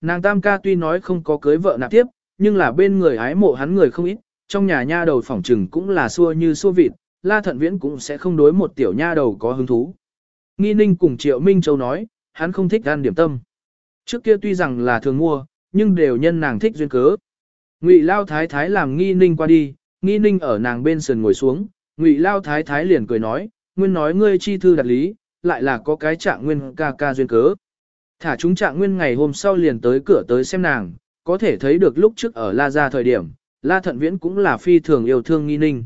Nàng tam ca tuy nói không có cưới vợ nạp tiếp, nhưng là bên người ái mộ hắn người không ít, trong nhà nha đầu phỏng trừng cũng là xua như xua vịt, la thận viễn cũng sẽ không đối một tiểu nha đầu có hứng thú. Nghi ninh cùng Triệu Minh Châu nói, hắn không thích ăn điểm tâm. Trước kia tuy rằng là thường mua, nhưng đều nhân nàng thích duyên cớ. Ngụy Lao Thái Thái làm nghi ninh qua đi, nghi ninh ở nàng bên sườn ngồi xuống, Ngụy Lao Thái Thái liền cười nói, nguyên nói ngươi chi thư đặt lý, lại là có cái trạng nguyên ca ca duyên cớ. Thả chúng trạng nguyên ngày hôm sau liền tới cửa tới xem nàng, có thể thấy được lúc trước ở La Gia thời điểm, La Thận Viễn cũng là phi thường yêu thương nghi ninh.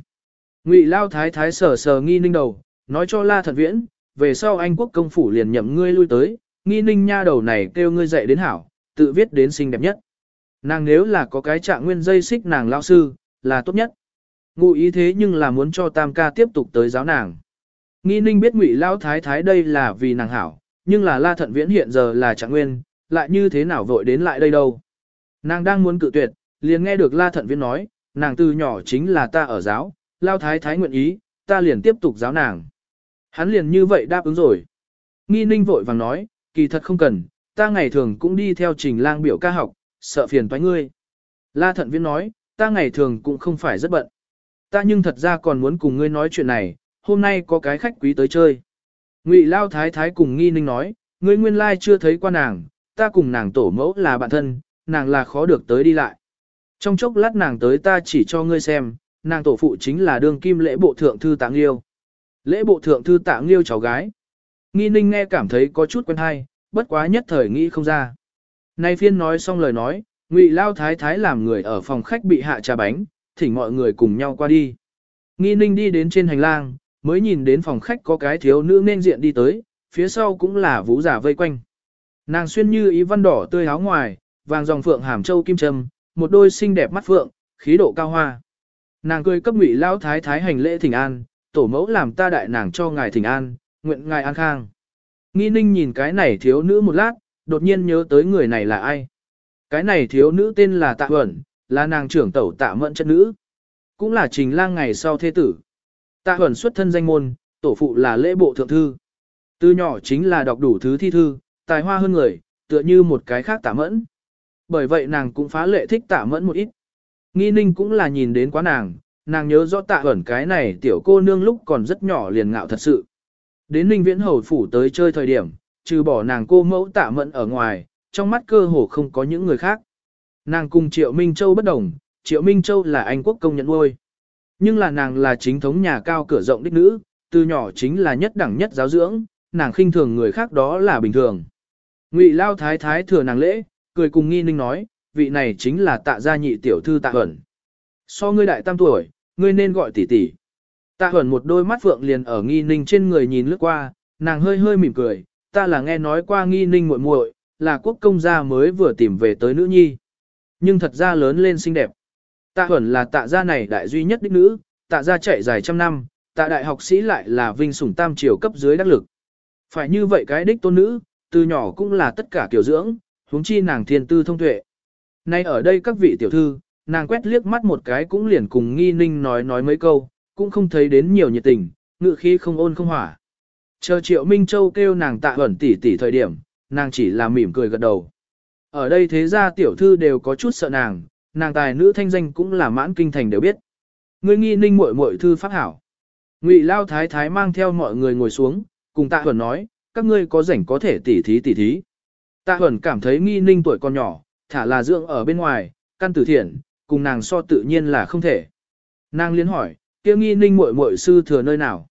Ngụy Lao Thái Thái sờ sờ nghi ninh đầu, nói cho La Thận Viễn, về sau Anh quốc công phủ liền nhậm ngươi lui tới, nghi ninh nha đầu này kêu ngươi dạy đến hảo, tự viết đến xinh đẹp nhất. Nàng nếu là có cái trạng nguyên dây xích nàng lao sư, là tốt nhất. Ngụ ý thế nhưng là muốn cho tam ca tiếp tục tới giáo nàng. Nghi ninh biết ngụy lao thái thái đây là vì nàng hảo, nhưng là la thận viễn hiện giờ là trạng nguyên, lại như thế nào vội đến lại đây đâu. Nàng đang muốn cự tuyệt, liền nghe được la thận viễn nói, nàng từ nhỏ chính là ta ở giáo, lao thái thái nguyện ý, ta liền tiếp tục giáo nàng. Hắn liền như vậy đáp ứng rồi. Nghi ninh vội vàng nói, kỳ thật không cần, ta ngày thường cũng đi theo trình lang biểu ca học, sợ phiền toái ngươi. La thận viễn nói, ta ngày thường cũng không phải rất bận. Ta nhưng thật ra còn muốn cùng ngươi nói chuyện này, hôm nay có cái khách quý tới chơi. Ngụy Lao Thái Thái cùng nghi ninh nói, ngươi nguyên lai chưa thấy qua nàng, ta cùng nàng tổ mẫu là bạn thân, nàng là khó được tới đi lại. Trong chốc lát nàng tới ta chỉ cho ngươi xem, nàng tổ phụ chính là đương kim lễ bộ thượng thư tạng liêu. Lễ bộ thượng thư tạng liêu cháu gái. Nghi ninh nghe cảm thấy có chút quen hay, bất quá nhất thời nghĩ không ra. Nay phiên nói xong lời nói, Ngụy Lao Thái Thái làm người ở phòng khách bị hạ trà bánh, thỉnh mọi người cùng nhau qua đi. Nghi ninh đi đến trên hành lang, mới nhìn đến phòng khách có cái thiếu nữ nên diện đi tới, phía sau cũng là vũ giả vây quanh. Nàng xuyên như ý văn đỏ tươi áo ngoài, vàng dòng phượng hàm châu kim trâm, một đôi xinh đẹp mắt phượng, khí độ cao hoa. Nàng cười cấp ngụy Lao Thái Thái hành lễ thỉnh an, tổ mẫu làm ta đại nàng cho ngài thỉnh an, nguyện ngài an khang. Nghi ninh nhìn cái này thiếu nữ một lát, đột nhiên nhớ tới người này là ai. Cái này thiếu nữ tên là Tạ Huẩn, là nàng trưởng tẩu Tạ Mẫn chất nữ. Cũng là trình lang ngày sau thế tử. Tạ Huẩn xuất thân danh môn, tổ phụ là lễ bộ thượng thư. Từ nhỏ chính là đọc đủ thứ thi thư, tài hoa hơn người, tựa như một cái khác Tạ Mẫn. Bởi vậy nàng cũng phá lệ thích Tạ Mẫn một ít. Nghi ninh cũng là nhìn đến quá nàng, nàng nhớ rõ Tạ Huẩn cái này tiểu cô nương lúc còn rất nhỏ liền ngạo thật sự. Đến Ninh Viễn Hầu Phủ tới chơi thời điểm, trừ bỏ nàng cô mẫu tạ mẫn ở ngoài, trong mắt cơ hồ không có những người khác. Nàng cùng Triệu Minh Châu bất đồng, Triệu Minh Châu là Anh quốc công nhận nuôi. Nhưng là nàng là chính thống nhà cao cửa rộng đích nữ, từ nhỏ chính là nhất đẳng nhất giáo dưỡng, nàng khinh thường người khác đó là bình thường. Ngụy Lao Thái Thái thừa nàng lễ, cười cùng nghi ninh nói, vị này chính là tạ gia nhị tiểu thư tạ ẩn. So ngươi đại tam tuổi, ngươi nên gọi tỷ tỷ. Tạ ẩn một đôi mắt phượng liền ở nghi ninh trên người nhìn lướt qua, nàng hơi hơi mỉm cười, ta là nghe nói qua nghi ninh muội muội, là quốc công gia mới vừa tìm về tới nữ nhi. Nhưng thật ra lớn lên xinh đẹp. Tạ Huẩn là tạ gia này đại duy nhất đích nữ, tạ gia chạy dài trăm năm, tạ đại học sĩ lại là vinh sủng tam triều cấp dưới đắc lực. Phải như vậy cái đích tôn nữ, từ nhỏ cũng là tất cả kiểu dưỡng, huống chi nàng thiên tư thông tuệ. Nay ở đây các vị tiểu thư, nàng quét liếc mắt một cái cũng liền cùng nghi ninh nói nói mấy câu, cũng không thấy đến nhiều nhiệt tình, ngự khí không ôn không hỏa. Chờ Triệu Minh Châu kêu nàng tạ ẩn tỉ tỉ thời điểm, nàng chỉ là mỉm cười gật đầu. Ở đây thế ra tiểu thư đều có chút sợ nàng, nàng tài nữ thanh danh cũng là mãn kinh thành đều biết. Ngươi nghi ninh muội muội thư pháp hảo. Ngụy Lao Thái Thái mang theo mọi người ngồi xuống, cùng Tạ Huẩn nói, các ngươi có rảnh có thể tỉ thí tỉ thí. Tạ Huẩn cảm thấy nghi ninh tuổi còn nhỏ, thả là dưỡng ở bên ngoài, căn tử thiện, cùng nàng so tự nhiên là không thể. Nàng liên hỏi, kia nghi ninh muội muội sư thừa nơi nào?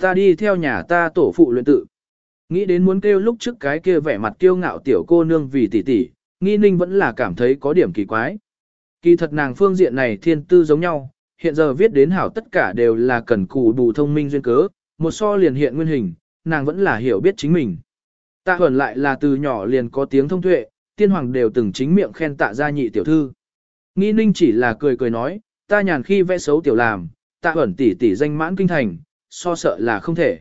Ta đi theo nhà ta tổ phụ luyện tự. Nghĩ đến muốn kêu lúc trước cái kia vẻ mặt kiêu ngạo tiểu cô nương vì tỷ tỷ, nghi ninh vẫn là cảm thấy có điểm kỳ quái. Kỳ thật nàng phương diện này thiên tư giống nhau, hiện giờ viết đến hảo tất cả đều là cần cù bù thông minh duyên cớ, một so liền hiện nguyên hình, nàng vẫn là hiểu biết chính mình. Tạ huẩn lại là từ nhỏ liền có tiếng thông tuệ, tiên hoàng đều từng chính miệng khen tạ gia nhị tiểu thư. Nghi ninh chỉ là cười cười nói, ta nhàn khi vẽ xấu tiểu làm, tạ huẩn tỷ tỷ danh mãn kinh thành, so sợ là không thể.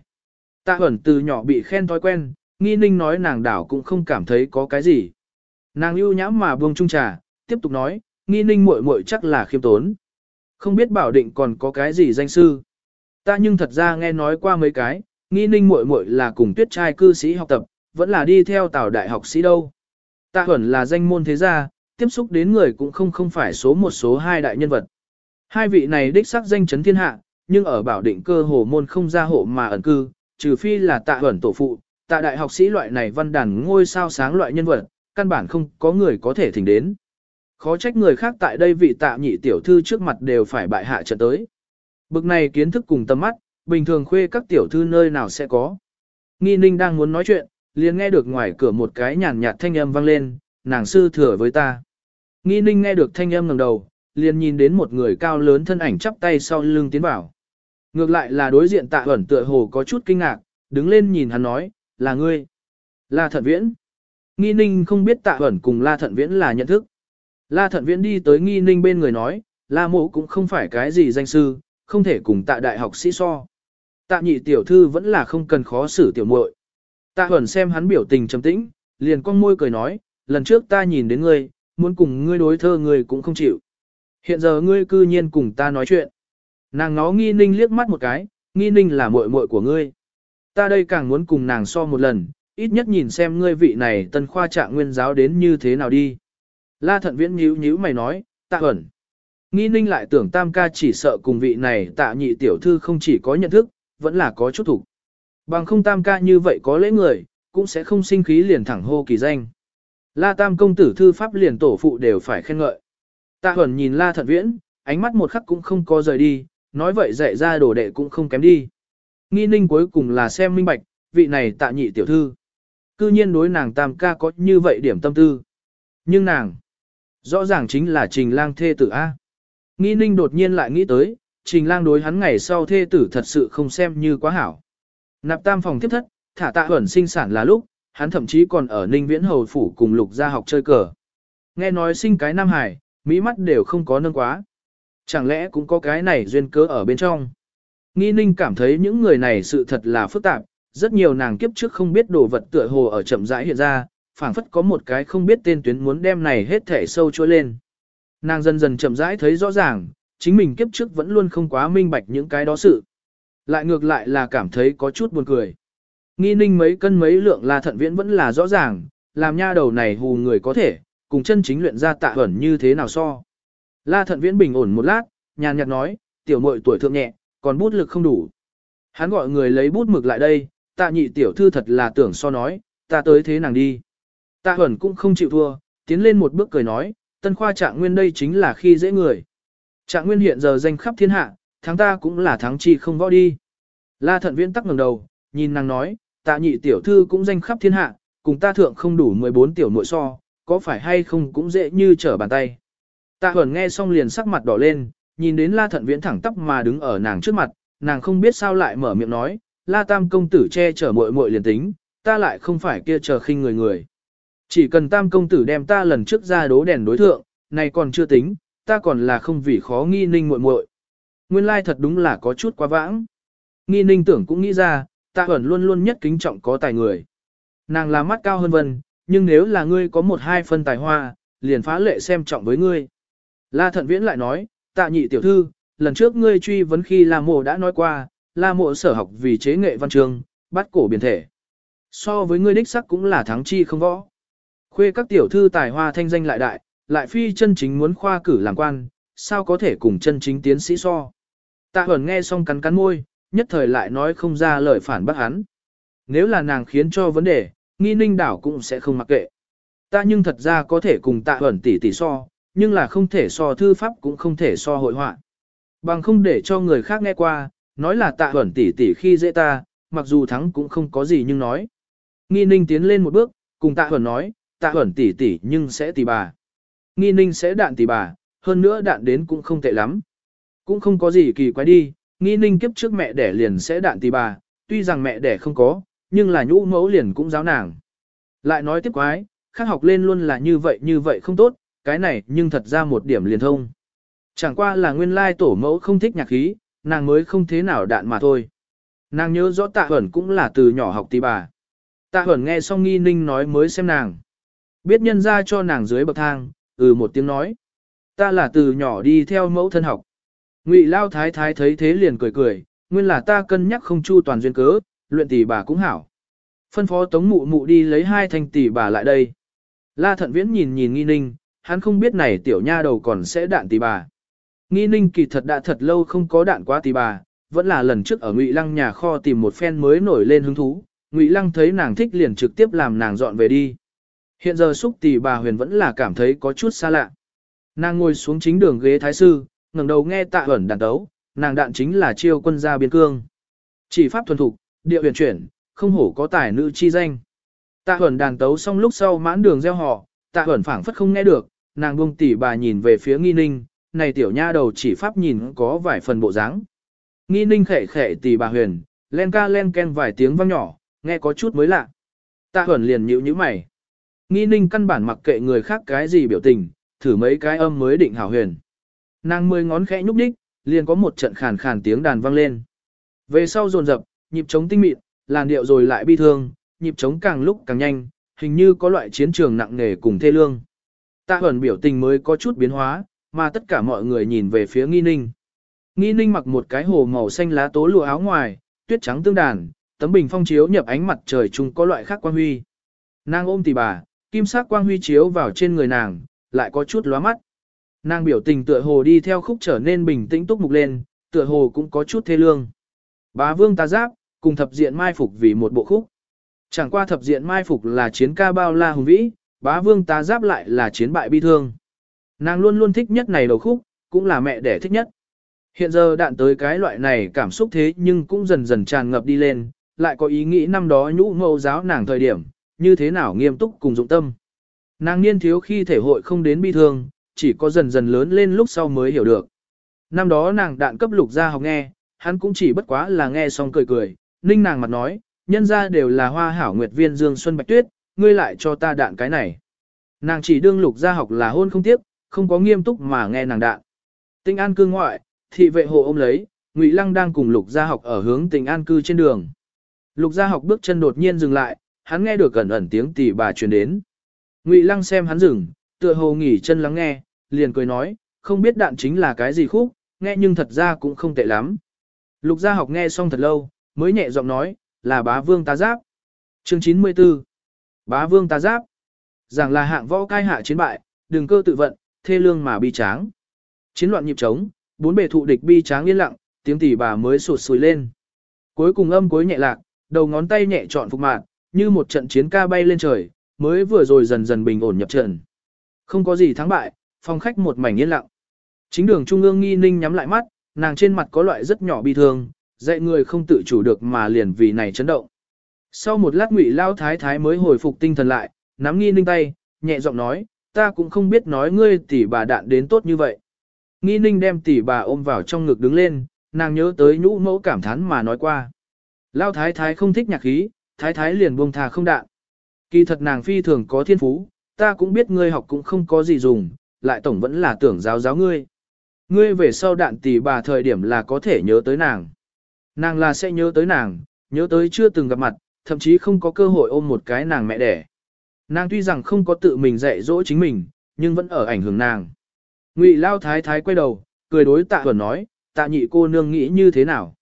Tạ Huẩn từ nhỏ bị khen thói quen, nghi ninh nói nàng đảo cũng không cảm thấy có cái gì. Nàng ưu nhãm mà buông trung trà, tiếp tục nói, nghi ninh muội muội chắc là khiêm tốn. Không biết bảo định còn có cái gì danh sư. Ta nhưng thật ra nghe nói qua mấy cái, nghi ninh muội muội là cùng tuyết trai cư sĩ học tập, vẫn là đi theo tào đại học sĩ đâu. Tạ Huẩn là danh môn thế gia, tiếp xúc đến người cũng không không phải số một số hai đại nhân vật. Hai vị này đích xác danh chấn thiên hạ, nhưng ở bảo định cơ hồ môn không ra hộ mà ẩn cư, trừ phi là tạ Huẩn tổ phụ, tạ đại học sĩ loại này văn đàn ngôi sao sáng loại nhân vật, căn bản không có người có thể thỉnh đến. Khó trách người khác tại đây vị tạ nhị tiểu thư trước mặt đều phải bại hạ trận tới. Bực này kiến thức cùng tâm mắt, bình thường khuê các tiểu thư nơi nào sẽ có. Nghi ninh đang muốn nói chuyện, liền nghe được ngoài cửa một cái nhàn nhạt thanh âm vang lên, nàng sư thừa với ta. Nghi ninh nghe được thanh âm ngẩng đầu, liền nhìn đến một người cao lớn thân ảnh chắp tay sau lưng tiến vào. Ngược lại là đối diện tạ ẩn tựa hồ có chút kinh ngạc, đứng lên nhìn hắn nói, là ngươi. là thận viễn. Nghi ninh không biết tạ ẩn cùng la thận viễn là nhận thức. La thận viễn đi tới nghi ninh bên người nói, la mộ cũng không phải cái gì danh sư, không thể cùng tạ đại học sĩ so. Tạ nhị tiểu thư vẫn là không cần khó xử tiểu muội. Tạ Huẩn xem hắn biểu tình trầm tĩnh, liền con môi cười nói, lần trước ta nhìn đến ngươi, muốn cùng ngươi đối thơ ngươi cũng không chịu. Hiện giờ ngươi cư nhiên cùng ta nói chuyện. Nàng ngó nghi ninh liếc mắt một cái, nghi ninh là muội muội của ngươi. Ta đây càng muốn cùng nàng so một lần, ít nhất nhìn xem ngươi vị này tân khoa trạng nguyên giáo đến như thế nào đi. La thận viễn nhíu nhíu mày nói, tạ ẩn. Nghi ninh lại tưởng tam ca chỉ sợ cùng vị này tạ nhị tiểu thư không chỉ có nhận thức, vẫn là có chút thủ. Bằng không tam ca như vậy có lễ người, cũng sẽ không sinh khí liền thẳng hô kỳ danh. La tam công tử thư pháp liền tổ phụ đều phải khen ngợi. Tạ ẩn nhìn La Thận Viễn, ánh mắt một khắc cũng không có rời đi, nói vậy dạy ra đồ đệ cũng không kém đi. Nghi ninh cuối cùng là xem minh bạch, vị này tạ nhị tiểu thư. Cư nhiên đối nàng tam ca có như vậy điểm tâm tư. Nhưng nàng, rõ ràng chính là trình lang thê tử A. Nghi ninh đột nhiên lại nghĩ tới, trình lang đối hắn ngày sau thê tử thật sự không xem như quá hảo. Nạp tam phòng tiếp thất, thả tạ ẩn sinh sản là lúc, hắn thậm chí còn ở ninh viễn hầu phủ cùng lục gia học chơi cờ. Nghe nói sinh cái Nam Hải, mỹ mắt đều không có nâng quá. Chẳng lẽ cũng có cái này duyên cớ ở bên trong. Nghi ninh cảm thấy những người này sự thật là phức tạp, rất nhiều nàng kiếp trước không biết đồ vật tựa hồ ở chậm rãi hiện ra, phảng phất có một cái không biết tên tuyến muốn đem này hết thể sâu trôi lên. Nàng dần dần chậm rãi thấy rõ ràng, chính mình kiếp trước vẫn luôn không quá minh bạch những cái đó sự. Lại ngược lại là cảm thấy có chút buồn cười. Nghi ninh mấy cân mấy lượng là thận viễn vẫn là rõ ràng, làm nha đầu này hù người có thể, cùng chân chính luyện ra tạ ẩn như thế nào so. La thận viễn bình ổn một lát, nhàn nhạt nói, tiểu muội tuổi thượng nhẹ, còn bút lực không đủ. Hắn gọi người lấy bút mực lại đây, tạ nhị tiểu thư thật là tưởng so nói, ta tới thế nàng đi. Tạ ẩn cũng không chịu thua, tiến lên một bước cười nói, tân khoa trạng nguyên đây chính là khi dễ người. Trạng nguyên hiện giờ danh khắp thiên hạ, thắng ta cũng là thắng chi không võ đi. La thận viễn tắc ngẩng đầu, nhìn nàng nói, tạ nhị tiểu thư cũng danh khắp thiên hạ, cùng ta thượng không đủ 14 tiểu nội so, có phải hay không cũng dễ như trở bàn tay. Tạ Huẩn nghe xong liền sắc mặt đỏ lên, nhìn đến La Thận Viễn thẳng tắp mà đứng ở nàng trước mặt, nàng không biết sao lại mở miệng nói, La Tam công tử che chở muội muội liền tính, ta lại không phải kia chờ khinh người người. Chỉ cần Tam công tử đem ta lần trước ra đố đèn đối thượng, này còn chưa tính, ta còn là không vì khó nghi ninh muội muội. Nguyên lai thật đúng là có chút quá vãng. Nghi ninh tưởng cũng nghĩ ra, ta ẩn luôn luôn nhất kính trọng có tài người. Nàng là mắt cao hơn vân, nhưng nếu là ngươi có một hai phân tài hoa, liền phá lệ xem trọng với ngươi. La thận viễn lại nói, tạ nhị tiểu thư, lần trước ngươi truy vấn khi La mộ đã nói qua, La mộ sở học vì chế nghệ văn chương, bắt cổ biển thể. So với ngươi đích sắc cũng là thắng chi không võ. Khuê các tiểu thư tài hoa thanh danh lại đại, lại phi chân chính muốn khoa cử làm quan, sao có thể cùng chân chính tiến sĩ so. Tạ Huẩn nghe xong cắn cắn môi, nhất thời lại nói không ra lời phản bác hắn. Nếu là nàng khiến cho vấn đề, nghi ninh đảo cũng sẽ không mặc kệ. Ta nhưng thật ra có thể cùng tạ Huẩn tỷ tỷ so, nhưng là không thể so thư pháp cũng không thể so hội họa. Bằng không để cho người khác nghe qua, nói là tạ Huẩn tỷ tỷ khi dễ ta, mặc dù thắng cũng không có gì nhưng nói. Nghi ninh tiến lên một bước, cùng tạ Huẩn nói, tạ huẩn tỷ tỷ nhưng sẽ tỷ bà. Nghi ninh sẽ đạn tỷ bà, hơn nữa đạn đến cũng không tệ lắm. Cũng không có gì kỳ quái đi, nghi ninh kiếp trước mẹ đẻ liền sẽ đạn tỷ bà, tuy rằng mẹ đẻ không có, nhưng là nhũ mẫu liền cũng giáo nàng. Lại nói tiếp quái, khác học lên luôn là như vậy như vậy không tốt, cái này nhưng thật ra một điểm liền thông. Chẳng qua là nguyên lai tổ mẫu không thích nhạc khí, nàng mới không thế nào đạn mà thôi. Nàng nhớ rõ tạ huẩn cũng là từ nhỏ học tỷ bà. Tạ huẩn nghe xong nghi ninh nói mới xem nàng. Biết nhân ra cho nàng dưới bậc thang, ừ một tiếng nói. Ta là từ nhỏ đi theo mẫu thân học. Ngụy Lao Thái Thái thấy thế liền cười cười, nguyên là ta cân nhắc không chu toàn duyên cớ, luyện tỷ bà cũng hảo. Phân phó tống mụ mụ đi lấy hai thanh tỷ bà lại đây. La thận viễn nhìn nhìn nghi ninh, hắn không biết này tiểu nha đầu còn sẽ đạn tỷ bà. Nghi ninh kỳ thật đã thật lâu không có đạn quá tỷ bà, vẫn là lần trước ở Ngụy Lăng nhà kho tìm một phen mới nổi lên hứng thú, Ngụy Lăng thấy nàng thích liền trực tiếp làm nàng dọn về đi. Hiện giờ xúc tỷ bà huyền vẫn là cảm thấy có chút xa lạ. Nàng ngồi xuống chính đường ghế thái sư, ngẩng đầu nghe tạ ẩn đàn tấu, nàng đạn chính là chiêu quân gia biên cương. Chỉ pháp thuần thục, địa huyền chuyển, không hổ có tài nữ chi danh. Tạ ẩn đàn tấu xong lúc sau mãn đường gieo họ, tạ ẩn phảng phất không nghe được, nàng buông tỷ bà nhìn về phía nghi ninh, này tiểu nha đầu chỉ pháp nhìn có vài phần bộ dáng. Nghi ninh khệ khệ tỷ bà huyền, len ca len ken vài tiếng vang nhỏ, nghe có chút mới lạ. Tạ ẩn liền nhíu nhíu mày. Nghi ninh căn bản mặc kệ người khác cái gì biểu tình, thử mấy cái âm mới định hảo huyền. Nàng mười ngón khẽ nhúc đích, liền có một trận khàn khàn tiếng đàn vang lên. Về sau dồn dập, nhịp trống tinh mịn, làn điệu rồi lại bi thương, nhịp trống càng lúc càng nhanh, hình như có loại chiến trường nặng nề cùng thê lương. Tạ ẩn biểu tình mới có chút biến hóa, mà tất cả mọi người nhìn về phía nghi ninh. Nghi ninh mặc một cái hồ màu xanh lá tố lụa áo ngoài, tuyết trắng tương đàn, tấm bình phong chiếu nhập ánh mặt trời chung có loại khác quan huy. Nàng ôm tỷ bà, kim sắc quang huy chiếu vào trên người nàng, lại có chút lóa mắt. Nàng biểu tình tựa hồ đi theo khúc trở nên bình tĩnh túc mục lên, tựa hồ cũng có chút thê lương. Bá vương ta giáp, cùng thập diện mai phục vì một bộ khúc. Chẳng qua thập diện mai phục là chiến ca bao la hùng vĩ, bá vương ta giáp lại là chiến bại bi thương. Nàng luôn luôn thích nhất này đầu khúc, cũng là mẹ đẻ thích nhất. Hiện giờ đạn tới cái loại này cảm xúc thế nhưng cũng dần dần tràn ngập đi lên, lại có ý nghĩ năm đó nhũ ngẫu giáo nàng thời điểm, như thế nào nghiêm túc cùng dụng tâm. Nàng niên thiếu khi thể hội không đến bi thương, chỉ có dần dần lớn lên lúc sau mới hiểu được. Năm đó nàng đạn cấp lục ra học nghe, hắn cũng chỉ bất quá là nghe xong cười cười, ninh nàng mặt nói, nhân ra đều là hoa hảo nguyệt viên dương xuân bạch tuyết, ngươi lại cho ta đạn cái này. Nàng chỉ đương lục ra học là hôn không tiếc, không có nghiêm túc mà nghe nàng đạn. Tinh an cư ngoại, thị vệ hộ ôm lấy, Ngụy Lăng đang cùng lục gia học ở hướng tình an cư trên đường. Lục gia học bước chân đột nhiên dừng lại, hắn nghe được gần ẩn tiếng tỷ bà truyền đến. Ngụy Lăng xem hắn dừng, tựa hồ nghỉ chân lắng nghe, liền cười nói, không biết đạn chính là cái gì khúc, nghe nhưng thật ra cũng không tệ lắm. Lục gia học nghe xong thật lâu, mới nhẹ giọng nói, là bá vương tá giáp. Chương 94 Bá vương tá giáp Rằng là hạng võ cai hạ chiến bại, đừng cơ tự vận, thê lương mà bi tráng. Chiến loạn nhịp trống, bốn bề thụ địch bi tráng yên lặng, tiếng tỷ bà mới sụt sùi lên. Cuối cùng âm cuối nhẹ lạc, đầu ngón tay nhẹ trọn phục mạn, như một trận chiến ca bay lên trời, mới vừa rồi dần dần bình ổn nhập trận. Không có gì thắng bại, phòng khách một mảnh yên lặng. Chính đường trung ương nghi ninh nhắm lại mắt, nàng trên mặt có loại rất nhỏ bi thương, dạy người không tự chủ được mà liền vì này chấn động. Sau một lát ngụy lao thái thái mới hồi phục tinh thần lại, nắm nghi ninh tay, nhẹ giọng nói, ta cũng không biết nói ngươi tỷ bà đạn đến tốt như vậy. Nghi ninh đem tỷ bà ôm vào trong ngực đứng lên, nàng nhớ tới nhũ mẫu cảm thán mà nói qua. Lao thái thái không thích nhạc khí, thái thái liền buông thà không đạn. Kỳ thật nàng phi thường có thiên phú, ta cũng biết ngươi học cũng không có gì dùng, lại tổng vẫn là tưởng giáo giáo ngươi. Ngươi về sau đạn tỷ bà thời điểm là có thể nhớ tới nàng. Nàng là sẽ nhớ tới nàng, nhớ tới chưa từng gặp mặt, thậm chí không có cơ hội ôm một cái nàng mẹ đẻ. Nàng tuy rằng không có tự mình dạy dỗ chính mình, nhưng vẫn ở ảnh hưởng nàng. Ngụy Lao Thái Thái quay đầu, cười đối Tạ Thuần nói, Tạ nhị cô nương nghĩ như thế nào?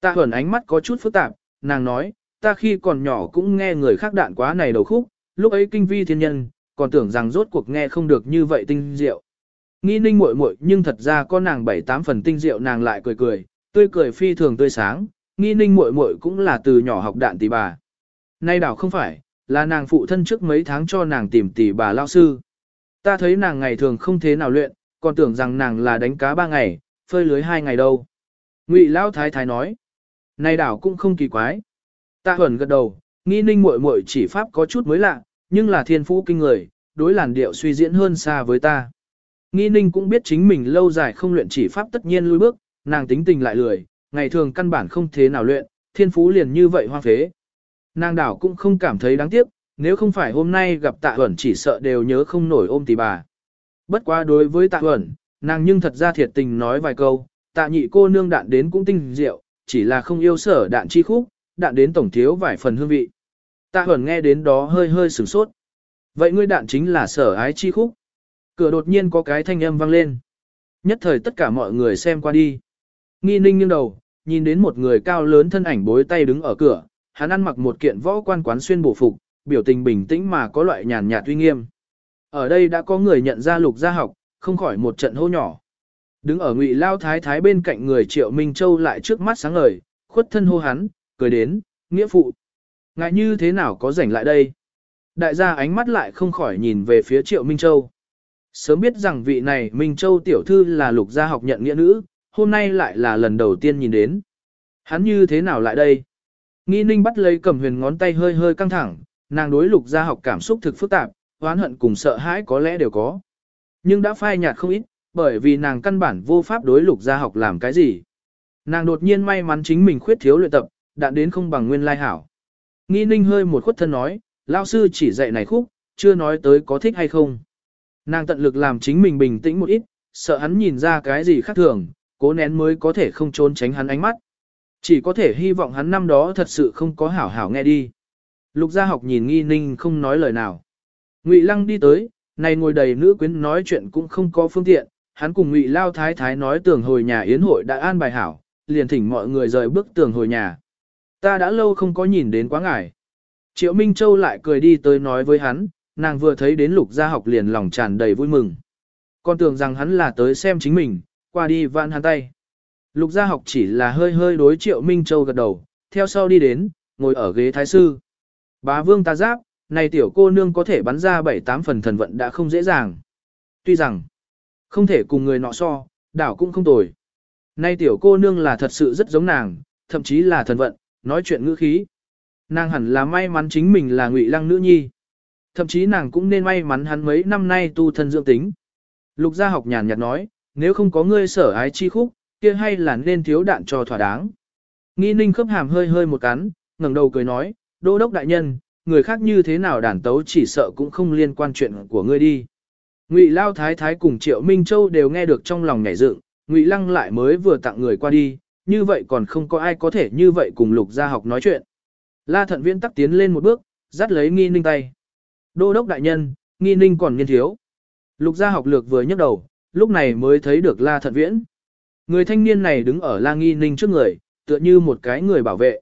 Tạ Thuần ánh mắt có chút phức tạp, nàng nói, ta khi còn nhỏ cũng nghe người khác đạn quá này đầu khúc, lúc ấy kinh vi thiên nhân, còn tưởng rằng rốt cuộc nghe không được như vậy tinh diệu. Nghi ninh muội muội nhưng thật ra có nàng bảy tám phần tinh diệu nàng lại cười cười, tươi cười phi thường tươi sáng, nghi ninh muội muội cũng là từ nhỏ học đạn tỷ bà. Nay đảo không phải, là nàng phụ thân trước mấy tháng cho nàng tìm tỷ bà lao sư. Ta thấy nàng ngày thường không thế nào luyện, còn tưởng rằng nàng là đánh cá ba ngày, phơi lưới hai ngày đâu. Ngụy Lão Thái Thái nói, nay đảo cũng không kỳ quái. Tạ huẩn gật đầu, nghi ninh muội muội chỉ pháp có chút mới lạ, nhưng là thiên phú kinh người, đối làn điệu suy diễn hơn xa với ta. Nghi ninh cũng biết chính mình lâu dài không luyện chỉ pháp tất nhiên lui bước, nàng tính tình lại lười, ngày thường căn bản không thế nào luyện, thiên phú liền như vậy hoang phế. Nàng đảo cũng không cảm thấy đáng tiếc, nếu không phải hôm nay gặp tạ huẩn chỉ sợ đều nhớ không nổi ôm tỷ bà. Bất quá đối với tạ huẩn, nàng nhưng thật ra thiệt tình nói vài câu, tạ nhị cô nương đạn đến cũng tinh diệu, chỉ là không yêu sở đạn chi khúc, đạn đến tổng thiếu vài phần hương vị. Tạ huẩn nghe đến đó hơi hơi sửng sốt. Vậy ngươi đạn chính là sở ái chi khúc. Cửa đột nhiên có cái thanh âm vang lên. Nhất thời tất cả mọi người xem qua đi. Nghi ninh nghiêng đầu, nhìn đến một người cao lớn thân ảnh bối tay đứng ở cửa, hắn ăn mặc một kiện võ quan quán xuyên bổ phục, biểu tình bình tĩnh mà có loại nhàn nhạt uy nghiêm. Ở đây đã có người nhận ra lục gia học, không khỏi một trận hô nhỏ. Đứng ở ngụy lao thái thái bên cạnh người triệu Minh Châu lại trước mắt sáng ngời, khuất thân hô hắn, cười đến, nghĩa phụ. Ngại như thế nào có rảnh lại đây? Đại gia ánh mắt lại không khỏi nhìn về phía triệu Minh Châu. Sớm biết rằng vị này Minh Châu tiểu thư là lục gia học nhận nghĩa nữ, hôm nay lại là lần đầu tiên nhìn đến. Hắn như thế nào lại đây? Nghi ninh bắt lấy cầm huyền ngón tay hơi hơi căng thẳng, nàng đối lục gia học cảm xúc thực phức tạp, oán hận cùng sợ hãi có lẽ đều có. Nhưng đã phai nhạt không ít, bởi vì nàng căn bản vô pháp đối lục gia học làm cái gì. Nàng đột nhiên may mắn chính mình khuyết thiếu luyện tập, đạn đến không bằng nguyên lai hảo. Nghi ninh hơi một khuất thân nói, lao sư chỉ dạy này khúc, chưa nói tới có thích hay không. Nàng tận lực làm chính mình bình tĩnh một ít, sợ hắn nhìn ra cái gì khác thường, cố nén mới có thể không trốn tránh hắn ánh mắt. Chỉ có thể hy vọng hắn năm đó thật sự không có hảo hảo nghe đi. Lục gia học nhìn nghi ninh không nói lời nào. Ngụy lăng đi tới, này ngồi đầy nữ quyến nói chuyện cũng không có phương tiện, hắn cùng Ngụy Lao Thái Thái nói tưởng hồi nhà yến hội đã an bài hảo, liền thỉnh mọi người rời bước tưởng hồi nhà. Ta đã lâu không có nhìn đến quá ngài. Triệu Minh Châu lại cười đi tới nói với hắn, nàng vừa thấy đến lục gia học liền lòng tràn đầy vui mừng. Con tưởng rằng hắn là tới xem chính mình, qua đi vạn hắn tay. Lục gia học chỉ là hơi hơi đối Triệu Minh Châu gật đầu, theo sau đi đến, ngồi ở ghế thái sư. Bá vương ta giáp, này tiểu cô nương có thể bắn ra 7-8 phần thần vận đã không dễ dàng. Tuy rằng, không thể cùng người nọ so, đảo cũng không tồi. Nay tiểu cô nương là thật sự rất giống nàng, thậm chí là thần vận, nói chuyện ngữ khí. Nàng hẳn là may mắn chính mình là ngụy lăng nữ nhi. Thậm chí nàng cũng nên may mắn hắn mấy năm nay tu thân dưỡng tính. Lục gia học nhàn nhạt nói, nếu không có ngươi sở ái chi khúc, kia hay là nên thiếu đạn cho thỏa đáng. Nghi ninh khớp hàm hơi hơi một cắn, ngẩng đầu cười nói, đô đốc đại nhân, người khác như thế nào đàn tấu chỉ sợ cũng không liên quan chuyện của ngươi đi. Ngụy Lao Thái Thái cùng Triệu Minh Châu đều nghe được trong lòng nhảy dựng, Ngụy Lăng lại mới vừa tặng người qua đi, như vậy còn không có ai có thể như vậy cùng Lục Gia học nói chuyện. La Thận Viễn tắc tiến lên một bước, dắt lấy Nghi Ninh tay. Đô đốc đại nhân, Nghi Ninh còn niên thiếu. Lục Gia học lược vừa nhấc đầu, lúc này mới thấy được La Thận Viễn. Người thanh niên này đứng ở La Nghi Ninh trước người, tựa như một cái người bảo vệ.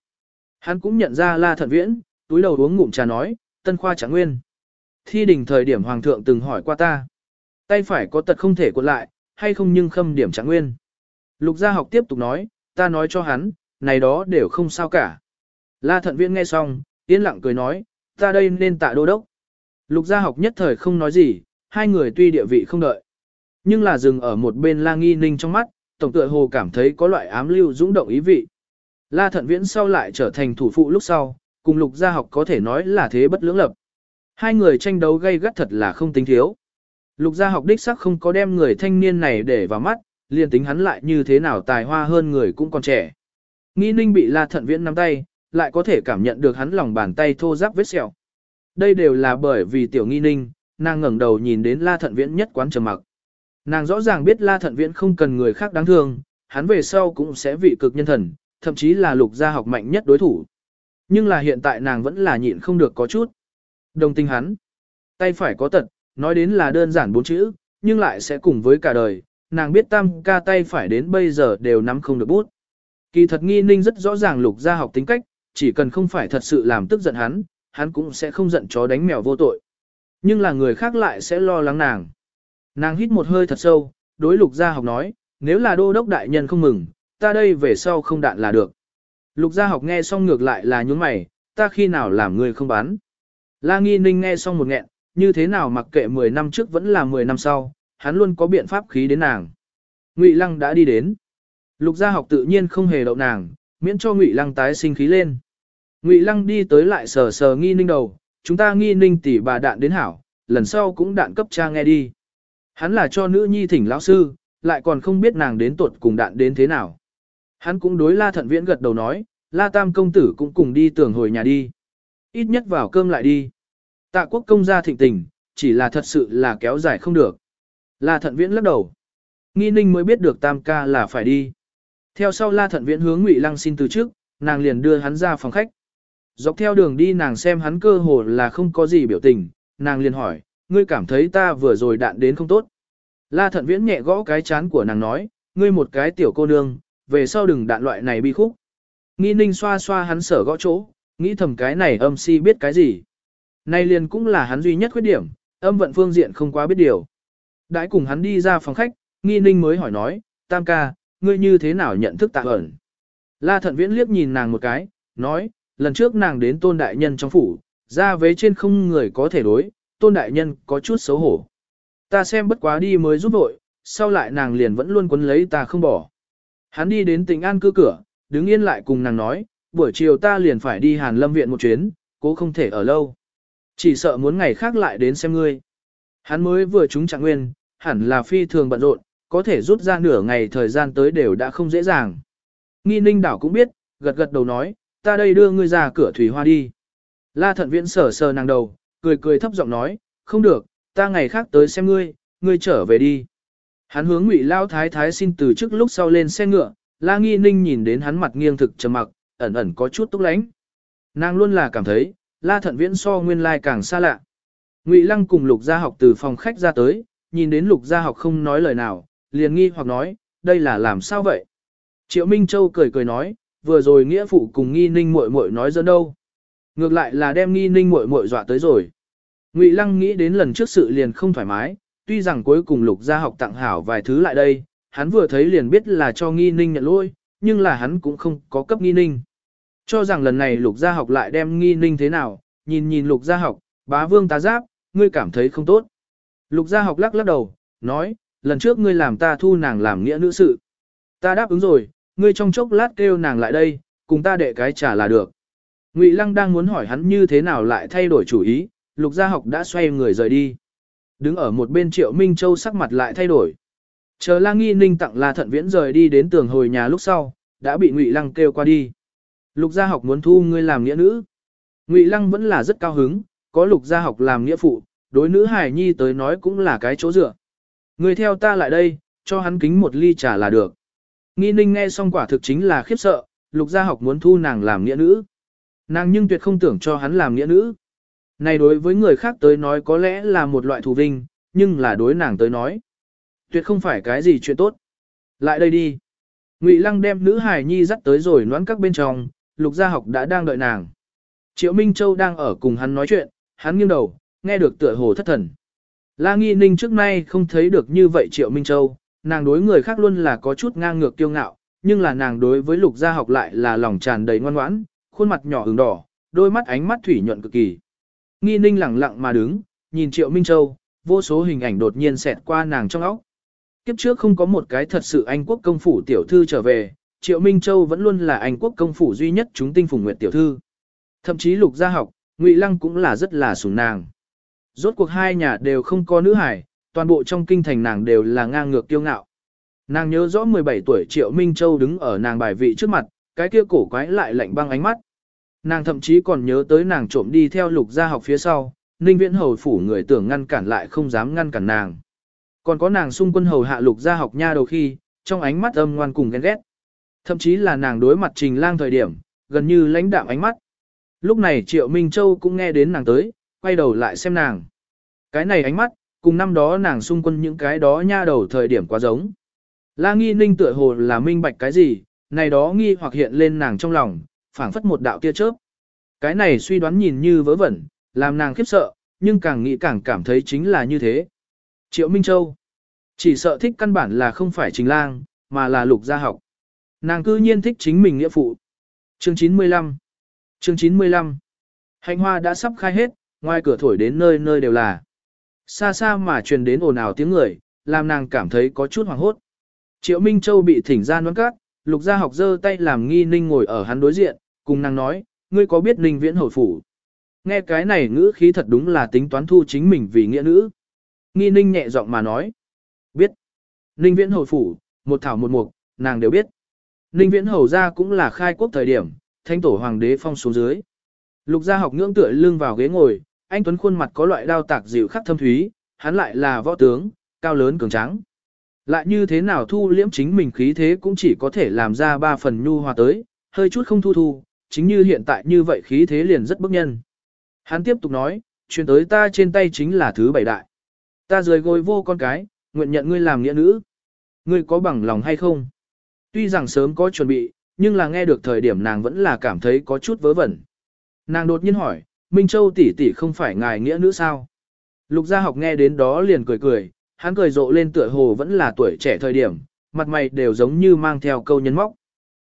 Hắn cũng nhận ra La Thận Viễn, túi đầu uống ngụm trà nói, tân khoa chẳng nguyên. Thi đình thời điểm hoàng thượng từng hỏi qua ta. Tay phải có tật không thể cuộn lại, hay không nhưng khâm điểm chẳng nguyên. Lục gia học tiếp tục nói, ta nói cho hắn, này đó đều không sao cả. La thận viên nghe xong, yên lặng cười nói, ta đây nên tạ đô đốc. Lục gia học nhất thời không nói gì, hai người tuy địa vị không đợi. Nhưng là dừng ở một bên la nghi ninh trong mắt, tổng tựa hồ cảm thấy có loại ám lưu dũng động ý vị. La thận viễn sau lại trở thành thủ phụ lúc sau, cùng lục gia học có thể nói là thế bất lưỡng lập. Hai người tranh đấu gây gắt thật là không tính thiếu. Lục gia học đích sắc không có đem người thanh niên này để vào mắt, liền tính hắn lại như thế nào tài hoa hơn người cũng còn trẻ. Nghi ninh bị la thận viễn nắm tay, lại có thể cảm nhận được hắn lòng bàn tay thô ráp vết sẹo. Đây đều là bởi vì tiểu nghi ninh, nàng ngẩng đầu nhìn đến la thận viễn nhất quán trầm mặc. Nàng rõ ràng biết la thận viễn không cần người khác đáng thương, hắn về sau cũng sẽ vị cực nhân thần, thậm chí là lục gia học mạnh nhất đối thủ. Nhưng là hiện tại nàng vẫn là nhịn không được có chút. Đồng tình hắn. Tay phải có tật, nói đến là đơn giản bốn chữ, nhưng lại sẽ cùng với cả đời. Nàng biết tam ca tay phải đến bây giờ đều nắm không được bút. Kỳ thật nghi ninh rất rõ ràng lục gia học tính cách, chỉ cần không phải thật sự làm tức giận hắn, hắn cũng sẽ không giận chó đánh mèo vô tội. Nhưng là người khác lại sẽ lo lắng nàng. Nàng hít một hơi thật sâu, đối lục gia học nói, nếu là đô đốc đại nhân không mừng, ta đây về sau không đạn là được. Lục gia học nghe xong ngược lại là nhún mày, ta khi nào làm người không bán. La nghi ninh nghe xong một nghẹn, như thế nào mặc kệ 10 năm trước vẫn là 10 năm sau, hắn luôn có biện pháp khí đến nàng. Ngụy Lăng đã đi đến. Lục gia học tự nhiên không hề đậu nàng, miễn cho Ngụy Lăng tái sinh khí lên. Ngụy Lăng đi tới lại sờ sờ nghi ninh đầu, chúng ta nghi ninh tỷ bà đạn đến hảo, lần sau cũng đạn cấp cha nghe đi. Hắn là cho nữ nhi thỉnh lão sư, lại còn không biết nàng đến tuột cùng đạn đến thế nào. Hắn cũng đối La Thận Viễn gật đầu nói, La Tam công tử cũng cùng đi tưởng hồi nhà đi. Ít nhất vào cơm lại đi. Tạ quốc công gia thịnh tình, chỉ là thật sự là kéo dài không được. La Thận Viễn lắc đầu. Nghi ninh mới biết được Tam ca là phải đi. Theo sau La Thận Viễn hướng Ngụy Lăng xin từ trước, nàng liền đưa hắn ra phòng khách. Dọc theo đường đi nàng xem hắn cơ hồ là không có gì biểu tình, nàng liền hỏi, ngươi cảm thấy ta vừa rồi đạn đến không tốt. La Thận Viễn nhẹ gõ cái chán của nàng nói, ngươi một cái tiểu cô nương, về sau đừng đạn loại này bi khúc. Nghi ninh xoa xoa hắn sở gõ chỗ, nghĩ thầm cái này âm si biết cái gì. Nay liền cũng là hắn duy nhất khuyết điểm, âm vận phương diện không quá biết điều. Đãi cùng hắn đi ra phòng khách, nghi ninh mới hỏi nói, tam ca, ngươi như thế nào nhận thức tạ ẩn. La thận viễn liếc nhìn nàng một cái, nói, lần trước nàng đến tôn đại nhân trong phủ, ra vế trên không người có thể đối, tôn đại nhân có chút xấu hổ. Ta xem bất quá đi mới giúp vội, sau lại nàng liền vẫn luôn quấn lấy ta không bỏ. Hắn đi đến tỉnh an cư cửa, đứng yên lại cùng nàng nói, buổi chiều ta liền phải đi hàn lâm viện một chuyến, cố không thể ở lâu. Chỉ sợ muốn ngày khác lại đến xem ngươi. Hắn mới vừa trúng trạng nguyên, hẳn là phi thường bận rộn, có thể rút ra nửa ngày thời gian tới đều đã không dễ dàng. Nghi ninh đảo cũng biết, gật gật đầu nói, ta đây đưa ngươi ra cửa thủy hoa đi. La thận viễn sờ sờ nàng đầu, cười cười thấp giọng nói, không được, ta ngày khác tới xem ngươi, ngươi trở về đi. Hắn hướng ngụy lao thái thái xin từ trước lúc sau lên xe ngựa, la nghi ninh nhìn đến hắn mặt nghiêng thực trầm mặc, ẩn ẩn có chút túc lánh. Nàng luôn là cảm thấy, la thận viễn so nguyên lai càng xa lạ. Ngụy lăng cùng lục gia học từ phòng khách ra tới, nhìn đến lục gia học không nói lời nào, liền nghi hoặc nói, đây là làm sao vậy? Triệu Minh Châu cười cười nói, vừa rồi nghĩa phụ cùng nghi ninh muội muội nói dẫn đâu. Ngược lại là đem nghi ninh muội muội dọa tới rồi. Ngụy Lăng nghĩ đến lần trước sự liền không thoải mái, tuy rằng cuối cùng lục gia học tặng hảo vài thứ lại đây, hắn vừa thấy liền biết là cho nghi ninh nhận lỗi, nhưng là hắn cũng không có cấp nghi ninh. Cho rằng lần này lục gia học lại đem nghi ninh thế nào, nhìn nhìn lục gia học, bá vương tá giáp, ngươi cảm thấy không tốt. Lục gia học lắc lắc đầu, nói, lần trước ngươi làm ta thu nàng làm nghĩa nữ sự. Ta đáp ứng rồi, ngươi trong chốc lát kêu nàng lại đây, cùng ta đệ cái trả là được. Ngụy Lăng đang muốn hỏi hắn như thế nào lại thay đổi chủ ý, Lục Gia Học đã xoay người rời đi. Đứng ở một bên Triệu Minh Châu sắc mặt lại thay đổi. Chờ La Nghi Ninh tặng La Thận Viễn rời đi đến tường hồi nhà lúc sau, đã bị Ngụy Lăng kêu qua đi. Lục Gia Học muốn thu ngươi làm nghĩa nữ. Ngụy Lăng vẫn là rất cao hứng, có Lục Gia Học làm nghĩa phụ, đối nữ hài nhi tới nói cũng là cái chỗ dựa. Người theo ta lại đây, cho hắn kính một ly trà là được. Nghi ninh nghe xong quả thực chính là khiếp sợ, lục gia học muốn thu nàng làm nghĩa nữ. Nàng nhưng tuyệt không tưởng cho hắn làm nghĩa nữ. Này đối với người khác tới nói có lẽ là một loại thù vinh, nhưng là đối nàng tới nói. Tuyệt không phải cái gì chuyện tốt. Lại đây đi. Ngụy Lăng đem nữ hài nhi dắt tới rồi noãn các bên trong, lục gia học đã đang đợi nàng. Triệu Minh Châu đang ở cùng hắn nói chuyện, hắn nghiêng đầu, nghe được tựa hồ thất thần. La Nghi Ninh trước nay không thấy được như vậy Triệu Minh Châu, nàng đối người khác luôn là có chút ngang ngược kiêu ngạo, nhưng là nàng đối với lục gia học lại là lòng tràn đầy ngoan ngoãn, khuôn mặt nhỏ ửng đỏ, đôi mắt ánh mắt thủy nhuận cực kỳ. Nghi ninh lẳng lặng mà đứng, nhìn Triệu Minh Châu, vô số hình ảnh đột nhiên xẹt qua nàng trong óc. Kiếp trước không có một cái thật sự Anh quốc công phủ tiểu thư trở về, Triệu Minh Châu vẫn luôn là Anh quốc công phủ duy nhất chúng tinh phùng nguyệt tiểu thư. Thậm chí lục gia học, Ngụy Lăng cũng là rất là sủng nàng. Rốt cuộc hai nhà đều không có nữ hải, toàn bộ trong kinh thành nàng đều là ngang ngược kiêu ngạo. Nàng nhớ rõ 17 tuổi Triệu Minh Châu đứng ở nàng bài vị trước mặt, cái kia cổ quái lại lạnh băng ánh mắt. Nàng thậm chí còn nhớ tới nàng trộm đi theo lục gia học phía sau, ninh viễn hầu phủ người tưởng ngăn cản lại không dám ngăn cản nàng. Còn có nàng xung quân hầu hạ lục gia học nha đầu khi, trong ánh mắt âm ngoan cùng ghen ghét. Thậm chí là nàng đối mặt trình lang thời điểm, gần như lãnh đạm ánh mắt. Lúc này Triệu Minh Châu cũng nghe đến nàng tới, quay đầu lại xem nàng. Cái này ánh mắt, cùng năm đó nàng xung quân những cái đó nha đầu thời điểm quá giống. La nghi ninh tựa hồ là minh bạch cái gì, này đó nghi hoặc hiện lên nàng trong lòng, phảng phất một đạo tia chớp. Cái này suy đoán nhìn như vớ vẩn, làm nàng khiếp sợ, nhưng càng nghĩ càng cảm thấy chính là như thế. Triệu Minh Châu chỉ sợ thích căn bản là không phải trình lang, mà là lục gia học. Nàng cư nhiên thích chính mình nghĩa phụ. Chương 95 Chương 95 Hạnh hoa đã sắp khai hết, ngoài cửa thổi đến nơi nơi đều là. Xa xa mà truyền đến ồn ào tiếng người, làm nàng cảm thấy có chút hoảng hốt. Triệu Minh Châu bị thỉnh ra nón cát, lục gia học giơ tay làm nghi ninh ngồi ở hắn đối diện, cùng nàng nói, ngươi có biết ninh viễn hồi phủ. Nghe cái này ngữ khí thật đúng là tính toán thu chính mình vì nghĩa nữ. Nghi ninh nhẹ giọng mà nói. Biết. Ninh viễn hồi phủ, một thảo một mục, nàng đều biết. Ninh viễn hầu ra cũng là khai quốc thời điểm, thanh tổ hoàng đế phong xuống dưới. Lục gia học ngưỡng tựa lưng vào ghế ngồi, anh Tuấn khuôn mặt có loại đao tạc dịu khắc thâm thúy, hắn lại là võ tướng, cao lớn cường tráng. Lại như thế nào thu liễm chính mình khí thế cũng chỉ có thể làm ra ba phần nhu hòa tới, hơi chút không thu thu, chính như hiện tại như vậy khí thế liền rất bức nhân. Hắn tiếp tục nói, chuyện tới ta trên tay chính là thứ bảy đại. Ta rời gối vô con cái, nguyện nhận ngươi làm nghĩa nữ. Ngươi có bằng lòng hay không? Tuy rằng sớm có chuẩn bị, nhưng là nghe được thời điểm nàng vẫn là cảm thấy có chút vớ vẩn. Nàng đột nhiên hỏi, Minh Châu tỷ tỷ không phải ngài nghĩa nữ sao? Lục gia học nghe đến đó liền cười cười, hắn cười rộ lên tựa hồ vẫn là tuổi trẻ thời điểm, mặt mày đều giống như mang theo câu nhân móc.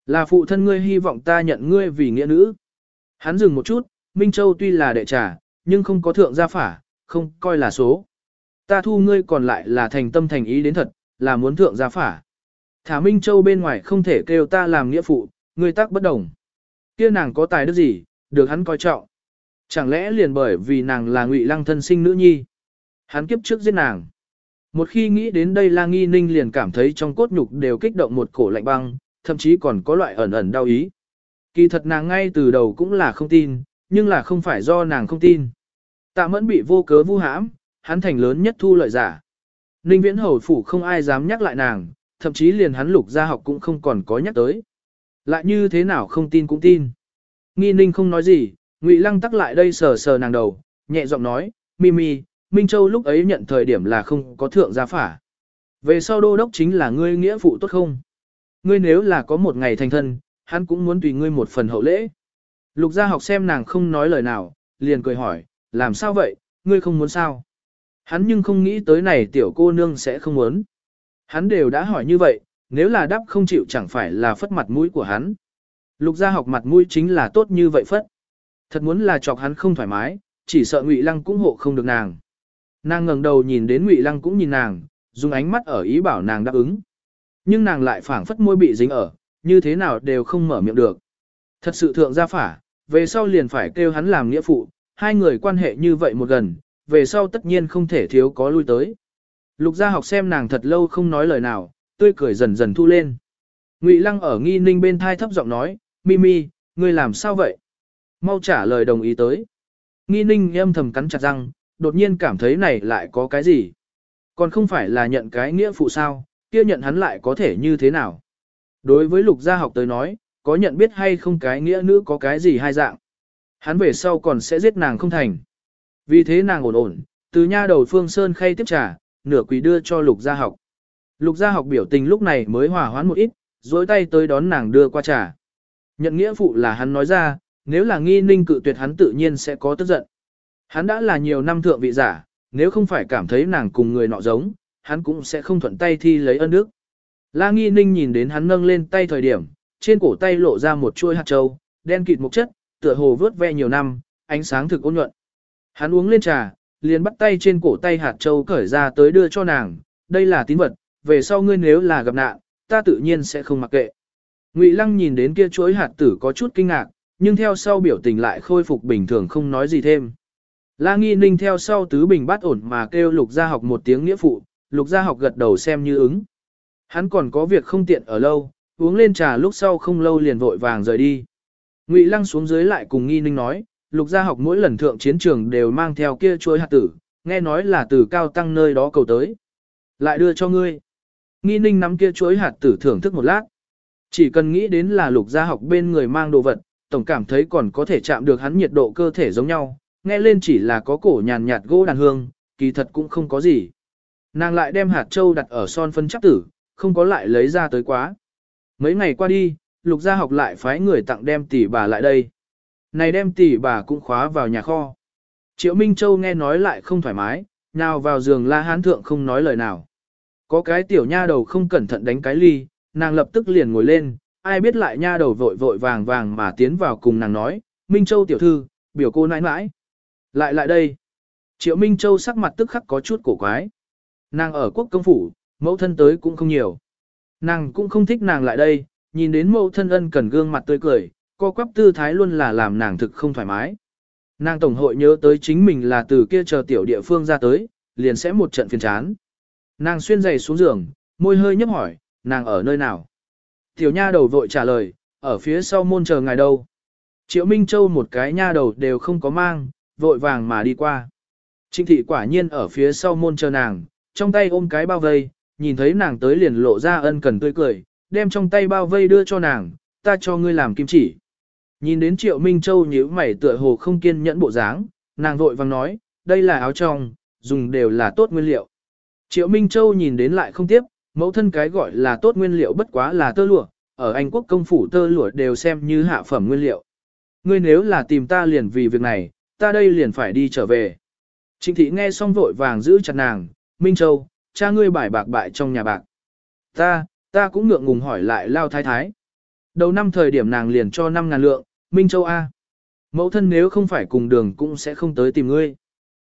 Là phụ thân ngươi hy vọng ta nhận ngươi vì nghĩa nữ. Hắn dừng một chút, Minh Châu tuy là đệ trả, nhưng không có thượng gia phả, không coi là số. Ta thu ngươi còn lại là thành tâm thành ý đến thật, là muốn thượng gia phả. Thả Minh Châu bên ngoài không thể kêu ta làm nghĩa phụ, ngươi tác bất đồng. Kia nàng có tài đức gì, được hắn coi trọng. Chẳng lẽ liền bởi vì nàng là ngụy lăng thân sinh nữ nhi. Hắn kiếp trước giết nàng. Một khi nghĩ đến đây La Nghi Ninh liền cảm thấy trong cốt nhục đều kích động một cổ lạnh băng, thậm chí còn có loại ẩn ẩn đau ý. Kỳ thật nàng ngay từ đầu cũng là không tin, nhưng là không phải do nàng không tin. Tạ mẫn bị vô cớ vu hãm, hắn thành lớn nhất thu lợi giả. Ninh viễn hầu phủ không ai dám nhắc lại nàng, thậm chí liền hắn lục gia học cũng không còn có nhắc tới. Lại như thế nào không tin cũng tin. Nghi ninh không nói gì, Ngụy Lăng tắc lại đây sờ sờ nàng đầu, nhẹ giọng nói, Mimi, Minh Châu lúc ấy nhận thời điểm là không có thượng gia phả. Về sau đô đốc chính là ngươi nghĩa phụ tốt không? Ngươi nếu là có một ngày thành thân, hắn cũng muốn tùy ngươi một phần hậu lễ. Lục gia học xem nàng không nói lời nào, liền cười hỏi, làm sao vậy, ngươi không muốn sao? Hắn nhưng không nghĩ tới này tiểu cô nương sẽ không muốn. Hắn đều đã hỏi như vậy, nếu là đáp không chịu chẳng phải là phất mặt mũi của hắn. Lục gia học mặt mũi chính là tốt như vậy phất. Thật muốn là chọc hắn không thoải mái, chỉ sợ Ngụy Lăng cũng hộ không được nàng. Nàng ngẩng đầu nhìn đến Ngụy Lăng cũng nhìn nàng, dùng ánh mắt ở ý bảo nàng đáp ứng. Nhưng nàng lại phảng phất môi bị dính ở, như thế nào đều không mở miệng được. Thật sự thượng gia phả, về sau liền phải kêu hắn làm nghĩa phụ, hai người quan hệ như vậy một gần, về sau tất nhiên không thể thiếu có lui tới. Lục gia học xem nàng thật lâu không nói lời nào, tươi cười dần dần thu lên. Ngụy Lăng ở nghi ninh bên thai thấp giọng nói, Mimi, ngươi làm sao vậy? Mau trả lời đồng ý tới. Nghi ninh âm thầm cắn chặt răng, đột nhiên cảm thấy này lại có cái gì? Còn không phải là nhận cái nghĩa phụ sao, kia nhận hắn lại có thể như thế nào? Đối với lục gia học tới nói, có nhận biết hay không cái nghĩa nữ có cái gì hai dạng. Hắn về sau còn sẽ giết nàng không thành. Vì thế nàng ổn ổn, từ nha đầu phương sơn khay tiếp trả, nửa quỳ đưa cho lục gia học. Lục gia học biểu tình lúc này mới hòa hoãn một ít, dối tay tới đón nàng đưa qua trà. Nhận nghĩa phụ là hắn nói ra, nếu là nghi ninh cự tuyệt hắn tự nhiên sẽ có tức giận. Hắn đã là nhiều năm thượng vị giả, nếu không phải cảm thấy nàng cùng người nọ giống, hắn cũng sẽ không thuận tay thi lấy ân đức. La nghi ninh nhìn đến hắn nâng lên tay thời điểm, trên cổ tay lộ ra một chuôi hạt châu, đen kịt một chất, tựa hồ vớt ve nhiều năm, ánh sáng thực ôn nhuận. Hắn uống lên trà, liền bắt tay trên cổ tay hạt châu cởi ra tới đưa cho nàng, đây là tín vật, về sau ngươi nếu là gặp nạn, ta tự nhiên sẽ không mặc kệ. Ngụy Lăng nhìn đến kia chuỗi hạt tử có chút kinh ngạc, nhưng theo sau biểu tình lại khôi phục bình thường không nói gì thêm. La Nghi Ninh theo sau tứ bình bát ổn mà kêu Lục Gia học một tiếng nghĩa phụ, Lục Gia học gật đầu xem như ứng. Hắn còn có việc không tiện ở lâu, uống lên trà lúc sau không lâu liền vội vàng rời đi. Ngụy Lăng xuống dưới lại cùng Nghi Ninh nói, Lục Gia học mỗi lần thượng chiến trường đều mang theo kia chuối hạt tử, nghe nói là từ cao tăng nơi đó cầu tới. Lại đưa cho ngươi. Nghi Ninh nắm kia chuối hạt tử thưởng thức một lát. Chỉ cần nghĩ đến là Lục Gia học bên người mang đồ vật, tổng cảm thấy còn có thể chạm được hắn nhiệt độ cơ thể giống nhau, nghe lên chỉ là có cổ nhàn nhạt gỗ đàn hương, kỳ thật cũng không có gì. Nàng lại đem hạt châu đặt ở son phân chắc tử, không có lại lấy ra tới quá. Mấy ngày qua đi, lục gia học lại phái người tặng đem tỷ bà lại đây. Này đem tỷ bà cũng khóa vào nhà kho. Triệu Minh Châu nghe nói lại không thoải mái, nào vào giường la hán thượng không nói lời nào. Có cái tiểu nha đầu không cẩn thận đánh cái ly, nàng lập tức liền ngồi lên, ai biết lại nha đầu vội vội vàng vàng mà tiến vào cùng nàng nói, Minh Châu tiểu thư, biểu cô nãi nãi. Lại lại đây. Triệu Minh Châu sắc mặt tức khắc có chút cổ quái. Nàng ở quốc công phủ, mẫu thân tới cũng không nhiều. Nàng cũng không thích nàng lại đây, nhìn đến mẫu thân ân cần gương mặt tươi cười, co quắp tư thái luôn là làm nàng thực không thoải mái. Nàng tổng hội nhớ tới chính mình là từ kia chờ tiểu địa phương ra tới, liền sẽ một trận phiền chán. Nàng xuyên giày xuống giường, môi hơi nhấp hỏi, nàng ở nơi nào? Tiểu nha đầu vội trả lời, ở phía sau môn chờ ngài đâu. Triệu Minh Châu một cái nha đầu đều không có mang, vội vàng mà đi qua. Trịnh thị quả nhiên ở phía sau môn chờ nàng, trong tay ôm cái bao vây, nhìn thấy nàng tới liền lộ ra ân cần tươi cười, đem trong tay bao vây đưa cho nàng, ta cho ngươi làm kim chỉ. Nhìn đến Triệu Minh Châu nhíu mày tựa hồ không kiên nhẫn bộ dáng, nàng vội vàng nói, đây là áo trong, dùng đều là tốt nguyên liệu. Triệu Minh Châu nhìn đến lại không tiếp, mẫu thân cái gọi là tốt nguyên liệu bất quá là tơ lụa, ở Anh quốc công phủ tơ lụa đều xem như hạ phẩm nguyên liệu. Ngươi nếu là tìm ta liền vì việc này, ta đây liền phải đi trở về. Trịnh thị nghe xong vội vàng giữ chặt nàng, Minh Châu, cha ngươi bài bạc bại trong nhà bạc. Ta, ta cũng ngượng ngùng hỏi lại lao thái thái. Đầu năm thời điểm nàng liền cho 5 ngàn lượng, Minh Châu A. Mẫu thân nếu không phải cùng đường cũng sẽ không tới tìm ngươi.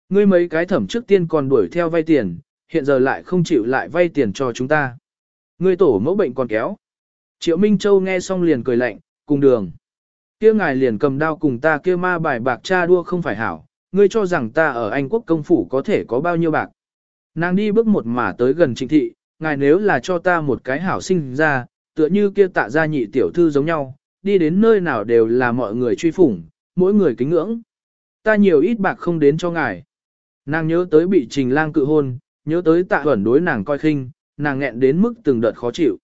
Ngươi mấy cái thẩm trước tiên còn đuổi theo vay tiền, hiện giờ lại không chịu lại vay tiền cho chúng ta. Ngươi tổ mẫu bệnh còn kéo. Triệu Minh Châu nghe xong liền cười lạnh, cùng đường. kia ngài liền cầm đao cùng ta kia ma bài bạc cha đua không phải hảo, ngươi cho rằng ta ở Anh quốc công phủ có thể có bao nhiêu bạc. Nàng đi bước một mà tới gần trịnh thị, ngài nếu là cho ta một cái hảo sinh ra, tựa như kia tạ gia nhị tiểu thư giống nhau, đi đến nơi nào đều là mọi người truy phủng, mỗi người kính ngưỡng. Ta nhiều ít bạc không đến cho ngài. Nàng nhớ tới bị trình lang cự hôn, nhớ tới tạ huẩn đối nàng coi khinh, nàng nghẹn đến mức từng đợt khó chịu.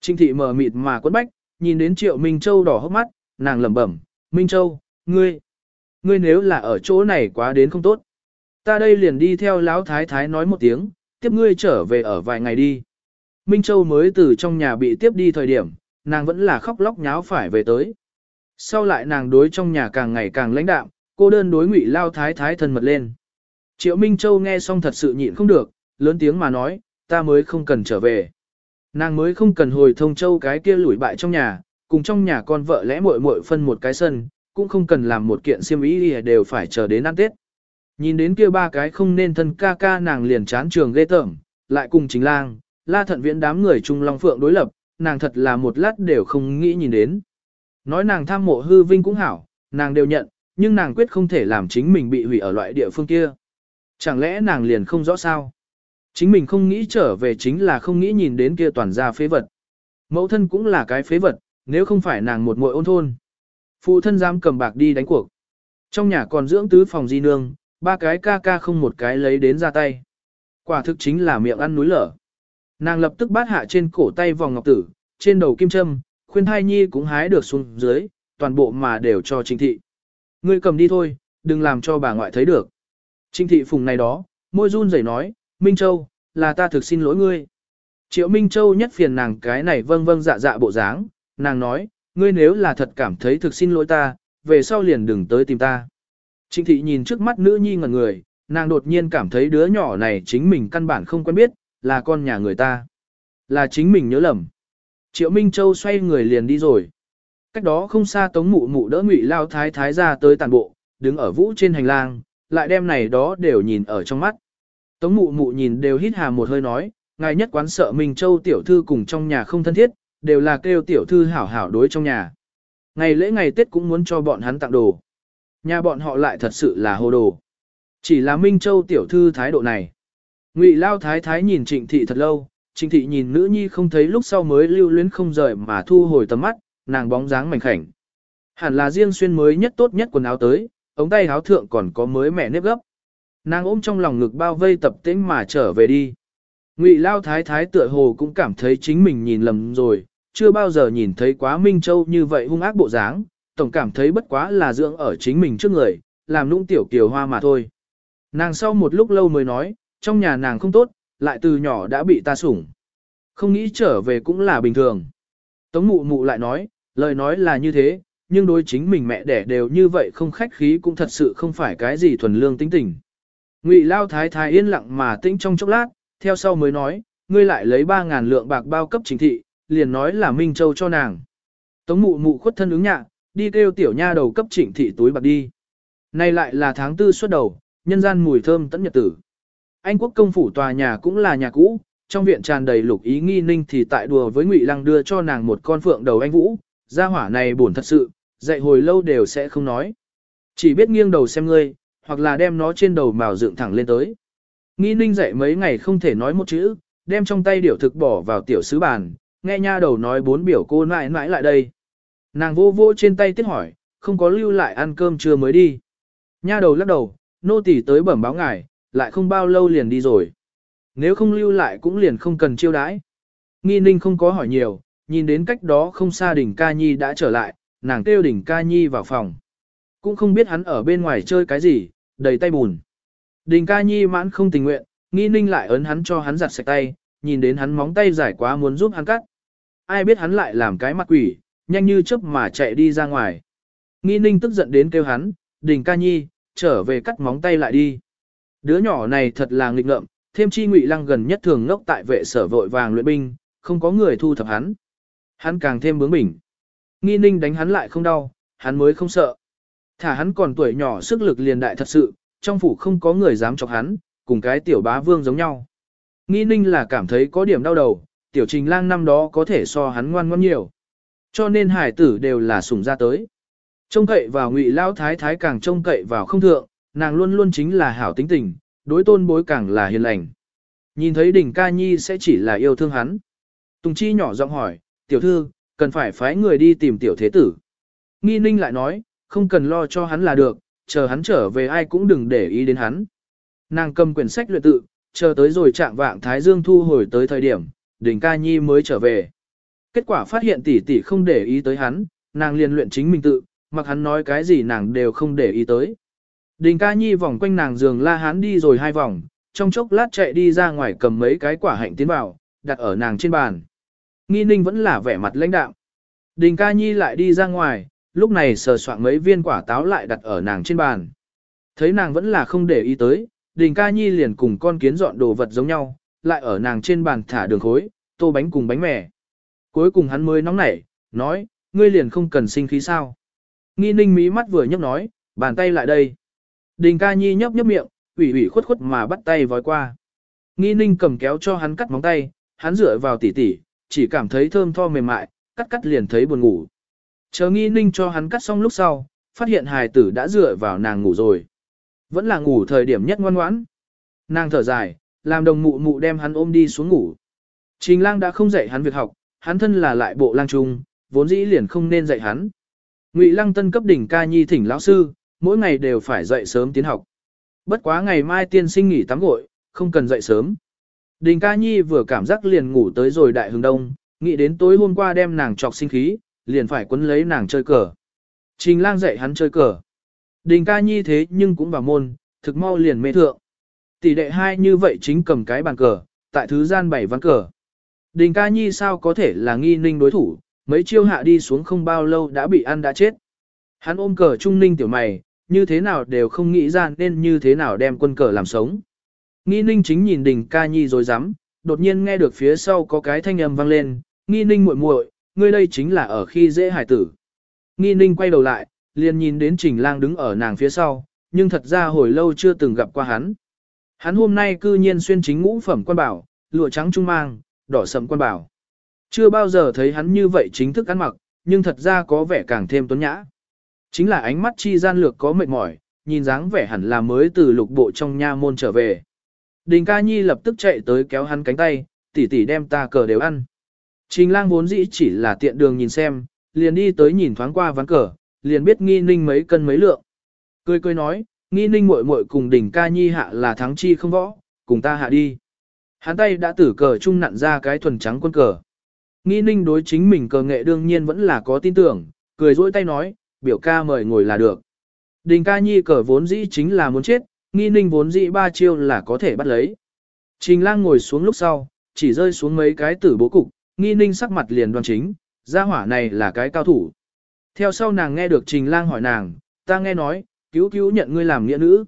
Trinh thị mờ mịt mà quấn bách, nhìn đến triệu Minh Châu đỏ hốc mắt, nàng lẩm bẩm, Minh Châu, ngươi, ngươi nếu là ở chỗ này quá đến không tốt. Ta đây liền đi theo lão thái thái nói một tiếng, tiếp ngươi trở về ở vài ngày đi. Minh Châu mới từ trong nhà bị tiếp đi thời điểm, nàng vẫn là khóc lóc nháo phải về tới. Sau lại nàng đối trong nhà càng ngày càng lãnh đạm, cô đơn đối ngụy lao thái thái thân mật lên. Triệu Minh Châu nghe xong thật sự nhịn không được, lớn tiếng mà nói, ta mới không cần trở về. Nàng mới không cần hồi thông châu cái kia lủi bại trong nhà, cùng trong nhà con vợ lẽ muội muội phân một cái sân, cũng không cần làm một kiện xiêm ý đều phải chờ đến ăn Tết. Nhìn đến kia ba cái không nên thân ca ca nàng liền chán trường ghê tởm, lại cùng chính lang, la thận viễn đám người trung long phượng đối lập, nàng thật là một lát đều không nghĩ nhìn đến. Nói nàng tham mộ hư vinh cũng hảo, nàng đều nhận, nhưng nàng quyết không thể làm chính mình bị hủy ở loại địa phương kia. Chẳng lẽ nàng liền không rõ sao? Chính mình không nghĩ trở về chính là không nghĩ nhìn đến kia toàn gia phế vật. Mẫu thân cũng là cái phế vật, nếu không phải nàng một muội ôn thôn. Phụ thân dám cầm bạc đi đánh cuộc. Trong nhà còn dưỡng tứ phòng di nương, ba cái ca ca không một cái lấy đến ra tay. Quả thực chính là miệng ăn núi lở. Nàng lập tức bát hạ trên cổ tay vòng ngọc tử, trên đầu kim châm, khuyên thai nhi cũng hái được xuống dưới, toàn bộ mà đều cho Trình thị. Ngươi cầm đi thôi, đừng làm cho bà ngoại thấy được. Trình thị phùng này đó, môi run rẩy nói, Minh Châu, là ta thực xin lỗi ngươi. Triệu Minh Châu nhất phiền nàng cái này vâng vâng dạ dạ bộ dáng, nàng nói, ngươi nếu là thật cảm thấy thực xin lỗi ta, về sau liền đừng tới tìm ta. Trịnh thị nhìn trước mắt nữ nhi ngẩn người, nàng đột nhiên cảm thấy đứa nhỏ này chính mình căn bản không quen biết, là con nhà người ta. Là chính mình nhớ lầm. Triệu Minh Châu xoay người liền đi rồi. Cách đó không xa tống mụ mụ đỡ ngụy lao thái thái ra tới tàn bộ, đứng ở vũ trên hành lang, lại đem này đó đều nhìn ở trong mắt. Tống mụ mụ nhìn đều hít hà một hơi nói, ngài nhất quán sợ Minh Châu tiểu thư cùng trong nhà không thân thiết, đều là kêu tiểu thư hảo hảo đối trong nhà. Ngày lễ ngày Tết cũng muốn cho bọn hắn tặng đồ. Nhà bọn họ lại thật sự là hồ đồ. Chỉ là Minh Châu tiểu thư thái độ này. Ngụy Lao Thái Thái nhìn Trịnh Thị thật lâu, Trịnh Thị nhìn nữ nhi không thấy lúc sau mới lưu luyến không rời mà thu hồi tầm mắt, nàng bóng dáng mảnh khảnh. Hẳn là riêng xuyên mới nhất tốt nhất quần áo tới, ống tay áo thượng còn có mới mẻ nếp gấp. Nàng ôm trong lòng ngực bao vây tập tĩnh mà trở về đi. Ngụy Lao Thái Thái tựa hồ cũng cảm thấy chính mình nhìn lầm rồi, chưa bao giờ nhìn thấy quá Minh Châu như vậy hung ác bộ dáng, tổng cảm thấy bất quá là dưỡng ở chính mình trước người, làm nũng tiểu kiều hoa mà thôi. Nàng sau một lúc lâu mới nói, trong nhà nàng không tốt, lại từ nhỏ đã bị ta sủng. Không nghĩ trở về cũng là bình thường. Tống mụ mụ lại nói, lời nói là như thế, nhưng đối chính mình mẹ đẻ đều như vậy không khách khí cũng thật sự không phải cái gì thuần lương tính tình. Ngụy Lao Thái Thái yên lặng mà tĩnh trong chốc lát, theo sau mới nói, ngươi lại lấy 3.000 lượng bạc bao cấp chính thị, liền nói là Minh Châu cho nàng. Tống mụ mụ khuất thân ứng nhạ, đi kêu tiểu nha đầu cấp trịnh thị túi bạc đi. Nay lại là tháng tư xuất đầu, nhân gian mùi thơm tẫn nhật tử. Anh quốc công phủ tòa nhà cũng là nhà cũ, trong viện tràn đầy lục ý nghi ninh thì tại đùa với ngụy lăng đưa cho nàng một con phượng đầu anh vũ, gia hỏa này buồn thật sự, dạy hồi lâu đều sẽ không nói. Chỉ biết nghiêng đầu xem ngươi, hoặc là đem nó trên đầu màu dựng thẳng lên tới. Nghi ninh dậy mấy ngày không thể nói một chữ, đem trong tay điểu thực bỏ vào tiểu sứ bàn, nghe nha đầu nói bốn biểu cô mãi mãi lại đây. Nàng vô vô trên tay tiết hỏi, không có lưu lại ăn cơm trưa mới đi. Nha đầu lắc đầu, nô tỳ tới bẩm báo ngài, lại không bao lâu liền đi rồi. Nếu không lưu lại cũng liền không cần chiêu đãi. Nghi ninh không có hỏi nhiều, nhìn đến cách đó không xa đỉnh ca nhi đã trở lại, nàng kêu đỉnh ca nhi vào phòng. Cũng không biết hắn ở bên ngoài chơi cái gì, đầy tay bùn. Đình ca nhi mãn không tình nguyện, nghi ninh lại ấn hắn cho hắn giặt sạch tay, nhìn đến hắn móng tay dài quá muốn giúp hắn cắt. Ai biết hắn lại làm cái mặt quỷ, nhanh như chớp mà chạy đi ra ngoài. Nghi ninh tức giận đến kêu hắn, đình ca nhi, trở về cắt móng tay lại đi. Đứa nhỏ này thật là nghịch ngợm, thêm chi ngụy lăng gần nhất thường ngốc tại vệ sở vội vàng luyện binh, không có người thu thập hắn. Hắn càng thêm bướng bỉnh. Nghi ninh đánh hắn lại không đau, hắn mới không sợ. Thả hắn còn tuổi nhỏ sức lực liền đại thật sự, trong phủ không có người dám chọc hắn, cùng cái tiểu bá vương giống nhau. Nghi ninh là cảm thấy có điểm đau đầu, tiểu trình lang năm đó có thể so hắn ngoan ngoan nhiều. Cho nên hải tử đều là sủng ra tới. Trông cậy vào ngụy lao thái thái càng trông cậy vào không thượng, nàng luôn luôn chính là hảo tính tình, đối tôn bối càng là hiền lành. Nhìn thấy đỉnh ca nhi sẽ chỉ là yêu thương hắn. Tùng chi nhỏ giọng hỏi, tiểu thư, cần phải phái người đi tìm tiểu thế tử. Nghi ninh lại nói, không cần lo cho hắn là được, chờ hắn trở về ai cũng đừng để ý đến hắn. Nàng cầm quyển sách luyện tự, chờ tới rồi trạng vạng Thái Dương thu hồi tới thời điểm, đỉnh ca nhi mới trở về. Kết quả phát hiện tỷ tỷ không để ý tới hắn, nàng liền luyện chính mình tự, mặc hắn nói cái gì nàng đều không để ý tới. Đình ca nhi vòng quanh nàng giường la hán đi rồi hai vòng, trong chốc lát chạy đi ra ngoài cầm mấy cái quả hạnh tiến vào, đặt ở nàng trên bàn. Nghi ninh vẫn là vẻ mặt lãnh đạm. Đình ca nhi lại đi ra ngoài, lúc này sờ soạn mấy viên quả táo lại đặt ở nàng trên bàn. Thấy nàng vẫn là không để ý tới, đình ca nhi liền cùng con kiến dọn đồ vật giống nhau, lại ở nàng trên bàn thả đường khối, tô bánh cùng bánh mè. Cuối cùng hắn mới nóng nảy, nói, ngươi liền không cần sinh khí sao. Nghi ninh mí mắt vừa nhấp nói, bàn tay lại đây. Đình ca nhi nhấp nhấp miệng, ủy ủy khuất khuất mà bắt tay vói qua. Nghi ninh cầm kéo cho hắn cắt móng tay, hắn dựa vào tỉ tỉ, chỉ cảm thấy thơm tho mềm mại, cắt cắt liền thấy buồn ngủ. Chờ nghi ninh cho hắn cắt xong lúc sau, phát hiện hài tử đã dựa vào nàng ngủ rồi. Vẫn là ngủ thời điểm nhất ngoan ngoãn. Nàng thở dài, làm đồng mụ mụ đem hắn ôm đi xuống ngủ. Trình lang đã không dạy hắn việc học, hắn thân là lại bộ lang trung, vốn dĩ liền không nên dạy hắn. Ngụy Lăng Tân cấp đỉnh ca nhi thỉnh lão sư, mỗi ngày đều phải dậy sớm tiến học. Bất quá ngày mai tiên sinh nghỉ tắm gội, không cần dậy sớm. Đình ca nhi vừa cảm giác liền ngủ tới rồi đại hướng đông, nghĩ đến tối hôm qua đem nàng trọc sinh khí, liền phải quấn lấy nàng chơi cờ. Trình lang dạy hắn chơi cờ. Đình ca nhi thế nhưng cũng vào môn, thực mau liền mê thượng. Tỷ đệ hai như vậy chính cầm cái bàn cờ, tại thứ gian bảy ván cờ. Đình ca nhi sao có thể là nghi ninh đối thủ, mấy chiêu hạ đi xuống không bao lâu đã bị ăn đã chết. Hắn ôm cờ trung ninh tiểu mày, như thế nào đều không nghĩ ra nên như thế nào đem quân cờ làm sống. Nghi ninh chính nhìn đình ca nhi rồi dám, đột nhiên nghe được phía sau có cái thanh âm vang lên, nghi ninh muội muội, ngươi đây chính là ở khi dễ hải tử. Nghi ninh quay đầu lại, liền nhìn đến trình lang đứng ở nàng phía sau, nhưng thật ra hồi lâu chưa từng gặp qua hắn. Hắn hôm nay cư nhiên xuyên chính ngũ phẩm quan bảo, lụa trắng trung mang, đỏ sầm quan bảo. Chưa bao giờ thấy hắn như vậy chính thức ăn mặc, nhưng thật ra có vẻ càng thêm tuấn nhã. Chính là ánh mắt chi gian lược có mệt mỏi, nhìn dáng vẻ hẳn là mới từ lục bộ trong nha môn trở về. Đình ca nhi lập tức chạy tới kéo hắn cánh tay, tỷ tỷ đem ta cờ đều ăn. Trình lang vốn dĩ chỉ là tiện đường nhìn xem, liền đi tới nhìn thoáng qua ván cờ, liền biết nghi ninh mấy cân mấy lượng. Cười cười nói, nghi ninh muội muội cùng đỉnh ca nhi hạ là thắng chi không võ, cùng ta hạ đi. Hắn tay đã tử cờ trung nặn ra cái thuần trắng quân cờ. Nghi ninh đối chính mình cờ nghệ đương nhiên vẫn là có tin tưởng, cười dỗi tay nói, biểu ca mời ngồi là được. Đình ca nhi cờ vốn dĩ chính là muốn chết, nghi ninh vốn dĩ ba chiêu là có thể bắt lấy. Trình lang ngồi xuống lúc sau, chỉ rơi xuống mấy cái tử bố cục, nghi ninh sắc mặt liền đoan chính, gia hỏa này là cái cao thủ. Theo sau nàng nghe được trình lang hỏi nàng, ta nghe nói, cứu cứu nhận ngươi làm nghĩa nữ.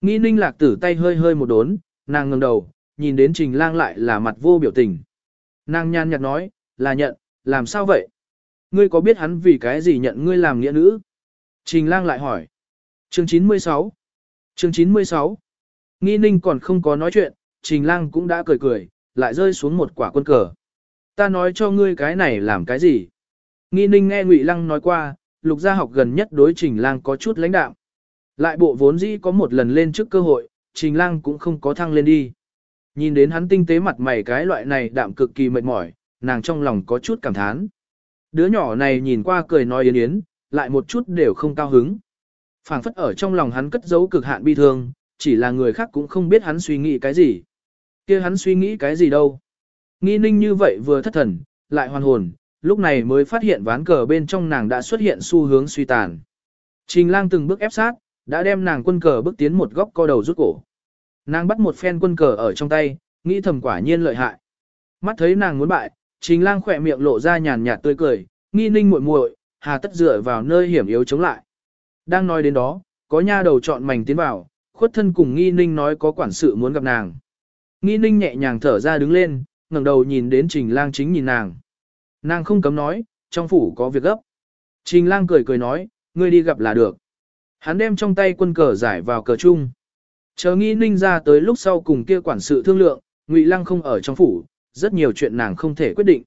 Nghi ninh lạc tử tay hơi hơi một đốn, nàng ngẩng đầu, nhìn đến trình lang lại là mặt vô biểu tình. Nàng nhàn nhạt nói, là nhận, làm sao vậy? Ngươi có biết hắn vì cái gì nhận ngươi làm nghĩa nữ? Trình lang lại hỏi. Chương 96 Chương 96 Nghi ninh còn không có nói chuyện, trình lang cũng đã cười cười, lại rơi xuống một quả quân cờ. Ta nói cho ngươi cái này làm cái gì? Nghi ninh nghe Ngụy Lăng nói qua, lục gia học gần nhất đối trình lang có chút lãnh đạo. Lại bộ vốn dĩ có một lần lên trước cơ hội, trình lang cũng không có thăng lên đi. Nhìn đến hắn tinh tế mặt mày cái loại này đạm cực kỳ mệt mỏi, nàng trong lòng có chút cảm thán. Đứa nhỏ này nhìn qua cười nói yến yến, lại một chút đều không cao hứng. phảng phất ở trong lòng hắn cất giấu cực hạn bi thương, chỉ là người khác cũng không biết hắn suy nghĩ cái gì. kia hắn suy nghĩ cái gì đâu. Nghi ninh như vậy vừa thất thần, lại hoàn hồn, lúc này mới phát hiện ván cờ bên trong nàng đã xuất hiện xu hướng suy tàn. Trình lang từng bước ép sát, đã đem nàng quân cờ bước tiến một góc co đầu rút cổ. Nàng bắt một phen quân cờ ở trong tay, nghĩ thầm quả nhiên lợi hại. Mắt thấy nàng muốn bại, trình lang khỏe miệng lộ ra nhàn nhạt tươi cười, nghi ninh muội muội, hà tất dựa vào nơi hiểm yếu chống lại. Đang nói đến đó, có nha đầu chọn mảnh tiến vào, khuất thân cùng nghi ninh nói có quản sự muốn gặp nàng. Nghi ninh nhẹ nhàng thở ra đứng lên, ngẩng đầu nhìn đến trình lang chính nhìn nàng. Nàng không cấm nói, trong phủ có việc gấp. Trình lang cười cười nói, ngươi đi gặp là được. Hắn đem trong tay quân cờ giải vào cờ chung. Chờ nghi ninh ra tới lúc sau cùng kia quản sự thương lượng, Ngụy Lăng không ở trong phủ, rất nhiều chuyện nàng không thể quyết định.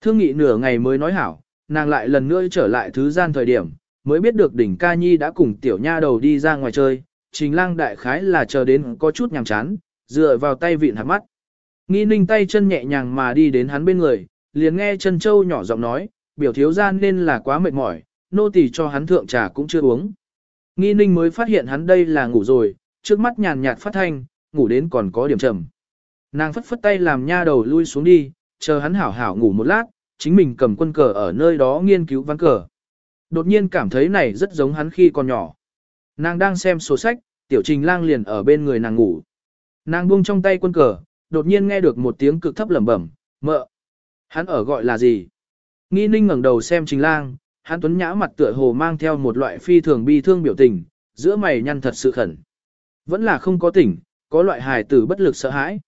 Thương nghị nửa ngày mới nói hảo, nàng lại lần nữa trở lại thứ gian thời điểm, mới biết được đỉnh ca nhi đã cùng tiểu nha đầu đi ra ngoài chơi, trình lang đại khái là chờ đến có chút nhàm chán, dựa vào tay vịn hạt mắt. Nghi ninh tay chân nhẹ nhàng mà đi đến hắn bên người, liền nghe chân châu nhỏ giọng nói, biểu thiếu ra nên là quá mệt mỏi, nô tỳ cho hắn thượng trà cũng chưa uống. Nghi ninh mới phát hiện hắn đây là ngủ rồi, trước mắt nhàn nhạt phát thanh, ngủ đến còn có điểm trầm. Nàng phất phất tay làm nha đầu lui xuống đi, chờ hắn hảo hảo ngủ một lát, chính mình cầm quân cờ ở nơi đó nghiên cứu ván cờ. Đột nhiên cảm thấy này rất giống hắn khi còn nhỏ. Nàng đang xem sổ sách, tiểu trình lang liền ở bên người nàng ngủ. Nàng buông trong tay quân cờ, đột nhiên nghe được một tiếng cực thấp lẩm bẩm, mợ. Hắn ở gọi là gì? Nghi ninh ngẩng đầu xem trình lang, hắn tuấn nhã mặt tựa hồ mang theo một loại phi thường bi thương biểu tình, giữa mày nhăn thật sự khẩn. Vẫn là không có tỉnh, có loại hài tử bất lực sợ hãi.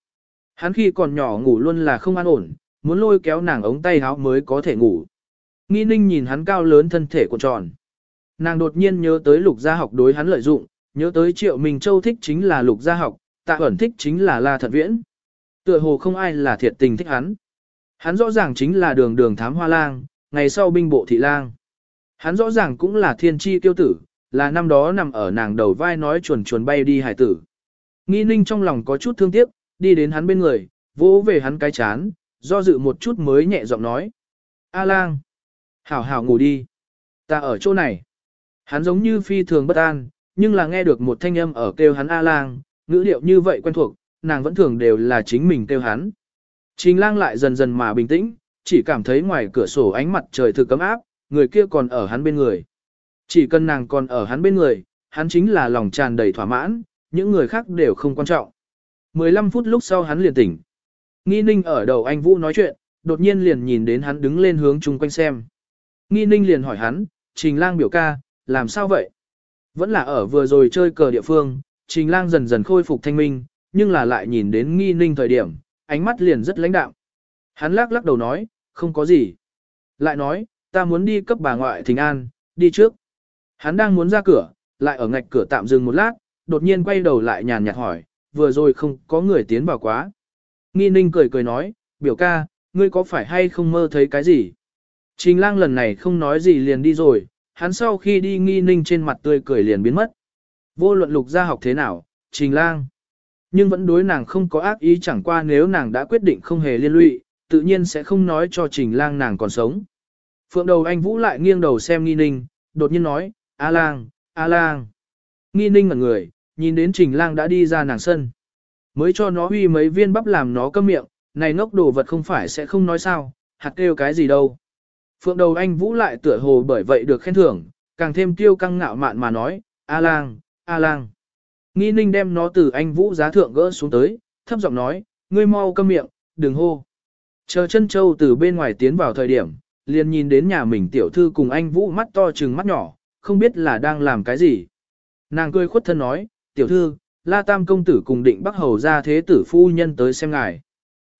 Hắn khi còn nhỏ ngủ luôn là không an ổn, muốn lôi kéo nàng ống tay áo mới có thể ngủ. Nghi ninh nhìn hắn cao lớn thân thể cuộn tròn. Nàng đột nhiên nhớ tới lục gia học đối hắn lợi dụng, nhớ tới triệu Minh Châu thích chính là lục gia học, tạ ẩn thích chính là la thật viễn. Tựa hồ không ai là thiệt tình thích hắn. Hắn rõ ràng chính là đường đường thám hoa lang, ngày sau binh bộ thị lang. Hắn rõ ràng cũng là thiên tri tiêu tử, là năm đó nằm ở nàng đầu vai nói chuồn chuồn bay đi hải tử. Nghi ninh trong lòng có chút thương tiếc, đi đến hắn bên người, vỗ về hắn cái chán, do dự một chút mới nhẹ giọng nói. A lang, hảo hảo ngủ đi. Ta ở chỗ này. Hắn giống như phi thường bất an, nhưng là nghe được một thanh âm ở kêu hắn A lang, ngữ điệu như vậy quen thuộc, nàng vẫn thường đều là chính mình kêu hắn. Trình lang lại dần dần mà bình tĩnh, chỉ cảm thấy ngoài cửa sổ ánh mặt trời thực cấm áp, người kia còn ở hắn bên người. Chỉ cần nàng còn ở hắn bên người, hắn chính là lòng tràn đầy thỏa mãn, những người khác đều không quan trọng. 15 phút lúc sau hắn liền tỉnh. Nghi ninh ở đầu anh Vũ nói chuyện, đột nhiên liền nhìn đến hắn đứng lên hướng chung quanh xem. Nghi ninh liền hỏi hắn, trình lang biểu ca, làm sao vậy? Vẫn là ở vừa rồi chơi cờ địa phương, trình lang dần dần khôi phục thanh minh, nhưng là lại nhìn đến nghi ninh thời điểm, ánh mắt liền rất lãnh đạm. Hắn lắc lắc đầu nói, không có gì. Lại nói, ta muốn đi cấp bà ngoại thình an, đi trước. Hắn đang muốn ra cửa, lại ở ngạch cửa tạm dừng một lát, đột nhiên quay đầu lại nhàn nhạt hỏi, vừa rồi không có người tiến vào quá. Nghi ninh cười cười nói, biểu ca, ngươi có phải hay không mơ thấy cái gì? Trình lang lần này không nói gì liền đi rồi, hắn sau khi đi nghi ninh trên mặt tươi cười liền biến mất. Vô luận lục gia học thế nào, trình lang. Nhưng vẫn đối nàng không có ác ý chẳng qua nếu nàng đã quyết định không hề liên lụy, tự nhiên sẽ không nói cho trình lang nàng còn sống. Phượng đầu anh Vũ lại nghiêng đầu xem nghi ninh, đột nhiên nói, A lang, A lang. Nghi ninh ngẩn người, nhìn đến trình lang đã đi ra nàng sân. Mới cho nó huy mấy viên bắp làm nó câm miệng, này ngốc đồ vật không phải sẽ không nói sao, hạt kêu cái gì đâu. Phượng đầu anh Vũ lại tựa hồ bởi vậy được khen thưởng, càng thêm tiêu căng ngạo mạn mà nói, A lang, A lang. Nghi ninh đem nó từ anh Vũ giá thượng gỡ xuống tới, thấp giọng nói, ngươi mau câm miệng, đừng hô. Chờ chân châu từ bên ngoài tiến vào thời điểm, liền nhìn đến nhà mình tiểu thư cùng anh Vũ mắt to trừng mắt nhỏ, không biết là đang làm cái gì. Nàng cười khuất thân nói, tiểu thư, La Tam công tử cùng định Bắc Hầu ra thế tử phu nhân tới xem ngài.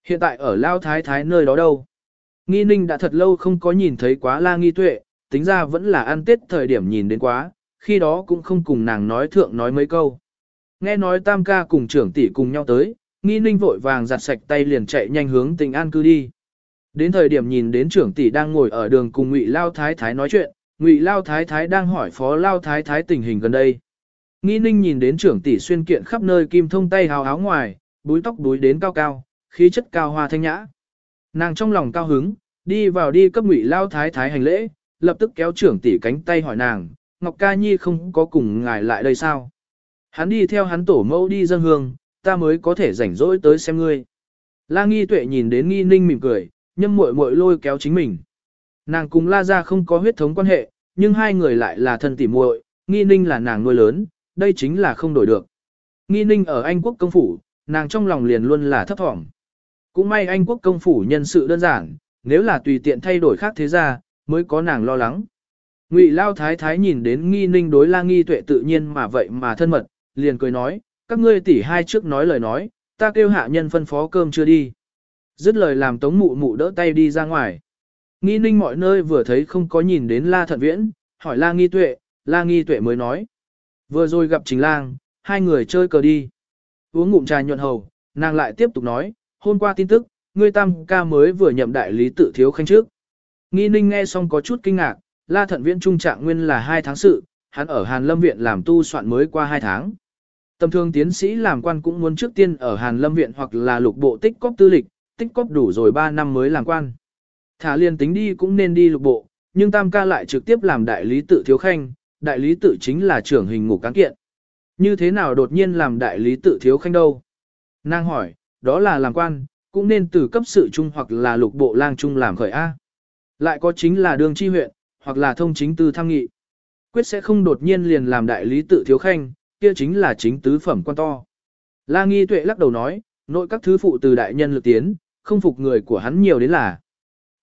Hiện tại ở Lao Thái Thái nơi đó đâu? Nghi ninh đã thật lâu không có nhìn thấy quá La Nghi Tuệ, tính ra vẫn là ăn tết thời điểm nhìn đến quá, khi đó cũng không cùng nàng nói thượng nói mấy câu. Nghe nói Tam ca cùng trưởng tỷ cùng nhau tới, nghi ninh vội vàng giặt sạch tay liền chạy nhanh hướng tình an cư đi. Đến thời điểm nhìn đến trưởng tỷ đang ngồi ở đường cùng Ngụy Lao Thái Thái nói chuyện, Ngụy Lao Thái Thái đang hỏi Phó Lao Thái Thái tình hình gần đây. Nghi ninh nhìn đến trưởng tỷ xuyên kiện khắp nơi kim thông tay hào áo ngoài, búi tóc búi đến cao cao, khí chất cao hoa thanh nhã. Nàng trong lòng cao hứng, đi vào đi cấp ngụy lao thái thái hành lễ, lập tức kéo trưởng tỷ cánh tay hỏi nàng, Ngọc Ca Nhi không có cùng ngài lại đây sao? Hắn đi theo hắn tổ mẫu đi dân hương, ta mới có thể rảnh rỗi tới xem ngươi. La Nghi Tuệ nhìn đến Nghi Ninh mỉm cười, nhâm muội muội lôi kéo chính mình. Nàng cùng La gia không có huyết thống quan hệ, nhưng hai người lại là thân tỉ muội, Nghi Ninh là nàng nuôi lớn, đây chính là không đổi được. Nghi ninh ở Anh quốc công phủ, nàng trong lòng liền luôn là thấp thỏm. Cũng may Anh quốc công phủ nhân sự đơn giản, nếu là tùy tiện thay đổi khác thế ra, mới có nàng lo lắng. Ngụy Lao Thái Thái nhìn đến nghi ninh đối la nghi tuệ tự nhiên mà vậy mà thân mật, liền cười nói, các ngươi tỷ hai trước nói lời nói, ta kêu hạ nhân phân phó cơm chưa đi. Dứt lời làm tống mụ mụ đỡ tay đi ra ngoài. Nghi ninh mọi nơi vừa thấy không có nhìn đến la thận viễn, hỏi la nghi tuệ, la nghi tuệ mới nói. Vừa rồi gặp trình lang, hai người chơi cờ đi. Uống ngụm trà nhuận hầu, nàng lại tiếp tục nói, hôm qua tin tức, ngươi tam ca mới vừa nhậm đại lý tự thiếu khanh trước. Nghi ninh nghe xong có chút kinh ngạc, la thận viễn trung trạng nguyên là hai tháng sự, hắn ở Hàn Lâm Viện làm tu soạn mới qua hai tháng. Tầm thường tiến sĩ làm quan cũng muốn trước tiên ở Hàn Lâm Viện hoặc là lục bộ tích cóp tư lịch, tích cóp đủ rồi 3 năm mới làm quan. Thả liên tính đi cũng nên đi lục bộ, nhưng Tam ca lại trực tiếp làm đại lý tự thiếu khanh, đại lý tự chính là trưởng hình ngục cán kiện. Như thế nào đột nhiên làm đại lý tự thiếu khanh đâu? Nàng hỏi, đó là làm quan, cũng nên từ cấp sự trung hoặc là lục bộ lang trung làm khởi A. Lại có chính là đường chi huyện, hoặc là thông chính tư tham nghị. Quyết sẽ không đột nhiên liền làm đại lý tự thiếu khanh, kia chính là chính tứ phẩm quan to. La nghi tuệ lắc đầu nói, nội các thứ phụ từ đại nhân lực tiến, không phục người của hắn nhiều đến là.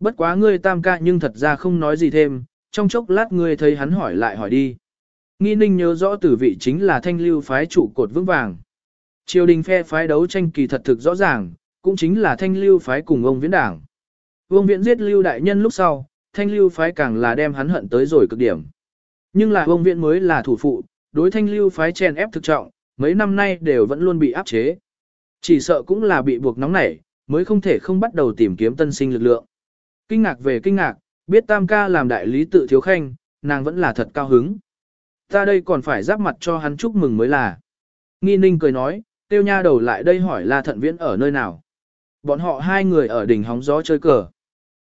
Bất quá ngươi tam ca nhưng thật ra không nói gì thêm, trong chốc lát ngươi thấy hắn hỏi lại hỏi đi. Nghi ninh nhớ rõ tử vị chính là thanh lưu phái trụ cột vững vàng. Triều đình phe phái đấu tranh kỳ thật thực rõ ràng, cũng chính là thanh lưu phái cùng ông viễn đảng. Vương viễn giết lưu đại nhân lúc sau, thanh lưu phái càng là đem hắn hận tới rồi cực điểm. Nhưng là ông viễn mới là thủ phụ, đối thanh lưu phái chen ép thực trọng, mấy năm nay đều vẫn luôn bị áp chế. Chỉ sợ cũng là bị buộc nóng nảy, mới không thể không bắt đầu tìm kiếm tân sinh lực lượng. Kinh ngạc về kinh ngạc, biết tam ca làm đại lý tự thiếu khanh, nàng vẫn là thật cao hứng. Ta đây còn phải giáp mặt cho hắn chúc mừng mới là. Nghi ninh cười nói, tiêu nha đầu lại đây hỏi là thận viễn ở nơi nào. Bọn họ hai người ở đỉnh hóng gió chơi cờ.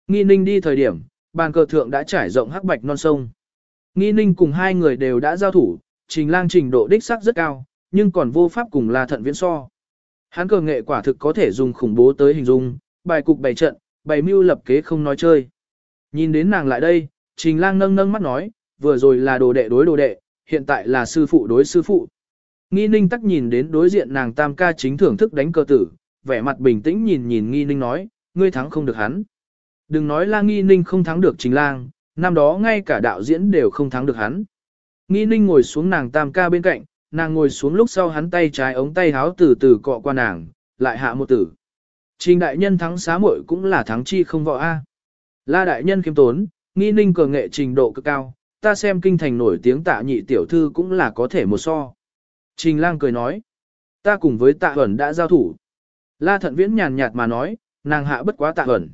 Nghi ninh đi thời điểm, bàn cờ thượng đã trải rộng hắc bạch non sông. Nghi ninh cùng hai người đều đã giao thủ, trình lang trình độ đích sắc rất cao, nhưng còn vô pháp cùng là thận viễn so. Hắn cờ nghệ quả thực có thể dùng khủng bố tới hình dung, bài cục bày trận, bày mưu lập kế không nói chơi. Nhìn đến nàng lại đây, trình lang nâng nâng mắt nói, vừa rồi là đồ đệ đối đồ đệ, hiện tại là sư phụ đối sư phụ. Nghi ninh tắc nhìn đến đối diện nàng tam ca chính thưởng thức đánh cơ tử, vẻ mặt bình tĩnh nhìn nhìn nghi ninh nói, ngươi thắng không được hắn. Đừng nói là nghi ninh không thắng được trình lang, năm đó ngay cả đạo diễn đều không thắng được hắn. Nghi ninh ngồi xuống nàng tam ca bên cạnh, nàng ngồi xuống lúc sau hắn tay trái ống tay háo từ từ cọ qua nàng, lại hạ một tử. Trình đại nhân thắng xá muội cũng là thắng chi không võ A. La đại nhân kiêm tốn, nghi ninh cờ nghệ trình độ cực cao, ta xem kinh thành nổi tiếng tạ nhị tiểu thư cũng là có thể một so. Trình lang cười nói, ta cùng với tạ ẩn đã giao thủ. La thận viễn nhàn nhạt mà nói, nàng hạ bất quá tạ ẩn.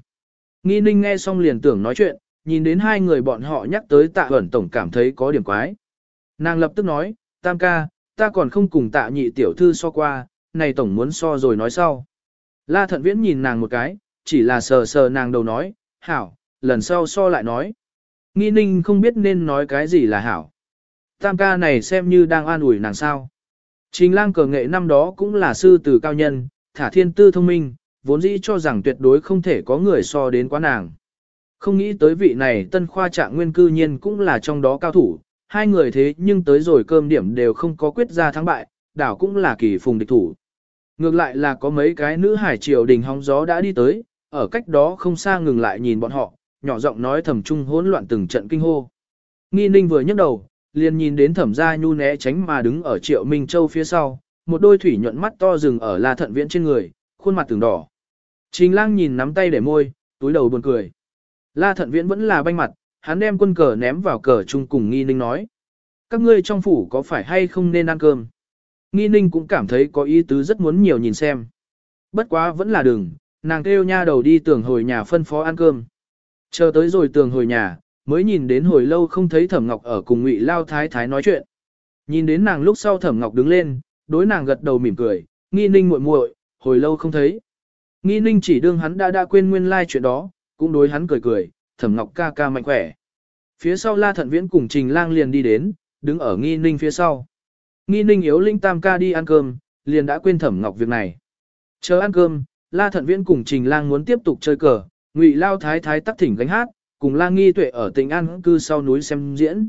Nghi ninh nghe xong liền tưởng nói chuyện, nhìn đến hai người bọn họ nhắc tới tạ ẩn tổng cảm thấy có điểm quái. Nàng lập tức nói, tam ca, ta còn không cùng tạ nhị tiểu thư so qua, này tổng muốn so rồi nói sau. La thận viễn nhìn nàng một cái, chỉ là sờ sờ nàng đầu nói, hảo, lần sau so lại nói. Nghi ninh không biết nên nói cái gì là hảo. Tam ca này xem như đang an ủi nàng sao. Trình lang cờ nghệ năm đó cũng là sư tử cao nhân, thả thiên tư thông minh, vốn dĩ cho rằng tuyệt đối không thể có người so đến quá nàng. Không nghĩ tới vị này tân khoa trạng nguyên cư nhiên cũng là trong đó cao thủ, hai người thế nhưng tới rồi cơm điểm đều không có quyết ra thắng bại, đảo cũng là kỳ phùng địch thủ. Ngược lại là có mấy cái nữ hải triều đình hóng gió đã đi tới, ở cách đó không xa ngừng lại nhìn bọn họ, nhỏ giọng nói thầm trung hỗn loạn từng trận kinh hô. Nghi ninh vừa nhấc đầu, liền nhìn đến thẩm gia nhu né tránh mà đứng ở triệu Minh Châu phía sau, một đôi thủy nhuận mắt to rừng ở la thận viễn trên người, khuôn mặt từng đỏ. Trình lang nhìn nắm tay để môi, túi đầu buồn cười. La thận viễn vẫn là banh mặt, hắn đem quân cờ ném vào cờ chung cùng nghi ninh nói. Các ngươi trong phủ có phải hay không nên ăn cơm? Nghi ninh cũng cảm thấy có ý tứ rất muốn nhiều nhìn xem. Bất quá vẫn là đừng, nàng kêu nha đầu đi tường hồi nhà phân phó ăn cơm. Chờ tới rồi tường hồi nhà, mới nhìn đến hồi lâu không thấy Thẩm Ngọc ở cùng Ngụy Lao Thái Thái nói chuyện. Nhìn đến nàng lúc sau Thẩm Ngọc đứng lên, đối nàng gật đầu mỉm cười, nghi ninh muội muội, hồi lâu không thấy. Nghi ninh chỉ đương hắn đã đã quên nguyên lai like chuyện đó, cũng đối hắn cười cười, Thẩm Ngọc ca ca mạnh khỏe. Phía sau La Thận Viễn cùng Trình Lang liền đi đến, đứng ở nghi ninh phía sau. Nghi ninh yếu linh tam ca đi ăn cơm, liền đã quên Thẩm Ngọc việc này. Chờ ăn cơm, La Thận Viễn cùng Trình Lang muốn tiếp tục chơi cờ, Ngụy Lao Thái Thái tắc thỉnh gánh hát, cùng La Nghi Tuệ ở tỉnh An cư sau núi xem diễn.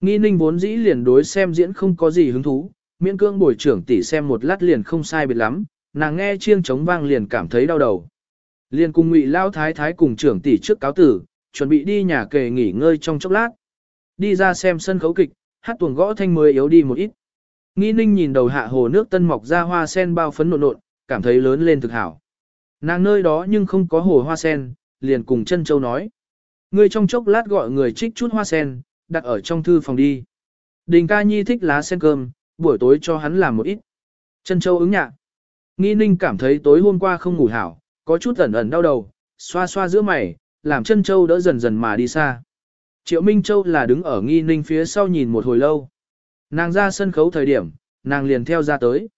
Nghi ninh vốn dĩ liền đối xem diễn không có gì hứng thú, miễn cương bồi trưởng tỷ xem một lát liền không sai biệt lắm, nàng nghe chiêng trống vang liền cảm thấy đau đầu. Liền cùng Ngụy Lao Thái Thái cùng trưởng tỷ trước cáo tử, chuẩn bị đi nhà kề nghỉ ngơi trong chốc lát. Đi ra xem sân khấu kịch, hát tuồng gõ thanh mới yếu đi một ít. Nghi ninh nhìn đầu hạ hồ nước tân mọc ra hoa sen bao phấn nộn nộn, cảm thấy lớn lên thực hảo. Nàng nơi đó nhưng không có hồ hoa sen, liền cùng chân châu nói. Ngươi trong chốc lát gọi người trích chút hoa sen, đặt ở trong thư phòng đi. Đình ca nhi thích lá sen cơm, buổi tối cho hắn làm một ít. Chân châu ứng nhạ. Nghi ninh cảm thấy tối hôm qua không ngủ hảo, có chút ẩn ẩn đau đầu, xoa xoa giữa mày, làm chân châu đỡ dần dần mà đi xa. Triệu Minh Châu là đứng ở nghi ninh phía sau nhìn một hồi lâu. Nàng ra sân khấu thời điểm, nàng liền theo ra tới.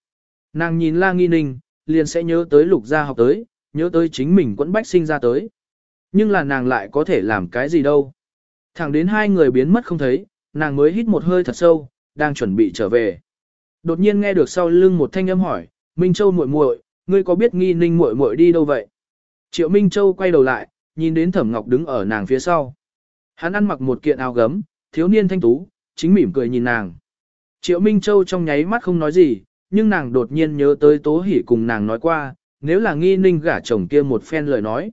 Nàng nhìn la nghi ninh, liền sẽ nhớ tới lục gia học tới, nhớ tới chính mình quẫn bách sinh ra tới. Nhưng là nàng lại có thể làm cái gì đâu. Thẳng đến hai người biến mất không thấy, nàng mới hít một hơi thật sâu, đang chuẩn bị trở về. Đột nhiên nghe được sau lưng một thanh âm hỏi, Minh Châu muội muội, ngươi có biết nghi ninh muội muội đi đâu vậy? Triệu Minh Châu quay đầu lại, nhìn đến Thẩm Ngọc đứng ở nàng phía sau. Hắn ăn mặc một kiện áo gấm, thiếu niên thanh tú, chính mỉm cười nhìn nàng. Triệu Minh Châu trong nháy mắt không nói gì, nhưng nàng đột nhiên nhớ tới Tố Hỷ cùng nàng nói qua, nếu là nghi ninh gả chồng kia một phen lời nói.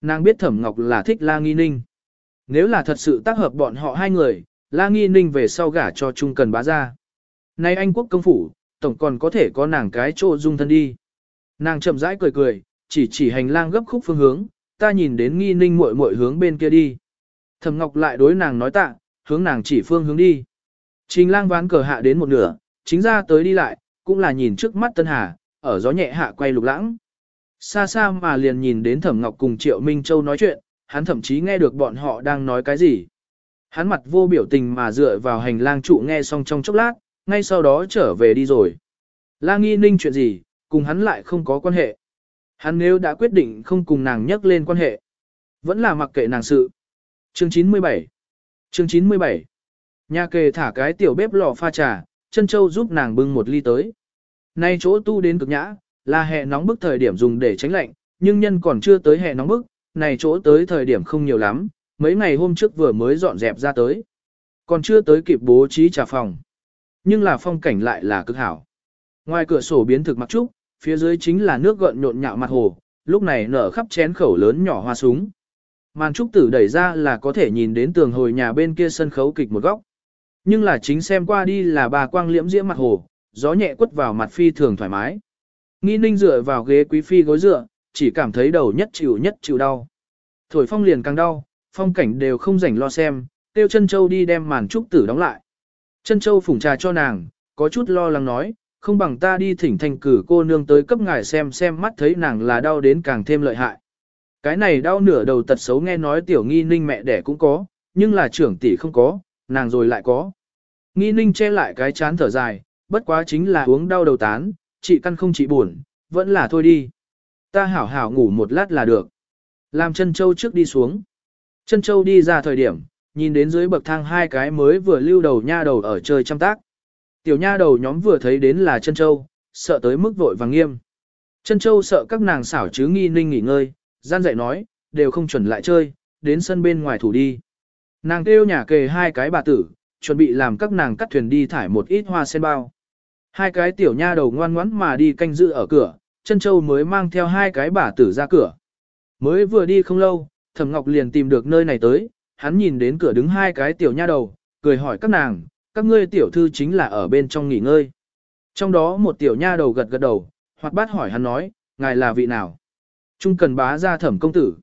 Nàng biết Thẩm Ngọc là thích La Nghi Ninh. Nếu là thật sự tác hợp bọn họ hai người, La Nghi Ninh về sau gả cho Trung Cần bá ra. Nay Anh quốc công phủ, tổng còn có thể có nàng cái chỗ dung thân đi. Nàng chậm rãi cười cười, chỉ chỉ hành lang gấp khúc phương hướng, ta nhìn đến Nghi Ninh muội muội hướng bên kia đi. Thẩm Ngọc lại đối nàng nói tạ, hướng nàng chỉ phương hướng đi. Trình lang ván cờ hạ đến một nửa, chính ra tới đi lại, cũng là nhìn trước mắt Tân Hà, ở gió nhẹ hạ quay lục lãng. Xa xa mà liền nhìn đến Thẩm Ngọc cùng Triệu Minh Châu nói chuyện, hắn thậm chí nghe được bọn họ đang nói cái gì. Hắn mặt vô biểu tình mà dựa vào hành lang trụ nghe xong trong chốc lát, ngay sau đó trở về đi rồi. La nghi ninh chuyện gì, cùng hắn lại không có quan hệ. Hắn nếu đã quyết định không cùng nàng nhắc lên quan hệ, vẫn là mặc kệ nàng sự. Chương 97 Chương 97 Nhà kề thả cái tiểu bếp lò pha trà, chân châu giúp nàng bưng một ly tới. Nay chỗ tu đến cực nhã, là hè nóng bức thời điểm dùng để tránh lạnh, nhưng nhân còn chưa tới hè nóng bức, này chỗ tới thời điểm không nhiều lắm, mấy ngày hôm trước vừa mới dọn dẹp ra tới. Còn chưa tới kịp bố trí trà phòng. Nhưng là phong cảnh lại là cực hảo. Ngoài cửa sổ biến thực mặc trúc, phía dưới chính là nước gợn nhộn nhạo mặt hồ, lúc này nở khắp chén khẩu lớn nhỏ hoa súng. Màn trúc tử đẩy ra là có thể nhìn đến tường hồi nhà bên kia sân khấu kịch một góc. Nhưng là chính xem qua đi là bà quang liễm diễm mặt hồ, gió nhẹ quất vào mặt phi thường thoải mái. Nghi ninh dựa vào ghế quý phi gối dựa, chỉ cảm thấy đầu nhất chịu nhất chịu đau. Thổi phong liền càng đau, phong cảnh đều không rảnh lo xem, tiêu chân châu đi đem màn trúc tử đóng lại. Chân châu phủng trà cho nàng, có chút lo lắng nói, không bằng ta đi thỉnh thành cử cô nương tới cấp ngài xem xem mắt thấy nàng là đau đến càng thêm lợi hại. Cái này đau nửa đầu tật xấu nghe nói tiểu nghi ninh mẹ đẻ cũng có, nhưng là trưởng tỷ không có, nàng rồi lại có. Nghi ninh che lại cái chán thở dài, bất quá chính là uống đau đầu tán, chị căn không chị buồn, vẫn là thôi đi. Ta hảo hảo ngủ một lát là được. Làm chân châu trước đi xuống. Chân châu đi ra thời điểm, nhìn đến dưới bậc thang hai cái mới vừa lưu đầu nha đầu ở chơi chăm tác. Tiểu nha đầu nhóm vừa thấy đến là chân châu, sợ tới mức vội vàng nghiêm. Chân châu sợ các nàng xảo chứ nghi ninh nghỉ ngơi, gian dạy nói, đều không chuẩn lại chơi, đến sân bên ngoài thủ đi. Nàng kêu nhà kề hai cái bà tử, chuẩn bị làm các nàng cắt thuyền đi thải một ít hoa sen bao. Hai cái tiểu nha đầu ngoan ngoãn mà đi canh giữ ở cửa, chân châu mới mang theo hai cái bà tử ra cửa. Mới vừa đi không lâu, Thẩm Ngọc liền tìm được nơi này tới, hắn nhìn đến cửa đứng hai cái tiểu nha đầu, cười hỏi các nàng, các ngươi tiểu thư chính là ở bên trong nghỉ ngơi. Trong đó một tiểu nha đầu gật gật đầu, hoặc bát hỏi hắn nói, ngài là vị nào? Trung cần bá ra thẩm công tử.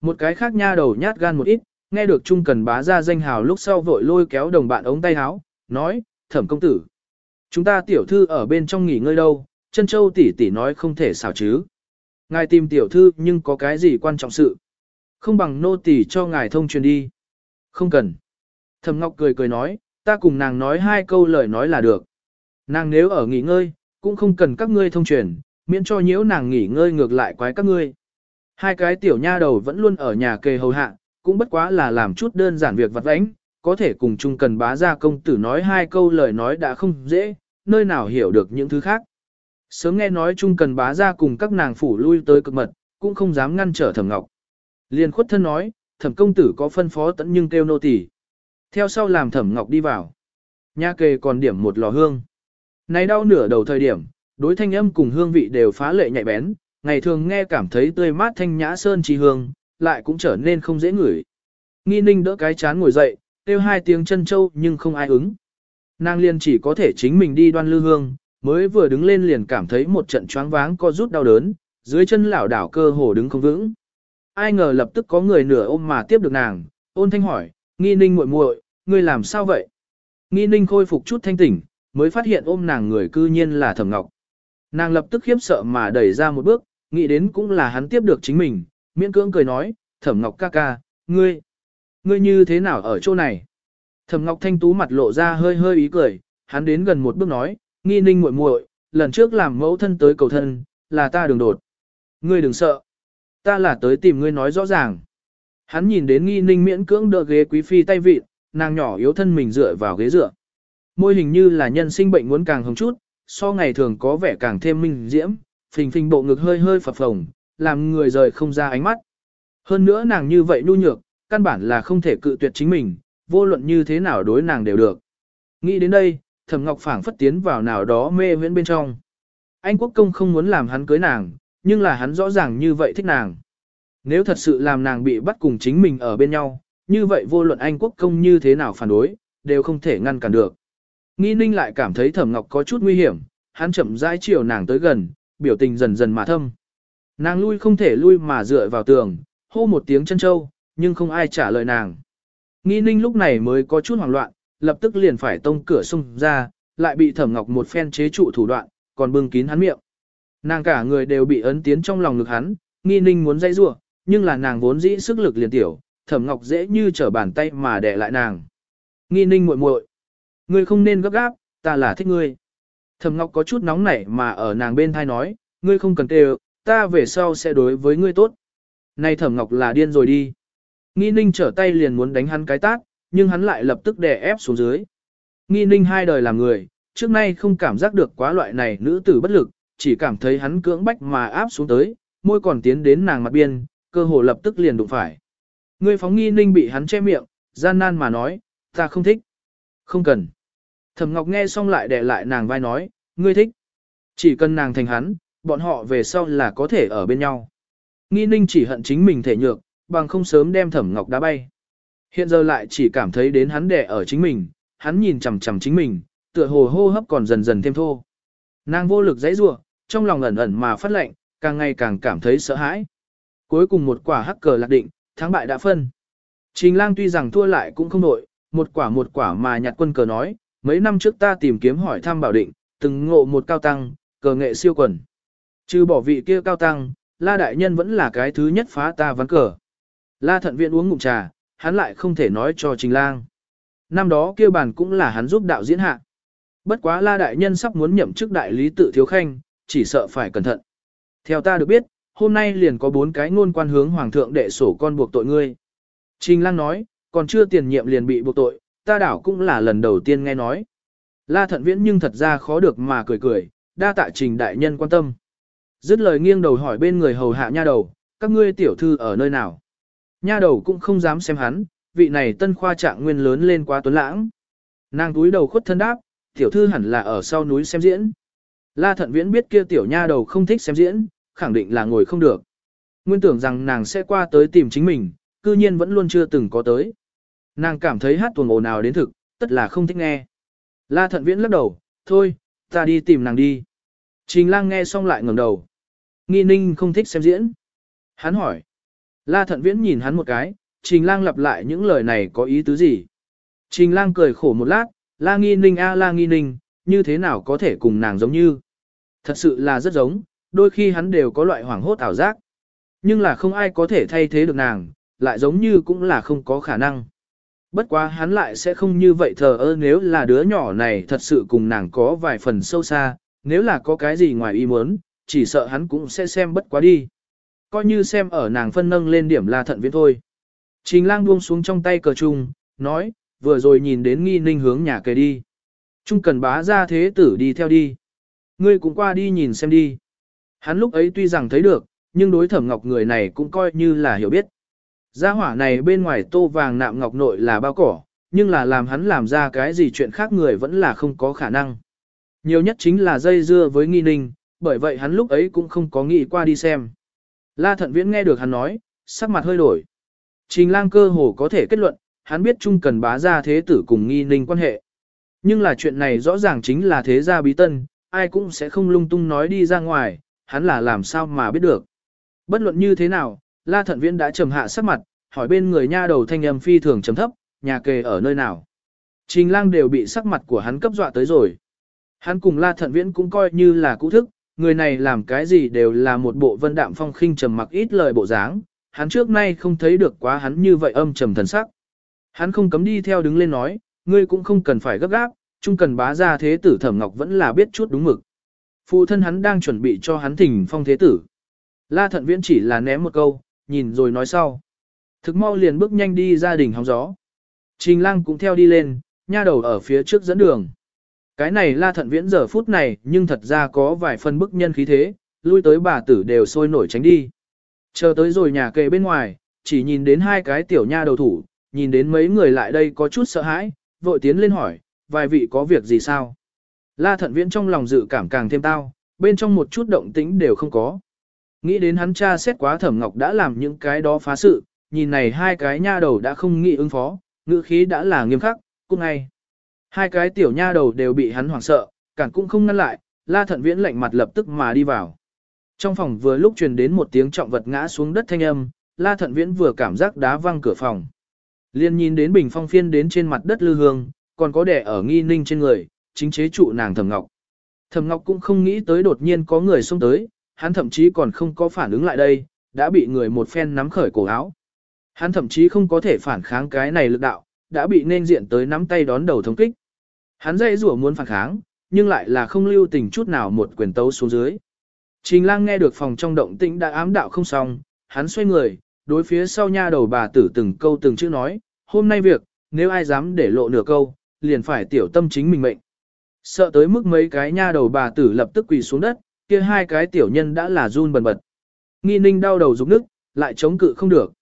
Một cái khác nha đầu nhát gan một ít, nghe được Trung cần bá ra danh hào lúc sau vội lôi kéo đồng bạn ống tay háo nói, thẩm công tử. Chúng ta tiểu thư ở bên trong nghỉ ngơi đâu, chân châu tỷ tỷ nói không thể xảo chứ. Ngài tìm tiểu thư nhưng có cái gì quan trọng sự. Không bằng nô tỷ cho ngài thông truyền đi. Không cần. Thẩm Ngọc cười cười nói, ta cùng nàng nói hai câu lời nói là được. Nàng nếu ở nghỉ ngơi, cũng không cần các ngươi thông truyền, miễn cho nhiễu nàng nghỉ ngơi ngược lại quái các ngươi. Hai cái tiểu nha đầu vẫn luôn ở nhà kề hầu hạ, cũng bất quá là làm chút đơn giản việc vặt vãnh, có thể cùng chung cần bá ra công tử nói hai câu lời nói đã không dễ, nơi nào hiểu được những thứ khác. Sớm nghe nói chung cần bá ra cùng các nàng phủ lui tới cực mật, cũng không dám ngăn trở thẩm ngọc. Liền khuất thân nói, thẩm công tử có phân phó tận nhưng kêu nô tỳ. Theo sau làm thẩm ngọc đi vào. Nha kề còn điểm một lò hương. Này đau nửa đầu thời điểm, đối thanh âm cùng hương vị đều phá lệ nhạy bén, ngày thường nghe cảm thấy tươi mát thanh nhã sơn trì hương, lại cũng trở nên không dễ ngửi. Nghi ninh đỡ cái chán ngồi dậy, kêu hai tiếng chân châu nhưng không ai ứng. Nàng liền chỉ có thể chính mình đi đoan lư hương, mới vừa đứng lên liền cảm thấy một trận choáng váng co rút đau đớn, dưới chân lảo đảo cơ hồ đứng không vững. Ai ngờ lập tức có người nửa ôm mà tiếp được nàng, ôn thanh hỏi, nghi ninh muội muội, ngươi làm sao vậy? Nghi ninh khôi phục chút thanh tỉnh, mới phát hiện ôm nàng người cư nhiên là thẩm ngọc. Nàng lập tức khiếp sợ mà đẩy ra một bước, nghĩ đến cũng là hắn tiếp được chính mình, miễn cưỡng cười nói, thẩm ngọc ca ca, ngươi, ngươi như thế nào ở chỗ này? Thẩm ngọc thanh tú mặt lộ ra hơi hơi ý cười, hắn đến gần một bước nói, nghi ninh muội muội, lần trước làm mẫu thân tới cầu thân, là ta đường đột. Ngươi đừng sợ. Ta là tới tìm ngươi nói rõ ràng. Hắn nhìn đến nghi ninh miễn cưỡng đỡ ghế quý phi tay vịt, nàng nhỏ yếu thân mình dựa vào ghế dựa. Môi hình như là nhân sinh bệnh muốn càng hồng chút, so ngày thường có vẻ càng thêm minh diễm, phình phình bộ ngực hơi hơi phập phồng, làm người rời không ra ánh mắt. Hơn nữa nàng như vậy nhu nhược, căn bản là không thể cự tuyệt chính mình, vô luận như thế nào đối nàng đều được. Nghĩ đến đây, Thẩm Ngọc phảng phất tiến vào nào đó mê huyễn bên trong. Anh quốc công không muốn làm hắn cưới nàng, nhưng là hắn rõ ràng như vậy thích nàng. Nếu thật sự làm nàng bị bắt cùng chính mình ở bên nhau, như vậy vô luận Anh quốc công như thế nào phản đối, đều không thể ngăn cản được. Nghi ninh lại cảm thấy Thẩm Ngọc có chút nguy hiểm, hắn chậm rãi chiều nàng tới gần, biểu tình dần dần mà thâm. Nàng lui không thể lui mà dựa vào tường, hô một tiếng chân châu, nhưng không ai trả lời nàng. Nghi ninh lúc này mới có chút hoảng loạn, lập tức liền phải tông cửa xung ra, lại bị thẩm ngọc một phen chế trụ thủ đoạn, còn bưng kín hắn miệng. Nàng cả người đều bị ấn tiến trong lòng ngực hắn, nghi ninh muốn dây rua, nhưng là nàng vốn dĩ sức lực liền tiểu, thẩm ngọc dễ như trở bàn tay mà đè lại nàng. Nghi ninh muội muội, ngươi không nên gấp gáp, ta là thích ngươi. Thẩm ngọc có chút nóng nảy mà ở nàng bên thai nói, ngươi không cần kêu, ta về sau sẽ đối với ngươi tốt. Này thẩm ngọc là điên rồi đi. Nghi ninh trở tay liền muốn đánh hắn cái tát, nhưng hắn lại lập tức đè ép xuống dưới. Nghi ninh hai đời làm người, trước nay không cảm giác được quá loại này nữ tử bất lực, chỉ cảm thấy hắn cưỡng bách mà áp xuống tới, môi còn tiến đến nàng mặt biên, cơ hồ lập tức liền đụng phải. Ngươi phóng nghi ninh bị hắn che miệng, gian nan mà nói, ta không thích. Không cần. Thẩm Ngọc nghe xong lại đè lại nàng vai nói, ngươi thích. Chỉ cần nàng thành hắn, bọn họ về sau là có thể ở bên nhau. Nghi ninh chỉ hận chính mình thể nhược, bằng không sớm đem Thẩm Ngọc đá bay. Hiện giờ lại chỉ cảm thấy đến hắn đè ở chính mình, hắn nhìn chằm chằm chính mình, tựa hồ hô hấp còn dần dần thêm thô. Nàng vô lực dãy rủa, trong lòng ẩn ẩn mà phát lệnh, càng ngày càng cảm thấy sợ hãi. Cuối cùng một quả hắc cờ lạc định, thắng bại đã phân. Trình lang tuy rằng thua lại cũng không nội, một quả một quả mà nhặt quân cờ nói, mấy năm trước ta tìm kiếm hỏi thăm bảo định, từng ngộ một cao tăng, cờ nghệ siêu quần. Trừ bỏ vị kia cao tăng, la đại nhân vẫn là cái thứ nhất phá ta ván cờ. La thận viện uống ngụm trà, hắn lại không thể nói cho trình lang. Năm đó kia bàn cũng là hắn giúp đạo diễn hạ. Bất quá la đại nhân sắp muốn nhậm chức đại lý tự thiếu khanh, chỉ sợ phải cẩn thận. Theo ta được biết, hôm nay liền có bốn cái ngôn quan hướng hoàng thượng đệ sổ con buộc tội ngươi. Trình lang nói, còn chưa tiền nhiệm liền bị buộc tội, ta đảo cũng là lần đầu tiên nghe nói. La thận viễn nhưng thật ra khó được mà cười cười, đa tạ trình đại nhân quan tâm. Dứt lời nghiêng đầu hỏi bên người hầu hạ nha đầu, các ngươi tiểu thư ở nơi nào. Nha đầu cũng không dám xem hắn, vị này tân khoa trạng nguyên lớn lên quá tuấn lãng. Nàng túi đầu khuất thân đáp, tiểu thư hẳn là ở sau núi xem diễn. La thận viễn biết kia tiểu nha đầu không thích xem diễn, khẳng định là ngồi không được. Nguyên tưởng rằng nàng sẽ qua tới tìm chính mình, cư nhiên vẫn luôn chưa từng có tới. Nàng cảm thấy hát tuồng ồn ào đến thực, tất là không thích nghe. La thận viễn lắc đầu, thôi, ta đi tìm nàng đi. Trình lang nghe xong lại ngẩng đầu. Nghi ninh không thích xem diễn. Hắn hỏi. La thận viễn nhìn hắn một cái, trình lang lặp lại những lời này có ý tứ gì. Trình lang cười khổ một lát, la nghi ninh a la nghi ninh, như thế nào có thể cùng nàng giống như. Thật sự là rất giống, đôi khi hắn đều có loại hoảng hốt ảo giác. Nhưng là không ai có thể thay thế được nàng, lại giống như cũng là không có khả năng. Bất quá hắn lại sẽ không như vậy thờ ơ nếu là đứa nhỏ này thật sự cùng nàng có vài phần sâu xa, nếu là có cái gì ngoài ý muốn, chỉ sợ hắn cũng sẽ xem bất quá đi. Coi như xem ở nàng phân nâng lên điểm là thận viễn thôi. Trình lang buông xuống trong tay cờ trung nói, vừa rồi nhìn đến nghi ninh hướng nhà kề đi. Trung cần bá ra thế tử đi theo đi. Ngươi cũng qua đi nhìn xem đi. Hắn lúc ấy tuy rằng thấy được, nhưng đối thẩm ngọc người này cũng coi như là hiểu biết. Gia hỏa này bên ngoài tô vàng nạm ngọc nội là bao cỏ, nhưng là làm hắn làm ra cái gì chuyện khác người vẫn là không có khả năng. Nhiều nhất chính là dây dưa với nghi ninh, bởi vậy hắn lúc ấy cũng không có nghĩ qua đi xem. La thận viễn nghe được hắn nói, sắc mặt hơi đổi. Trình lang cơ hồ có thể kết luận, hắn biết chung cần bá ra thế tử cùng nghi ninh quan hệ. Nhưng là chuyện này rõ ràng chính là thế gia bí tân, ai cũng sẽ không lung tung nói đi ra ngoài, hắn là làm sao mà biết được. Bất luận như thế nào, La Thận Viễn đã trầm hạ sắc mặt, hỏi bên người nha đầu thanh âm phi thường trầm thấp, nhà kề ở nơi nào. Trình lang đều bị sắc mặt của hắn cấp dọa tới rồi. Hắn cùng La Thận Viễn cũng coi như là cũ thức, người này làm cái gì đều là một bộ vân đạm phong khinh trầm mặc ít lời bộ dáng, hắn trước nay không thấy được quá hắn như vậy âm trầm thần sắc. Hắn không cấm đi theo đứng lên nói, ngươi cũng không cần phải gấp gáp, chung cần bá ra thế tử thẩm ngọc vẫn là biết chút đúng mực. Phụ thân hắn đang chuẩn bị cho hắn thỉnh phong thế tử. La thận viễn chỉ là ném một câu, nhìn rồi nói sau. Thực mau liền bước nhanh đi ra đỉnh hóng gió. Trình lang cũng theo đi lên, nha đầu ở phía trước dẫn đường. Cái này la thận viễn giờ phút này nhưng thật ra có vài phần bức nhân khí thế, lui tới bà tử đều sôi nổi tránh đi. Chờ tới rồi nhà kề bên ngoài, chỉ nhìn đến hai cái tiểu nha đầu thủ, nhìn đến mấy người lại đây có chút sợ hãi, vội tiến lên hỏi, vài vị có việc gì sao? La thận viễn trong lòng dự cảm càng thêm tao, bên trong một chút động tĩnh đều không có. Nghĩ đến hắn cha xét quá thẩm ngọc đã làm những cái đó phá sự, nhìn này hai cái nha đầu đã không nghĩ ứng phó, ngữ khí đã là nghiêm khắc, cũng ngay. Hai cái tiểu nha đầu đều bị hắn hoảng sợ, cản cũng không ngăn lại, la thận viễn lạnh mặt lập tức mà đi vào. Trong phòng vừa lúc truyền đến một tiếng trọng vật ngã xuống đất thanh âm, la thận viễn vừa cảm giác đá văng cửa phòng. Liên nhìn đến bình phong phiên đến trên mặt đất lư hương, còn có đẻ ở nghi ninh trên người, chính chế trụ nàng thẩm ngọc. Thẩm ngọc cũng không nghĩ tới đột nhiên có người xông tới, hắn thậm chí còn không có phản ứng lại đây, đã bị người một phen nắm khởi cổ áo. Hắn thậm chí không có thể phản kháng cái này lực đạo, đã bị nên diện tới nắm tay đón đầu thống kích. Hắn dây rủa muốn phản kháng, nhưng lại là không lưu tình chút nào một quyền tấu xuống dưới. Trình lang nghe được phòng trong động tĩnh đã ám đạo không xong, hắn xoay người, đối phía sau nha đầu bà tử từng câu từng chữ nói, hôm nay việc, nếu ai dám để lộ nửa câu, liền phải tiểu tâm chính mình mệnh. Sợ tới mức mấy cái nha đầu bà tử lập tức quỳ xuống đất, kia hai cái tiểu nhân đã là run bần bật. Nghi ninh đau đầu rụng nức, lại chống cự không được.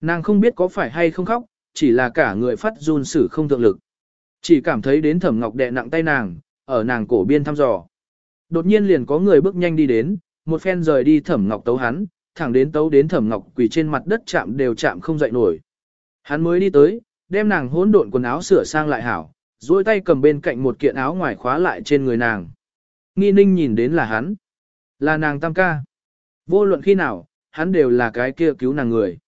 Nàng không biết có phải hay không khóc, chỉ là cả người phát run sử không thượng lực. Chỉ cảm thấy đến thẩm ngọc đè nặng tay nàng, ở nàng cổ biên thăm dò. Đột nhiên liền có người bước nhanh đi đến, một phen rời đi thẩm ngọc tấu hắn, thẳng đến tấu đến thẩm ngọc quỳ trên mặt đất chạm đều chạm không dậy nổi. Hắn mới đi tới, đem nàng hỗn độn quần áo sửa sang lại hảo, duỗi tay cầm bên cạnh một kiện áo ngoài khóa lại trên người nàng. Nghi ninh nhìn đến là hắn. Là nàng tam ca. Vô luận khi nào, hắn đều là cái kia cứu nàng người.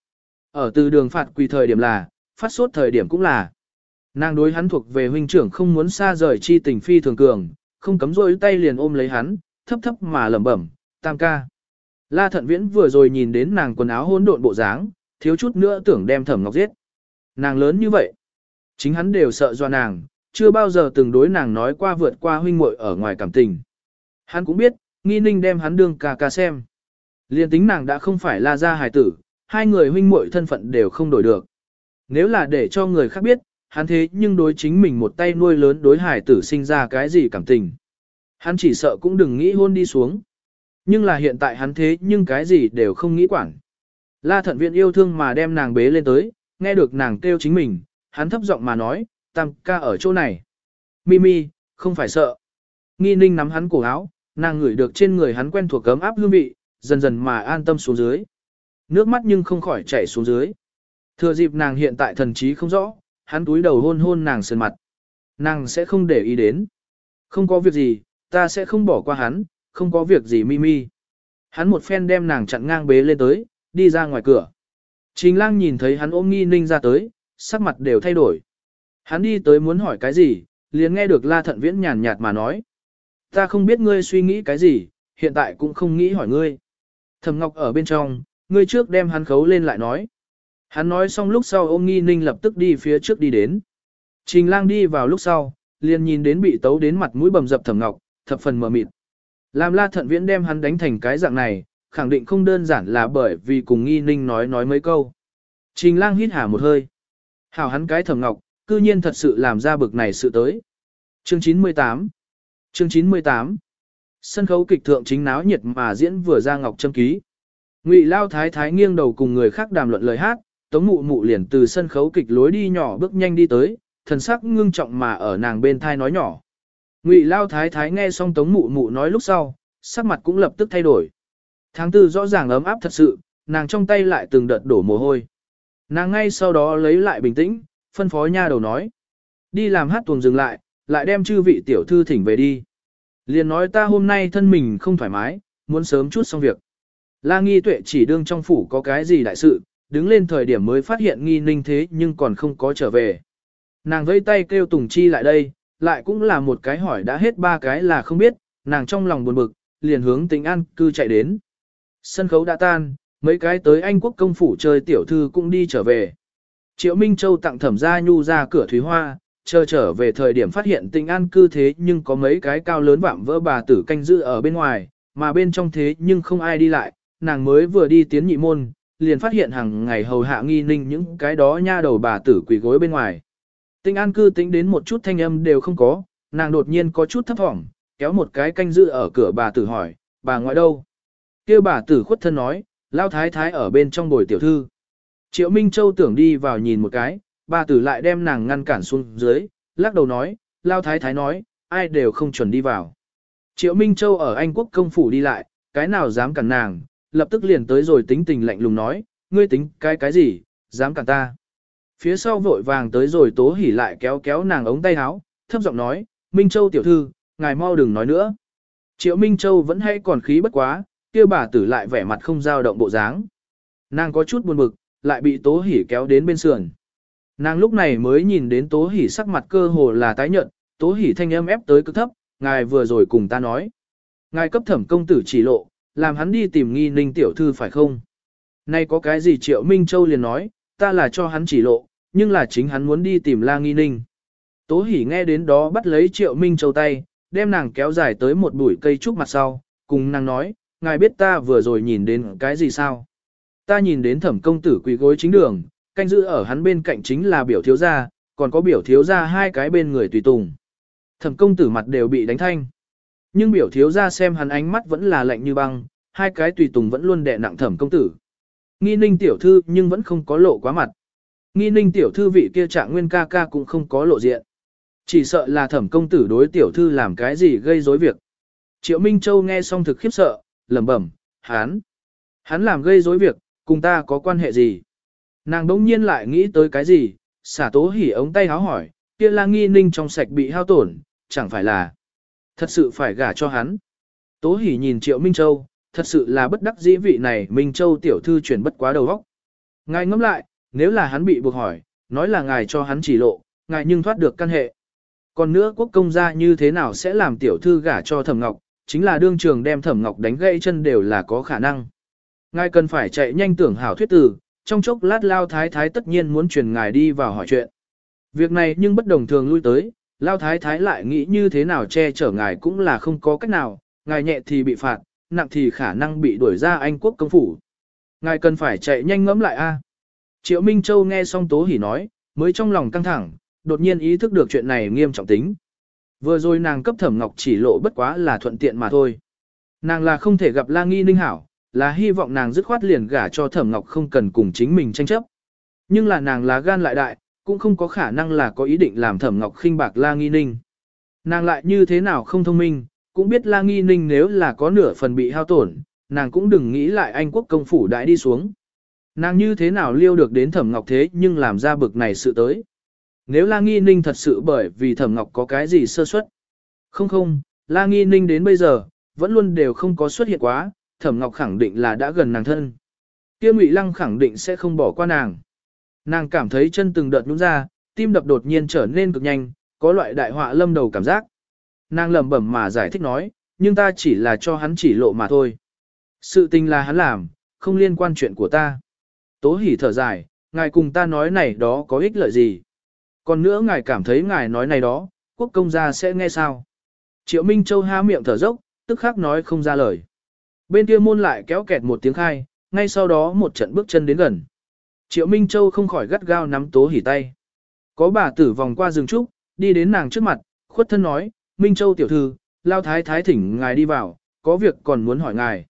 Ở từ đường phạt quỳ thời điểm là, phát sốt thời điểm cũng là. Nàng đối hắn thuộc về huynh trưởng không muốn xa rời chi tình phi thường cường, không cấm rôi tay liền ôm lấy hắn, thấp thấp mà lẩm bẩm, tam ca. La thận viễn vừa rồi nhìn đến nàng quần áo hỗn độn bộ dáng, thiếu chút nữa tưởng đem thẩm ngọc giết. Nàng lớn như vậy. Chính hắn đều sợ do nàng, chưa bao giờ từng đối nàng nói qua vượt qua huynh muội ở ngoài cảm tình. Hắn cũng biết, nghi ninh đem hắn đương ca ca xem. Liên tính nàng đã không phải là gia hài tử, hai người huynh muội thân phận đều không đổi được. Nếu là để cho người khác biết, hắn thế nhưng đối chính mình một tay nuôi lớn đối hài tử sinh ra cái gì cảm tình. Hắn chỉ sợ cũng đừng nghĩ hôn đi xuống. Nhưng là hiện tại hắn thế nhưng cái gì đều không nghĩ quản. La thận viện yêu thương mà đem nàng bế lên tới, nghe được nàng kêu chính mình, hắn thấp giọng mà nói, tam ca ở chỗ này. Mimi, không phải sợ. Nghi ninh nắm hắn cổ áo, nàng ngửi được trên người hắn quen thuộc cấm áp hương vị, dần dần mà an tâm xuống dưới. Nước mắt nhưng không khỏi chảy xuống dưới. Thừa dịp nàng hiện tại thần trí không rõ, hắn túi đầu hôn hôn nàng sườn mặt. Nàng sẽ không để ý đến. Không có việc gì, ta sẽ không bỏ qua hắn, không có việc gì Mimi. Hắn một phen đem nàng chặn ngang bế lên tới, đi ra ngoài cửa. Trình lang nhìn thấy hắn ôm nghi ninh ra tới, sắc mặt đều thay đổi. Hắn đi tới muốn hỏi cái gì, liền nghe được la thận viễn nhàn nhạt mà nói. Ta không biết ngươi suy nghĩ cái gì, hiện tại cũng không nghĩ hỏi ngươi. Thẩm Ngọc ở bên trong, ngươi trước đem hắn khấu lên lại nói. Hắn nói xong lúc sau ôm nghi ninh lập tức đi phía trước đi đến. Trình lang đi vào lúc sau, liền nhìn đến bị tấu đến mặt mũi bầm dập Thẩm Ngọc, thập phần mờ mịt. Làm la thận viễn đem hắn đánh thành cái dạng này, khẳng định không đơn giản là bởi vì cùng nghi ninh nói nói mấy câu. Trình lang hít hả một hơi. Hảo hắn cái Thẩm Ngọc, cư nhiên thật sự làm ra bực này sự tới. Chương 98 Chương 98 Sân khấu kịch thượng chính náo nhiệt mà diễn vừa ra ngọc châm ký. Ngụy Lao Thái Thái nghiêng đầu cùng người khác đàm luận lời hát, Tống Mụ Mụ liền từ sân khấu kịch lối đi nhỏ bước nhanh đi tới, thần sắc ngưng trọng mà ở nàng bên thai nói nhỏ. Ngụy Lao Thái Thái nghe xong Tống Mụ Mụ nói lúc sau, sắc mặt cũng lập tức thay đổi. Tháng tư rõ ràng ấm áp thật sự, nàng trong tay lại từng đợt đổ mồ hôi. Nàng ngay sau đó lấy lại bình tĩnh, phân phó nha đầu nói. Đi làm hát tuồng dừng lại, lại đem chư vị tiểu thư thỉnh về đi. Liền nói ta hôm nay thân mình không thoải mái, muốn sớm chút xong việc. La nghi tuệ chỉ đương trong phủ có cái gì đại sự, đứng lên thời điểm mới phát hiện nghi ninh thế nhưng còn không có trở về. Nàng vây tay kêu Tùng Chi lại đây, lại cũng là một cái hỏi đã hết ba cái là không biết, nàng trong lòng buồn bực, liền hướng tính an cư chạy đến. Sân khấu đã tan, mấy cái tới Anh quốc công phủ chơi tiểu thư cũng đi trở về. Triệu Minh Châu tặng thẩm gia nhu ra cửa thúy hoa, chờ trở về thời điểm phát hiện tình an cư thế nhưng có mấy cái cao lớn vạm vỡ bà tử canh giữ ở bên ngoài, mà bên trong thế nhưng không ai đi lại, nàng mới vừa đi tiến nhị môn, liền phát hiện hàng ngày hầu hạ nghi ninh những cái đó nha đầu bà tử quỳ gối bên ngoài. Tinh an cư tính đến một chút thanh âm đều không có, nàng đột nhiên có chút thấp thỏm, kéo một cái canh giữ ở cửa bà tử hỏi, bà ngoại đâu? kêu bà tử khuất thân nói, lao thái thái ở bên trong bồi tiểu thư. Triệu Minh Châu tưởng đi vào nhìn một cái, bà tử lại đem nàng ngăn cản xuống dưới, lắc đầu nói, lao thái thái nói, ai đều không chuẩn đi vào. Triệu Minh Châu ở Anh quốc công phủ đi lại, cái nào dám cản nàng, lập tức liền tới rồi tính tình lạnh lùng nói, ngươi tính cái cái gì, dám cản ta. Phía sau vội vàng tới rồi tố hỉ lại kéo kéo nàng ống tay áo, thấp giọng nói, Minh Châu tiểu thư, ngài mau đừng nói nữa. Triệu Minh Châu vẫn hay còn khí bất quá, kia bà tử lại vẻ mặt không dao động bộ dáng. Nàng có chút buồn bực, lại bị tố hỉ kéo đến bên sườn. Nàng lúc này mới nhìn đến tố hỉ sắc mặt cơ hồ là tái nhợt, tố hỉ thanh âm ép tới cực thấp, ngài vừa rồi cùng ta nói. Ngài cấp thẩm công tử chỉ lộ, làm hắn đi tìm nghi ninh tiểu thư phải không? Nay có cái gì triệu Minh Châu liền nói, ta là cho hắn chỉ lộ, nhưng là chính hắn muốn đi tìm la nghi ninh. Tố hỉ nghe đến đó bắt lấy triệu Minh Châu tay, đem nàng kéo dài tới một bụi cây trúc mặt sau, cùng nàng nói, ngài biết ta vừa rồi nhìn đến cái gì sao? Ta nhìn đến thẩm công tử quỳ gối chính đường, canh giữ ở hắn bên cạnh chính là biểu thiếu gia, còn có biểu thiếu gia hai cái bên người tùy tùng. Thẩm công tử mặt đều bị đánh thanh. Nhưng biểu thiếu gia xem hắn ánh mắt vẫn là lạnh như băng, hai cái tùy tùng vẫn luôn đè nặng thẩm công tử. Nghi ninh tiểu thư nhưng vẫn không có lộ quá mặt. Nghi ninh tiểu thư vị kia trạng nguyên ca ca cũng không có lộ diện. Chỉ sợ là thẩm công tử đối tiểu thư làm cái gì gây rối việc. Triệu Minh Châu nghe xong thực khiếp sợ, lẩm bẩm, hắn, hắn làm gây rối việc, cùng ta có quan hệ gì? Nàng đống nhiên lại nghĩ tới cái gì, xả tố hỉ ống tay háo hỏi, kia là nghi ninh trong sạch bị hao tổn, chẳng phải là, thật sự phải gả cho hắn. Tố hỉ nhìn Triệu Minh Châu, thật sự là bất đắc dĩ vị này Minh Châu tiểu thư chuyển bất quá đầu óc. Ngài ngẫm lại, nếu là hắn bị buộc hỏi, nói là ngài cho hắn chỉ lộ, ngài nhưng thoát được căn hệ. Còn nữa quốc công gia như thế nào sẽ làm tiểu thư gả cho Thẩm Ngọc, chính là đương trường đem Thẩm Ngọc đánh gãy chân đều là có khả năng. Ngài cần phải chạy nhanh tưởng hảo thuyết tử, trong chốc lát lao thái thái tất nhiên muốn truyền ngài đi vào hỏi chuyện. Việc này nhưng bất đồng thường lui tới, lao thái thái lại nghĩ như thế nào che chở ngài cũng là không có cách nào, ngài nhẹ thì bị phạt, nặng thì khả năng bị đuổi ra Anh quốc công phủ. Ngài cần phải chạy nhanh ngẫm lại a. Triệu Minh Châu nghe xong Tố hỉ nói, mới trong lòng căng thẳng, đột nhiên ý thức được chuyện này nghiêm trọng tính. Vừa rồi nàng cấp thẩm ngọc chỉ lộ bất quá là thuận tiện mà thôi. Nàng là không thể gặp La Nghi Ninh Hảo, là hy vọng nàng dứt khoát liền gả cho thẩm ngọc không cần cùng chính mình tranh chấp. Nhưng là nàng lá gan lại đại, cũng không có khả năng là có ý định làm thẩm ngọc khinh bạc La Nghi Ninh. Nàng lại như thế nào không thông minh, cũng biết La Nghi Ninh nếu là có nửa phần bị hao tổn, nàng cũng đừng nghĩ lại Anh quốc công phủ đãi đi xuống. Nàng như thế nào liêu được đến thẩm ngọc thế nhưng làm ra bực này sự tới. Nếu La Nghi Ninh thật sự bởi vì thẩm ngọc có cái gì sơ suất. Không không, La Nghi Ninh đến bây giờ, vẫn luôn đều không có xuất hiện quá, thẩm ngọc khẳng định là đã gần nàng thân. Kia Ngụy Lăng khẳng định sẽ không bỏ qua nàng. Nàng cảm thấy chân từng đợt nhún ra, tim đập đột nhiên trở nên cực nhanh, có loại đại họa lâm đầu cảm giác. Nàng lẩm bẩm mà giải thích nói, nhưng ta chỉ là cho hắn chỉ lộ mà thôi. Sự tình là hắn làm, không liên quan chuyện của ta. Tố hỉ thở dài, ngài cùng ta nói này đó có ích lợi gì. Còn nữa ngài cảm thấy ngài nói này đó, quốc công gia sẽ nghe sao. Triệu Minh Châu há miệng thở dốc, tức khắc nói không ra lời. Bên kia môn lại kéo kẹt một tiếng khai, ngay sau đó một trận bước chân đến gần. Triệu Minh Châu không khỏi gắt gao nắm tố hỉ tay. Có bà tử vòng qua rừng trúc, đi đến nàng trước mặt, khuất thân nói, Minh Châu tiểu thư, lao thái thái thỉnh ngài đi vào, có việc còn muốn hỏi ngài.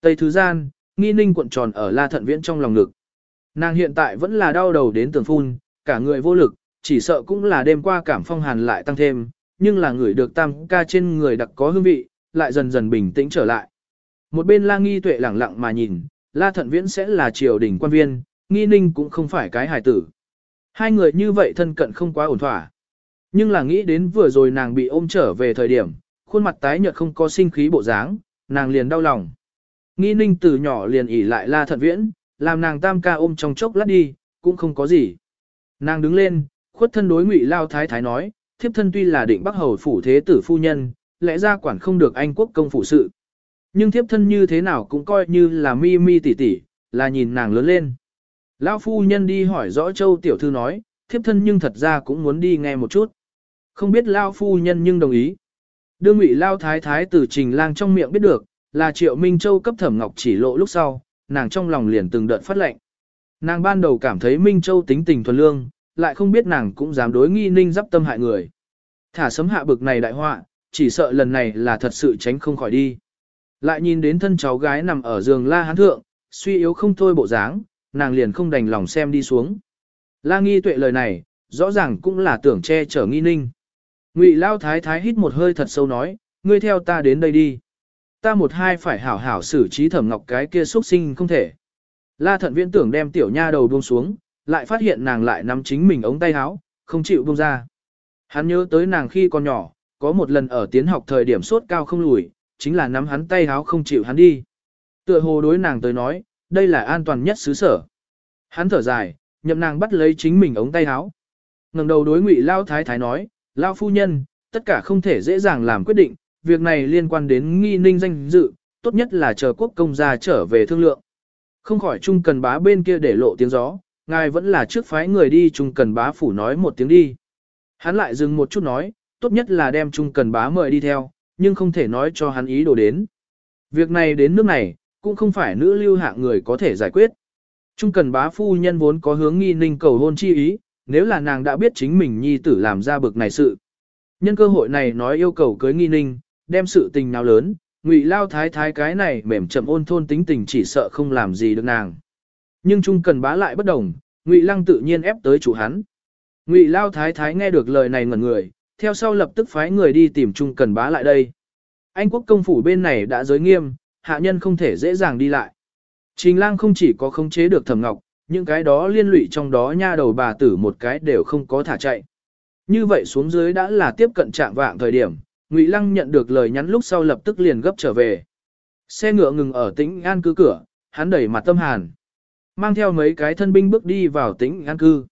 Tây thứ gian, nghi ninh cuộn tròn ở la thận viễn trong lòng ngực. Nàng hiện tại vẫn là đau đầu đến tường phun, cả người vô lực, chỉ sợ cũng là đêm qua cảm phong hàn lại tăng thêm, nhưng là người được tam ca trên người đặc có hương vị, lại dần dần bình tĩnh trở lại. Một bên la nghi tuệ lẳng lặng mà nhìn, la thận viễn sẽ là triều đình quan viên, nghi ninh cũng không phải cái hài tử. Hai người như vậy thân cận không quá ổn thỏa. Nhưng là nghĩ đến vừa rồi nàng bị ôm trở về thời điểm, khuôn mặt tái nhợt không có sinh khí bộ dáng, nàng liền đau lòng. Nghi ninh từ nhỏ liền ỉ lại la thận viễn, làm nàng tam ca ôm trong chốc lát đi, cũng không có gì. Nàng đứng lên, khuất thân đối ngụy lao thái thái nói, thiếp thân tuy là định bắc hầu phủ thế tử phu nhân, lẽ ra quản không được anh quốc công phủ sự. Nhưng thiếp thân như thế nào cũng coi như là mi mi tỷ tỷ, là nhìn nàng lớn lên. Lão phu nhân đi hỏi rõ châu tiểu thư nói, thiếp thân nhưng thật ra cũng muốn đi nghe một chút. Không biết Lao phu nhân nhưng đồng ý. Đương ngụy Lao thái thái từ trình lang trong miệng biết được, là triệu Minh Châu cấp thẩm ngọc chỉ lộ lúc sau, nàng trong lòng liền từng đợt phát lệnh. Nàng ban đầu cảm thấy Minh Châu tính tình thuần lương, lại không biết nàng cũng dám đối nghi ninh dắp tâm hại người. Thả sấm hạ bực này đại họa, chỉ sợ lần này là thật sự tránh không khỏi đi. Lại nhìn đến thân cháu gái nằm ở giường la hán thượng, suy yếu không thôi bộ dáng, nàng liền không đành lòng xem đi xuống. La nghi tuệ lời này, rõ ràng cũng là tưởng che chở nghi ninh. Ngụy Lao Thái Thái hít một hơi thật sâu nói, ngươi theo ta đến đây đi. Ta một hai phải hảo hảo xử trí thẩm ngọc cái kia xuất sinh không thể. La thận viễn tưởng đem tiểu nha đầu buông xuống, lại phát hiện nàng lại nắm chính mình ống tay áo, không chịu buông ra. Hắn nhớ tới nàng khi còn nhỏ, có một lần ở tiến học thời điểm sốt cao không lùi, chính là nắm hắn tay háo không chịu hắn đi. Tựa hồ đối nàng tới nói, đây là an toàn nhất xứ sở. Hắn thở dài, nhậm nàng bắt lấy chính mình ống tay háo. ngẩng đầu đối ngụy Lao Thái Thái nói, Lao phu nhân, tất cả không thể dễ dàng làm quyết định, việc này liên quan đến nghi ninh danh dự, tốt nhất là chờ quốc công gia trở về thương lượng. Không khỏi trung cần bá bên kia để lộ tiếng gió, ngài vẫn là trước phái người đi trung cần bá phủ nói một tiếng đi. Hắn lại dừng một chút nói, tốt nhất là đem trung cần bá mời đi theo, nhưng không thể nói cho hắn ý đồ đến. Việc này đến nước này, cũng không phải nữ lưu hạng người có thể giải quyết. Trung cần bá phu nhân vốn có hướng nghi ninh cầu hôn chi ý, nếu là nàng đã biết chính mình nhi tử làm ra bực này sự. Nhân cơ hội này nói yêu cầu cưới nghi ninh, đem sự tình nào lớn, ngụy lao thái thái cái này mềm chậm ôn thôn tính tình chỉ sợ không làm gì được nàng. Nhưng Trung cần bá lại bất đồng, ngụy lăng tự nhiên ép tới chủ hắn. Ngụy lao thái thái nghe được lời này ngẩn người, theo sau lập tức phái người đi tìm Trung cần bá lại đây. Anh quốc công phủ bên này đã giới nghiêm, hạ nhân không thể dễ dàng đi lại. Trình lang không chỉ có khống chế được thẩm ngọc, những cái đó liên lụy trong đó nha đầu bà tử một cái đều không có thả chạy. Như vậy xuống dưới đã là tiếp cận trạng vạng thời điểm, Ngụy Lăng nhận được lời nhắn lúc sau lập tức liền gấp trở về. Xe ngựa ngừng ở tĩnh an cư cửa, hắn đẩy mặt tâm hàn. Mang theo mấy cái thân binh bước đi vào tĩnh an cư.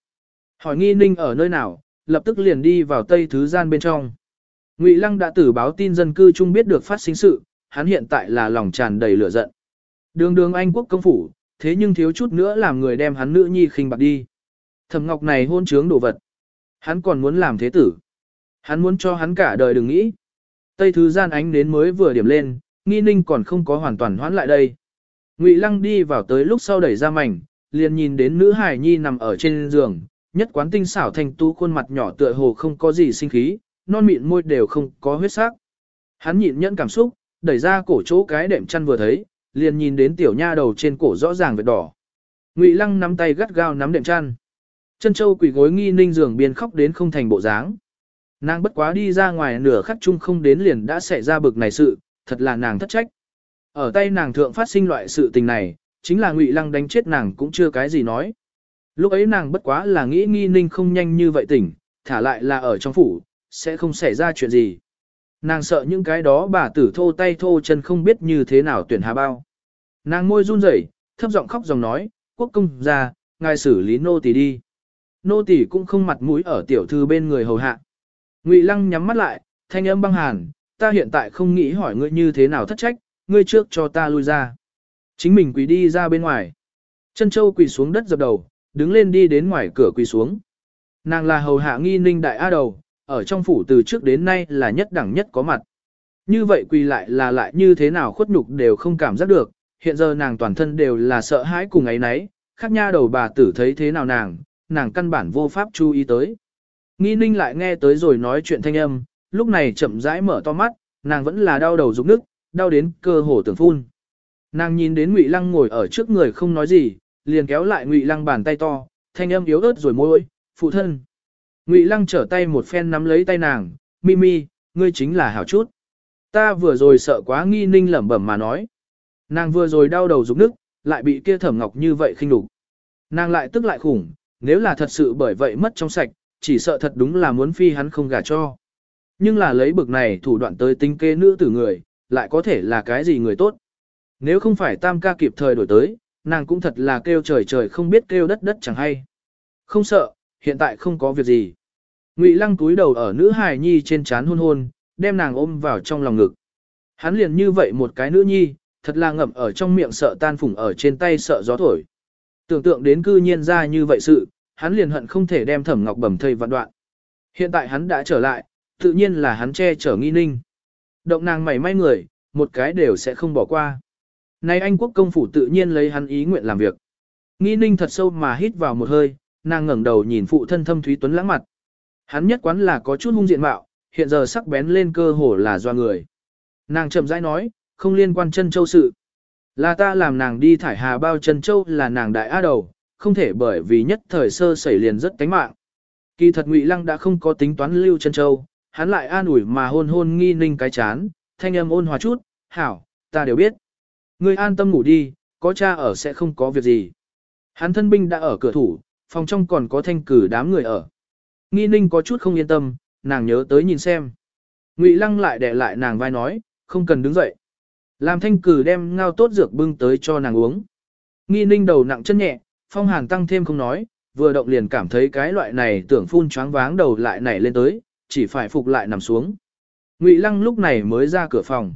Hỏi nghi ninh ở nơi nào, lập tức liền đi vào tây thứ gian bên trong. Ngụy Lăng đã tử báo tin dân cư chung biết được phát sinh sự, hắn hiện tại là lòng tràn đầy lửa giận. Đường đường Anh quốc công phủ, thế nhưng thiếu chút nữa làm người đem hắn nữ nhi khinh bạc đi. Thẩm Ngọc này hôn trướng đồ vật. Hắn còn muốn làm thế tử. Hắn muốn cho hắn cả đời đừng nghĩ. Tây thứ gian ánh đến mới vừa điểm lên, nghi ninh còn không có hoàn toàn hoãn lại đây. Ngụy Lăng đi vào tới lúc sau đẩy ra mảnh, liền nhìn đến nữ hải nhi nằm ở trên giường, nhất quán tinh xảo thanh tú khuôn mặt nhỏ tựa hồ không có gì sinh khí, non mịn môi đều không có huyết sắc. Hắn nhịn nhẫn cảm xúc, đẩy ra cổ chỗ cái đệm chăn vừa thấy, liền nhìn đến tiểu nha đầu trên cổ rõ ràng vết đỏ. Ngụy Lăng nắm tay gắt gao nắm đệm chăn. Chân châu quỳ gối nghi ninh giường biên khóc đến không thành bộ dáng. Nàng bất quá đi ra ngoài nửa khắc chung không đến liền đã xảy ra bực này sự, thật là nàng thất trách. Ở tay nàng thượng phát sinh loại sự tình này, chính là Ngụy Lăng đánh chết nàng cũng chưa cái gì nói. Lúc ấy nàng bất quá là nghĩ nghi ninh không nhanh như vậy tỉnh, thả lại là ở trong phủ, sẽ không xảy ra chuyện gì. Nàng sợ những cái đó bà tử thô tay thô chân không biết như thế nào tuyển hà bao. Nàng môi run rẩy, thấp giọng khóc dòng nói, quốc công ra, ngài xử lý nô tỳ đi. Nô tỳ cũng không mặt mũi ở tiểu thư bên người hầu hạ. Ngụy Lăng nhắm mắt lại, thanh âm băng hàn, ta hiện tại không nghĩ hỏi ngươi như thế nào thất trách, ngươi trước cho ta lui ra. Chính mình quỳ đi ra bên ngoài. Chân châu quỳ xuống đất dập đầu, đứng lên đi đến ngoài cửa quỳ xuống. Nàng là hầu hạ nghi ninh đại a đầu, ở trong phủ từ trước đến nay là nhất đẳng nhất có mặt. Như vậy quỳ lại là lại như thế nào khuất nhục đều không cảm giác được, hiện giờ nàng toàn thân đều là sợ hãi cùng ấy nấy, khác nha đầu bà tử thấy thế nào nàng, nàng căn bản vô pháp chú ý tới. Nghi ninh lại nghe tới rồi nói chuyện thanh âm, lúc này chậm rãi mở to mắt, nàng vẫn là đau đầu rụng nức, đau đến cơ hồ tưởng phun. Nàng nhìn đến Ngụy Lăng ngồi ở trước người không nói gì, liền kéo lại Ngụy Lăng bàn tay to, thanh âm yếu ớt rồi môi, phụ thân. Ngụy Lăng trở tay một phen nắm lấy tay nàng, Mimi, ngươi chính là hảo chút. Ta vừa rồi sợ quá nghi ninh lẩm bẩm mà nói. Nàng vừa rồi đau đầu rụng nức, lại bị kia thẩm ngọc như vậy khinh đục. Nàng lại tức lại khủng, nếu là thật sự bởi vậy mất trong sạch, chỉ sợ thật đúng là muốn phi hắn không gả cho. Nhưng là lấy bực này thủ đoạn tới tính kế nữ tử người, lại có thể là cái gì người tốt. Nếu không phải tam ca kịp thời đổi tới, nàng cũng thật là kêu trời trời không biết kêu đất đất chẳng hay. Không sợ, hiện tại không có việc gì. Ngụy lăng túi đầu ở nữ hài nhi trên chán hôn hôn, đem nàng ôm vào trong lòng ngực. Hắn liền như vậy một cái nữ nhi, thật là ngậm ở trong miệng sợ tan phủng ở trên tay sợ gió thổi. Tưởng tượng đến cư nhiên ra như vậy sự, hắn liền hận không thể đem thẩm ngọc bẩm thây vạn đoạn. Hiện tại hắn đã trở lại, tự nhiên là hắn che chở nghi ninh. Động nàng mảy may người, một cái đều sẽ không bỏ qua. Nay anh quốc công phủ tự nhiên lấy hắn ý nguyện làm việc. Nghi ninh thật sâu mà hít vào một hơi, nàng ngẩng đầu nhìn phụ thân thâm thúy tuấn lãng mặt. Hắn nhất quán là có chút hung diện mạo, hiện giờ sắc bén lên cơ hồ là do người. Nàng chậm rãi nói, không liên quan chân châu sự. Là ta làm nàng đi thải hà bao chân châu là nàng đại á đầu, không thể bởi vì nhất thời sơ xảy liền rất tánh mạng. Kỳ thật Ngụy Lăng đã không có tính toán lưu chân châu, hắn lại an ủi mà hôn hôn nghi ninh cái chán, thanh âm ôn hòa chút, hảo, ta đều biết. Ngươi an tâm ngủ đi, có cha ở sẽ không có việc gì. Hắn thân binh đã ở cửa thủ, phòng trong còn có thanh cử đám người ở. Nghi ninh có chút không yên tâm, nàng nhớ tới nhìn xem. Ngụy lăng lại đè lại nàng vai nói, không cần đứng dậy. Làm thanh cử đem ngao tốt dược bưng tới cho nàng uống. Nghi ninh đầu nặng chân nhẹ, phong hàn tăng thêm không nói, vừa động liền cảm thấy cái loại này tưởng phun choáng váng đầu lại nảy lên tới, chỉ phải phục lại nằm xuống. Ngụy lăng lúc này mới ra cửa phòng.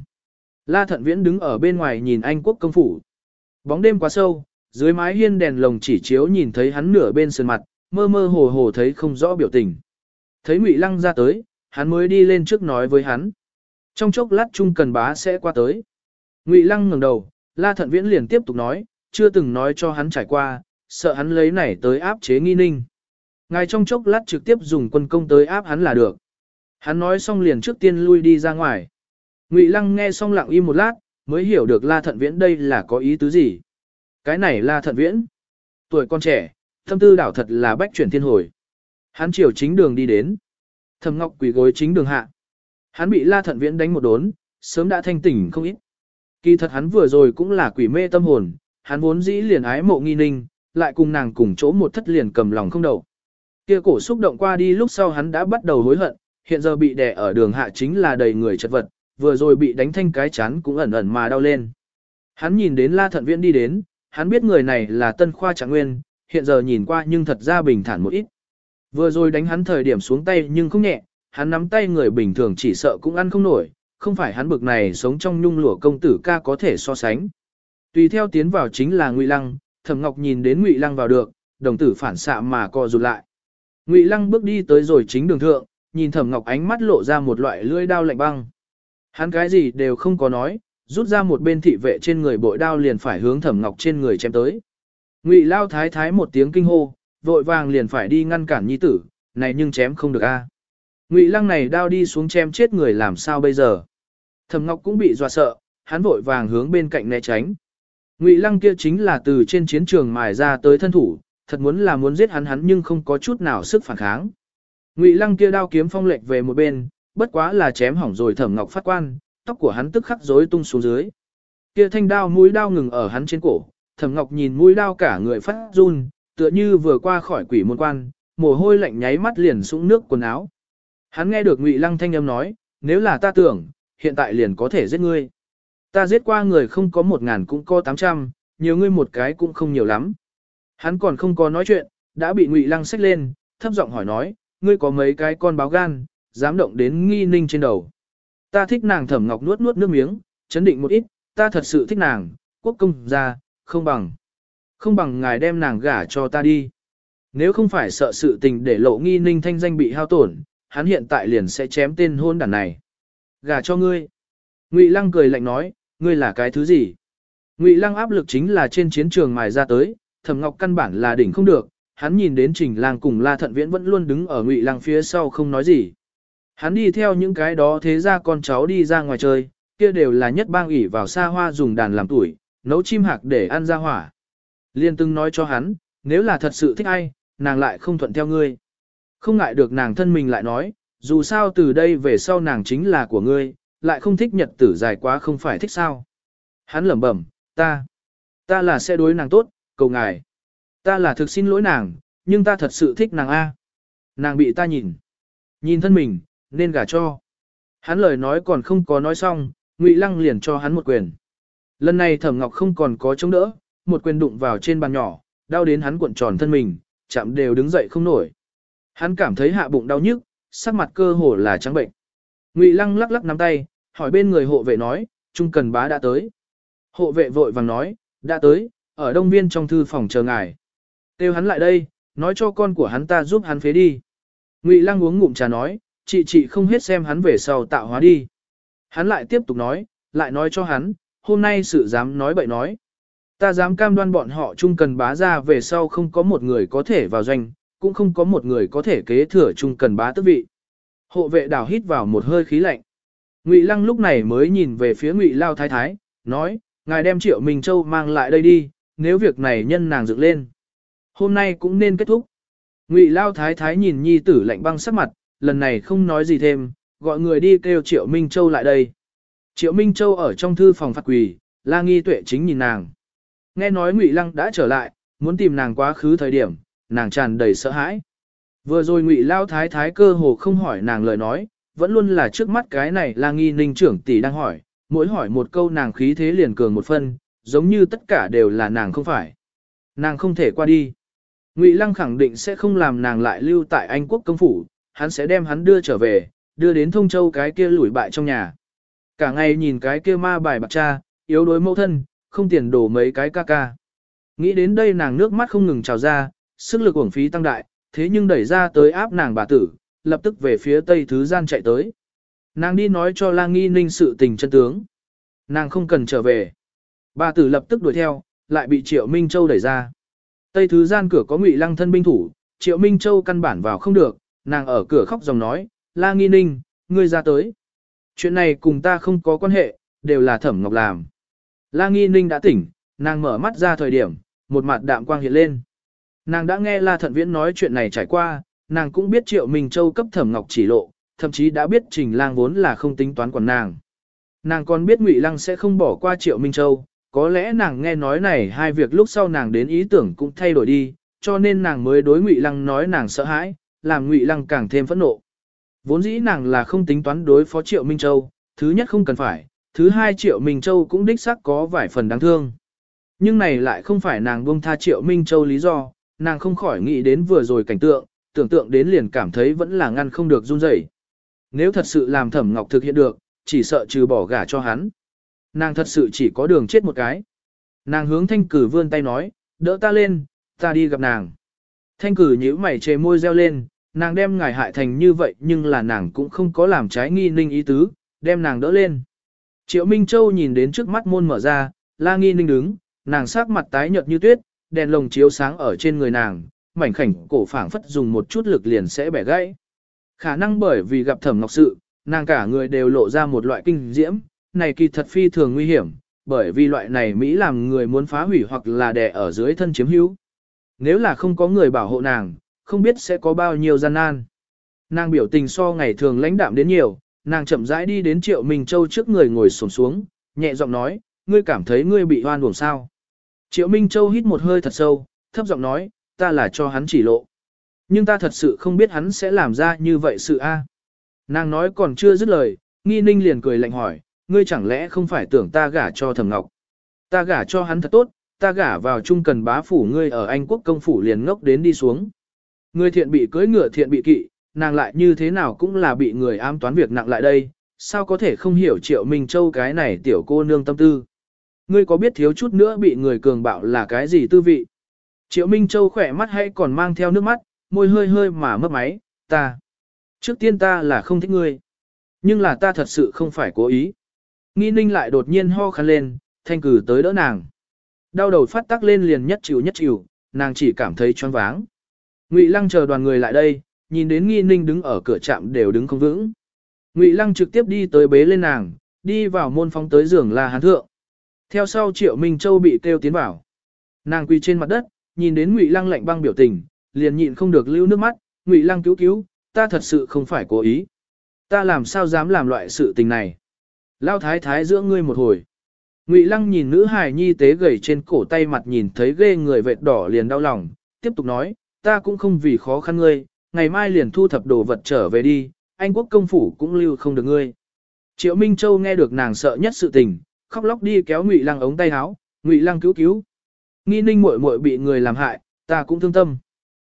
La thận viễn đứng ở bên ngoài nhìn anh quốc công phủ. Bóng đêm quá sâu, dưới mái hiên đèn lồng chỉ chiếu nhìn thấy hắn nửa bên sườn mặt, mơ mơ hồ hồ thấy không rõ biểu tình. Thấy Ngụy Lăng ra tới, hắn mới đi lên trước nói với hắn. Trong chốc lát Trung Cần Bá sẽ qua tới. Ngụy Lăng ngẩng đầu, La Thận Viễn liền tiếp tục nói, chưa từng nói cho hắn trải qua, sợ hắn lấy này tới áp chế nghi ninh. Ngài trong chốc lát trực tiếp dùng quân công tới áp hắn là được. Hắn nói xong liền trước tiên lui đi ra ngoài. Ngụy Lăng nghe xong lặng im một lát, mới hiểu được La Thận Viễn đây là có ý tứ gì. Cái này La Thận Viễn. Tuổi con trẻ, thâm tư đảo thật là bách chuyển thiên hồi. Hắn chiều chính đường đi đến. Thẩm Ngọc quỳ gối chính đường hạ. Hắn bị La Thận Viễn đánh một đốn, sớm đã thanh tỉnh không ít. Kỳ thật hắn vừa rồi cũng là quỷ mê tâm hồn, hắn vốn dĩ liền ái mộ nghi ninh, lại cùng nàng cùng chỗ một thất liền cầm lòng không đầu. Kia cổ xúc động qua đi lúc sau hắn đã bắt đầu hối hận, hiện giờ bị đè ở đường hạ chính là đầy người chật vật, vừa rồi bị đánh thanh cái chán cũng ẩn ẩn mà đau lên. Hắn nhìn đến La Thận Viễn đi đến, hắn biết người này là Tân Khoa Trạng Nguyên, hiện giờ nhìn qua nhưng thật ra bình thản một ít. Vừa rồi đánh hắn thời điểm xuống tay nhưng không nhẹ, hắn nắm tay người bình thường chỉ sợ cũng ăn không nổi, không phải hắn bực này sống trong nhung lụa công tử ca có thể so sánh. Tùy theo tiến vào chính là Ngụy Lăng, Thẩm Ngọc nhìn đến Ngụy Lăng vào được, đồng tử phản xạ mà co rụt lại. Ngụy Lăng bước đi tới rồi chính đường thượng, nhìn Thẩm Ngọc ánh mắt lộ ra một loại lưỡi đao lạnh băng. Hắn cái gì đều không có nói, rút ra một bên thị vệ trên người bội đao liền phải hướng Thẩm Ngọc trên người chém tới. Ngụy Lao thái thái một tiếng kinh hô, vội vàng liền phải đi ngăn cản nhi tử, này nhưng chém không được a. Ngụy Lăng này đao đi xuống chém chết người làm sao bây giờ? Thẩm Ngọc cũng bị dọa sợ, hắn vội vàng hướng bên cạnh né tránh. Ngụy Lăng kia chính là từ trên chiến trường mài ra tới thân thủ, thật muốn là muốn giết hắn hắn nhưng không có chút nào sức phản kháng. Ngụy Lăng kia đao kiếm phong lệch về một bên, bất quá là chém hỏng rồi Thẩm Ngọc phát quan, tóc của hắn tức khắc rối tung xuống dưới. Kia thanh đao mũi đao ngừng ở hắn trên cổ, Thẩm Ngọc nhìn mũi đao cả người phát run, tựa như vừa qua khỏi quỷ môn quan, mồ hôi lạnh nháy mắt liền sũng nước quần áo. Hắn nghe được Ngụy Lăng thanh âm nói, nếu là ta tưởng, hiện tại liền có thể giết ngươi. Ta giết qua người không có một ngàn cũng có tám trăm, nhiều ngươi một cái cũng không nhiều lắm. Hắn còn không có nói chuyện, đã bị Ngụy Lăng xách lên, thấp giọng hỏi nói, ngươi có mấy cái con báo gan, dám động đến nghi ninh trên đầu. Ta thích nàng thẩm ngọc nuốt nuốt nước miếng, chấn định một ít, ta thật sự thích nàng, quốc công ra, không bằng. Không bằng ngài đem nàng gả cho ta đi. Nếu không phải sợ sự tình để lộ nghi ninh thanh danh bị hao tổn, hắn hiện tại liền sẽ chém tên hôn đàn này. Gả cho ngươi. Ngụy Lăng cười lạnh nói, ngươi là cái thứ gì? Ngụy Lăng áp lực chính là trên chiến trường mài ra tới, Thẩm Ngọc căn bản là đỉnh không được, hắn nhìn đến Trình Lang cùng La Thận Viễn vẫn luôn đứng ở Ngụy Lăng phía sau không nói gì. Hắn đi theo những cái đó thế ra con cháu đi ra ngoài chơi, kia đều là nhất bang ủy vào xa hoa dùng đàn làm tuổi, nấu chim hạc để ăn ra hỏa. Liên từng nói cho hắn, nếu là thật sự thích ai, nàng lại không thuận theo ngươi. Không ngại được nàng thân mình lại nói, dù sao từ đây về sau nàng chính là của ngươi, lại không thích nhật tử dài quá không phải thích sao. Hắn lẩm bẩm, ta, ta là sẽ đối nàng tốt, cầu ngài. Ta là thực xin lỗi nàng, nhưng ta thật sự thích nàng A. Nàng bị ta nhìn. Nhìn thân mình, nên gả cho. Hắn lời nói còn không có nói xong, Ngụy Lăng liền cho hắn một quyền. Lần này Thẩm Ngọc không còn có chống đỡ, một quyền đụng vào trên bàn nhỏ, đau đến hắn cuộn tròn thân mình, chạm đều đứng dậy không nổi. Hắn cảm thấy hạ bụng đau nhức, sắc mặt cơ hồ là trắng bệnh. Ngụy Lăng lắc lắc nắm tay, hỏi bên người hộ vệ nói, Trung Cần Bá đã tới. Hộ vệ vội vàng nói, đã tới, ở đông viên trong thư phòng chờ ngài. Têu hắn lại đây, nói cho con của hắn ta giúp hắn phế đi. Ngụy Lăng uống ngụm trà nói, chị chị không hết xem hắn về sau tạo hóa đi. Hắn lại tiếp tục nói, lại nói cho hắn, hôm nay sự dám nói bậy nói. Ta dám cam đoan bọn họ chung cần bá ra về sau không có một người có thể vào doanh, cũng không có một người có thể kế thừa chung cần bá tước vị. Hộ vệ đảo hít vào một hơi khí lạnh. Ngụy Lăng lúc này mới nhìn về phía Ngụy Lao Thái Thái, nói, ngài đem Triệu Minh Châu mang lại đây đi, nếu việc này nhân nàng dựng lên. Hôm nay cũng nên kết thúc. Ngụy Lao Thái Thái nhìn nhi tử lạnh băng sắc mặt, lần này không nói gì thêm, gọi người đi kêu Triệu Minh Châu lại đây. Triệu Minh Châu ở trong thư phòng phạt quỳ, La Nghi Tuệ chính nhìn nàng. Nghe nói Ngụy Lăng đã trở lại, muốn tìm nàng quá khứ thời điểm, nàng tràn đầy sợ hãi. Vừa rồi Ngụy Lao Thái Thái cơ hồ không hỏi nàng lời nói, vẫn luôn là trước mắt cái này La Nghi Ninh trưởng tỷ đang hỏi, mỗi hỏi một câu nàng khí thế liền cường một phân, giống như tất cả đều là nàng không phải. Nàng không thể qua đi. Ngụy Lăng khẳng định sẽ không làm nàng lại lưu tại Anh quốc công phủ, hắn sẽ đem hắn đưa trở về, đưa đến Thông Châu cái kia lủi bại trong nhà. Cả ngày nhìn cái kia ma bài bạc cha, yếu đuối mẫu thân, không tiền đổ mấy cái ca ca. Nghĩ đến đây nàng nước mắt không ngừng trào ra, sức lực uổng phí tăng đại, thế nhưng đẩy ra tới áp nàng bà tử, lập tức về phía tây thứ gian chạy tới. Nàng đi nói cho lang nghi ninh sự tình chân tướng. Nàng không cần trở về. Bà tử lập tức đuổi theo, lại bị Triệu Minh Châu đẩy ra. Tây thứ gian cửa có ngụy lăng thân binh thủ, Triệu Minh Châu căn bản vào không được, nàng ở cửa khóc dòng nói, La Nghi Ninh, ngươi ra tới. Chuyện này cùng ta không có quan hệ, đều là thẩm ngọc làm. La Nghi Ninh đã tỉnh, nàng mở mắt ra thời điểm, một mặt đạm quang hiện lên. Nàng đã nghe La Thận Viễn nói chuyện này trải qua, nàng cũng biết Triệu Minh Châu cấp thẩm ngọc chỉ lộ, thậm chí đã biết Trình Lang vốn là không tính toán quản nàng. Nàng còn biết Ngụy Lăng sẽ không bỏ qua Triệu Minh Châu, có lẽ nàng nghe nói này hai việc lúc sau nàng đến ý tưởng cũng thay đổi đi, cho nên nàng mới đối Ngụy Lăng nói nàng sợ hãi, làm Ngụy Lăng càng thêm phẫn nộ. Vốn dĩ nàng là không tính toán đối phó Triệu Minh Châu, thứ nhất không cần phải, thứ hai Triệu Minh Châu cũng đích xác có vài phần đáng thương. Nhưng này lại không phải nàng buông tha Triệu Minh Châu lý do, nàng không khỏi nghĩ đến vừa rồi cảnh tượng, tưởng tượng đến liền cảm thấy vẫn là ngăn không được run rẩy. Nếu thật sự làm Thẩm Ngọc thực hiện được, chỉ sợ trừ bỏ gả cho hắn. Nàng thật sự chỉ có đường chết một cái. Nàng hướng thanh cử vươn tay nói, đỡ ta lên, ta đi gặp nàng. Thanh cử nhíu mày chề môi reo lên, nàng đem ngài hại thành như vậy nhưng là nàng cũng không có làm trái nghi ninh ý tứ, đem nàng đỡ lên. Triệu Minh Châu nhìn đến trước mắt môn mở ra, la nghi ninh đứng, nàng sắc mặt tái nhợt như tuyết, đèn lồng chiếu sáng ở trên người nàng, mảnh khảnh cổ phảng phất dùng một chút lực liền sẽ bẻ gãy. Khả năng bởi vì gặp thẩm ngọc sự, nàng cả người đều lộ ra một loại kinh diễm, này kỳ thật phi thường nguy hiểm, bởi vì loại này Mỹ làm người muốn phá hủy hoặc là đè ở dưới thân chiếm hữu. Nếu là không có người bảo hộ nàng, không biết sẽ có bao nhiêu gian nan. Nàng biểu tình so ngày thường lãnh đạm đến nhiều, nàng chậm rãi đi đến Triệu Minh Châu trước người ngồi xổm xuống, nhẹ giọng nói, ngươi cảm thấy ngươi bị hoan uổng sao. Triệu Minh Châu hít một hơi thật sâu, thấp giọng nói, ta là cho hắn chỉ lộ. Nhưng ta thật sự không biết hắn sẽ làm ra như vậy sự a. Nàng nói còn chưa dứt lời, nghi ninh liền cười lạnh hỏi, ngươi chẳng lẽ không phải tưởng ta gả cho thẩm ngọc. Ta gả cho hắn thật tốt, ta gả vào trung cần bá phủ ngươi ở Anh quốc công phủ liền ngốc đến đi xuống. Ngươi thiện bị cưỡi ngựa thiện bị kỵ, nàng lại như thế nào cũng là bị người ám toán việc nặng lại đây, sao có thể không hiểu triệu Minh Châu cái này tiểu cô nương tâm tư. Ngươi có biết thiếu chút nữa bị người cường bạo là cái gì tư vị? Triệu Minh Châu khỏe mắt hay còn mang theo nước mắt, môi hơi hơi mà mất máy, ta. Trước tiên ta là không thích ngươi. Nhưng là ta thật sự không phải cố ý. Nghi ninh lại đột nhiên ho khăn lên, thanh cử tới đỡ nàng. Đau đầu phát tắc lên liền nhất chịu nhất chịu, nàng chỉ cảm thấy choáng váng. Ngụy Lăng chờ đoàn người lại đây, nhìn đến Nghi Ninh đứng ở cửa trạm đều đứng không vững. Ngụy Lăng trực tiếp đi tới bế lên nàng, đi vào môn phóng tới giường La Hán thượng. Theo sau Triệu Minh Châu bị kêu tiến vào. Nàng quỳ trên mặt đất, nhìn đến Ngụy Lăng lạnh băng biểu tình, liền nhịn không được lưu nước mắt, "Ngụy Lăng cứu cứu, ta thật sự không phải cố ý. Ta làm sao dám làm loại sự tình này?" Lao thái thái giữa ngươi một hồi. Ngụy Lăng nhìn nữ hài nhi tế gầy trên cổ tay mặt nhìn thấy ghê người vệt đỏ liền đau lòng, tiếp tục nói, ta cũng không vì khó khăn ngươi, ngày mai liền thu thập đồ vật trở về đi, anh quốc công phủ cũng lưu không được ngươi. Triệu Minh Châu nghe được nàng sợ nhất sự tình, khóc lóc đi kéo Ngụy Lăng ống tay áo, Ngụy Lăng cứu cứu. Nghi ninh muội muội bị người làm hại, ta cũng thương tâm.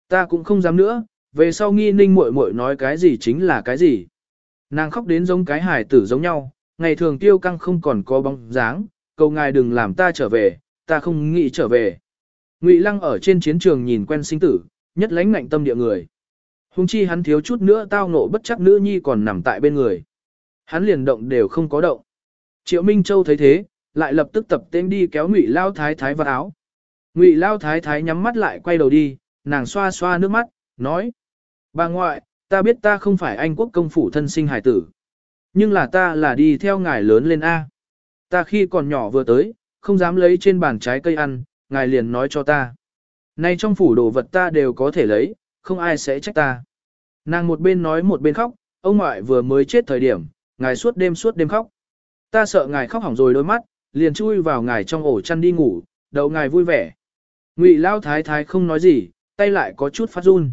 Ta cũng không dám nữa, về sau nghi ninh muội muội nói cái gì chính là cái gì. Nàng khóc đến giống cái hải tử giống nhau, ngày thường tiêu căng không còn có bóng dáng, cầu ngài đừng làm ta trở về, ta không nghĩ trở về. Ngụy Lăng ở trên chiến trường nhìn quen sinh tử, nhất lãnh ngạnh tâm địa người. Hùng chi hắn thiếu chút nữa tao ngộ bất chắc nữ nhi còn nằm tại bên người. Hắn liền động đều không có động. Triệu Minh Châu thấy thế, lại lập tức tập tên đi kéo Ngụy Lao Thái Thái vào áo. Ngụy Lao Thái Thái nhắm mắt lại quay đầu đi, nàng xoa xoa nước mắt, nói. Bà ngoại, ta biết ta không phải anh quốc công phủ thân sinh hải tử. Nhưng là ta là đi theo ngài lớn lên A. Ta khi còn nhỏ vừa tới, không dám lấy trên bàn trái cây ăn, ngài liền nói cho ta. Nay trong phủ đồ vật ta đều có thể lấy, không ai sẽ trách ta. Nàng một bên nói một bên khóc, ông ngoại vừa mới chết thời điểm, ngài suốt đêm suốt đêm khóc. Ta sợ ngài khóc hỏng rồi đôi mắt, liền chui vào ngài trong ổ chăn đi ngủ, đậu ngài vui vẻ. Ngụy Lao Thái Thái không nói gì, tay lại có chút phát run.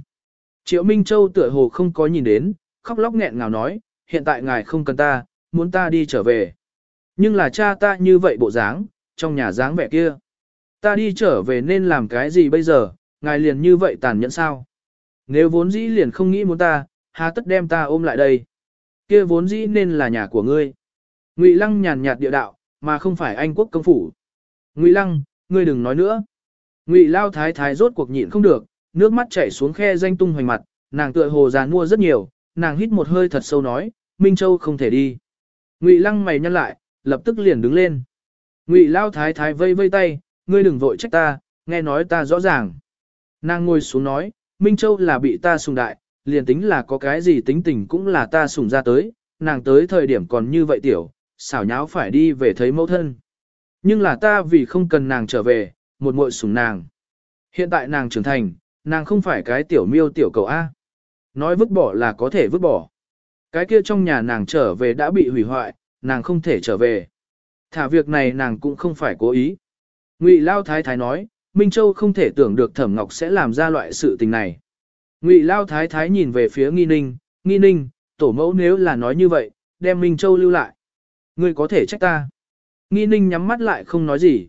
Triệu Minh Châu tựa hồ không có nhìn đến, khóc lóc nghẹn ngào nói, hiện tại ngài không cần ta, muốn ta đi trở về. Nhưng là cha ta như vậy bộ dáng, trong nhà dáng vẻ kia. Ta đi trở về nên làm cái gì bây giờ, ngài liền như vậy tàn nhẫn sao? Nếu vốn dĩ liền không nghĩ muốn ta, há tất đem ta ôm lại đây. Kia vốn dĩ nên là nhà của ngươi. Ngụy Lăng nhàn nhạt địa đạo, mà không phải Anh quốc công phủ. Ngụy Lăng, ngươi đừng nói nữa. Ngụy Lao Thái Thái rốt cuộc nhịn không được, nước mắt chảy xuống khe danh tung hoành mặt, nàng tựa hồ già mua rất nhiều, nàng hít một hơi thật sâu nói, Minh Châu không thể đi. Ngụy Lăng mày nhăn lại, lập tức liền đứng lên. Ngụy Lao Thái Thái vây vây tay, ngươi đừng vội trách ta, nghe nói ta rõ ràng. Nàng ngồi xuống nói, Minh Châu là bị ta sùng đại, liền tính là có cái gì tính tình cũng là ta sùng ra tới, nàng tới thời điểm còn như vậy tiểu, xảo nháo phải đi về thấy mẫu thân. Nhưng là ta vì không cần nàng trở về, một muội sùng nàng. Hiện tại nàng trưởng thành, nàng không phải cái tiểu miêu tiểu cầu A. Nói vứt bỏ là có thể vứt bỏ. Cái kia trong nhà nàng trở về đã bị hủy hoại, nàng không thể trở về. Thả việc này nàng cũng không phải cố ý. Ngụy Lao Thái Thái nói, Minh Châu không thể tưởng được Thẩm Ngọc sẽ làm ra loại sự tình này. Ngụy Lao Thái Thái nhìn về phía Nghi Ninh, Nghi Ninh, tổ mẫu nếu là nói như vậy, đem Minh Châu lưu lại. Ngươi có thể trách ta. Nghi Ninh nhắm mắt lại không nói gì.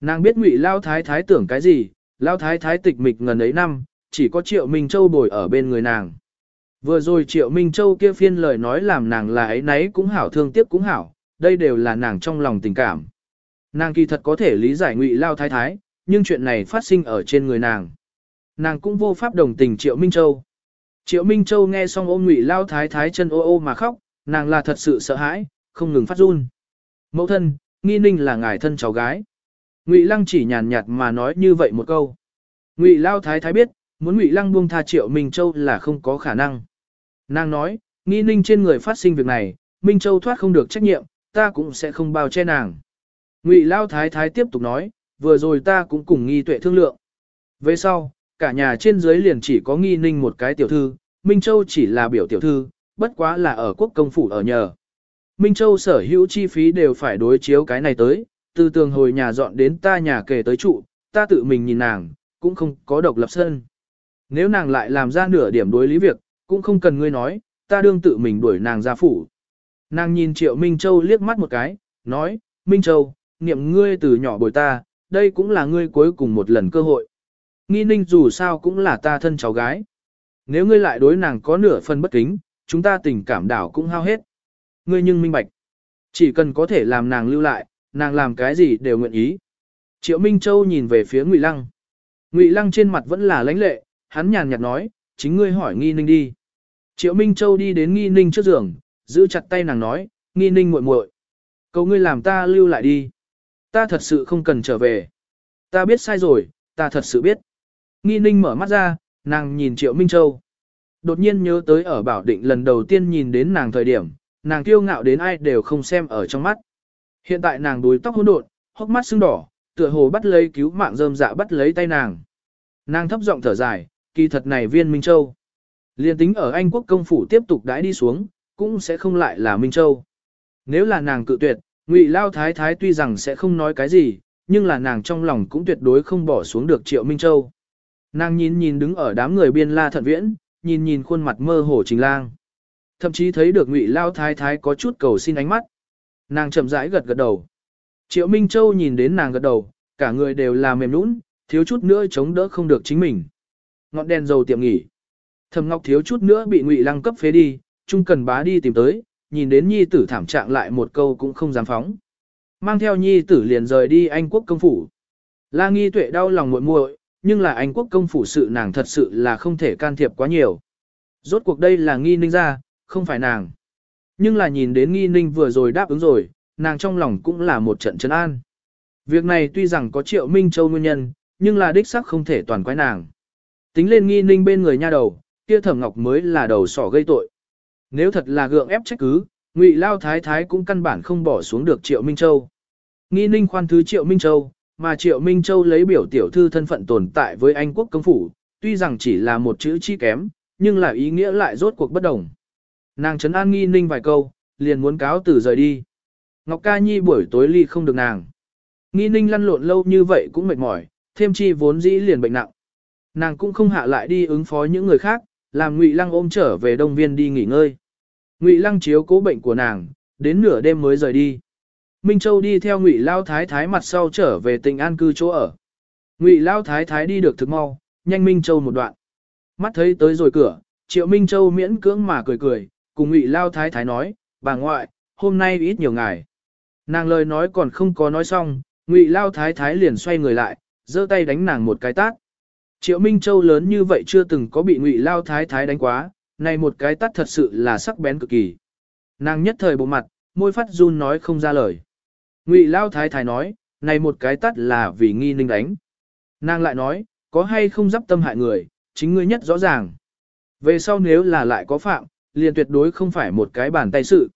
Nàng biết Ngụy Lao Thái Thái tưởng cái gì, Lao Thái Thái tịch mịch ngần ấy năm, chỉ có Triệu Minh Châu bồi ở bên người nàng. Vừa rồi Triệu Minh Châu kia phiên lời nói làm nàng là ấy nấy cũng hảo thương tiếc cũng hảo, đây đều là nàng trong lòng tình cảm. Nàng kỳ thật có thể lý giải ngụy lao thái thái, nhưng chuyện này phát sinh ở trên người nàng. Nàng cũng vô pháp đồng tình Triệu Minh Châu. Triệu Minh Châu nghe xong ôm ngụy lao thái thái chân ô ô mà khóc, nàng là thật sự sợ hãi, không ngừng phát run. Mẫu thân, nghi ninh là ngài thân cháu gái. Ngụy Lăng chỉ nhàn nhạt mà nói như vậy một câu. Ngụy lao thái thái biết, muốn Ngụy Lăng buông tha Triệu Minh Châu là không có khả năng. Nàng nói, nghi ninh trên người phát sinh việc này, Minh Châu thoát không được trách nhiệm, ta cũng sẽ không bao che nàng. Ngụy Lao Thái Thái tiếp tục nói, vừa rồi ta cũng cùng nghi tuệ thương lượng. Về sau, cả nhà trên dưới liền chỉ có nghi ninh một cái tiểu thư, Minh Châu chỉ là biểu tiểu thư, bất quá là ở quốc công phủ ở nhờ. Minh Châu sở hữu chi phí đều phải đối chiếu cái này tới, từ tường hồi nhà dọn đến ta nhà kề tới trụ, ta tự mình nhìn nàng, cũng không có độc lập sân. Nếu nàng lại làm ra nửa điểm đối lý việc, cũng không cần ngươi nói, ta đương tự mình đuổi nàng ra phủ. Nàng nhìn Triệu Minh Châu liếc mắt một cái, nói, Minh Châu, niệm ngươi từ nhỏ bồi ta, đây cũng là ngươi cuối cùng một lần cơ hội. Nghi ninh dù sao cũng là ta thân cháu gái. Nếu ngươi lại đối nàng có nửa phần bất kính, chúng ta tình cảm đảo cũng hao hết. Ngươi nhưng minh bạch. Chỉ cần có thể làm nàng lưu lại, nàng làm cái gì đều nguyện ý. Triệu Minh Châu nhìn về phía Ngụy Lăng. Ngụy Lăng trên mặt vẫn là lãnh lệ, hắn nhàn nhạt nói, chính ngươi hỏi Nghi Ninh đi. Triệu Minh Châu đi đến Nghi Ninh trước giường, giữ chặt tay nàng nói, Nghi Ninh muội muội, cầu ngươi làm ta lưu lại đi. Ta thật sự không cần trở về. Ta biết sai rồi, ta thật sự biết. Nghi ninh mở mắt ra, nàng nhìn Triệu Minh Châu. Đột nhiên nhớ tới ở Bảo Định lần đầu tiên nhìn đến nàng thời điểm, nàng kiêu ngạo đến ai đều không xem ở trong mắt. Hiện tại nàng đuôi tóc hỗn độn, hốc mắt sưng đỏ, tựa hồ bắt lấy cứu mạng rơm dạ bắt lấy tay nàng. Nàng thấp giọng thở dài, kỳ thật này viên Minh Châu. Liên tính ở Anh quốc công phủ tiếp tục đãi đi xuống, cũng sẽ không lại là Minh Châu. Nếu là nàng cự tuyệt, Ngụy Lao Thái Thái tuy rằng sẽ không nói cái gì, nhưng là nàng trong lòng cũng tuyệt đối không bỏ xuống được Triệu Minh Châu. Nàng nhìn nhìn đứng ở đám người biên la thận viễn, nhìn nhìn khuôn mặt mơ hồ Trình Lang. Thậm chí thấy được Ngụy Lao Thái Thái có chút cầu xin ánh mắt. Nàng chậm rãi gật gật đầu. Triệu Minh Châu nhìn đến nàng gật đầu, cả người đều là mềm nũng, thiếu chút nữa chống đỡ không được chính mình. Ngọn đèn dầu tiệm nghỉ. Thẩm Ngọc thiếu chút nữa bị Ngụy Lăng cấp phế đi, Trung Cần Bá đi tìm tới, nhìn đến nhi tử thảm trạng lại một câu cũng không dám phóng. Mang theo nhi tử liền rời đi Anh quốc công phủ. La Nghi Tuệ đau lòng muội muội, nhưng là Anh quốc công phủ sự nàng thật sự là không thể can thiệp quá nhiều. Rốt cuộc đây là nghi ninh ra, không phải nàng. Nhưng là nhìn đến nghi ninh vừa rồi đáp ứng rồi, nàng trong lòng cũng là một trận trấn an. Việc này tuy rằng có triệu Minh Châu nguyên nhân, nhưng là đích sắc không thể toàn quái nàng. Tính lên nghi ninh bên người nha đầu, kia thẩm ngọc mới là đầu sỏ gây tội. Nếu thật là gượng ép trách cứ, ngụy lao thái thái cũng căn bản không bỏ xuống được triệu Minh Châu. Nghi ninh khoan thứ triệu Minh Châu, mà triệu Minh Châu lấy biểu tiểu thư thân phận tồn tại với Anh quốc công phủ, tuy rằng chỉ là một chữ chi kém, nhưng là ý nghĩa lại rốt cuộc bất đồng. Nàng trấn an nghi ninh vài câu, liền muốn cáo từ rời đi. Ngọc Ca Nhi buổi tối ly không được nàng. Nghi ninh lăn lộn lâu như vậy cũng mệt mỏi, thêm chi vốn dĩ liền bệnh nặng. Nàng cũng không hạ lại đi ứng phó những người khác, làm Ngụy Lăng ôm trở về Đông Viên đi nghỉ ngơi. Ngụy Lăng chiếu cố bệnh của nàng, đến nửa đêm mới rời đi. Minh Châu đi theo Ngụy Lao Thái Thái mặt sau trở về tỉnh an cư chỗ ở. Ngụy Lao Thái Thái đi được thực mau, nhanh Minh Châu một đoạn. Mắt thấy tới rồi cửa, Triệu Minh Châu miễn cưỡng mà cười cười, cùng Ngụy Lao Thái Thái nói, bà ngoại, hôm nay ít nhiều ngài. Nàng lời nói còn không có nói xong, Ngụy Lao Thái Thái liền xoay người lại, giơ tay đánh nàng một cái tát. Triệu Minh Châu lớn như vậy chưa từng có bị Ngụy Lao Thái Thái đánh quá, này một cái tát thật sự là sắc bén cực kỳ. Nàng nhất thời bộ mặt, môi phát run nói không ra lời. Ngụy Lao Thái Thái nói, này một cái tát là vì nghi ninh đánh. Nàng lại nói, có hay không dắp tâm hại người, chính ngươi nhất rõ ràng. Về sau nếu là lại có phạm, liền tuyệt đối không phải một cái bàn tay sự.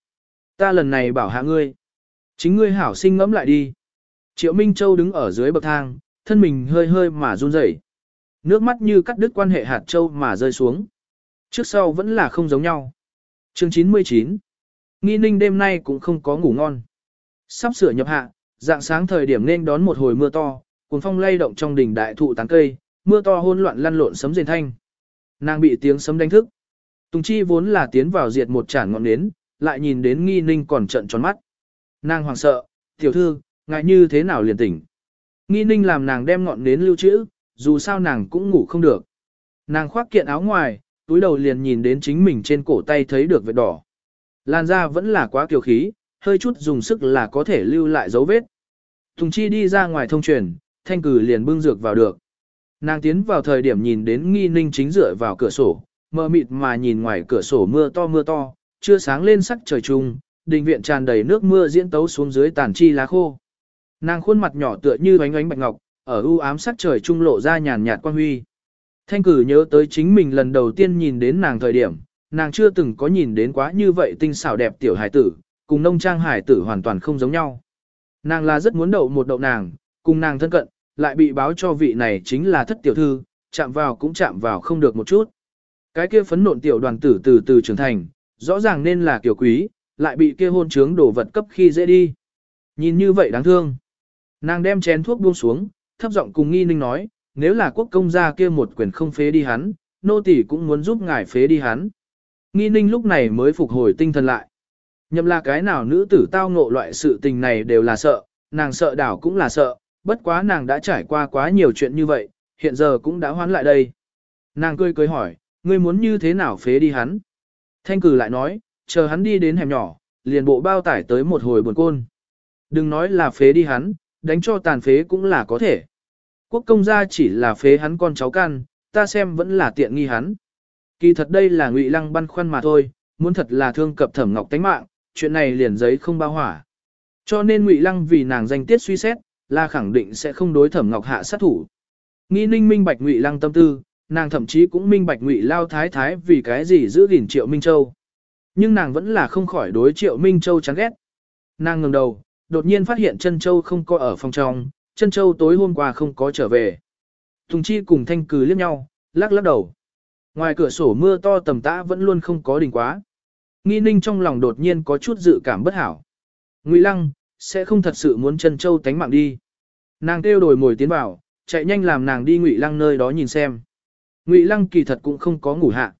Ta lần này bảo hạ ngươi. Chính ngươi hảo sinh ngẫm lại đi. Triệu Minh Châu đứng ở dưới bậc thang, thân mình hơi hơi mà run rẩy. Nước mắt như cắt đứt quan hệ hạt châu mà rơi xuống. Trước sau vẫn là không giống nhau. Chương 99 Nghi ninh đêm nay cũng không có ngủ ngon. Sắp sửa nhập hạ, dạng sáng thời điểm nên đón một hồi mưa to, cuồng phong lay động trong đỉnh đại thụ tán cây, mưa to hôn loạn lăn lộn sấm rền thanh. Nàng bị tiếng sấm đánh thức. Tùng Chi vốn là tiến vào diệt một chản ngọn nến, lại nhìn đến nghi ninh còn trận tròn mắt. Nàng hoảng sợ, tiểu thư, ngại như thế nào liền tỉnh. Nghi ninh làm nàng đem ngọn nến lưu trữ, dù sao nàng cũng ngủ không được. Nàng khoác kiện áo ngoài, túi đầu liền nhìn đến chính mình trên cổ tay thấy được vết đỏ. Làn da vẫn là quá kiều khí, hơi chút dùng sức là có thể lưu lại dấu vết. Tùng Chi đi ra ngoài thông truyền, thanh cử liền bưng dược vào được. Nàng tiến vào thời điểm nhìn đến nghi ninh chính dựa vào cửa sổ, mờ mịt mà nhìn ngoài cửa sổ mưa to mưa to, chưa sáng lên sắc trời trung, đình viện tràn đầy nước mưa diễn tấu xuống dưới tàn chi lá khô. Nàng khuôn mặt nhỏ tựa như ánh ánh bạch ngọc, ở u ám sắc trời trung lộ ra nhàn nhạt quan huy. Thanh cử nhớ tới chính mình lần đầu tiên nhìn đến nàng thời điểm, nàng chưa từng có nhìn đến quá như vậy tinh xảo đẹp tiểu hải tử, cùng nông trang hải tử hoàn toàn không giống nhau. Nàng là rất muốn đậu một đậu nàng, cùng nàng thân cận, lại bị báo cho vị này chính là thất tiểu thư, chạm vào cũng chạm vào không được một chút. Cái kia phấn nộn tiểu đoàn tử từ từ trưởng thành, rõ ràng nên là tiểu quý, lại bị kia hôn trướng đổ vật cấp khi dễ đi. Nhìn như vậy đáng thương. Nàng đem chén thuốc buông xuống, thấp giọng cùng nghi ninh nói, nếu là quốc công gia kia một quyền không phế đi hắn, nô tỳ cũng muốn giúp ngài phế đi hắn. Nghi ninh lúc này mới phục hồi tinh thần lại. Nhậm là cái nào nữ tử tao ngộ loại sự tình này đều là sợ, nàng sợ đảo cũng là sợ, bất quá nàng đã trải qua quá nhiều chuyện như vậy, hiện giờ cũng đã hoán lại đây. Nàng cười cười hỏi, ngươi muốn như thế nào phế đi hắn? Thanh cử lại nói, chờ hắn đi đến hẻm nhỏ, liền bộ bao tải tới một hồi buồn côn. Đừng nói là phế đi hắn, đánh cho tàn phế cũng là có thể. Quốc công gia chỉ là phế hắn con cháu can, ta xem vẫn là tiện nghi hắn. Kỳ thật đây là ngụy lăng băn khoăn mà thôi, muốn thật là thương cập thẩm ngọc tánh mạng, chuyện này liền giấy không bao hỏa. Cho nên ngụy lăng vì nàng danh tiết suy xét, là khẳng định sẽ không đối thẩm ngọc hạ sát thủ. Nghi ninh minh bạch ngụy lăng tâm tư, nàng thậm chí cũng minh bạch ngụy lao thái thái vì cái gì giữ gìn triệu Minh Châu. Nhưng nàng vẫn là không khỏi đối triệu Minh Châu chán ghét. Nàng ngừng đầu, đột nhiên phát hiện chân Châu không có ở phòng trong, chân Châu tối hôm qua không có trở về. Tùng Chi cùng thanh cừ liếc nhau, lắc lắc đầu. Ngoài cửa sổ mưa to tầm tã vẫn luôn không có đỉnh quá. Nghi ninh trong lòng đột nhiên có chút dự cảm bất hảo. Ngụy Lăng, sẽ không thật sự muốn chân Châu tánh mạng đi. Nàng kêu đổi mồi tiến vào, chạy nhanh làm nàng đi Ngụy Lăng nơi đó nhìn xem. Ngụy Lăng kỳ thật cũng không có ngủ hạ.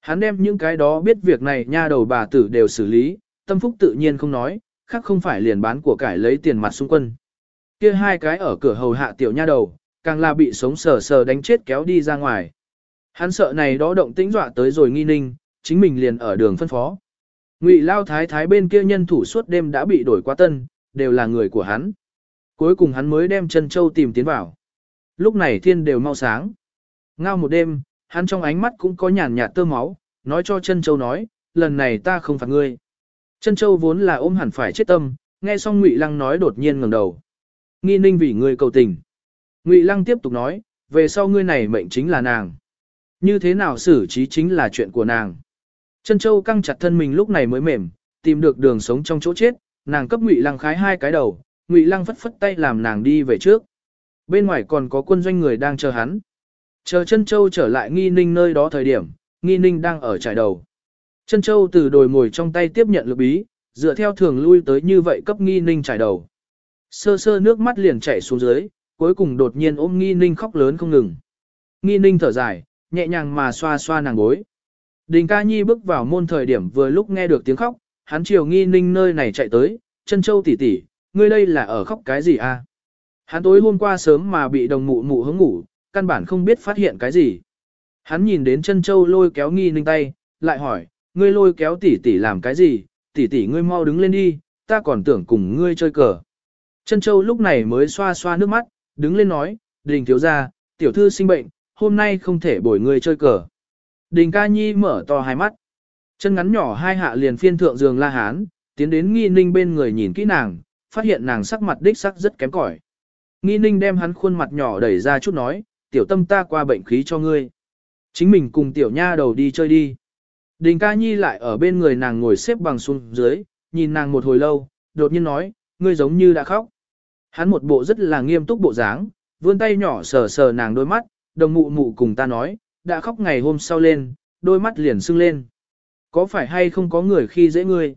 Hắn đem những cái đó biết việc này nha đầu bà tử đều xử lý, tâm phúc tự nhiên không nói, khác không phải liền bán của cải lấy tiền mặt xung quân. Kia hai cái ở cửa hầu hạ tiểu nha đầu, càng là bị sống sờ sờ đánh chết kéo đi ra ngoài. Hắn sợ này đó động tĩnh dọa tới rồi nghi ninh, chính mình liền ở đường phân phó. Ngụy Lao Thái Thái bên kia nhân thủ suốt đêm đã bị đổi qua tân, đều là người của hắn. Cuối cùng hắn mới đem chân châu tìm tiến vào. Lúc này thiên đều mau sáng. Ngao một đêm, hắn trong ánh mắt cũng có nhàn nhạt tơ máu, nói cho chân châu nói, lần này ta không phạt ngươi. Chân châu vốn là ôm hẳn phải chết tâm, nghe xong Ngụy Lăng nói đột nhiên ngẩng đầu. Nghi ninh vì ngươi cầu tình. Ngụy Lăng tiếp tục nói, về sau ngươi này mệnh chính là nàng. Như thế nào xử trí chính là chuyện của nàng. Trân châu căng chặt thân mình lúc này mới mềm, tìm được đường sống trong chỗ chết, nàng cấp Ngụy Lăng khái hai cái đầu, Ngụy Lăng phất phất tay làm nàng đi về trước. Bên ngoài còn có quân doanh người đang chờ hắn. Chờ Trân châu trở lại nghi ninh nơi đó thời điểm, nghi ninh đang ở trải đầu. Trân châu từ đồi mồi trong tay tiếp nhận lực bí, dựa theo thường lui tới như vậy cấp nghi ninh trải đầu. Sơ sơ nước mắt liền chảy xuống dưới, cuối cùng đột nhiên ôm nghi ninh khóc lớn không ngừng. Nghi ninh thở dài, nhẹ nhàng mà xoa xoa nàng gối. Đình ca nhi bước vào môn thời điểm vừa lúc nghe được tiếng khóc, hắn chiều nghi ninh nơi này chạy tới, chân châu tỷ tỷ, ngươi đây là ở khóc cái gì à? Hắn tối hôm qua sớm mà bị đồng mụ mụ hướng ngủ, căn bản không biết phát hiện cái gì. Hắn nhìn đến chân châu lôi kéo nghi ninh tay, lại hỏi, ngươi lôi kéo tỷ tỷ làm cái gì, tỷ tỷ ngươi mau đứng lên đi, ta còn tưởng cùng ngươi chơi cờ. Trân châu lúc này mới xoa xoa nước mắt, đứng lên nói, đình thiếu ra, tiểu thư sinh bệnh, hôm nay không thể bồi ngươi chơi cờ. Đình ca nhi mở to hai mắt. Chân ngắn nhỏ hai hạ liền phiên thượng giường la hán, tiến đến nghi ninh bên người nhìn kỹ nàng, phát hiện nàng sắc mặt đích sắc rất kém cỏi. Nghi ninh đem hắn khuôn mặt nhỏ đẩy ra chút nói, tiểu tâm ta qua bệnh khí cho ngươi. Chính mình cùng tiểu nha đầu đi chơi đi. Đình ca nhi lại ở bên người nàng ngồi xếp bằng xuống dưới, nhìn nàng một hồi lâu, đột nhiên nói, ngươi giống như đã khóc. Hắn một bộ rất là nghiêm túc bộ dáng, vươn tay nhỏ sờ sờ nàng đôi mắt, đồng mụ mụ cùng ta nói, đã khóc ngày hôm sau lên, đôi mắt liền sưng lên. Có phải hay không có người khi dễ ngươi?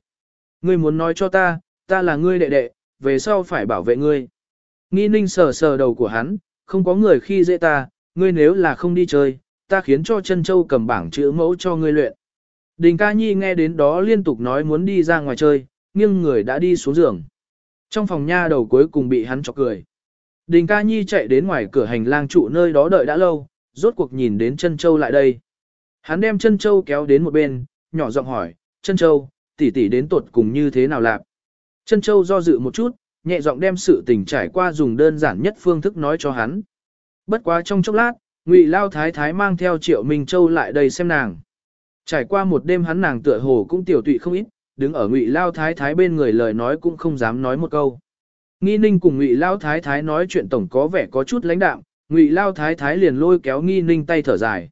Ngươi muốn nói cho ta, ta là ngươi đệ đệ, về sau phải bảo vệ ngươi. Nghi ninh sờ sờ đầu của hắn, không có người khi dễ ta, ngươi nếu là không đi chơi, ta khiến cho chân châu cầm bảng chữ mẫu cho ngươi luyện. Đình ca nhi nghe đến đó liên tục nói muốn đi ra ngoài chơi, nhưng người đã đi xuống giường. Trong phòng nha đầu cuối cùng bị hắn chọc cười. Đình ca nhi chạy đến ngoài cửa hành lang trụ nơi đó đợi đã lâu, rốt cuộc nhìn đến chân châu lại đây. Hắn đem chân châu kéo đến một bên, nhỏ giọng hỏi, chân châu, tỷ tỷ đến tuột cùng như thế nào lạp. Chân châu do dự một chút, nhẹ giọng đem sự tình trải qua dùng đơn giản nhất phương thức nói cho hắn. Bất quá trong chốc lát, Ngụy Lao Thái Thái mang theo Triệu Minh Châu lại đây xem nàng. Trải qua một đêm hắn nàng tựa hồ cũng tiểu tụy không ít, đứng ở Ngụy Lao Thái Thái bên người lời nói cũng không dám nói một câu. Nghi Ninh cùng Ngụy Lao Thái Thái nói chuyện tổng có vẻ có chút lãnh đạm, Ngụy Lao Thái Thái liền lôi kéo Nghi Ninh tay thở dài.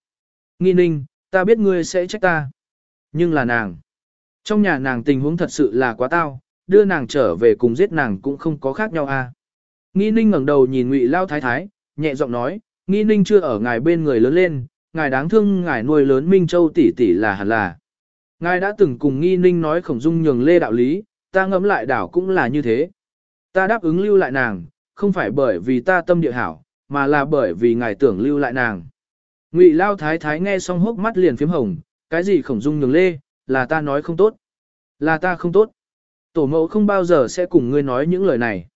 Nghi Ninh, ta biết ngươi sẽ trách ta. Nhưng là nàng. Trong nhà nàng tình huống thật sự là quá tao, đưa nàng trở về cùng giết nàng cũng không có khác nhau a. À. Nghi ninh ngẩng đầu nhìn Ngụy Lao Thái Thái, nhẹ giọng nói, Nghi ninh chưa ở ngài bên người lớn lên, ngài đáng thương ngài nuôi lớn Minh Châu tỷ tỷ là hẳn là. Ngài đã từng cùng Nghi ninh nói khổng dung nhường lê đạo lý, ta ngẫm lại đảo cũng là như thế. Ta đáp ứng lưu lại nàng, không phải bởi vì ta tâm địa hảo, mà là bởi vì ngài tưởng lưu lại nàng. Ngụy Lao Thái Thái nghe xong hốc mắt liền phím hồng, cái gì khổng dung nhường lê, là ta nói không tốt. Là ta không tốt. Tổ mẫu không bao giờ sẽ cùng ngươi nói những lời này.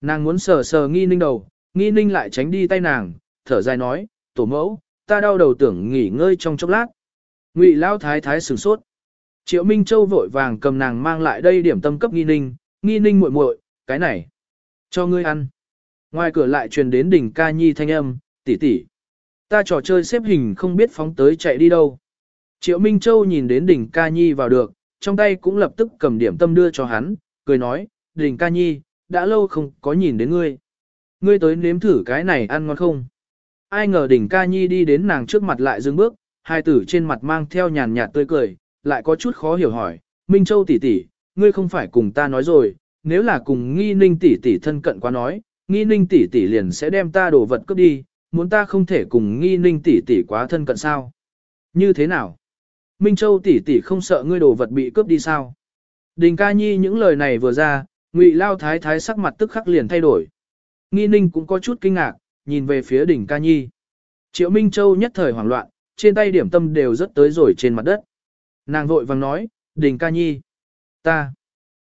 Nàng muốn sờ sờ nghi ninh đầu, nghi ninh lại tránh đi tay nàng, thở dài nói, tổ mẫu, ta đau đầu tưởng nghỉ ngơi trong chốc lát. Ngụy Lão thái thái sửng sốt. Triệu Minh Châu vội vàng cầm nàng mang lại đây điểm tâm cấp nghi ninh, nghi ninh muội muội, cái này, cho ngươi ăn. Ngoài cửa lại truyền đến đỉnh ca nhi thanh âm, tỷ tỷ, ta trò chơi xếp hình không biết phóng tới chạy đi đâu. Triệu Minh Châu nhìn đến đỉnh ca nhi vào được, trong tay cũng lập tức cầm điểm tâm đưa cho hắn, cười nói, đỉnh ca nhi, đã lâu không có nhìn đến ngươi. Ngươi tới nếm thử cái này ăn ngon không? Ai ngờ đỉnh ca nhi đi đến nàng trước mặt lại dừng bước, hai tử trên mặt mang theo nhàn nhạt tươi cười, lại có chút khó hiểu hỏi, Minh Châu tỷ tỷ, ngươi không phải cùng ta nói rồi, nếu là cùng nghi ninh tỷ tỷ thân cận quá nói, nghi ninh tỷ tỷ liền sẽ đem ta đồ vật cướp đi, muốn ta không thể cùng nghi ninh tỷ tỷ quá thân cận sao? Như thế nào? Minh Châu tỷ tỷ không sợ ngươi đồ vật bị cướp đi sao? Đình ca nhi những lời này vừa ra, ngụy lao thái thái sắc mặt tức khắc liền thay đổi. Nghi ninh cũng có chút kinh ngạc, nhìn về phía đỉnh ca nhi. Triệu Minh Châu nhất thời hoảng loạn, trên tay điểm tâm đều rất tới rồi trên mặt đất. Nàng vội vàng nói, đình ca nhi. Ta,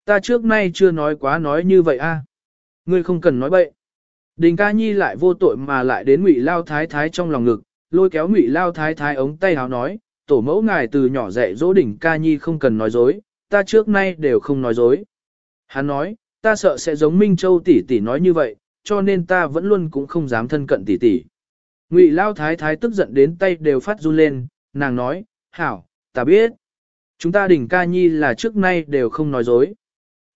ta trước nay chưa nói quá nói như vậy a. Ngươi không cần nói bậy. Đình ca nhi lại vô tội mà lại đến ngụy lao thái thái trong lòng ngực, lôi kéo ngụy lao thái thái ống tay háo nói, tổ mẫu ngài từ nhỏ dạy dỗ đỉnh ca nhi không cần nói dối, ta trước nay đều không nói dối. Hắn nói, ta sợ sẽ giống Minh Châu tỷ tỷ nói như vậy, cho nên ta vẫn luôn cũng không dám thân cận tỷ tỷ. Ngụy Lao Thái Thái tức giận đến tay đều phát run lên, nàng nói, hảo, ta biết. Chúng ta đỉnh ca nhi là trước nay đều không nói dối.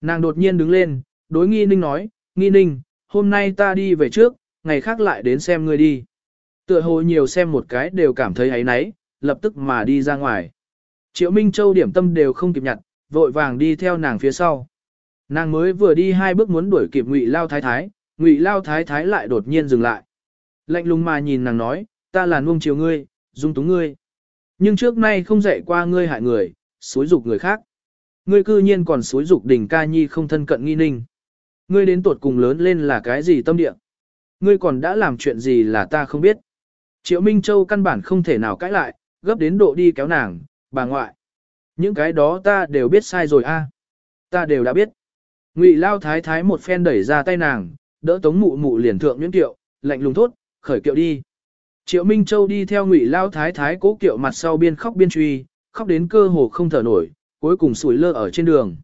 Nàng đột nhiên đứng lên, đối nghi ninh nói, nghi ninh, hôm nay ta đi về trước, ngày khác lại đến xem ngươi đi. Tựa hồ nhiều xem một cái đều cảm thấy ấy nấy, lập tức mà đi ra ngoài. Triệu Minh Châu điểm tâm đều không kịp nhặt, vội vàng đi theo nàng phía sau. Nàng mới vừa đi hai bước muốn đuổi kịp Ngụy Lao Thái Thái, Ngụy Lao Thái Thái lại đột nhiên dừng lại. Lạnh lùng mà nhìn nàng nói, ta là nuông chiều ngươi, dung túng ngươi. Nhưng trước nay không dạy qua ngươi hại người, xúi dục người khác. Ngươi cư nhiên còn xúi dục đỉnh ca nhi không thân cận nghi ninh. Ngươi đến tuột cùng lớn lên là cái gì tâm địa? Ngươi còn đã làm chuyện gì là ta không biết? Triệu Minh Châu căn bản không thể nào cãi lại, gấp đến độ đi kéo nàng, bà ngoại. Những cái đó ta đều biết sai rồi a, Ta đều đã biết. Ngụy Lao Thái Thái một phen đẩy ra tay nàng, đỡ Tống Mụ Mụ liền thượng nhuyễn kiệu, lạnh lùng thốt, khởi kiệu đi. Triệu Minh Châu đi theo Ngụy Lao Thái Thái cố kiệu mặt sau biên khóc biên truy, khóc đến cơ hồ không thở nổi, cuối cùng sủi lơ ở trên đường.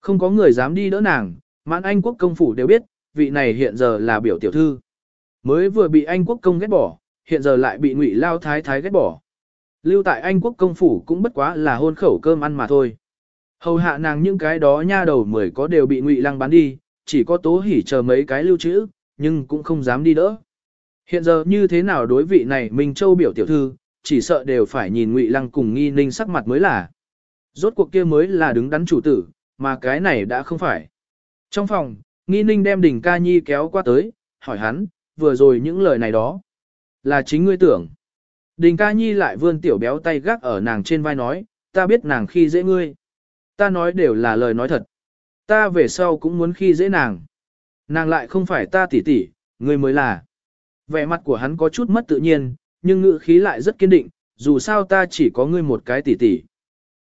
Không có người dám đi đỡ nàng, mãn Anh quốc công phủ đều biết, vị này hiện giờ là biểu tiểu thư. Mới vừa bị Anh quốc công ghét bỏ, hiện giờ lại bị Ngụy Lao Thái Thái ghét bỏ. Lưu tại Anh quốc công phủ cũng bất quá là hôn khẩu cơm ăn mà thôi. Hầu hạ nàng những cái đó nha đầu mười có đều bị Ngụy Lăng bán đi, chỉ có Tố Hỉ chờ mấy cái lưu trữ, nhưng cũng không dám đi đỡ. Hiện giờ như thế nào đối vị này Minh Châu biểu tiểu thư, chỉ sợ đều phải nhìn Ngụy Lăng cùng Nghi Ninh sắc mặt mới là. Rốt cuộc kia mới là đứng đắn chủ tử, mà cái này đã không phải. Trong phòng, Nghi Ninh đem Đình Ca Nhi kéo qua tới, hỏi hắn, vừa rồi những lời này đó. Là chính ngươi tưởng. Đình Ca Nhi lại vươn tiểu béo tay gác ở nàng trên vai nói, ta biết nàng khi dễ ngươi. Ta nói đều là lời nói thật. Ta về sau cũng muốn khi dễ nàng. Nàng lại không phải ta tỷ tỷ, ngươi mới là. Vẻ mặt của hắn có chút mất tự nhiên, nhưng ngữ khí lại rất kiên định, dù sao ta chỉ có ngươi một cái tỷ tỷ.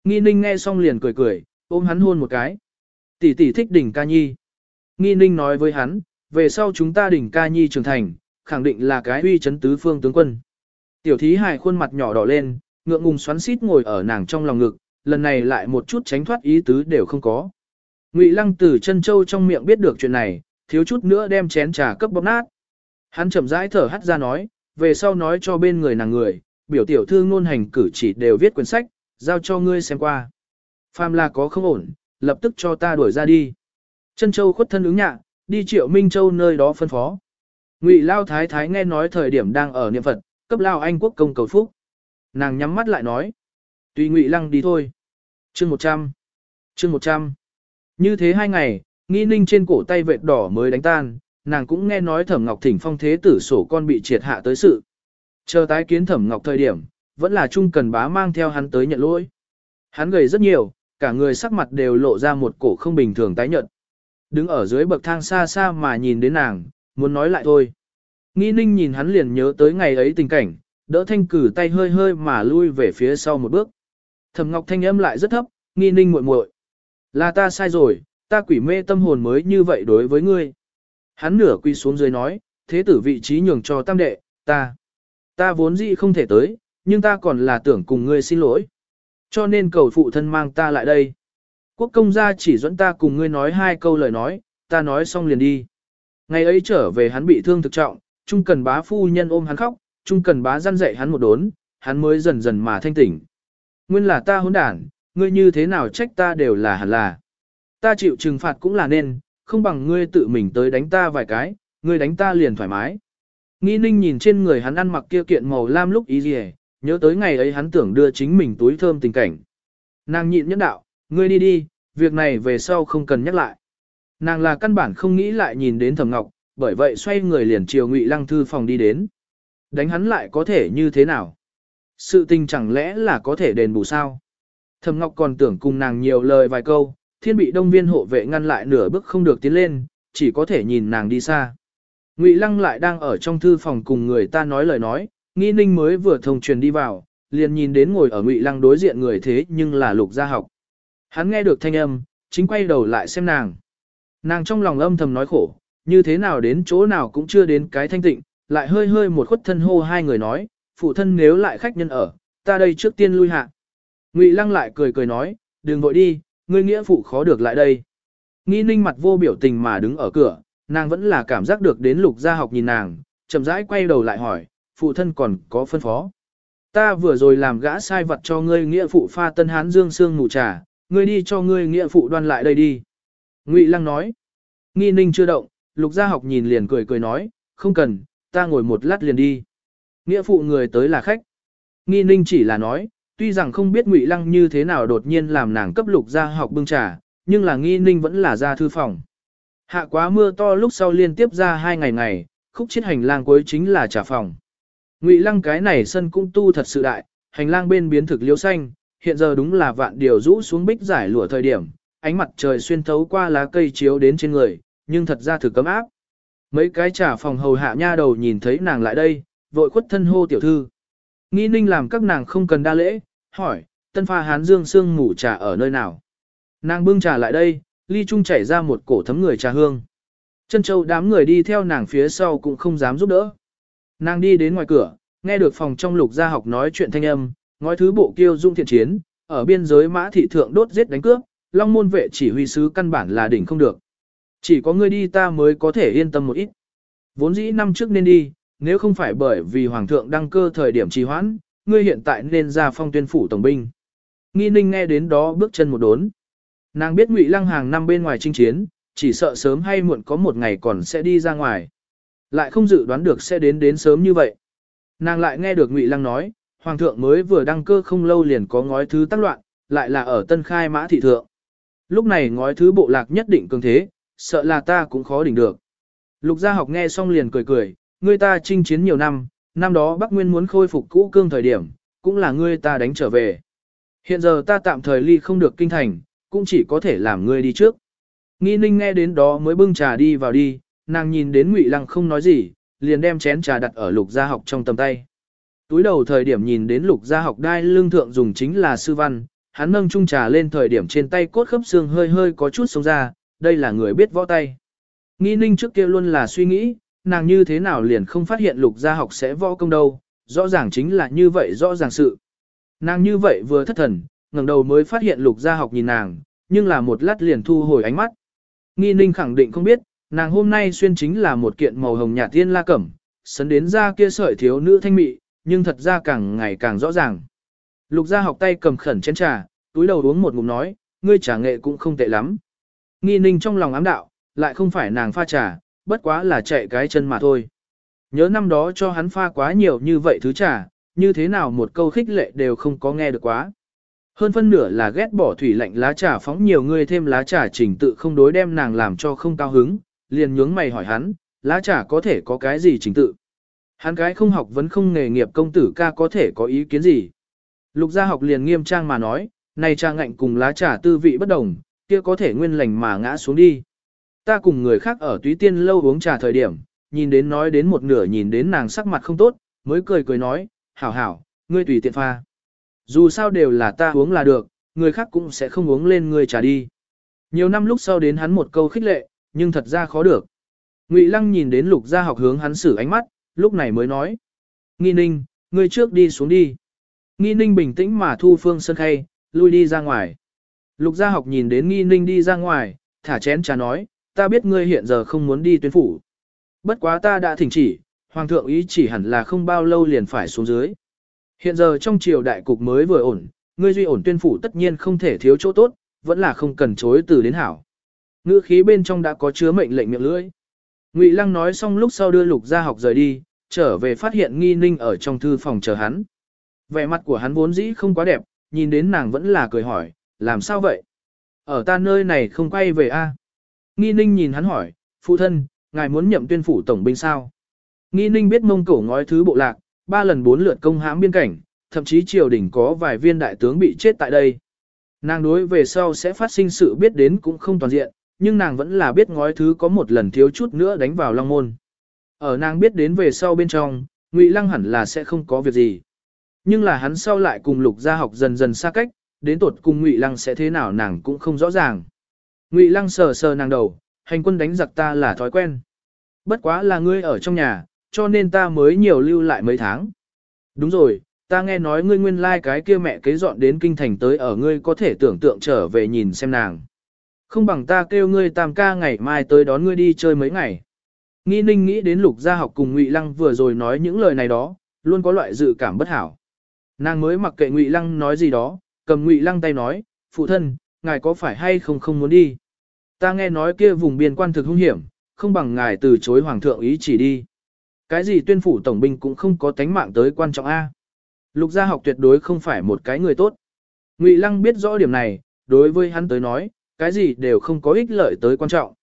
Nghi ninh nghe xong liền cười cười, ôm hắn hôn một cái. Tỷ tỷ thích đỉnh ca nhi. Nghi ninh nói với hắn, về sau chúng ta đỉnh ca nhi trưởng thành, khẳng định là cái uy chấn tứ phương tướng quân. Tiểu thí hài khuôn mặt nhỏ đỏ lên, ngượng ngùng xoắn xít ngồi ở nàng trong lòng ngực, lần này lại một chút tránh thoát ý tứ đều không có. Ngụy Lăng từ chân châu trong miệng biết được chuyện này, thiếu chút nữa đem chén trà cấp bóp nát. Hắn chậm rãi thở hắt ra nói, về sau nói cho bên người nàng người, biểu tiểu thư ngôn hành cử chỉ đều viết quyển sách, giao cho ngươi xem qua. Phàm là có không ổn, lập tức cho ta đuổi ra đi. Chân châu khuất thân ứng nhạ, đi triệu Minh Châu nơi đó phân phó. Ngụy Lao Thái Thái nghe nói thời điểm đang ở niệm Phật, cấp Lao Anh quốc công cầu phúc. Nàng nhắm mắt lại nói. Tùy Ngụy Lăng đi thôi. Chương 100. Chương 100. Như thế hai ngày, nghi ninh trên cổ tay vệt đỏ mới đánh tan, nàng cũng nghe nói Thẩm Ngọc Thỉnh phong thế tử sổ con bị triệt hạ tới sự. Chờ tái kiến Thẩm Ngọc thời điểm, vẫn là Trung Cần Bá mang theo hắn tới nhận lỗi. Hắn gầy rất nhiều, cả người sắc mặt đều lộ ra một cổ không bình thường tái nhợt. Đứng ở dưới bậc thang xa xa mà nhìn đến nàng, muốn nói lại thôi. Nghi ninh nhìn hắn liền nhớ tới ngày ấy tình cảnh, đỡ thanh cử tay hơi hơi mà lui về phía sau một bước. Thẩm Ngọc thanh âm lại rất thấp, nghi ninh muội muội, Là ta sai rồi, ta quỷ mê tâm hồn mới như vậy đối với ngươi. Hắn nửa quy xuống dưới nói, thế tử vị trí nhường cho tam đệ, ta. Ta vốn dĩ không thể tới, nhưng ta còn là tưởng cùng ngươi xin lỗi. Cho nên cầu phụ thân mang ta lại đây. Quốc công gia chỉ dẫn ta cùng ngươi nói hai câu lời nói, ta nói xong liền đi. Ngày ấy trở về hắn bị thương thực trọng, Trung cần bá phu nhân ôm hắn khóc, Trung cần bá răn dạy hắn một đốn, hắn mới dần dần mà thanh tỉnh. Nguyên là ta hỗn đản, ngươi như thế nào trách ta đều là hẳn là. Ta chịu trừng phạt cũng là nên, không bằng ngươi tự mình tới đánh ta vài cái, ngươi đánh ta liền thoải mái. Nghi ninh nhìn trên người hắn ăn mặc kia kiện màu lam lúc ý gì nhớ tới ngày ấy hắn tưởng đưa chính mình túi thơm tình cảnh. Nàng nhịn nhẫn đạo, ngươi đi đi, việc này về sau không cần nhắc lại. Nàng là căn bản không nghĩ lại nhìn đến thẩm ngọc, bởi vậy xoay người liền chiều ngụy lăng thư phòng đi đến. Đánh hắn lại có thể như thế nào? Sự tình chẳng lẽ là có thể đền bù sao? Thẩm ngọc còn tưởng cùng nàng nhiều lời vài câu, thiên bị đông viên hộ vệ ngăn lại nửa bước không được tiến lên, chỉ có thể nhìn nàng đi xa. Ngụy Lăng lại đang ở trong thư phòng cùng người ta nói lời nói, nghi ninh mới vừa thông truyền đi vào, liền nhìn đến ngồi ở Ngụy Lăng đối diện người thế nhưng là Lục Gia Học. Hắn nghe được thanh âm, chính quay đầu lại xem nàng. Nàng trong lòng âm thầm nói khổ, như thế nào đến chỗ nào cũng chưa đến cái thanh tịnh, lại hơi hơi một khuất thân hô hai người nói, phụ thân nếu lại khách nhân ở, ta đây trước tiên lui hạ. Ngụy Lăng lại cười cười nói, đừng vội đi, ngươi nghĩa phụ khó được lại đây. Nghi ninh mặt vô biểu tình mà đứng ở cửa, nàng vẫn là cảm giác được đến lục gia học nhìn nàng, chậm rãi quay đầu lại hỏi, phụ thân còn có phân phó. Ta vừa rồi làm gã sai vật cho ngươi nghĩa phụ pha tân hán dương xương ngủ trà, ngươi đi cho ngươi nghĩa phụ đoan lại đây đi. Ngụy Lăng nói, nghi ninh chưa động, lục gia học nhìn liền cười cười nói, không cần, ta ngồi một lát liền đi. Nghĩa phụ người tới là khách. Nghi ninh chỉ là nói, tuy rằng không biết Ngụy Lăng như thế nào đột nhiên làm nàng cấp lục ra học bưng trà, nhưng là nghi ninh vẫn là ra thư phòng. Hạ quá mưa to lúc sau liên tiếp ra hai ngày ngày, khúc chết hành lang cuối chính là trà phòng. Ngụy lăng cái này sân cũng tu thật sự đại, hành lang bên biến thực liễu xanh, hiện giờ đúng là vạn điều rũ xuống bích giải lụa thời điểm, ánh mặt trời xuyên thấu qua lá cây chiếu đến trên người, nhưng thật ra thực cấm áp. Mấy cái trà phòng hầu hạ nha đầu nhìn thấy nàng lại đây, vội khuất thân hô tiểu thư. Nghi ninh làm các nàng không cần đa lễ, hỏi, tân pha hán dương sương ngủ trà ở nơi nào. Nàng bưng trà lại đây, ly trung chảy ra một cổ thấm người trà hương. Chân châu đám người đi theo nàng phía sau cũng không dám giúp đỡ. Nàng đi đến ngoài cửa, nghe được phòng trong lục gia học nói chuyện thanh âm, ngói thứ bộ kiêu dung thiện chiến, ở biên giới mã thị thượng đốt giết đánh cướp, long môn vệ chỉ huy sứ căn bản là đỉnh không được. Chỉ có ngươi đi ta mới có thể yên tâm một ít. Vốn dĩ năm trước nên đi, nếu không phải bởi vì hoàng thượng đăng cơ thời điểm trì hoãn, ngươi hiện tại nên ra phong tuyên phủ tổng binh. Nghi ninh nghe đến đó bước chân một đốn. Nàng biết Ngụy Lăng hàng năm bên ngoài chinh chiến, chỉ sợ sớm hay muộn có một ngày còn sẽ đi ra ngoài. Lại không dự đoán được sẽ đến đến sớm như vậy. Nàng lại nghe được Ngụy Lăng nói, Hoàng thượng mới vừa đăng cơ không lâu liền có ngói thứ tác loạn, lại là ở Tân Khai Mã Thị Thượng. Lúc này ngói thứ bộ lạc nhất định cường thế, sợ là ta cũng khó đỉnh được. Lục gia học nghe xong liền cười cười, ngươi ta chinh chiến nhiều năm, năm đó Bắc Nguyên muốn khôi phục cũ cương thời điểm, cũng là ngươi ta đánh trở về. Hiện giờ ta tạm thời ly không được kinh thành, cũng chỉ có thể làm ngươi đi trước. Nghi ninh nghe đến đó mới bưng trà đi vào đi, nàng nhìn đến ngụy lăng không nói gì, liền đem chén trà đặt ở lục gia học trong tầm tay. Túi đầu thời điểm nhìn đến lục gia học đai lương thượng dùng chính là sư văn, hắn nâng chung trà lên thời điểm trên tay cốt khớp xương hơi hơi có chút sống ra, đây là người biết võ tay. Nghi ninh trước kia luôn là suy nghĩ, nàng như thế nào liền không phát hiện lục gia học sẽ võ công đâu, rõ ràng chính là như vậy rõ ràng sự. Nàng như vậy vừa thất thần, ngẩng đầu mới phát hiện lục gia học nhìn nàng, nhưng là một lát liền thu hồi ánh mắt. Nghi ninh khẳng định không biết, nàng hôm nay xuyên chính là một kiện màu hồng nhạt tiên la cẩm, sấn đến ra kia sợi thiếu nữ thanh mị, nhưng thật ra càng ngày càng rõ ràng. Lục gia học tay cầm khẩn chén trà, túi đầu uống một ngụm nói, ngươi trà nghệ cũng không tệ lắm. Nghi ninh trong lòng ám đạo, lại không phải nàng pha trà, bất quá là chạy cái chân mà thôi. Nhớ năm đó cho hắn pha quá nhiều như vậy thứ trà, như thế nào một câu khích lệ đều không có nghe được quá. Hơn phân nửa là ghét bỏ thủy lạnh lá trà phóng nhiều người thêm lá trà trình tự không đối đem nàng làm cho không cao hứng, liền nhướng mày hỏi hắn, lá trà có thể có cái gì trình tự. Hắn cái không học vẫn không nghề nghiệp công tử ca có thể có ý kiến gì. Lục gia học liền nghiêm trang mà nói, này trà ngạnh cùng lá trà tư vị bất đồng, kia có thể nguyên lành mà ngã xuống đi. Ta cùng người khác ở túy tiên lâu uống trà thời điểm, nhìn đến nói đến một nửa nhìn đến nàng sắc mặt không tốt, mới cười cười nói, hảo hảo, ngươi tùy tiện pha. Dù sao đều là ta uống là được, người khác cũng sẽ không uống lên người trà đi. Nhiều năm lúc sau đến hắn một câu khích lệ, nhưng thật ra khó được. Ngụy Lăng nhìn đến lục gia học hướng hắn xử ánh mắt, lúc này mới nói. Nghi ninh, ngươi trước đi xuống đi. Nghi ninh bình tĩnh mà thu phương sân khay, lui đi ra ngoài. Lục gia học nhìn đến nghi ninh đi ra ngoài, thả chén trà nói, ta biết ngươi hiện giờ không muốn đi tuyên phủ. Bất quá ta đã thỉnh chỉ, hoàng thượng ý chỉ hẳn là không bao lâu liền phải xuống dưới. Hiện giờ trong triều đại cục mới vừa ổn, ngươi duy ổn tuyên phủ tất nhiên không thể thiếu chỗ tốt, vẫn là không cần chối từ đến hảo. Ngữ khí bên trong đã có chứa mệnh lệnh miệng lưỡi. Ngụy Lăng nói xong lúc sau đưa Lục Gia học rời đi, trở về phát hiện Nghi Ninh ở trong thư phòng chờ hắn. Vẻ mặt của hắn vốn dĩ không quá đẹp, nhìn đến nàng vẫn là cười hỏi, làm sao vậy? Ở ta nơi này không quay về a? Nghi Ninh nhìn hắn hỏi, phụ thân, ngài muốn nhậm tuyên phủ tổng binh sao? Nghi Ninh biết mông cổ ngói thứ bộ lạc, ba lần bốn lượt công hãm biên cảnh, thậm chí triều đình có vài viên đại tướng bị chết tại đây. Nàng đối về sau sẽ phát sinh sự biết đến cũng không toàn diện, nhưng nàng vẫn là biết ngói thứ có một lần thiếu chút nữa đánh vào long môn. Ở nàng biết đến về sau bên trong, Ngụy Lăng hẳn là sẽ không có việc gì. Nhưng là hắn sau lại cùng lục gia học dần dần xa cách, đến tột cùng Ngụy Lăng sẽ thế nào nàng cũng không rõ ràng. Ngụy Lăng sờ sờ nàng đầu, hành quân đánh giặc ta là thói quen. Bất quá là ngươi ở trong nhà, cho nên ta mới nhiều lưu lại mấy tháng. Đúng rồi, ta nghe nói ngươi nguyên lai like cái kia mẹ kế dọn đến kinh thành tới ở ngươi có thể tưởng tượng trở về nhìn xem nàng. Không bằng ta kêu ngươi tam ca ngày mai tới đón ngươi đi chơi mấy ngày. Nghi ninh nghĩ đến lục gia học cùng Ngụy Lăng vừa rồi nói những lời này đó, luôn có loại dự cảm bất hảo. Nàng mới mặc kệ Ngụy Lăng nói gì đó, cầm Ngụy Lăng tay nói, phụ thân, ngài có phải hay không không muốn đi. Ta nghe nói kia vùng biên quan thực hung hiểm, không bằng ngài từ chối hoàng thượng ý chỉ đi. Cái gì tuyên phủ tổng binh cũng không có tánh mạng tới quan trọng A. Lục gia học tuyệt đối không phải một cái người tốt. Ngụy Lăng biết rõ điểm này, đối với hắn tới nói, cái gì đều không có ích lợi tới quan trọng.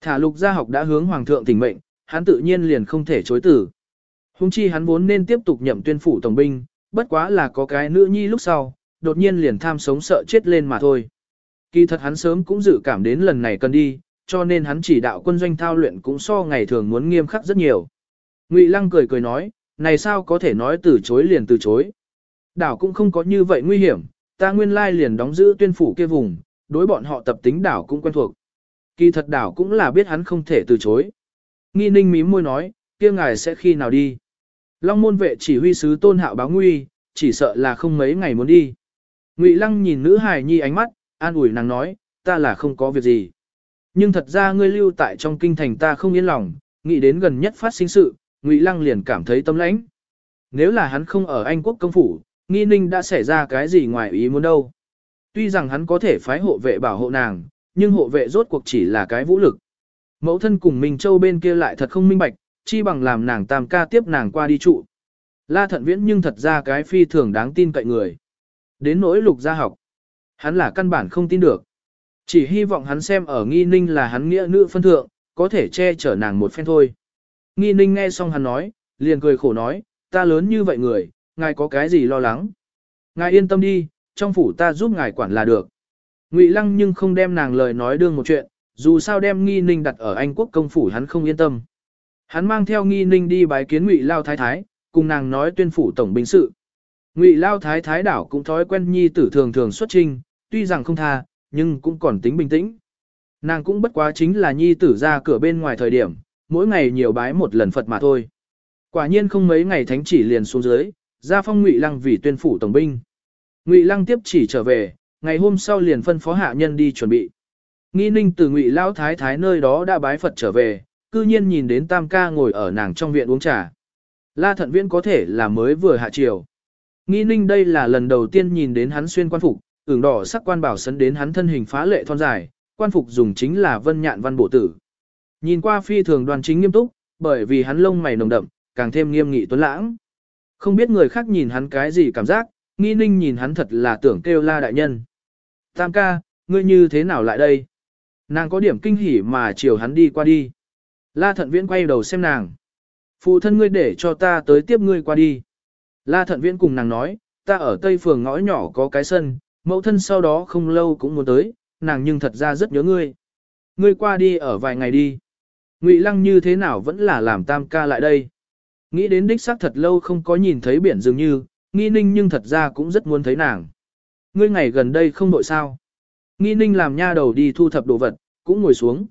Thả lục gia học đã hướng hoàng thượng tỉnh mệnh, hắn tự nhiên liền không thể chối tử. Hùng chi hắn vốn nên tiếp tục nhậm tuyên phủ tổng binh, bất quá là có cái nữ nhi lúc sau, đột nhiên liền tham sống sợ chết lên mà thôi. Kỳ thật hắn sớm cũng dự cảm đến lần này cần đi, cho nên hắn chỉ đạo quân doanh thao luyện cũng so ngày thường muốn nghiêm khắc rất nhiều. Ngụy Lăng cười cười nói, này sao có thể nói từ chối liền từ chối. Đảo cũng không có như vậy nguy hiểm, ta nguyên lai liền đóng giữ tuyên phủ kia vùng, đối bọn họ tập tính đảo cũng quen thuộc. Kỳ thật đảo cũng là biết hắn không thể từ chối. Nghi ninh mím môi nói, kia ngài sẽ khi nào đi. Long môn vệ chỉ huy sứ tôn hạo báo nguy, chỉ sợ là không mấy ngày muốn đi. Ngụy lăng nhìn nữ hài nhi ánh mắt, an ủi nàng nói, ta là không có việc gì. Nhưng thật ra ngươi lưu tại trong kinh thành ta không yên lòng, nghĩ đến gần nhất phát sinh sự, Ngụy lăng liền cảm thấy tâm lãnh. Nếu là hắn không ở Anh quốc công phủ, nghi ninh đã xảy ra cái gì ngoài ý muốn đâu. Tuy rằng hắn có thể phái hộ vệ bảo hộ nàng, nhưng hộ vệ rốt cuộc chỉ là cái vũ lực. Mẫu thân cùng Minh Châu bên kia lại thật không minh bạch, chi bằng làm nàng tam ca tiếp nàng qua đi trụ. La thận viễn nhưng thật ra cái phi thường đáng tin cậy người. Đến nỗi lục gia học. Hắn là căn bản không tin được. Chỉ hy vọng hắn xem ở nghi ninh là hắn nghĩa nữ phân thượng, có thể che chở nàng một phen thôi. Nghi ninh nghe xong hắn nói, liền cười khổ nói, ta lớn như vậy người, ngài có cái gì lo lắng. Ngài yên tâm đi, trong phủ ta giúp ngài quản là được. Ngụy Lăng nhưng không đem nàng lời nói đương một chuyện, dù sao đem nghi ninh đặt ở Anh quốc công phủ hắn không yên tâm. Hắn mang theo nghi ninh đi bái kiến Ngụy Lao Thái Thái, cùng nàng nói tuyên phủ tổng binh sự. Ngụy Lao Thái Thái đảo cũng thói quen nhi tử thường thường xuất trinh, tuy rằng không tha, nhưng cũng còn tính bình tĩnh. Nàng cũng bất quá chính là nhi tử ra cửa bên ngoài thời điểm, mỗi ngày nhiều bái một lần Phật mà thôi. Quả nhiên không mấy ngày thánh chỉ liền xuống dưới, ra phong Ngụy Lăng vì tuyên phủ tổng binh. Ngụy Lăng tiếp chỉ trở về, ngày hôm sau liền phân phó hạ nhân đi chuẩn bị. Nghi ninh từ ngụy lão thái thái nơi đó đã bái Phật trở về, cư nhiên nhìn đến tam ca ngồi ở nàng trong viện uống trà. La thận viễn có thể là mới vừa hạ triều. Nghi ninh đây là lần đầu tiên nhìn đến hắn xuyên quan phục, ửng đỏ sắc quan bảo sấn đến hắn thân hình phá lệ thon dài, quan phục dùng chính là vân nhạn văn bộ tử. Nhìn qua phi thường đoàn chính nghiêm túc, bởi vì hắn lông mày nồng đậm, càng thêm nghiêm nghị tuấn lãng. Không biết người khác nhìn hắn cái gì cảm giác, nghi ninh nhìn hắn thật là tưởng kêu la đại nhân. Tam ca, ngươi như thế nào lại đây? Nàng có điểm kinh hỉ mà chiều hắn đi qua đi. La thận viễn quay đầu xem nàng. Phụ thân ngươi để cho ta tới tiếp ngươi qua đi. La thận viễn cùng nàng nói, ta ở tây phường ngõ nhỏ có cái sân, mẫu thân sau đó không lâu cũng muốn tới, nàng nhưng thật ra rất nhớ ngươi. Ngươi qua đi ở vài ngày đi. Ngụy lăng như thế nào vẫn là làm tam ca lại đây. Nghĩ đến đích xác thật lâu không có nhìn thấy biển dường như, nghi ninh nhưng thật ra cũng rất muốn thấy nàng. Ngươi ngày gần đây không nội sao. Nghi ninh làm nha đầu đi thu thập đồ vật, cũng ngồi xuống.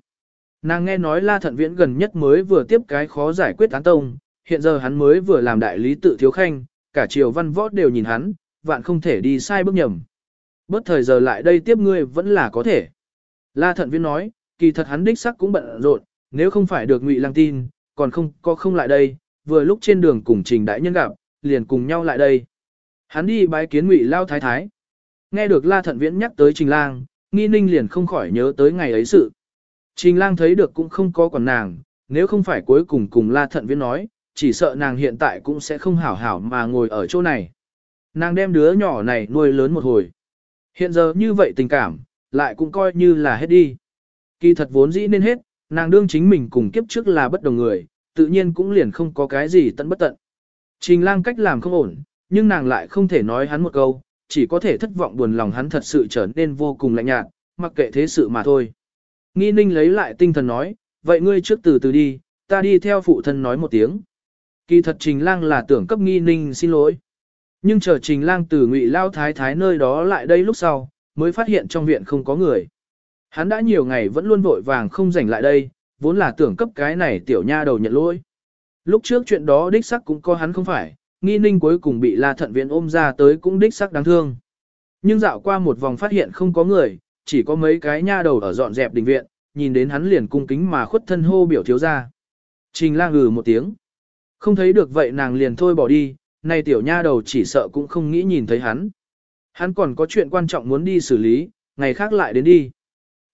Nàng nghe nói La Thận Viễn gần nhất mới vừa tiếp cái khó giải quyết án tông, hiện giờ hắn mới vừa làm đại lý tự thiếu khanh, cả triều văn võ đều nhìn hắn, vạn không thể đi sai bước nhầm. Bớt thời giờ lại đây tiếp ngươi vẫn là có thể. La Thận Viễn nói, kỳ thật hắn đích sắc cũng bận rộn, nếu không phải được Ngụy Lăng tin, còn không có không lại đây, vừa lúc trên đường cùng Trình đại nhân gặp, liền cùng nhau lại đây. Hắn đi bái kiến Ngụy Lao Thái Thái. Nghe được La Thận Viễn nhắc tới Trình Lang, nghi ninh liền không khỏi nhớ tới ngày ấy sự. Trình Lang thấy được cũng không có còn nàng, nếu không phải cuối cùng cùng La Thận Viễn nói, chỉ sợ nàng hiện tại cũng sẽ không hảo hảo mà ngồi ở chỗ này. Nàng đem đứa nhỏ này nuôi lớn một hồi. Hiện giờ như vậy tình cảm, lại cũng coi như là hết đi. Kỳ thật vốn dĩ nên hết, nàng đương chính mình cùng kiếp trước là bất đồng người, tự nhiên cũng liền không có cái gì tận bất tận. Trình lang cách làm không ổn, nhưng nàng lại không thể nói hắn một câu, chỉ có thể thất vọng buồn lòng hắn thật sự trở nên vô cùng lạnh nhạt, mặc kệ thế sự mà thôi. Nghi ninh lấy lại tinh thần nói, vậy ngươi trước từ từ đi, ta đi theo phụ thân nói một tiếng. Kỳ thật trình lang là tưởng cấp nghi ninh xin lỗi. Nhưng chờ trình lang từ ngụy lao thái thái nơi đó lại đây lúc sau, mới phát hiện trong viện không có người. Hắn đã nhiều ngày vẫn luôn vội vàng không rảnh lại đây, vốn là tưởng cấp cái này tiểu nha đầu nhận lỗi. Lúc trước chuyện đó đích sắc cũng có hắn không phải, nghi ninh cuối cùng bị la thận viện ôm ra tới cũng đích sắc đáng thương. Nhưng dạo qua một vòng phát hiện không có người, chỉ có mấy cái nha đầu ở dọn dẹp đình viện, nhìn đến hắn liền cung kính mà khuất thân hô biểu thiếu ra. Trình lang ngừ một tiếng. Không thấy được vậy nàng liền thôi bỏ đi, nay tiểu nha đầu chỉ sợ cũng không nghĩ nhìn thấy hắn. Hắn còn có chuyện quan trọng muốn đi xử lý, ngày khác lại đến đi.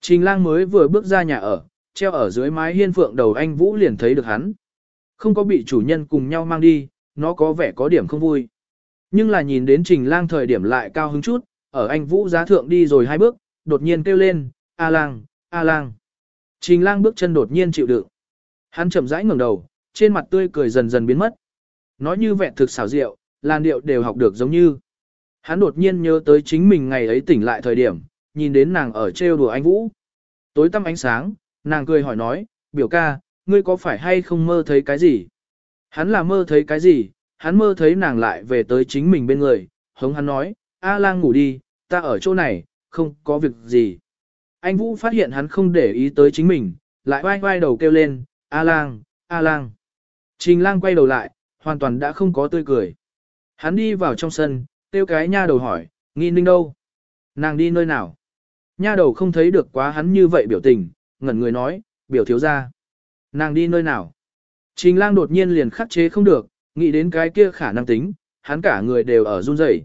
Trình lang mới vừa bước ra nhà ở, treo ở dưới mái hiên phượng đầu anh Vũ liền thấy được hắn. Không có bị chủ nhân cùng nhau mang đi, nó có vẻ có điểm không vui. Nhưng là nhìn đến trình lang thời điểm lại cao hứng chút, ở anh Vũ giá thượng đi rồi hai bước, đột nhiên kêu lên, A lang, A lang. Trình lang bước chân đột nhiên chịu đựng. Hắn chậm rãi ngẩng đầu, trên mặt tươi cười dần dần biến mất. Nói như vẹn thực xảo diệu, làn điệu đều học được giống như. Hắn đột nhiên nhớ tới chính mình ngày ấy tỉnh lại thời điểm, nhìn đến nàng ở trêu đùa anh Vũ. Tối tăm ánh sáng, nàng cười hỏi nói, biểu ca, ngươi có phải hay không mơ thấy cái gì? Hắn là mơ thấy cái gì? Hắn mơ thấy nàng lại về tới chính mình bên người, hống hắn nói, A lang ngủ đi, ta ở chỗ này, không có việc gì. Anh Vũ phát hiện hắn không để ý tới chính mình, lại vai vai đầu kêu lên, A lang, A lang. Trình lang quay đầu lại, hoàn toàn đã không có tươi cười. Hắn đi vào trong sân, tiêu cái nha đầu hỏi, nghi ninh đâu? Nàng đi nơi nào? Nha đầu không thấy được quá hắn như vậy biểu tình, ngẩn người nói, biểu thiếu ra. Nàng đi nơi nào? Trình lang đột nhiên liền khắc chế không được, nghĩ đến cái kia khả năng tính, hắn cả người đều ở run rẩy.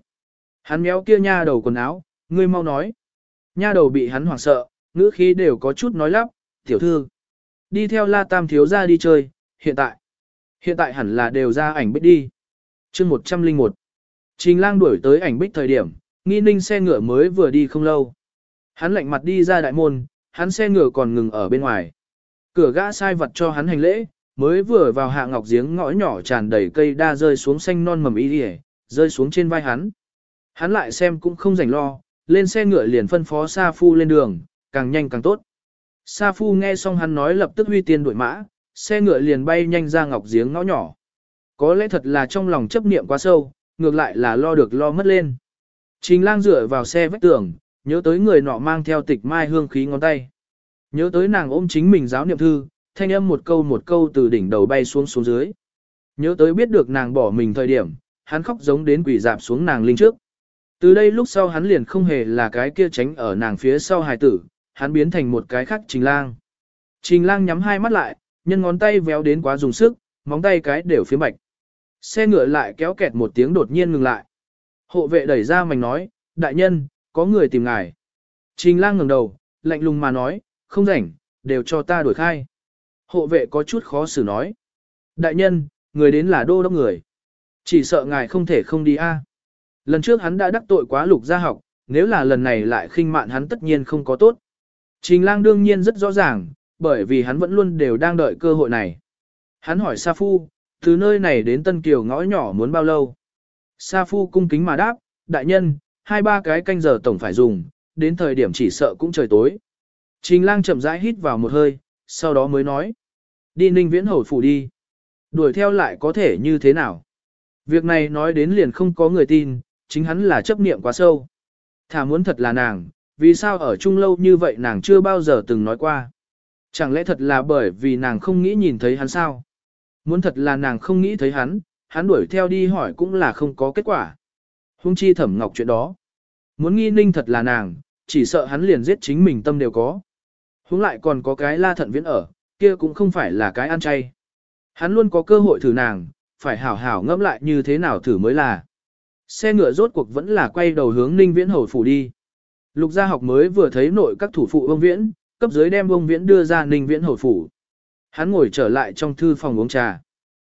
Hắn méo kia nha đầu quần áo, ngươi mau nói. Nha đầu bị hắn hoảng sợ, ngữ khí đều có chút nói lắp, tiểu thư. Đi theo la tam thiếu ra đi chơi, hiện tại. Hiện tại hẳn là đều ra ảnh bích đi. chương 101. Trình lang đuổi tới ảnh bích thời điểm, nghi ninh xe ngựa mới vừa đi không lâu. Hắn lạnh mặt đi ra đại môn, hắn xe ngựa còn ngừng ở bên ngoài. Cửa gã sai vật cho hắn hành lễ, mới vừa vào hạ ngọc giếng ngõ nhỏ tràn đầy cây đa rơi xuống xanh non mầm y đi rơi xuống trên vai hắn. Hắn lại xem cũng không rảnh lo, lên xe ngựa liền phân phó Sa Phu lên đường, càng nhanh càng tốt. Sa Phu nghe xong hắn nói lập tức huy tiên đuổi mã, xe ngựa liền bay nhanh ra ngọc giếng ngõ nhỏ. Có lẽ thật là trong lòng chấp niệm quá sâu, ngược lại là lo được lo mất lên. Trình lang dựa vào xe vách tường, nhớ tới người nọ mang theo tịch mai hương khí ngón tay. Nhớ tới nàng ôm chính mình giáo niệm thư, thanh âm một câu một câu từ đỉnh đầu bay xuống xuống dưới. Nhớ tới biết được nàng bỏ mình thời điểm, hắn khóc giống đến quỷ dạp xuống nàng linh trước. Từ đây lúc sau hắn liền không hề là cái kia tránh ở nàng phía sau hài tử, hắn biến thành một cái khác trình lang. Trình lang nhắm hai mắt lại, nhân ngón tay véo đến quá dùng sức, móng tay cái đều phía bạch. Xe ngựa lại kéo kẹt một tiếng đột nhiên ngừng lại. Hộ vệ đẩy ra mảnh nói, đại nhân, có người tìm ngài. Trình lang ngẩng đầu, lạnh lùng mà nói, không rảnh, đều cho ta đuổi khai. Hộ vệ có chút khó xử nói. Đại nhân, người đến là đô đốc người. Chỉ sợ ngài không thể không đi a. Lần trước hắn đã đắc tội quá lục gia học, nếu là lần này lại khinh mạn hắn tất nhiên không có tốt. Trình lang đương nhiên rất rõ ràng, bởi vì hắn vẫn luôn đều đang đợi cơ hội này. Hắn hỏi Sa Phu, từ nơi này đến Tân Kiều ngõ nhỏ muốn bao lâu? Sa Phu cung kính mà đáp, đại nhân, hai ba cái canh giờ tổng phải dùng, đến thời điểm chỉ sợ cũng trời tối. Trình lang chậm rãi hít vào một hơi, sau đó mới nói. Đi ninh viễn hầu phủ đi. Đuổi theo lại có thể như thế nào? Việc này nói đến liền không có người tin, chính hắn là chấp niệm quá sâu. Thả muốn thật là nàng, vì sao ở chung lâu như vậy nàng chưa bao giờ từng nói qua. Chẳng lẽ thật là bởi vì nàng không nghĩ nhìn thấy hắn sao? Muốn thật là nàng không nghĩ thấy hắn, hắn đuổi theo đi hỏi cũng là không có kết quả. Hung chi thẩm ngọc chuyện đó. Muốn nghi ninh thật là nàng, chỉ sợ hắn liền giết chính mình tâm đều có. Húng lại còn có cái la thận viễn ở, kia cũng không phải là cái ăn chay. Hắn luôn có cơ hội thử nàng, phải hảo hảo ngẫm lại như thế nào thử mới là. Xe ngựa rốt cuộc vẫn là quay đầu hướng ninh viễn hầu phủ đi. Lục gia học mới vừa thấy nội các thủ phụ ông viễn, cấp dưới đem ông viễn đưa ra ninh viễn hồi phủ. Hắn ngồi trở lại trong thư phòng uống trà.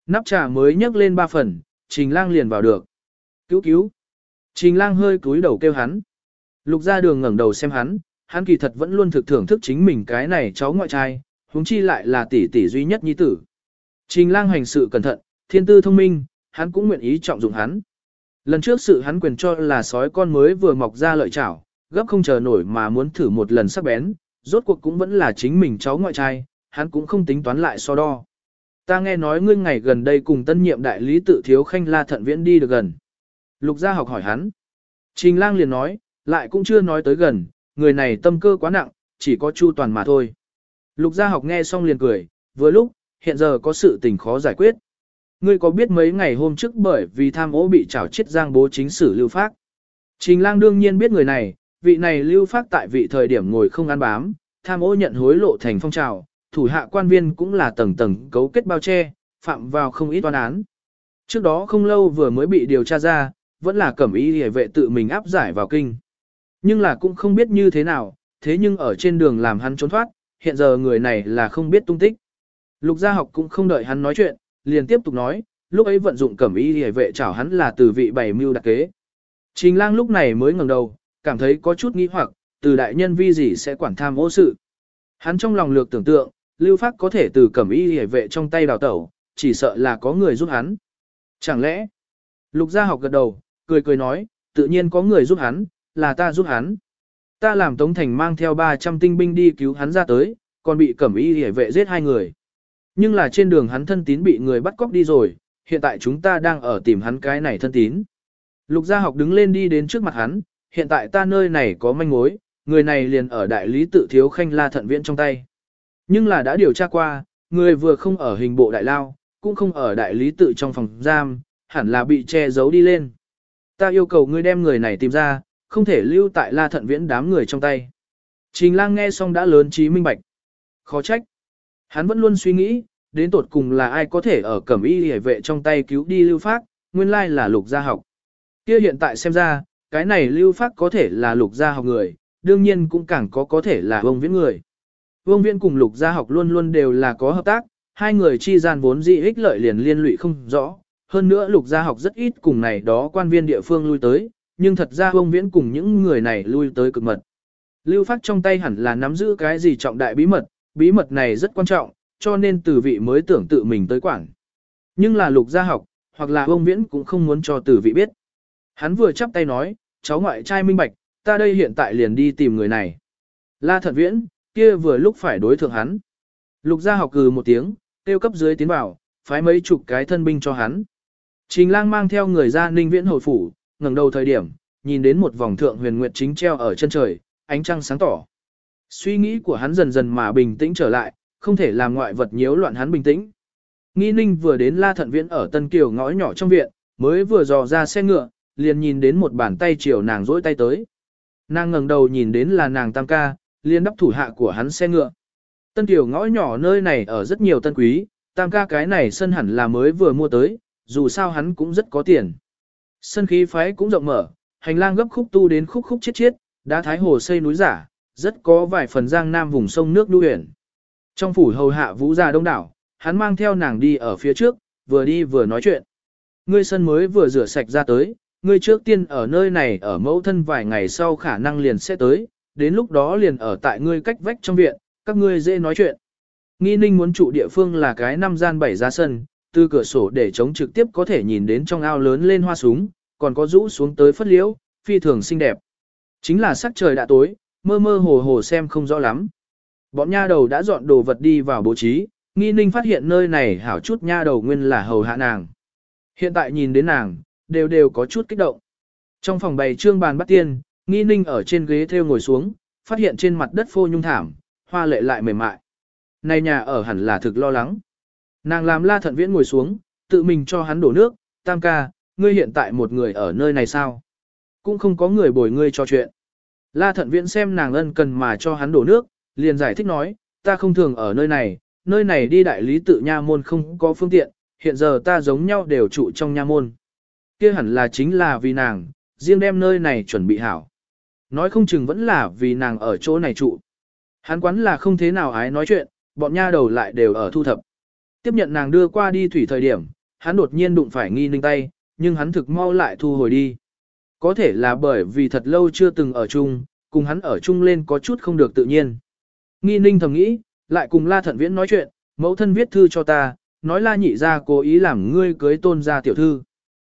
Nắp trà mới nhấc lên ba phần, trình lang liền vào được. Cứu cứu. Trình lang hơi cúi đầu kêu hắn. Lục gia đường ngẩng đầu xem hắn, hắn kỳ thật vẫn luôn thực thưởng thức chính mình cái này cháu ngoại trai, huống chi lại là tỷ tỷ duy nhất nhi tử. Trình lang hành sự cẩn thận, thiên tư thông minh, hắn cũng nguyện ý trọng dụng hắn. Lần trước sự hắn quyền cho là sói con mới vừa mọc ra lợi chảo, gấp không chờ nổi mà muốn thử một lần sắc bén, rốt cuộc cũng vẫn là chính mình cháu ngoại trai, hắn cũng không tính toán lại so đo. Ta nghe nói ngươi ngày gần đây cùng tân nhiệm đại lý tự thiếu khanh la thận viễn đi được gần. Lục gia học hỏi hắn. Trình lang liền nói, lại cũng chưa nói tới gần, người này tâm cơ quá nặng, chỉ có chu toàn mà thôi. Lục gia học nghe xong liền cười, vừa lúc, hiện giờ có sự tình khó giải quyết. Ngươi có biết mấy ngày hôm trước bởi vì tham ô bị trảo chết giang bố chính sử lưu phát. Trình lang đương nhiên biết người này, vị này lưu phát tại vị thời điểm ngồi không ăn bám, tham ô nhận hối lộ thành phong trào, thủ hạ quan viên cũng là tầng tầng cấu kết bao che, phạm vào không ít toán án. Trước đó không lâu vừa mới bị điều tra ra, vẫn là cẩm ý hề vệ tự mình áp giải vào kinh. Nhưng là cũng không biết như thế nào, thế nhưng ở trên đường làm hắn trốn thoát, hiện giờ người này là không biết tung tích. Lục gia học cũng không đợi hắn nói chuyện, liền tiếp tục nói, lúc ấy vận dụng cẩm ý hề vệ chảo hắn là từ vị bảy mưu đặc kế. Trình lang lúc này mới ngẩng đầu, cảm thấy có chút nghi hoặc, từ đại nhân vi gì sẽ quản tham ô sự. Hắn trong lòng lược tưởng tượng, lưu phát có thể từ cẩm y hề vệ trong tay đào tẩu, chỉ sợ là có người giúp hắn. Chẳng lẽ, lục gia học gật đầu, cười cười nói, tự nhiên có người giúp hắn, là ta giúp hắn. Ta làm Tống Thành mang theo 300 tinh binh đi cứu hắn ra tới, còn bị cẩm y hề vệ giết hai người. Nhưng là trên đường hắn thân tín bị người bắt cóc đi rồi, hiện tại chúng ta đang ở tìm hắn cái này thân tín. Lục gia học đứng lên đi đến trước mặt hắn, hiện tại ta nơi này có manh mối, người này liền ở đại lý tự thiếu khanh la thận viễn trong tay. Nhưng là đã điều tra qua, người vừa không ở hình bộ đại lao, cũng không ở đại lý tự trong phòng giam, hẳn là bị che giấu đi lên. Ta yêu cầu ngươi đem người này tìm ra, không thể lưu tại la thận viễn đám người trong tay. Trình lang nghe xong đã lớn trí minh bạch. Khó trách. Hắn vẫn luôn suy nghĩ, đến tột cùng là ai có thể ở cẩm y hề vệ trong tay cứu đi lưu phát, nguyên lai là lục gia học. Kia hiện tại xem ra, cái này lưu phát có thể là lục gia học người, đương nhiên cũng càng có có thể là Vương viễn người. Vương Viễn cùng Lục Gia học luôn luôn đều là có hợp tác, hai người chi gian vốn dị ích lợi liền liên lụy không rõ. Hơn nữa Lục Gia học rất ít cùng này đó quan viên địa phương lui tới, nhưng thật ra Vương Viễn cùng những người này lui tới cực mật. Lưu Phát trong tay hẳn là nắm giữ cái gì trọng đại bí mật, bí mật này rất quan trọng, cho nên Tử vị mới tưởng tự mình tới quản. Nhưng là Lục Gia học, hoặc là Vương Viễn cũng không muốn cho Tử vị biết. Hắn vừa chắp tay nói, cháu ngoại trai minh bạch, ta đây hiện tại liền đi tìm người này. La Thật Viễn, kia vừa lúc phải đối thượng hắn. Lục gia học cừ một tiếng, tiêu cấp dưới tiến vào, phái mấy chục cái thân binh cho hắn. Trình lang mang theo người ra ninh viễn hồi phủ, ngẩng đầu thời điểm, nhìn đến một vòng thượng huyền nguyệt chính treo ở chân trời, ánh trăng sáng tỏ. Suy nghĩ của hắn dần dần mà bình tĩnh trở lại, không thể làm ngoại vật nhiễu loạn hắn bình tĩnh. Nghi ninh vừa đến la thận viễn ở Tân Kiều ngõ nhỏ trong viện, mới vừa dò ra xe ngựa, liền nhìn đến một bàn tay chiều nàng rỗi tay tới. Nàng ngẩng đầu nhìn đến là nàng tam ca, liền đắp thủ hạ của hắn xe ngựa. Tân tiểu ngõ nhỏ nơi này ở rất nhiều tân quý, tam ca cái này sân hẳn là mới vừa mua tới, dù sao hắn cũng rất có tiền. Sân khí phái cũng rộng mở, hành lang gấp khúc tu đến khúc khúc chết chết, đá thái hồ xây núi giả, rất có vài phần giang nam vùng sông nước đu huyền. Trong phủ hầu hạ vũ gia đông đảo, hắn mang theo nàng đi ở phía trước, vừa đi vừa nói chuyện. Ngươi sân mới vừa rửa sạch ra tới, ngươi trước tiên ở nơi này ở mẫu thân vài ngày sau khả năng liền sẽ tới, đến lúc đó liền ở tại ngươi cách vách trong viện, các ngươi dễ nói chuyện. Nghi ninh muốn trụ địa phương là cái năm gian bảy ra sân, từ cửa sổ để chống trực tiếp có thể nhìn đến trong ao lớn lên hoa súng, còn có rũ xuống tới phất liễu, phi thường xinh đẹp. Chính là sắc trời đã tối, mơ mơ hồ hồ xem không rõ lắm. Bọn nha đầu đã dọn đồ vật đi vào bố trí, nghi ninh phát hiện nơi này hảo chút nha đầu nguyên là hầu hạ nàng. Hiện tại nhìn đến nàng, đều đều có chút kích động. Trong phòng bày trương bàn bắt tiên, Nghi ninh ở trên ghế theo ngồi xuống, phát hiện trên mặt đất phô nhung thảm, hoa lệ lại mềm mại. Này nhà ở hẳn là thực lo lắng. Nàng làm la thận viễn ngồi xuống, tự mình cho hắn đổ nước, tam ca, ngươi hiện tại một người ở nơi này sao? Cũng không có người bồi ngươi cho chuyện. La thận viễn xem nàng ân cần mà cho hắn đổ nước, liền giải thích nói, ta không thường ở nơi này, nơi này đi đại lý tự nha môn không có phương tiện, hiện giờ ta giống nhau đều trụ trong nha môn kia hẳn là chính là vì nàng, riêng đem nơi này chuẩn bị hảo. Nói không chừng vẫn là vì nàng ở chỗ này trụ. Hắn quán là không thế nào ái nói chuyện, bọn nha đầu lại đều ở thu thập. Tiếp nhận nàng đưa qua đi thủy thời điểm, hắn đột nhiên đụng phải nghi ninh tay, nhưng hắn thực mau lại thu hồi đi. Có thể là bởi vì thật lâu chưa từng ở chung, cùng hắn ở chung lên có chút không được tự nhiên. Nghi ninh thầm nghĩ, lại cùng la thận viễn nói chuyện, mẫu thân viết thư cho ta, nói la nhị ra cố ý làm ngươi cưới tôn ra tiểu thư.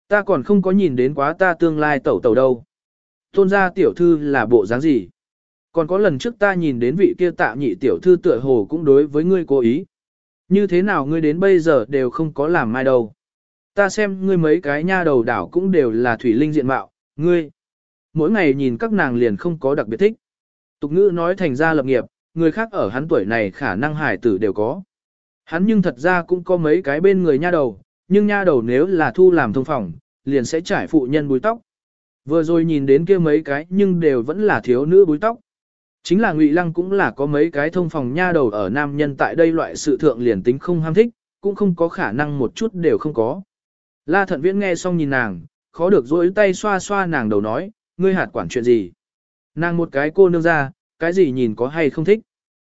Ta còn không có nhìn đến quá ta tương lai tẩu tẩu đâu tôn gia tiểu thư là bộ dáng gì? Còn có lần trước ta nhìn đến vị kia tạ nhị tiểu thư tựa hồ cũng đối với ngươi cố ý. Như thế nào ngươi đến bây giờ đều không có làm mai đâu. Ta xem ngươi mấy cái nha đầu đảo cũng đều là thủy linh diện mạo, ngươi. Mỗi ngày nhìn các nàng liền không có đặc biệt thích. Tục ngữ nói thành ra lập nghiệp, người khác ở hắn tuổi này khả năng hải tử đều có. Hắn nhưng thật ra cũng có mấy cái bên người nha đầu, nhưng nha đầu nếu là thu làm thông phòng, liền sẽ trải phụ nhân búi tóc. Vừa rồi nhìn đến kia mấy cái nhưng đều vẫn là thiếu nữ búi tóc. Chính là Ngụy Lăng cũng là có mấy cái thông phòng nha đầu ở nam nhân tại đây loại sự thượng liền tính không ham thích, cũng không có khả năng một chút đều không có. La Thận Viễn nghe xong nhìn nàng, khó được dỗi tay xoa xoa nàng đầu nói, ngươi hạt quản chuyện gì. Nàng một cái cô nương ra, cái gì nhìn có hay không thích.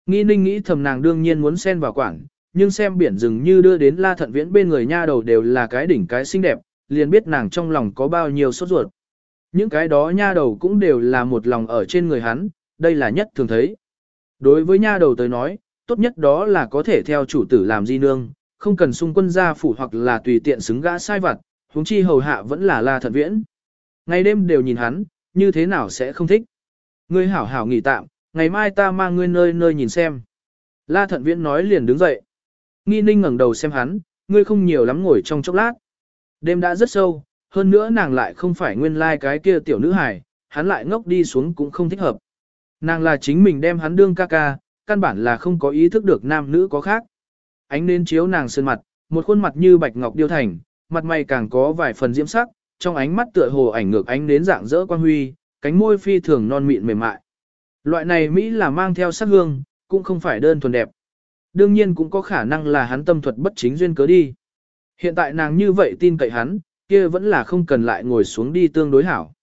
Nghi ninh nghĩ thầm nàng đương nhiên muốn xen vào quản, nhưng xem biển rừng như đưa đến La Thận Viễn bên người nha đầu đều là cái đỉnh cái xinh đẹp, liền biết nàng trong lòng có bao nhiêu sốt ruột. Những cái đó nha đầu cũng đều là một lòng ở trên người hắn, đây là nhất thường thấy. Đối với nha đầu tới nói, tốt nhất đó là có thể theo chủ tử làm di nương, không cần xung quân gia phủ hoặc là tùy tiện xứng gã sai vặt, huống chi hầu hạ vẫn là La Thận Viễn. Ngày đêm đều nhìn hắn, như thế nào sẽ không thích. Ngươi hảo hảo nghỉ tạm, ngày mai ta mang ngươi nơi nơi nhìn xem. La Thận Viễn nói liền đứng dậy. Nghi ninh ngẩng đầu xem hắn, ngươi không nhiều lắm ngồi trong chốc lát. Đêm đã rất sâu, hơn nữa nàng lại không phải nguyên lai like cái kia tiểu nữ hài, hắn lại ngốc đi xuống cũng không thích hợp. Nàng là chính mình đem hắn đương ca ca, căn bản là không có ý thức được nam nữ có khác. Ánh nên chiếu nàng sơn mặt, một khuôn mặt như bạch ngọc điêu thành, mặt mày càng có vài phần diễm sắc, trong ánh mắt tựa hồ ảnh ngược ánh đến dạng dỡ quan huy, cánh môi phi thường non mịn mềm mại. Loại này Mỹ là mang theo sắc hương, cũng không phải đơn thuần đẹp. Đương nhiên cũng có khả năng là hắn tâm thuật bất chính duyên cớ đi. Hiện tại nàng như vậy tin cậy hắn, kia vẫn là không cần lại ngồi xuống đi tương đối hảo.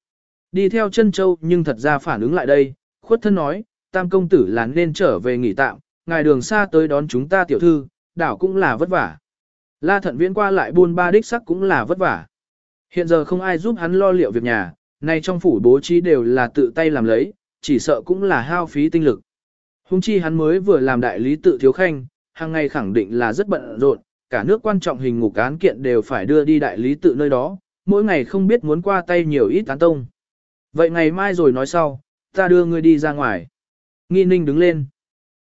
Đi theo chân châu nhưng thật ra phản ứng lại đây, khuất thân nói, tam công tử là nên trở về nghỉ tạm, ngài đường xa tới đón chúng ta tiểu thư, đảo cũng là vất vả. La thận viễn qua lại buôn ba đích sắc cũng là vất vả. Hiện giờ không ai giúp hắn lo liệu việc nhà, nay trong phủ bố trí đều là tự tay làm lấy, chỉ sợ cũng là hao phí tinh lực. Hùng chi hắn mới vừa làm đại lý tự thiếu khanh, hàng ngày khẳng định là rất bận rộn, cả nước quan trọng hình ngục án kiện đều phải đưa đi đại lý tự nơi đó, mỗi ngày không biết muốn qua tay nhiều ít tán tông. Vậy ngày mai rồi nói sau, ta đưa ngươi đi ra ngoài. Nghi ninh đứng lên.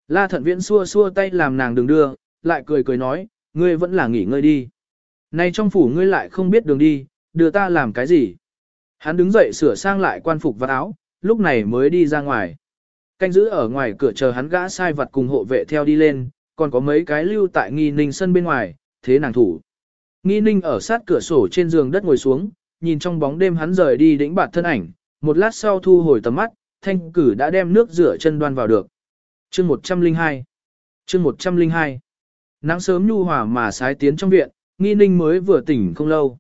La thận viễn xua xua tay làm nàng đừng đưa, lại cười cười nói, ngươi vẫn là nghỉ ngơi đi. Nay trong phủ ngươi lại không biết đường đi, đưa ta làm cái gì. Hắn đứng dậy sửa sang lại quan phục và áo, lúc này mới đi ra ngoài. Canh giữ ở ngoài cửa chờ hắn gã sai vật cùng hộ vệ theo đi lên, còn có mấy cái lưu tại nghi ninh sân bên ngoài, thế nàng thủ. Nghi ninh ở sát cửa sổ trên giường đất ngồi xuống, nhìn trong bóng đêm hắn rời đi đĩnh bạt thân ảnh, một lát sau thu hồi tầm mắt, thanh cử đã đem nước rửa chân đoan vào được. Chương 102 Chương 102 Nắng sớm nhu hòa mà sái tiến trong viện, nghi ninh mới vừa tỉnh không lâu.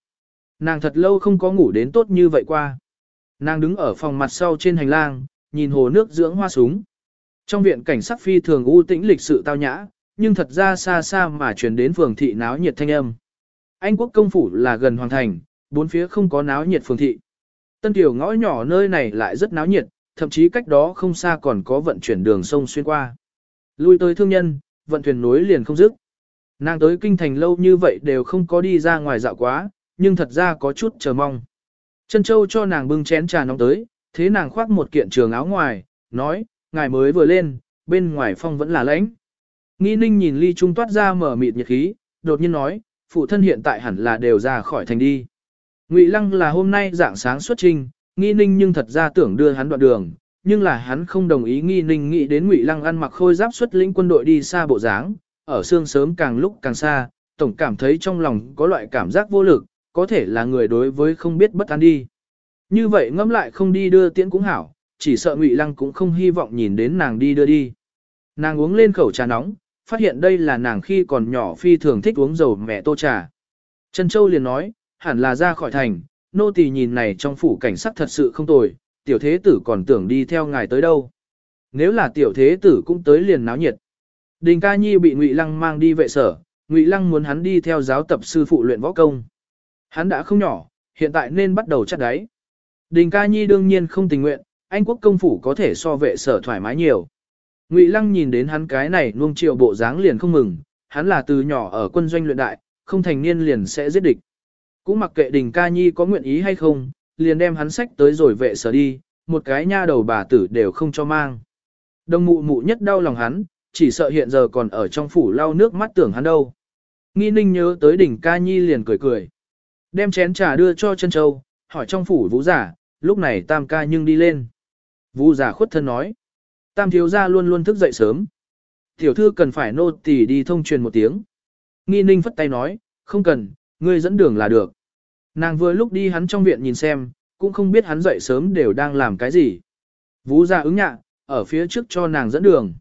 Nàng thật lâu không có ngủ đến tốt như vậy qua. Nàng đứng ở phòng mặt sau trên hành lang, nhìn hồ nước dưỡng hoa súng. Trong viện cảnh sắc phi thường u tĩnh lịch sự tao nhã, nhưng thật ra xa xa mà truyền đến phường thị náo nhiệt thanh âm. Anh quốc công phủ là gần hoàng thành, bốn phía không có náo nhiệt phường thị. Tân tiểu ngõ nhỏ nơi này lại rất náo nhiệt, thậm chí cách đó không xa còn có vận chuyển đường sông xuyên qua. Lui tới thương nhân, vận thuyền nối liền không dứt. Nàng tới kinh thành lâu như vậy đều không có đi ra ngoài dạo quá, nhưng thật ra có chút chờ mong. Trân Châu cho nàng bưng chén trà nóng tới, thế nàng khoác một kiện trường áo ngoài, nói, ngài mới vừa lên, bên ngoài phong vẫn là lãnh. Nghi ninh nhìn ly trung toát ra mở mịt nhiệt khí, đột nhiên nói, phụ thân hiện tại hẳn là đều ra khỏi thành đi. Ngụy Lăng là hôm nay dạng sáng xuất trình, nghi ninh nhưng thật ra tưởng đưa hắn đoạn đường, nhưng là hắn không đồng ý nghi ninh nghĩ đến Ngụy Lăng ăn mặc khôi giáp xuất lĩnh quân đội đi xa bộ dáng, ở xương sớm càng lúc càng xa, tổng cảm thấy trong lòng có loại cảm giác vô lực, có thể là người đối với không biết bất an đi. Như vậy ngẫm lại không đi đưa tiễn cũng hảo, chỉ sợ Ngụy Lăng cũng không hy vọng nhìn đến nàng đi đưa đi. Nàng uống lên khẩu trà nóng, phát hiện đây là nàng khi còn nhỏ phi thường thích uống dầu mẹ tô trà. Trần Châu liền nói, hẳn là ra khỏi thành, nô tỳ nhìn này trong phủ cảnh sắc thật sự không tồi, tiểu thế tử còn tưởng đi theo ngài tới đâu. Nếu là tiểu thế tử cũng tới liền náo nhiệt. Đình ca nhi bị Ngụy Lăng mang đi vệ sở, Ngụy Lăng muốn hắn đi theo giáo tập sư phụ luyện võ công. Hắn đã không nhỏ, hiện tại nên bắt đầu chắc đáy. Đình ca nhi đương nhiên không tình nguyện, Anh quốc công phủ có thể so vệ sở thoải mái nhiều. Ngụy Lăng nhìn đến hắn cái này nuông chiều bộ dáng liền không mừng, hắn là từ nhỏ ở quân doanh luyện đại, không thành niên liền sẽ giết địch. Cũng mặc kệ Đình Ca Nhi có nguyện ý hay không, liền đem hắn sách tới rồi vệ sở đi, một cái nha đầu bà tử đều không cho mang. Đồng mụ mụ nhất đau lòng hắn, chỉ sợ hiện giờ còn ở trong phủ lau nước mắt tưởng hắn đâu. Nghi ninh nhớ tới Đình ca nhi liền cười cười. Đem chén trà đưa cho chân châu, hỏi trong phủ vũ giả, lúc này tam ca nhưng đi lên. Vũ giả khuất thân nói. Tam thiếu gia luôn luôn thức dậy sớm. Tiểu thư cần phải nô tỳ đi thông truyền một tiếng. Nghi ninh phất tay nói, không cần, ngươi dẫn đường là được. Nàng vừa lúc đi hắn trong viện nhìn xem, cũng không biết hắn dậy sớm đều đang làm cái gì. Vũ gia ứng nhạ, ở phía trước cho nàng dẫn đường.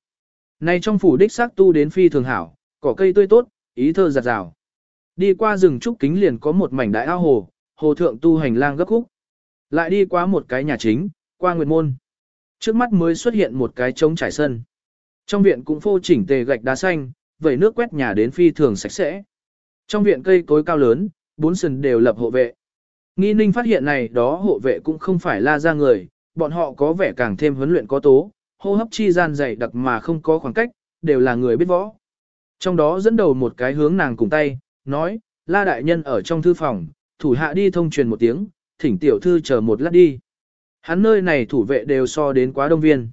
Này trong phủ đích xác tu đến phi thường hảo, cỏ cây tươi tốt, ý thơ giặt rào. Đi qua rừng trúc kính liền có một mảnh đại ao hồ, hồ thượng tu hành lang gấp khúc. Lại đi qua một cái nhà chính, qua nguyệt môn. Trước mắt mới xuất hiện một cái trống trải sân. Trong viện cũng phô chỉnh tề gạch đá xanh, vẩy nước quét nhà đến phi thường sạch sẽ. Trong viện cây cối cao lớn, bốn sừng đều lập hộ vệ. Nghi ninh phát hiện này đó hộ vệ cũng không phải la ra người, bọn họ có vẻ càng thêm huấn luyện có tố, hô hấp chi gian dày đặc mà không có khoảng cách, đều là người biết võ. Trong đó dẫn đầu một cái hướng nàng cùng tay, nói, la đại nhân ở trong thư phòng, thủ hạ đi thông truyền một tiếng, thỉnh tiểu thư chờ một lát đi. Hắn nơi này thủ vệ đều so đến quá đông viên.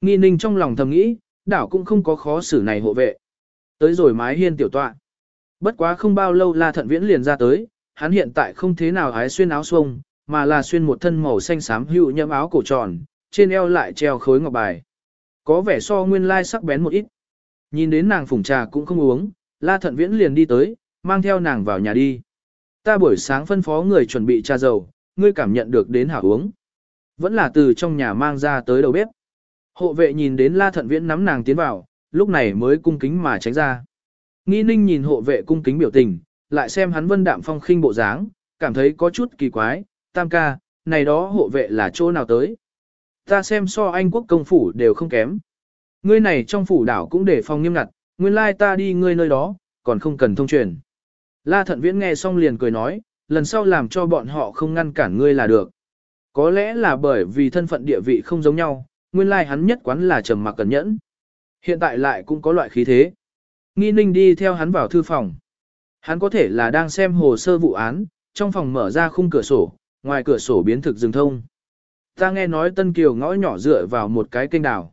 Nghi ninh trong lòng thầm nghĩ, đảo cũng không có khó xử này hộ vệ. Tới rồi mái hiên tiểu tọa. Bất quá không bao lâu la thận viễn liền ra tới, hắn hiện tại không thế nào hái xuyên áo xuông, mà là xuyên một thân màu xanh xám hữu nhâm áo cổ tròn, trên eo lại treo khối ngọc bài. Có vẻ so nguyên lai sắc bén một ít. Nhìn đến nàng phủng trà cũng không uống, la thận viễn liền đi tới, mang theo nàng vào nhà đi. Ta buổi sáng phân phó người chuẩn bị trà dầu, ngươi cảm nhận được đến hảo uống. Vẫn là từ trong nhà mang ra tới đầu bếp. Hộ vệ nhìn đến la thận viễn nắm nàng tiến vào, lúc này mới cung kính mà tránh ra. Nghi ninh nhìn hộ vệ cung kính biểu tình, lại xem hắn vân đạm phong khinh bộ dáng, cảm thấy có chút kỳ quái, tam ca, này đó hộ vệ là chỗ nào tới. Ta xem so anh quốc công phủ đều không kém. Ngươi này trong phủ đảo cũng để phòng nghiêm ngặt, nguyên lai ta đi ngươi nơi đó, còn không cần thông truyền. La thận viễn nghe xong liền cười nói, lần sau làm cho bọn họ không ngăn cản ngươi là được. Có lẽ là bởi vì thân phận địa vị không giống nhau, nguyên lai hắn nhất quán là trầm mặc cẩn nhẫn. Hiện tại lại cũng có loại khí thế. Nghi ninh đi theo hắn vào thư phòng. Hắn có thể là đang xem hồ sơ vụ án, trong phòng mở ra khung cửa sổ, ngoài cửa sổ biến thực rừng thông. Ta nghe nói Tân Kiều ngõ nhỏ dựa vào một cái kênh đào.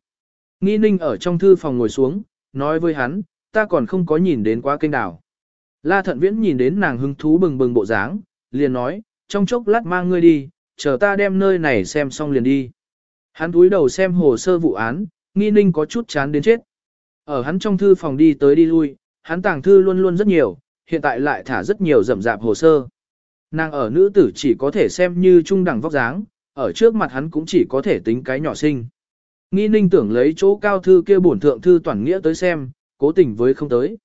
Nghi ninh ở trong thư phòng ngồi xuống, nói với hắn, ta còn không có nhìn đến quá kênh đào. La thận viễn nhìn đến nàng hứng thú bừng bừng bộ dáng, liền nói, trong chốc lát mang ngươi đi, chờ ta đem nơi này xem xong liền đi. Hắn túi đầu xem hồ sơ vụ án, nghi ninh có chút chán đến chết. Ở hắn trong thư phòng đi tới đi lui, hắn tàng thư luôn luôn rất nhiều, hiện tại lại thả rất nhiều rậm rạp hồ sơ. Nàng ở nữ tử chỉ có thể xem như trung đẳng vóc dáng, ở trước mặt hắn cũng chỉ có thể tính cái nhỏ sinh. Nghi ninh tưởng lấy chỗ cao thư kia bổn thượng thư toàn nghĩa tới xem, cố tình với không tới.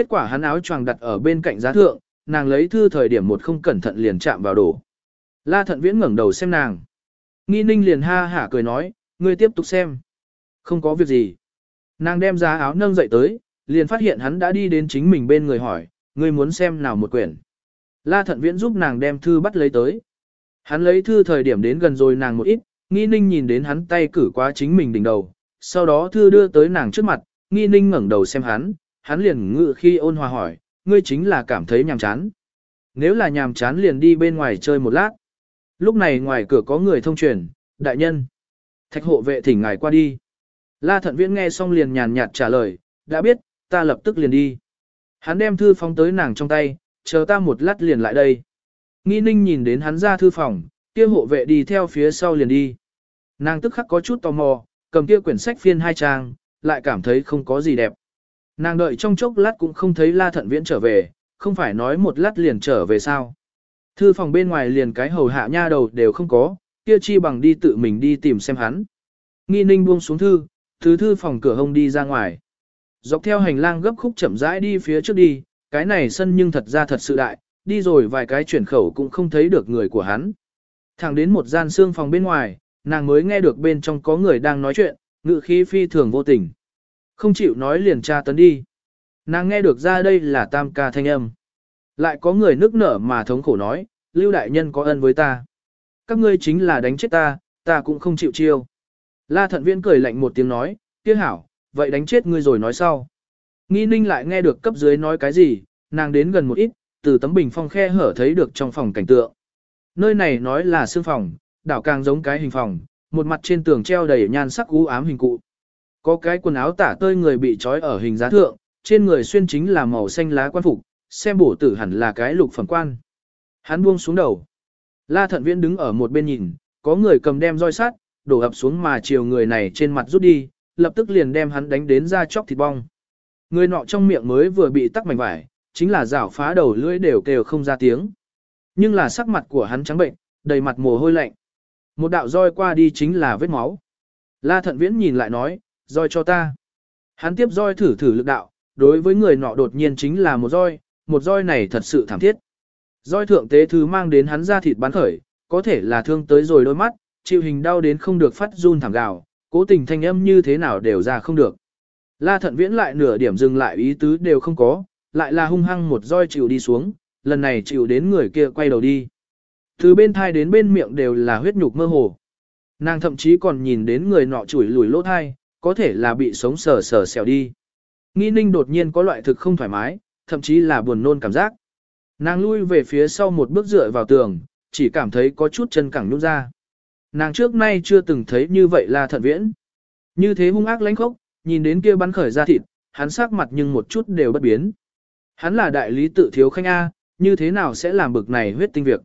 Kết quả hắn áo choàng đặt ở bên cạnh giá thượng, nàng lấy thư thời điểm một không cẩn thận liền chạm vào đổ. La thận viễn ngẩng đầu xem nàng. Nghi ninh liền ha hả cười nói, ngươi tiếp tục xem. Không có việc gì. Nàng đem giá áo nâng dậy tới, liền phát hiện hắn đã đi đến chính mình bên người hỏi, ngươi muốn xem nào một quyển. La thận viễn giúp nàng đem thư bắt lấy tới. Hắn lấy thư thời điểm đến gần rồi nàng một ít, nghi ninh nhìn đến hắn tay cử qua chính mình đỉnh đầu. Sau đó thư đưa tới nàng trước mặt, nghi ninh ngẩng đầu xem hắn, hắn liền ngự khi ôn hòa hỏi, ngươi chính là cảm thấy nhàm chán. Nếu là nhàm chán liền đi bên ngoài chơi một lát. Lúc này ngoài cửa có người thông truyền, đại nhân. Thạch hộ vệ thỉnh ngài qua đi. La thận viễn nghe xong liền nhàn nhạt trả lời, đã biết, ta lập tức liền đi. Hắn đem thư phóng tới nàng trong tay, chờ ta một lát liền lại đây. Nghi ninh nhìn đến hắn ra thư phòng, kia hộ vệ đi theo phía sau liền đi. Nàng tức khắc có chút tò mò, cầm kia quyển sách phiên hai trang, lại cảm thấy không có gì đẹp. Nàng đợi trong chốc lát cũng không thấy la thận viễn trở về, không phải nói một lát liền trở về sao. Thư phòng bên ngoài liền cái hầu hạ nha đầu đều không có, kia chi bằng đi tự mình đi tìm xem hắn. Nghi ninh buông xuống thư, thứ thư phòng cửa hông đi ra ngoài. Dọc theo hành lang gấp khúc chậm rãi đi phía trước đi, cái này sân nhưng thật ra thật sự đại, đi rồi vài cái chuyển khẩu cũng không thấy được người của hắn. Thẳng đến một gian xương phòng bên ngoài, nàng mới nghe được bên trong có người đang nói chuyện, ngự khí phi thường vô tình. Không chịu nói liền tra tấn đi. Nàng nghe được ra đây là tam ca thanh âm. Lại có người nức nở mà thống khổ nói, lưu đại nhân có ân với ta. Các ngươi chính là đánh chết ta, ta cũng không chịu chiêu. La thận viễn cười lạnh một tiếng nói, kia hảo, vậy đánh chết ngươi rồi nói sau. Nghi ninh lại nghe được cấp dưới nói cái gì, nàng đến gần một ít, từ tấm bình phong khe hở thấy được trong phòng cảnh tượng. Nơi này nói là xương phòng, đảo càng giống cái hình phòng, một mặt trên tường treo đầy nhan sắc u ám hình cụ. Có cái quần áo tả tơi người bị trói ở hình giá thượng, trên người xuyên chính là màu xanh lá quan phục, xem bổ tử hẳn là cái lục phẩm quan. Hắn buông xuống đầu. La thận viễn đứng ở một bên nhìn, có người cầm đem roi sắt, đổ ập xuống mà chiều người này trên mặt rút đi, lập tức liền đem hắn đánh đến ra chóc thịt bong. Người nọ trong miệng mới vừa bị tắc mảnh vải, chính là rảo phá đầu lưỡi đều kêu không ra tiếng. Nhưng là sắc mặt của hắn trắng bệnh, đầy mặt mồ hôi lạnh. Một đạo roi qua đi chính là vết máu. La thận viễn nhìn lại nói, roi cho ta. Hắn tiếp roi thử thử lực đạo, đối với người nọ đột nhiên chính là một roi, một roi này thật sự thảm thiết. Roi thượng tế thứ mang đến hắn ra thịt bắn khởi, có thể là thương tới rồi đôi mắt, chịu hình đau đến không được phát run thảm gào, cố tình thanh âm như thế nào đều ra không được. La thận viễn lại nửa điểm dừng lại ý tứ đều không có, lại là hung hăng một roi chịu đi xuống, lần này chịu đến người kia quay đầu đi. Từ bên thai đến bên miệng đều là huyết nhục mơ hồ. Nàng thậm chí còn nhìn đến người nọ chủi lùi lỗ thai, có thể là bị sống sờ sờ xẻo đi. Nghi ninh đột nhiên có loại thực không thoải mái, thậm chí là buồn nôn cảm giác. Nàng lui về phía sau một bước dựa vào tường, chỉ cảm thấy có chút chân cẳng nhúc ra. Nàng trước nay chưa từng thấy như vậy là thận viễn. Như thế hung ác lãnh khốc, nhìn đến kia bắn khởi ra thịt, hắn sắc mặt nhưng một chút đều bất biến. Hắn là đại lý tự thiếu khanh A, như thế nào sẽ làm bực này huyết tinh việc.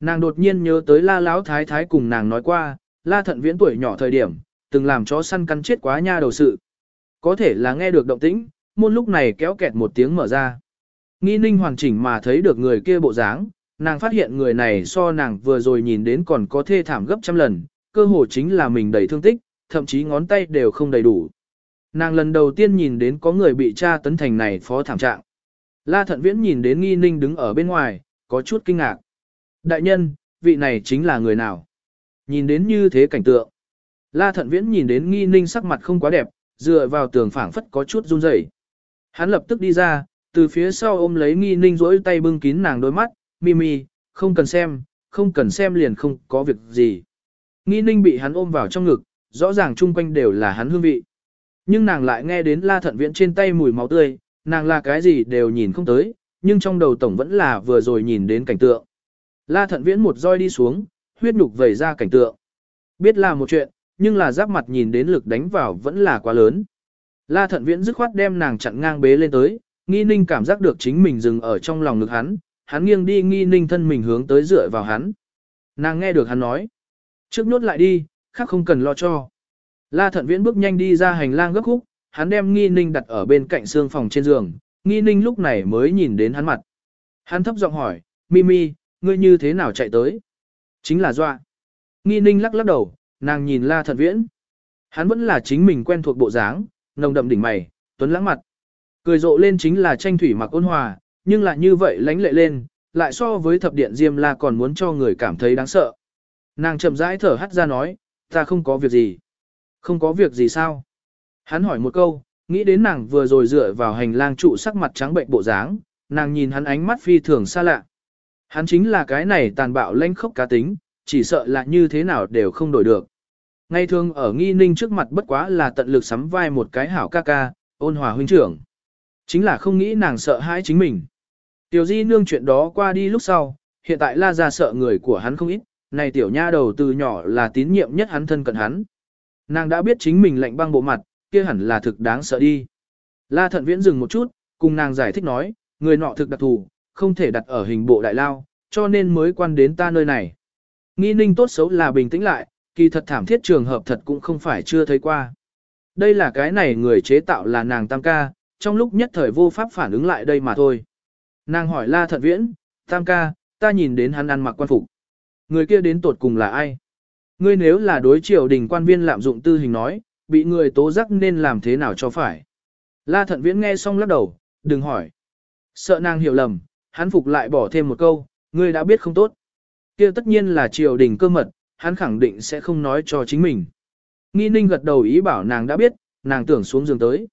Nàng đột nhiên nhớ tới la lão thái thái cùng nàng nói qua, la thận viễn tuổi nhỏ thời điểm, từng làm chó săn cắn chết quá nha đầu sự. Có thể là nghe được động tĩnh, môn lúc này kéo kẹt một tiếng mở ra. Nghi ninh hoàn chỉnh mà thấy được người kia bộ dáng, nàng phát hiện người này so nàng vừa rồi nhìn đến còn có thê thảm gấp trăm lần, cơ hồ chính là mình đầy thương tích, thậm chí ngón tay đều không đầy đủ. Nàng lần đầu tiên nhìn đến có người bị tra tấn thành này phó thảm trạng. La thận viễn nhìn đến nghi ninh đứng ở bên ngoài, có chút kinh ngạc. Đại nhân, vị này chính là người nào? Nhìn đến như thế cảnh tượng. La thận viễn nhìn đến nghi ninh sắc mặt không quá đẹp, dựa vào tường phảng phất có chút run rẩy. Hắn lập tức đi ra, từ phía sau ôm lấy nghi ninh rỗi tay bưng kín nàng đôi mắt, Mimi, không cần xem, không cần xem liền không có việc gì. Nghi ninh bị hắn ôm vào trong ngực, rõ ràng chung quanh đều là hắn hương vị. Nhưng nàng lại nghe đến la thận viễn trên tay mùi máu tươi, nàng là cái gì đều nhìn không tới, nhưng trong đầu tổng vẫn là vừa rồi nhìn đến cảnh tượng. La thận viễn một roi đi xuống, huyết nhục vẩy ra cảnh tượng. Biết là một chuyện, nhưng là giáp mặt nhìn đến lực đánh vào vẫn là quá lớn. La thận viễn dứt khoát đem nàng chặn ngang bế lên tới, nghi ninh cảm giác được chính mình dừng ở trong lòng ngực hắn, hắn nghiêng đi nghi ninh thân mình hướng tới dựa vào hắn. Nàng nghe được hắn nói. Trước nhốt lại đi, khác không cần lo cho. La thận viễn bước nhanh đi ra hành lang gấp khúc, hắn đem nghi ninh đặt ở bên cạnh xương phòng trên giường, nghi ninh lúc này mới nhìn đến hắn mặt. Hắn thấp giọng hỏi, Mimi, ngươi như thế nào chạy tới? Chính là dọa. Nghi ninh lắc lắc đầu, nàng nhìn la thận viễn. Hắn vẫn là chính mình quen thuộc bộ dáng, nồng đậm đỉnh mày, tuấn lãng mặt. Cười rộ lên chính là tranh thủy mặc ôn hòa, nhưng lại như vậy lánh lệ lên, lại so với thập điện diêm la còn muốn cho người cảm thấy đáng sợ. Nàng chậm rãi thở hắt ra nói, ta không có việc gì. Không có việc gì sao? Hắn hỏi một câu, nghĩ đến nàng vừa rồi dựa vào hành lang trụ sắc mặt trắng bệnh bộ dáng, nàng nhìn hắn ánh mắt phi thường xa lạ. Hắn chính là cái này tàn bạo lanh khốc cá tính, chỉ sợ là như thế nào đều không đổi được. Ngay thường ở nghi ninh trước mặt bất quá là tận lực sắm vai một cái hảo ca ca, ôn hòa huynh trưởng. Chính là không nghĩ nàng sợ hãi chính mình. Tiểu di nương chuyện đó qua đi lúc sau, hiện tại la ra sợ người của hắn không ít, này tiểu nha đầu từ nhỏ là tín nhiệm nhất hắn thân cận hắn. Nàng đã biết chính mình lạnh băng bộ mặt, kia hẳn là thực đáng sợ đi. La thận viễn dừng một chút, cùng nàng giải thích nói, người nọ thực đặc thù, không thể đặt ở hình bộ đại lao, cho nên mới quan đến ta nơi này. Nghi ninh tốt xấu là bình tĩnh lại, kỳ thật thảm thiết trường hợp thật cũng không phải chưa thấy qua. Đây là cái này người chế tạo là nàng tam ca, trong lúc nhất thời vô pháp phản ứng lại đây mà thôi. Nàng hỏi la thận viễn, tam ca, ta nhìn đến hắn ăn mặc quan phục. Người kia đến tột cùng là ai? Ngươi nếu là đối triều đình quan viên lạm dụng tư hình nói, bị người tố giác nên làm thế nào cho phải? La thận viễn nghe xong lắc đầu, đừng hỏi. Sợ nàng hiểu lầm, hắn phục lại bỏ thêm một câu, ngươi đã biết không tốt. kia tất nhiên là triều đình cơ mật, hắn khẳng định sẽ không nói cho chính mình. Nghi ninh gật đầu ý bảo nàng đã biết, nàng tưởng xuống giường tới.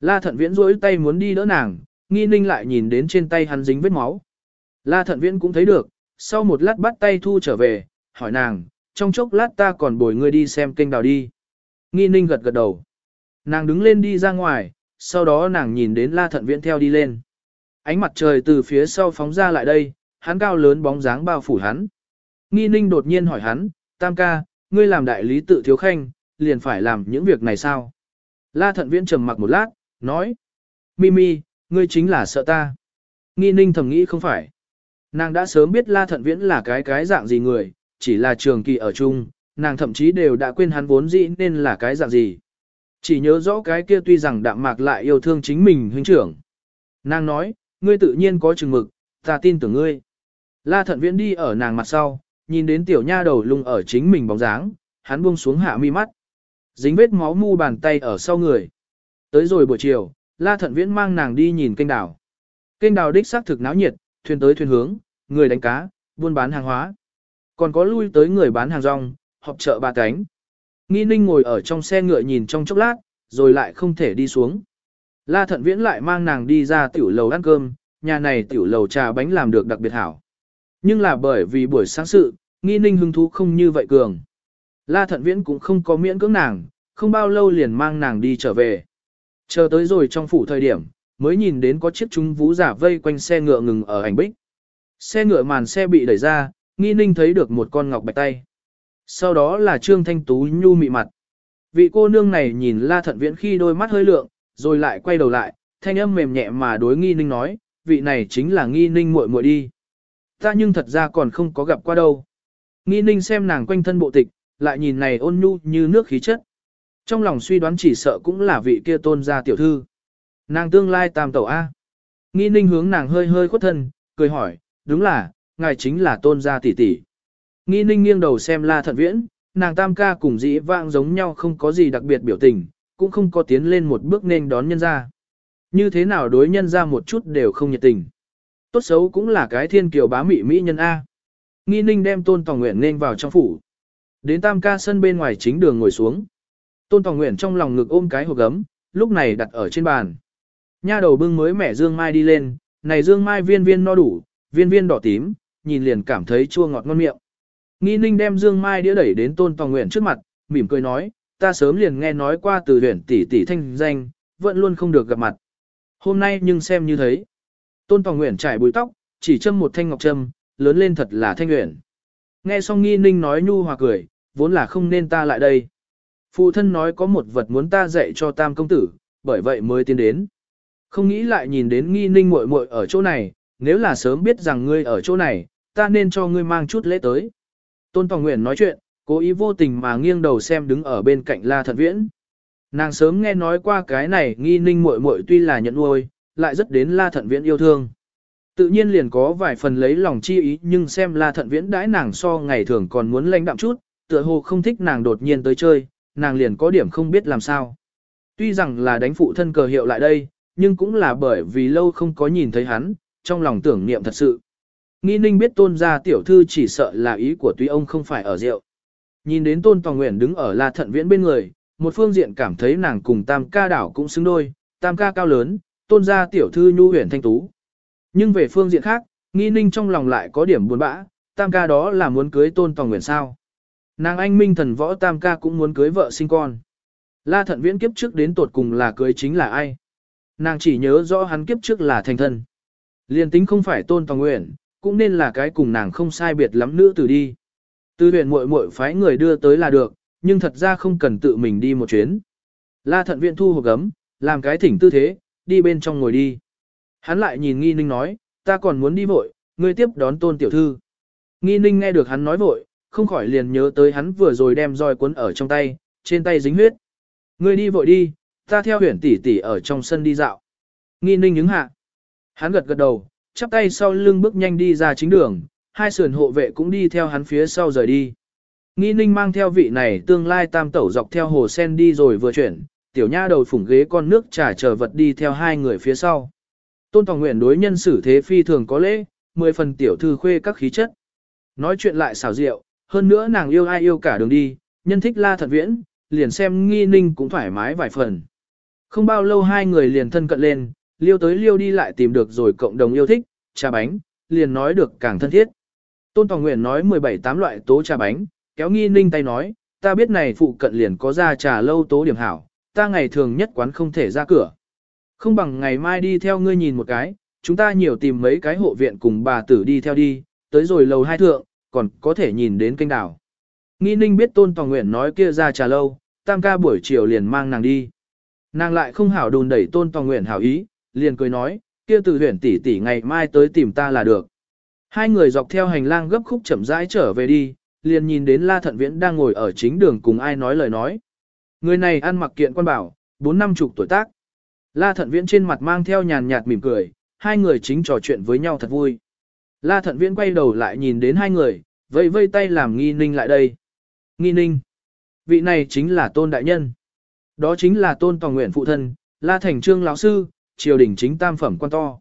La thận viễn rỗi tay muốn đi đỡ nàng, nghi ninh lại nhìn đến trên tay hắn dính vết máu. La thận viễn cũng thấy được, sau một lát bắt tay thu trở về, hỏi nàng, trong chốc lát ta còn bồi ngươi đi xem kênh đào đi. Nghi ninh gật gật đầu. Nàng đứng lên đi ra ngoài, sau đó nàng nhìn đến la thận viễn theo đi lên. Ánh mặt trời từ phía sau phóng ra lại đây, hắn cao lớn bóng dáng bao phủ hắn. Nghi ninh đột nhiên hỏi hắn, tam ca, ngươi làm đại lý tự thiếu khanh, liền phải làm những việc này sao? La thận viễn trầm mặc một lát, nói, Mimi, ngươi chính là sợ ta. Nghi ninh thầm nghĩ không phải. Nàng đã sớm biết La Thận Viễn là cái cái dạng gì người, chỉ là trường kỳ ở chung, nàng thậm chí đều đã quên hắn vốn dĩ nên là cái dạng gì. Chỉ nhớ rõ cái kia tuy rằng đạm mạc lại yêu thương chính mình huynh trưởng. Nàng nói, ngươi tự nhiên có chừng mực, ta tin tưởng ngươi. La Thận Viễn đi ở nàng mặt sau, nhìn đến tiểu nha đầu lung ở chính mình bóng dáng, hắn buông xuống hạ mi mắt. Dính vết máu mu bàn tay ở sau người. Tới rồi buổi chiều, La Thận Viễn mang nàng đi nhìn kênh đảo. Kênh đảo đích xác thực náo nhiệt, thuyền tới thuyền hướng, người đánh cá, buôn bán hàng hóa. Còn có lui tới người bán hàng rong, họp chợ ba cánh. Nghi ninh ngồi ở trong xe ngựa nhìn trong chốc lát, rồi lại không thể đi xuống. La Thận Viễn lại mang nàng đi ra tiểu lầu ăn cơm, nhà này tiểu lầu trà bánh làm được đặc biệt hảo. Nhưng là bởi vì buổi sáng sự, nghi ninh hứng thú không như vậy cường. La Thận Viễn cũng không có miễn cưỡng nàng, không bao lâu liền mang nàng đi trở về. Chờ tới rồi trong phủ thời điểm, mới nhìn đến có chiếc chúng vũ giả vây quanh xe ngựa ngừng ở ảnh bích. Xe ngựa màn xe bị đẩy ra, nghi ninh thấy được một con ngọc bạch tay. Sau đó là Trương Thanh Tú nhu mị mặt. Vị cô nương này nhìn La Thận Viễn khi đôi mắt hơi lượng, rồi lại quay đầu lại, thanh âm mềm nhẹ mà đối nghi ninh nói, vị này chính là nghi ninh muội muội đi. Ta nhưng thật ra còn không có gặp qua đâu. Nghi ninh xem nàng quanh thân bộ tịch, lại nhìn này ôn nhu như nước khí chất. Trong lòng suy đoán chỉ sợ cũng là vị kia tôn gia tiểu thư. Nàng tương lai tam tẩu A. Nghi ninh hướng nàng hơi hơi khuất thân, cười hỏi, đúng là, ngài chính là tôn gia tỷ tỷ. Nghi ninh nghiêng đầu xem la thận viễn, nàng tam ca cùng dĩ vãng giống nhau không có gì đặc biệt biểu tình, cũng không có tiến lên một bước nên đón nhân ra. Như thế nào đối nhân ra một chút đều không nhiệt tình. Tốt xấu cũng là cái thiên kiều bá mị mỹ nhân A. Nghi ninh đem tôn tòng nguyện nên vào trong phủ. Đến tam ca sân bên ngoài chính đường ngồi xuống. Tôn tòng nguyện trong lòng ngực ôm cái hộp gấm, lúc này đặt ở trên bàn. Nha đầu bưng mới mẻ dương mai đi lên, này dương mai viên viên no đủ, viên viên đỏ tím, nhìn liền cảm thấy chua ngọt ngon miệng. Nghi ninh đem dương mai đĩa đẩy đến tôn tòng nguyện trước mặt, mỉm cười nói, ta sớm liền nghe nói qua từ huyện tỷ tỷ thanh danh, vẫn luôn không được gặp mặt. Hôm nay nhưng xem như thấy. Tôn tòng nguyện trải bùi tóc, chỉ châm một thanh ngọc châm, lớn lên thật là thanh nguyện. Nghe xong nghi ninh nói nhu hòa cười, vốn là không nên ta lại đây. Phụ thân nói có một vật muốn ta dạy cho tam công tử, bởi vậy mới tiến đến. Không nghĩ lại nhìn đến nghi ninh muội muội ở chỗ này, nếu là sớm biết rằng ngươi ở chỗ này, ta nên cho ngươi mang chút lễ tới. Tôn Tòng Nguyễn nói chuyện, cố ý vô tình mà nghiêng đầu xem đứng ở bên cạnh La Thật Viễn. Nàng sớm nghe nói qua cái này nghi ninh muội muội tuy là nhận nuôi, lại rất đến La Thận Viễn yêu thương. Tự nhiên liền có vài phần lấy lòng chi ý nhưng xem La Thận Viễn đãi nàng so ngày thường còn muốn lãnh đạm chút, tựa hồ không thích nàng đột nhiên tới chơi, nàng liền có điểm không biết làm sao. Tuy rằng là đánh phụ thân cờ hiệu lại đây, nhưng cũng là bởi vì lâu không có nhìn thấy hắn, trong lòng tưởng niệm thật sự. Nghi ninh biết tôn gia tiểu thư chỉ sợ là ý của tuy ông không phải ở rượu. Nhìn đến tôn tòa nguyện đứng ở la thận viễn bên người, một phương diện cảm thấy nàng cùng tam ca đảo cũng xứng đôi, tam ca cao lớn, tôn gia tiểu thư nhu huyền thanh tú. Nhưng về phương diện khác, nghi ninh trong lòng lại có điểm buồn bã, tam ca đó là muốn cưới tôn tòng nguyện sao. Nàng anh minh thần võ tam ca cũng muốn cưới vợ sinh con. La thận viễn kiếp trước đến tột cùng là cưới chính là ai. Nàng chỉ nhớ rõ hắn kiếp trước là thành thân. Liên tính không phải tôn tòng nguyện, cũng nên là cái cùng nàng không sai biệt lắm nữa từ đi. Từ huyền muội muội phái người đưa tới là được, nhưng thật ra không cần tự mình đi một chuyến. La thận viện thu hộp gấm, làm cái thỉnh tư thế, đi bên trong ngồi đi. Hắn lại nhìn nghi ninh nói, ta còn muốn đi vội, ngươi tiếp đón tôn tiểu thư. Nghi ninh nghe được hắn nói vội, không khỏi liền nhớ tới hắn vừa rồi đem roi cuốn ở trong tay, trên tay dính huyết. Ngươi đi vội đi, ta theo huyền tỷ tỷ ở trong sân đi dạo. Nghi ninh ứng hạ. Hắn gật gật đầu, chắp tay sau lưng bước nhanh đi ra chính đường, hai sườn hộ vệ cũng đi theo hắn phía sau rời đi. Nghi ninh mang theo vị này tương lai tam tẩu dọc theo hồ sen đi rồi vừa chuyển, tiểu nha đầu phủng ghế con nước trà chờ vật đi theo hai người phía sau. Tôn Tòng Nguyện đối nhân xử thế phi thường có lễ, mười phần tiểu thư khuê các khí chất. Nói chuyện lại xảo diệu, hơn nữa nàng yêu ai yêu cả đường đi, nhân thích la thật viễn, liền xem nghi ninh cũng thoải mái vài phần. Không bao lâu hai người liền thân cận lên, liêu tới liêu đi lại tìm được rồi cộng đồng yêu thích, trà bánh, liền nói được càng thân thiết. Tôn Tòng Nguyện nói 17 tám loại tố trà bánh, kéo nghi ninh tay nói, ta biết này phụ cận liền có ra trà lâu tố điểm hảo, ta ngày thường nhất quán không thể ra cửa. Không bằng ngày mai đi theo ngươi nhìn một cái, chúng ta nhiều tìm mấy cái hộ viện cùng bà tử đi theo đi, tới rồi lầu hai thượng, còn có thể nhìn đến kênh đảo. Nghi ninh biết Tôn tòa Nguyện nói kia ra trà lâu, tam ca buổi chiều liền mang nàng đi. Nàng lại không hảo đùn đẩy Tôn tòa Nguyện hảo ý, liền cười nói, kia từ huyện tỷ tỷ ngày mai tới tìm ta là được. Hai người dọc theo hành lang gấp khúc chậm rãi trở về đi, liền nhìn đến La Thận Viễn đang ngồi ở chính đường cùng ai nói lời nói. Người này ăn mặc kiện quan bảo, bốn năm chục tuổi tác. La Thận Viễn trên mặt mang theo nhàn nhạt mỉm cười, hai người chính trò chuyện với nhau thật vui. La Thận Viễn quay đầu lại nhìn đến hai người, vẫy vây tay làm nghi ninh lại đây. Nghi ninh. Vị này chính là tôn đại nhân. Đó chính là tôn Tòa nguyện phụ thân, La Thành Trương lão sư, triều đình chính tam phẩm quan to.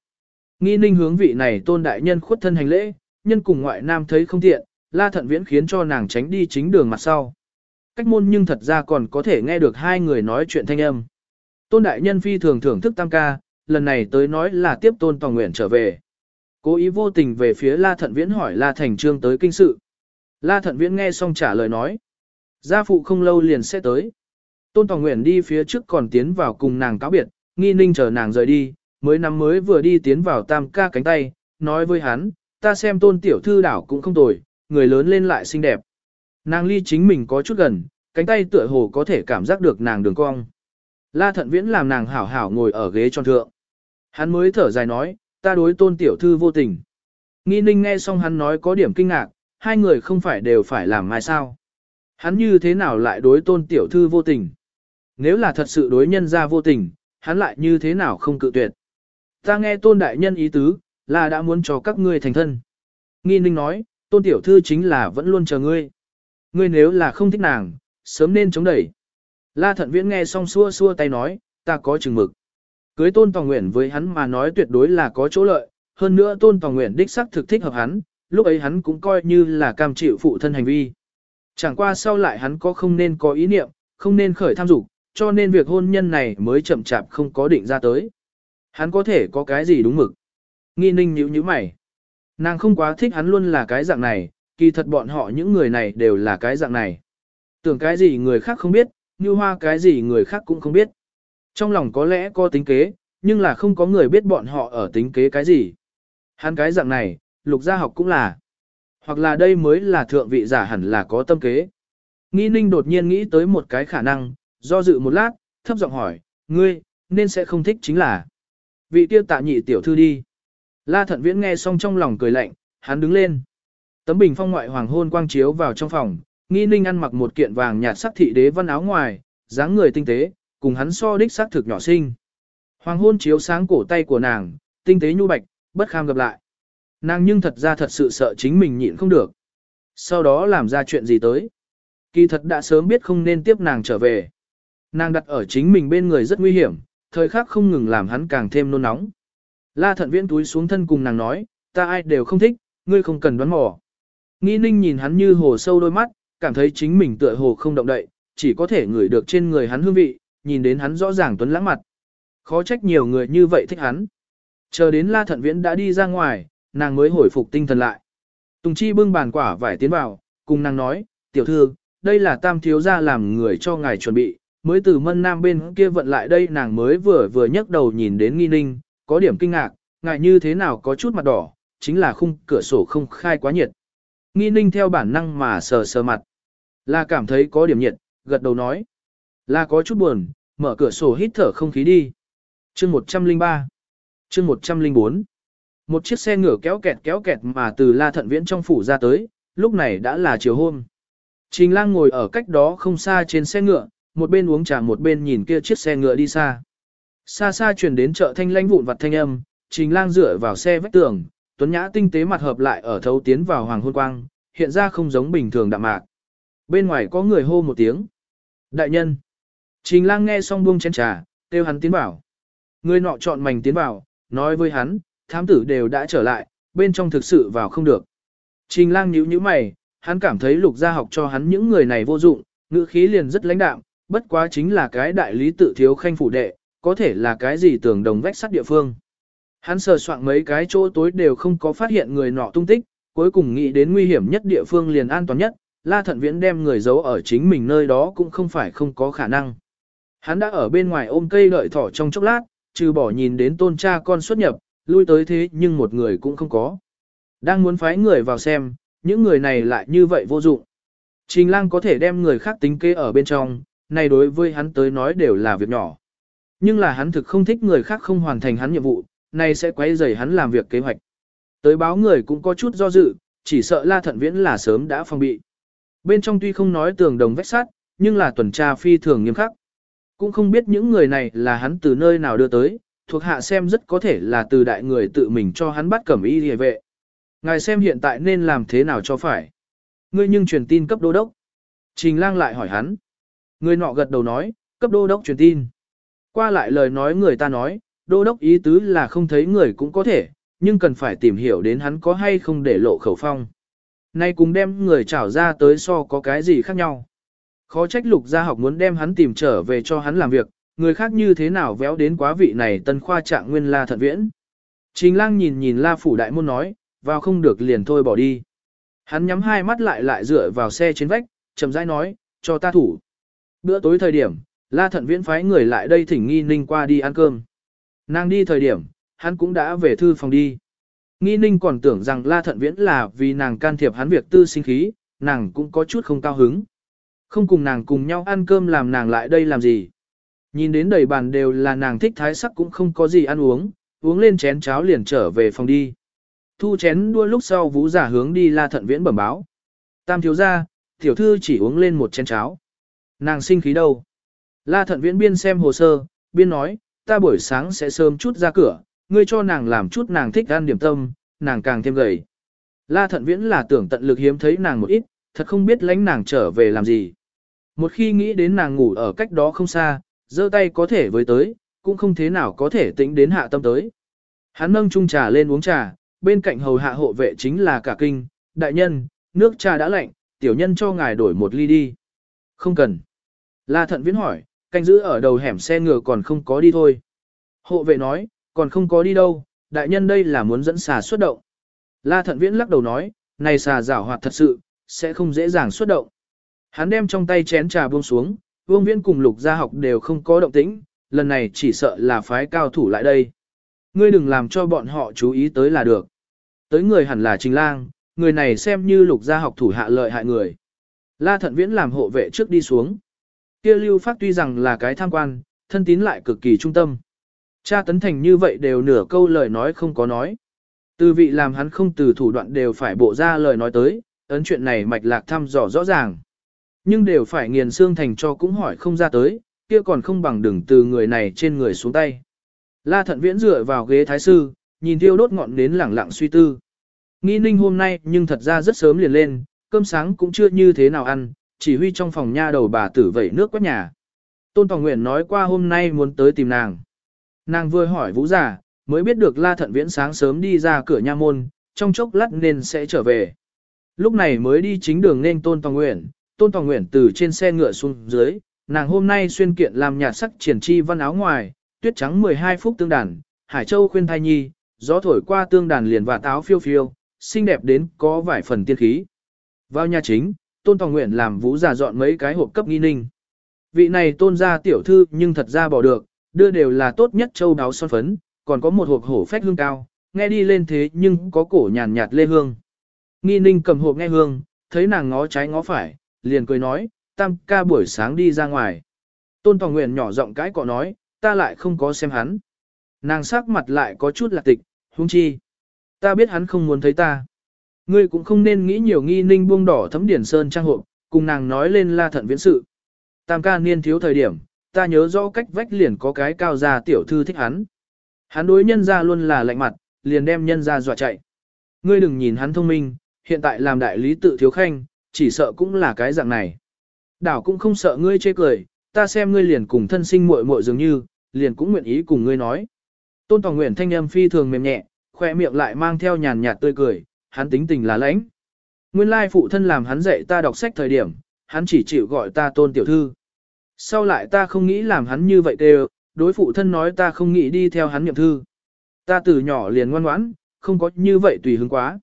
Nghi ninh hướng vị này tôn đại nhân khuất thân hành lễ, nhân cùng ngoại nam thấy không tiện, La Thận Viễn khiến cho nàng tránh đi chính đường mặt sau. Cách môn nhưng thật ra còn có thể nghe được hai người nói chuyện thanh âm. Tôn đại nhân phi thường thưởng thức tam ca, lần này tới nói là tiếp tôn tòa nguyện trở về. Cố ý vô tình về phía La Thận Viễn hỏi La Thành Trương tới kinh sự. La Thận Viễn nghe xong trả lời nói. Gia phụ không lâu liền sẽ tới. Tôn Tòa Nguyện đi phía trước còn tiến vào cùng nàng cáo biệt, nghi ninh chờ nàng rời đi, mới năm mới vừa đi tiến vào tam ca cánh tay, nói với hắn, ta xem tôn tiểu thư đảo cũng không tồi, người lớn lên lại xinh đẹp. Nàng ly chính mình có chút gần, cánh tay tựa hồ có thể cảm giác được nàng đường cong. La thận viễn làm nàng hảo hảo ngồi ở ghế tròn thượng. Hắn mới thở dài nói, ta đối tôn tiểu thư vô tình. Nghi ninh nghe xong hắn nói có điểm kinh ngạc, hai người không phải đều phải làm mai sao. Hắn như thế nào lại đối tôn tiểu thư vô tình? Nếu là thật sự đối nhân ra vô tình, hắn lại như thế nào không cự tuyệt? Ta nghe tôn đại nhân ý tứ, là đã muốn cho các ngươi thành thân. Nghi ninh nói, tôn tiểu thư chính là vẫn luôn chờ ngươi. Ngươi nếu là không thích nàng, sớm nên chống đẩy. La thận viễn nghe xong xua xua tay nói, ta có chừng mực. Cưới tôn tòng nguyện với hắn mà nói tuyệt đối là có chỗ lợi, hơn nữa tôn tòng nguyện đích sắc thực thích hợp hắn, lúc ấy hắn cũng coi như là cam chịu phụ thân hành vi. Chẳng qua sau lại hắn có không nên có ý niệm, không nên khởi tham dục, cho nên việc hôn nhân này mới chậm chạp không có định ra tới. Hắn có thể có cái gì đúng mực. Nghi ninh nhíu nhíu mày. Nàng không quá thích hắn luôn là cái dạng này, kỳ thật bọn họ những người này đều là cái dạng này. Tưởng cái gì người khác không biết, như hoa cái gì người khác cũng không biết. Trong lòng có lẽ có tính kế, nhưng là không có người biết bọn họ ở tính kế cái gì. Hắn cái dạng này, lục gia học cũng là. Hoặc là đây mới là thượng vị giả hẳn là có tâm kế. Nghi ninh đột nhiên nghĩ tới một cái khả năng, do dự một lát, thấp giọng hỏi, ngươi, nên sẽ không thích chính là. Vị tiêu tạ nhị tiểu thư đi. La thận viễn nghe xong trong lòng cười lạnh, hắn đứng lên. Tấm bình phong ngoại hoàng hôn quang chiếu vào trong phòng, nghi ninh ăn mặc một kiện vàng nhạt sắc thị đế văn áo ngoài, dáng người tinh tế, cùng hắn so đích sắc thực nhỏ sinh. Hoàng hôn chiếu sáng cổ tay của nàng, tinh tế nhu bạch, bất kham gặp lại. Nàng nhưng thật ra thật sự sợ chính mình nhịn không được. Sau đó làm ra chuyện gì tới. Kỳ thật đã sớm biết không nên tiếp nàng trở về. Nàng đặt ở chính mình bên người rất nguy hiểm, thời khắc không ngừng làm hắn càng thêm nôn nóng. La thận viễn túi xuống thân cùng nàng nói, ta ai đều không thích, ngươi không cần đoán mò. Nghi ninh nhìn hắn như hồ sâu đôi mắt, cảm thấy chính mình tựa hồ không động đậy, chỉ có thể ngửi được trên người hắn hương vị, nhìn đến hắn rõ ràng tuấn lãng mặt. Khó trách nhiều người như vậy thích hắn. Chờ đến La Thận Viễn đã đi ra ngoài, nàng mới hồi phục tinh thần lại. Tùng Chi bưng bàn quả vải tiến vào, cùng nàng nói, tiểu thư, đây là tam thiếu gia làm người cho ngài chuẩn bị, mới từ mân nam bên kia vận lại đây nàng mới vừa vừa nhấc đầu nhìn đến nghi ninh, có điểm kinh ngạc, ngại như thế nào có chút mặt đỏ, chính là khung cửa sổ không khai quá nhiệt. Nghi ninh theo bản năng mà sờ sờ mặt, là cảm thấy có điểm nhiệt, gật đầu nói, là có chút buồn, mở cửa sổ hít thở không khí đi. Chương 103 Chương 104 Một chiếc xe ngựa kéo kẹt kéo kẹt mà từ La Thận Viễn trong phủ ra tới, lúc này đã là chiều hôm. Trình lang ngồi ở cách đó không xa trên xe ngựa, một bên uống trà một bên nhìn kia chiếc xe ngựa đi xa. Xa xa truyền đến chợ thanh lãnh vụn vặt thanh âm, trình lang dựa vào xe vách tường, tuấn nhã tinh tế mặt hợp lại ở thấu tiến vào hoàng hôn quang, hiện ra không giống bình thường đạm mạc. Bên ngoài có người hô một tiếng. Đại nhân. Trình lang nghe xong buông chén trà, kêu hắn tiến vào. Người nọ chọn mảnh tiến vào, nói với hắn, thám tử đều đã trở lại, bên trong thực sự vào không được. Trình lang nhíu nhíu mày, hắn cảm thấy lục gia học cho hắn những người này vô dụng, ngữ khí liền rất lãnh đạm, bất quá chính là cái đại lý tự thiếu khanh phủ đệ, có thể là cái gì tưởng đồng vách sắt địa phương. Hắn sờ soạn mấy cái chỗ tối đều không có phát hiện người nọ tung tích, cuối cùng nghĩ đến nguy hiểm nhất địa phương liền an toàn nhất, La Thận Viễn đem người giấu ở chính mình nơi đó cũng không phải không có khả năng. Hắn đã ở bên ngoài ôm cây đợi thỏ trong chốc lát, trừ bỏ nhìn đến tôn cha con xuất nhập, lui tới thế nhưng một người cũng không có. Đang muốn phái người vào xem, những người này lại như vậy vô dụng. Trình lang có thể đem người khác tính kế ở bên trong, này đối với hắn tới nói đều là việc nhỏ. Nhưng là hắn thực không thích người khác không hoàn thành hắn nhiệm vụ, này sẽ quấy rầy hắn làm việc kế hoạch. Tới báo người cũng có chút do dự, chỉ sợ La Thận Viễn là sớm đã phòng bị. Bên trong tuy không nói tường đồng vách sắt, nhưng là tuần tra phi thường nghiêm khắc. Cũng không biết những người này là hắn từ nơi nào đưa tới, thuộc hạ xem rất có thể là từ đại người tự mình cho hắn bắt cẩm y hề vệ. Ngài xem hiện tại nên làm thế nào cho phải. Ngươi nhưng truyền tin cấp đô đốc. Trình lang lại hỏi hắn. Người nọ gật đầu nói, cấp đô đốc truyền tin. Qua lại lời nói người ta nói, đô đốc ý tứ là không thấy người cũng có thể, nhưng cần phải tìm hiểu đến hắn có hay không để lộ khẩu phong. Nay cùng đem người trảo ra tới so có cái gì khác nhau. Khó trách lục gia học muốn đem hắn tìm trở về cho hắn làm việc, người khác như thế nào véo đến quá vị này tân khoa trạng nguyên la thận viễn. Trình lang nhìn nhìn la phủ đại môn nói, vào không được liền thôi bỏ đi. Hắn nhắm hai mắt lại lại dựa vào xe trên vách, chậm rãi nói, cho ta thủ. Bữa tối thời điểm, la thận viễn phái người lại đây thỉnh nghi ninh qua đi ăn cơm. Nàng đi thời điểm, hắn cũng đã về thư phòng đi. Nghi ninh còn tưởng rằng la thận viễn là vì nàng can thiệp hắn việc tư sinh khí, nàng cũng có chút không cao hứng. Không cùng nàng cùng nhau ăn cơm làm nàng lại đây làm gì. Nhìn đến đầy bàn đều là nàng thích thái sắc cũng không có gì ăn uống, uống lên chén cháo liền trở về phòng đi. Thu chén đua lúc sau vũ giả hướng đi la thận viễn bẩm báo. Tam thiếu ra, tiểu thư chỉ uống lên một chén cháo. Nàng sinh khí đâu? La thận viễn biên xem hồ sơ, biên nói, ta buổi sáng sẽ sớm chút ra cửa, ngươi cho nàng làm chút nàng thích ăn điểm tâm, nàng càng thêm gầy. La thận viễn là tưởng tận lực hiếm thấy nàng một ít, thật không biết lánh nàng trở về làm gì. Một khi nghĩ đến nàng ngủ ở cách đó không xa, giơ tay có thể với tới, cũng không thế nào có thể tính đến hạ tâm tới. Hắn nâng chung trà lên uống trà, bên cạnh hầu hạ hộ vệ chính là cả kinh, đại nhân, nước trà đã lạnh, tiểu nhân cho ngài đổi một ly đi. Không cần. La thận viễn hỏi, canh giữ ở đầu hẻm xe ngựa còn không có đi thôi. Hộ vệ nói, còn không có đi đâu, đại nhân đây là muốn dẫn xà xuất động. La thận viễn lắc đầu nói, này xà rảo hoạt thật sự, sẽ không dễ dàng xuất động. Hắn đem trong tay chén trà buông xuống, vương viễn cùng lục gia học đều không có động tĩnh, lần này chỉ sợ là phái cao thủ lại đây. Ngươi đừng làm cho bọn họ chú ý tới là được. Tới người hẳn là trình lang, người này xem như lục gia học thủ hạ lợi hại người. La thận viễn làm hộ vệ trước đi xuống. Kia lưu phát tuy rằng là cái tham quan, thân tín lại cực kỳ trung tâm. Cha tấn thành như vậy đều nửa câu lời nói không có nói. Từ vị làm hắn không từ thủ đoạn đều phải bộ ra lời nói tới, ấn chuyện này mạch lạc thăm dò rõ ràng. Nhưng đều phải nghiền xương thành cho cũng hỏi không ra tới, kia còn không bằng đừng từ người này trên người xuống tay. La thận viễn dựa vào ghế thái sư, nhìn thiêu đốt ngọn nến lẳng lặng suy tư. Nghi ninh hôm nay nhưng thật ra rất sớm liền lên, cơm sáng cũng chưa như thế nào ăn, chỉ huy trong phòng nha đầu bà tử vẩy nước quét nhà. Tôn Tòng Nguyện nói qua hôm nay muốn tới tìm nàng. Nàng vừa hỏi vũ giả, mới biết được la thận viễn sáng sớm đi ra cửa nha môn, trong chốc lát nên sẽ trở về. Lúc này mới đi chính đường nên Tôn Tòng Nguyện, Tôn Tòng Nguyện từ trên xe ngựa xuống dưới, nàng hôm nay xuyên kiện làm nhạt sắc triển chi văn áo ngoài, tuyết trắng 12 phút tương đàn, Hải Châu khuyên thai nhi, gió thổi qua tương đàn liền và táo phiêu phiêu, xinh đẹp đến có vài phần tiên khí. Vào nhà chính, Tôn Tòng Nguyện làm vũ giả dọn mấy cái hộp cấp nghi ninh. Vị này tôn ra tiểu thư nhưng thật ra bỏ được, đưa đều là tốt nhất châu đáo son phấn, còn có một hộp hổ phách hương cao, nghe đi lên thế nhưng có cổ nhàn nhạt lê hương. Nghi ninh cầm hộp nghe hương, thấy nàng ngó trái ngó phải, liền cười nói, tam ca buổi sáng đi ra ngoài. Tôn Tòng Nguyện nhỏ giọng cãi cọ nói, ta lại không có xem hắn. Nàng sắc mặt lại có chút lạc tịch, huống chi. Ta biết hắn không muốn thấy ta. Ngươi cũng không nên nghĩ nhiều nghi ninh buông đỏ thấm điển sơn trang hộp, cùng nàng nói lên la thận viễn sự. Tam ca niên thiếu thời điểm, ta nhớ rõ cách vách liền có cái cao gia tiểu thư thích hắn. Hắn đối nhân ra luôn là lạnh mặt, liền đem nhân ra dọa chạy. Ngươi đừng nhìn hắn thông minh, hiện tại làm đại lý tự thiếu khanh, chỉ sợ cũng là cái dạng này. Đảo cũng không sợ ngươi chê cười, ta xem ngươi liền cùng thân sinh muội muội dường như, liền cũng nguyện ý cùng ngươi nói. Tôn Tòa Nguyện thanh âm phi thường mềm nhẹ, khoe miệng lại mang theo nhàn nhạt tươi cười, hắn tính tình là lãnh. Nguyên lai phụ thân làm hắn dạy ta đọc sách thời điểm, hắn chỉ chịu gọi ta tôn tiểu thư. Sau lại ta không nghĩ làm hắn như vậy đều, đối phụ thân nói ta không nghĩ đi theo hắn nhậm thư. Ta từ nhỏ liền ngoan ngoãn, không có như vậy tùy hứng quá.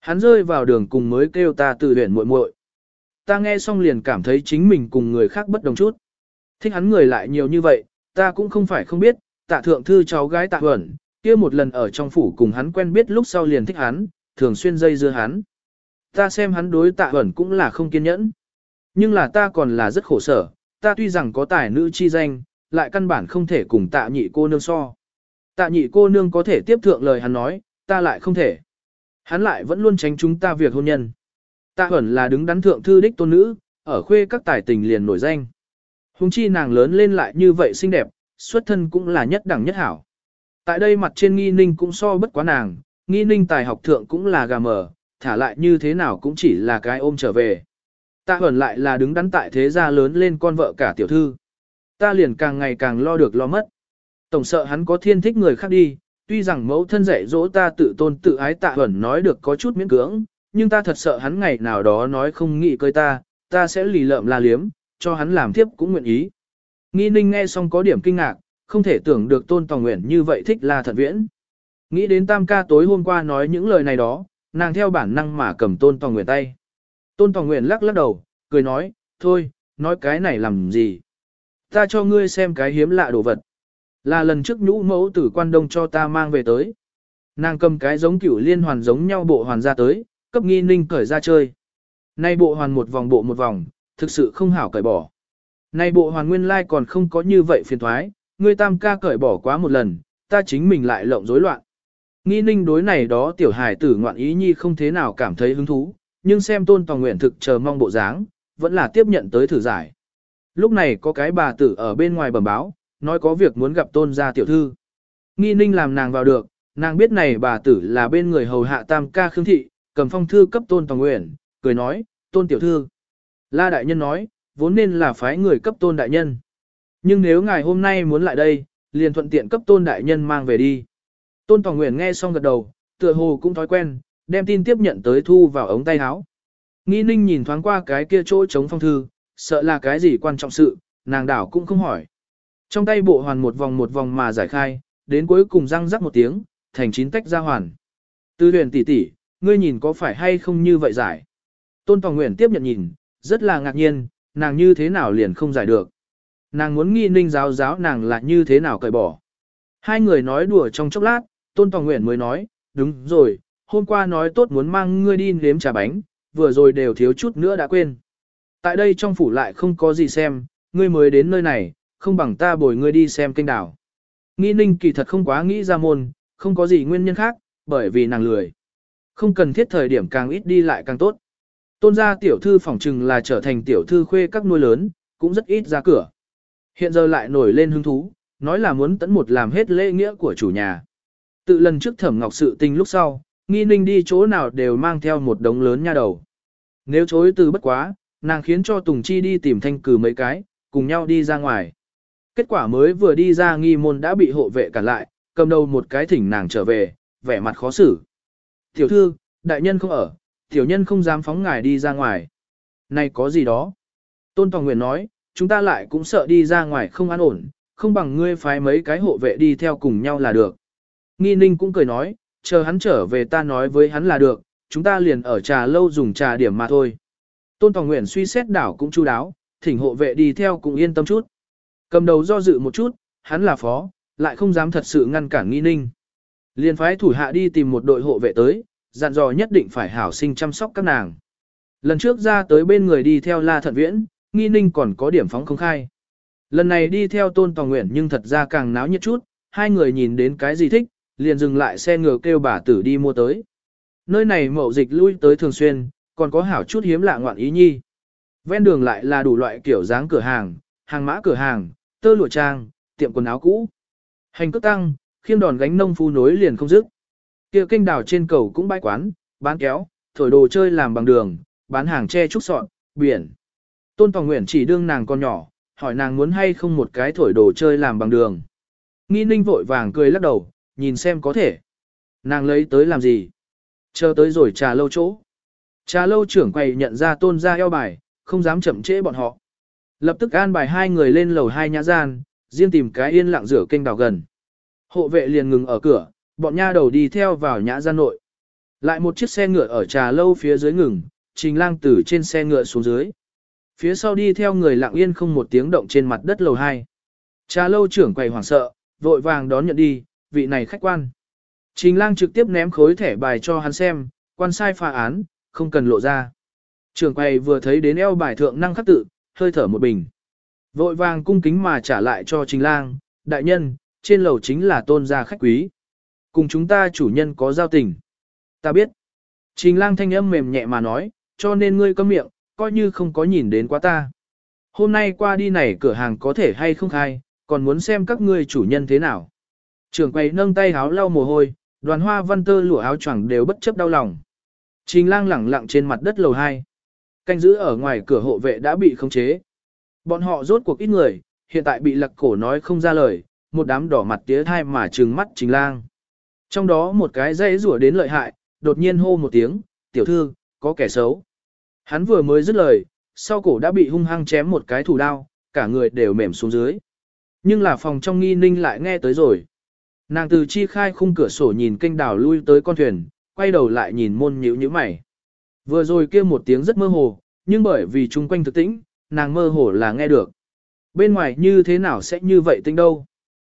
Hắn rơi vào đường cùng mới kêu ta từ huyện muội muội. Ta nghe xong liền cảm thấy chính mình cùng người khác bất đồng chút. Thích hắn người lại nhiều như vậy, ta cũng không phải không biết, tạ thượng thư cháu gái tạ huẩn, kia một lần ở trong phủ cùng hắn quen biết lúc sau liền thích hắn, thường xuyên dây dưa hắn. Ta xem hắn đối tạ ẩn cũng là không kiên nhẫn. Nhưng là ta còn là rất khổ sở, ta tuy rằng có tài nữ chi danh, lại căn bản không thể cùng tạ nhị cô nương so. Tạ nhị cô nương có thể tiếp thượng lời hắn nói, ta lại không thể. Hắn lại vẫn luôn tránh chúng ta việc hôn nhân. Tạ ẩn là đứng đắn thượng thư đích tôn nữ, ở khuê các tài tình liền nổi danh. Hùng chi nàng lớn lên lại như vậy xinh đẹp, xuất thân cũng là nhất đẳng nhất hảo. Tại đây mặt trên nghi ninh cũng so bất quá nàng, nghi ninh tài học thượng cũng là gà mờ, thả lại như thế nào cũng chỉ là cái ôm trở về. Ta hẩn lại là đứng đắn tại thế gia lớn lên con vợ cả tiểu thư. Ta liền càng ngày càng lo được lo mất. Tổng sợ hắn có thiên thích người khác đi, tuy rằng mẫu thân dạy dỗ ta tự tôn tự ái tạ hẩn nói được có chút miễn cưỡng, nhưng ta thật sợ hắn ngày nào đó nói không nghĩ cơi ta, ta sẽ lì lợm la liếm, cho hắn làm tiếp cũng nguyện ý. Nghi ninh nghe xong có điểm kinh ngạc, không thể tưởng được tôn tòa nguyện như vậy thích la thật viễn. Nghĩ đến tam ca tối hôm qua nói những lời này đó, nàng theo bản năng mà cầm tôn tòa nguyện tay. Tôn tòa nguyện lắc lắc đầu, cười nói, thôi, nói cái này làm gì. Ta cho ngươi xem cái hiếm lạ đồ vật. Là lần trước nhũ mẫu tử quan đông cho ta mang về tới. Nàng cầm cái giống cửu liên hoàn giống nhau bộ hoàn ra tới, cấp nghi ninh cởi ra chơi. Nay bộ hoàn một vòng bộ một vòng, thực sự không hảo cởi bỏ. Nay bộ hoàn nguyên lai còn không có như vậy phiền thoái, ngươi tam ca cởi bỏ quá một lần, ta chính mình lại lộng rối loạn. Nghi ninh đối này đó tiểu hải tử ngoạn ý nhi không thế nào cảm thấy hứng thú, nhưng xem tôn tòa nguyện thực chờ mong bộ dáng, vẫn là tiếp nhận tới thử giải. Lúc này có cái bà tử ở bên ngoài bẩm báo, nói có việc muốn gặp tôn gia tiểu thư. Nghi ninh làm nàng vào được, nàng biết này bà tử là bên người hầu hạ tam ca khương thị, cầm phong thư cấp tôn tòa nguyện, cười nói, tôn tiểu thư. La đại nhân nói, vốn nên là phái người cấp tôn đại nhân. Nhưng nếu ngài hôm nay muốn lại đây, liền thuận tiện cấp tôn đại nhân mang về đi. Tôn Tòng Nguyễn nghe xong gật đầu, tựa hồ cũng thói quen, đem tin tiếp nhận tới thu vào ống tay áo. Nghi ninh nhìn thoáng qua cái kia chỗ chống phong thư, sợ là cái gì quan trọng sự, nàng đảo cũng không hỏi. Trong tay bộ hoàn một vòng một vòng mà giải khai, đến cuối cùng răng rắc một tiếng, thành chín tách ra hoàn. Tư huyền tỷ tỷ, ngươi nhìn có phải hay không như vậy giải. Tôn Tòng Nguyễn tiếp nhận nhìn, rất là ngạc nhiên, nàng như thế nào liền không giải được. Nàng muốn nghi ninh giáo giáo nàng là như thế nào cởi bỏ. Hai người nói đùa trong chốc lát, Tôn Tòng Nguyễn mới nói, đúng rồi, hôm qua nói tốt muốn mang ngươi đi nếm trà bánh, vừa rồi đều thiếu chút nữa đã quên. Tại đây trong phủ lại không có gì xem, ngươi mới đến nơi này, không bằng ta bồi ngươi đi xem kênh đảo. Nghi ninh kỳ thật không quá nghĩ ra môn, không có gì nguyên nhân khác, bởi vì nàng lười. Không cần thiết thời điểm càng ít đi lại càng tốt. Tôn gia tiểu thư phỏng trừng là trở thành tiểu thư khuê các nuôi lớn, cũng rất ít ra cửa. Hiện giờ lại nổi lên hứng thú, nói là muốn tấn một làm hết lễ nghĩa của chủ nhà. Tự lần trước thẩm ngọc sự tình lúc sau, nghi ninh đi chỗ nào đều mang theo một đống lớn nha đầu. Nếu chối từ bất quá, nàng khiến cho Tùng Chi đi tìm thanh cử mấy cái, cùng nhau đi ra ngoài. Kết quả mới vừa đi ra nghi môn đã bị hộ vệ cản lại, cầm đầu một cái thỉnh nàng trở về, vẻ mặt khó xử. Tiểu thư, đại nhân không ở, tiểu nhân không dám phóng ngài đi ra ngoài. Này có gì đó? Tôn Tòng Nguyện nói, chúng ta lại cũng sợ đi ra ngoài không an ổn, không bằng ngươi phái mấy cái hộ vệ đi theo cùng nhau là được. Nghi ninh cũng cười nói, chờ hắn trở về ta nói với hắn là được, chúng ta liền ở trà lâu dùng trà điểm mà thôi. Tôn Tòng Nguyễn suy xét đảo cũng chu đáo, thỉnh hộ vệ đi theo cũng yên tâm chút. Cầm đầu do dự một chút, hắn là phó, lại không dám thật sự ngăn cản nghi ninh. Liền phái thủ hạ đi tìm một đội hộ vệ tới, dặn dò nhất định phải hảo sinh chăm sóc các nàng. Lần trước ra tới bên người đi theo La Thận Viễn, nghi ninh còn có điểm phóng không khai. Lần này đi theo Tôn Tòng Nguyễn nhưng thật ra càng náo nhiệt chút, hai người nhìn đến cái gì thích, liền dừng lại xe ngựa kêu bà tử đi mua tới. Nơi này mậu dịch lui tới thường xuyên, còn có hảo chút hiếm lạ ngoạn ý nhi. Ven đường lại là đủ loại kiểu dáng cửa hàng, hàng mã cửa hàng, tơ lụa trang, tiệm quần áo cũ. Hành cước tăng, khiêm đòn gánh nông phu nối liền không dứt. Kia kinh đảo trên cầu cũng bãi quán, bán kéo, thổi đồ chơi làm bằng đường, bán hàng tre trúc sọn, biển. Tôn Tòng Nguyễn chỉ đương nàng con nhỏ, hỏi nàng muốn hay không một cái thổi đồ chơi làm bằng đường. Nghi ninh vội vàng cười lắc đầu, nhìn xem có thể. Nàng lấy tới làm gì? Chờ tới rồi trà lâu chỗ. Trà lâu trưởng quầy nhận ra tôn ra eo bài, không dám chậm trễ bọn họ. Lập tức an bài hai người lên lầu hai nhã gian, riêng tìm cái yên lặng rửa kênh đào gần. Hộ vệ liền ngừng ở cửa, bọn nha đầu đi theo vào nhã gian nội. Lại một chiếc xe ngựa ở trà lâu phía dưới ngừng, trình lang từ trên xe ngựa xuống dưới. Phía sau đi theo người lặng yên không một tiếng động trên mặt đất lầu hai. Trà lâu trưởng quầy hoảng sợ, vội vàng đón nhận đi, vị này khách quan. Trình lang trực tiếp ném khối thẻ bài cho hắn xem, quan sai phá án, không cần lộ ra. Trưởng quầy vừa thấy đến eo bài thượng năng khắc tự, hơi thở một bình. Vội vàng cung kính mà trả lại cho trình lang, đại nhân, trên lầu chính là tôn gia khách quý. Cùng chúng ta chủ nhân có giao tình. Ta biết. Trình lang thanh âm mềm nhẹ mà nói, cho nên ngươi câm miệng, coi như không có nhìn đến quá ta. Hôm nay qua đi này cửa hàng có thể hay không khai, còn muốn xem các ngươi chủ nhân thế nào. Trường quầy nâng tay háo lau mồ hôi, đoàn hoa văn tơ lụa áo choàng đều bất chấp đau lòng. Trình lang lẳng lặng trên mặt đất lầu 2. Canh giữ ở ngoài cửa hộ vệ đã bị khống chế. Bọn họ rốt cuộc ít người, hiện tại bị lặc cổ nói không ra lời, một đám đỏ mặt tía thai mà trừng mắt trình lang. Trong đó một cái dây rủa đến lợi hại, đột nhiên hô một tiếng, tiểu thư, có kẻ xấu. Hắn vừa mới dứt lời, sau cổ đã bị hung hăng chém một cái thủ đao, cả người đều mềm xuống dưới. Nhưng là phòng trong nghi ninh lại nghe tới rồi. Nàng từ chi khai khung cửa sổ nhìn kênh đảo lui tới con thuyền, quay đầu lại nhìn môn nhíu nhíu mày. Vừa rồi kia một tiếng rất mơ hồ, nhưng bởi vì chung quanh thực tĩnh, nàng mơ hồ là nghe được. Bên ngoài như thế nào sẽ như vậy tinh đâu?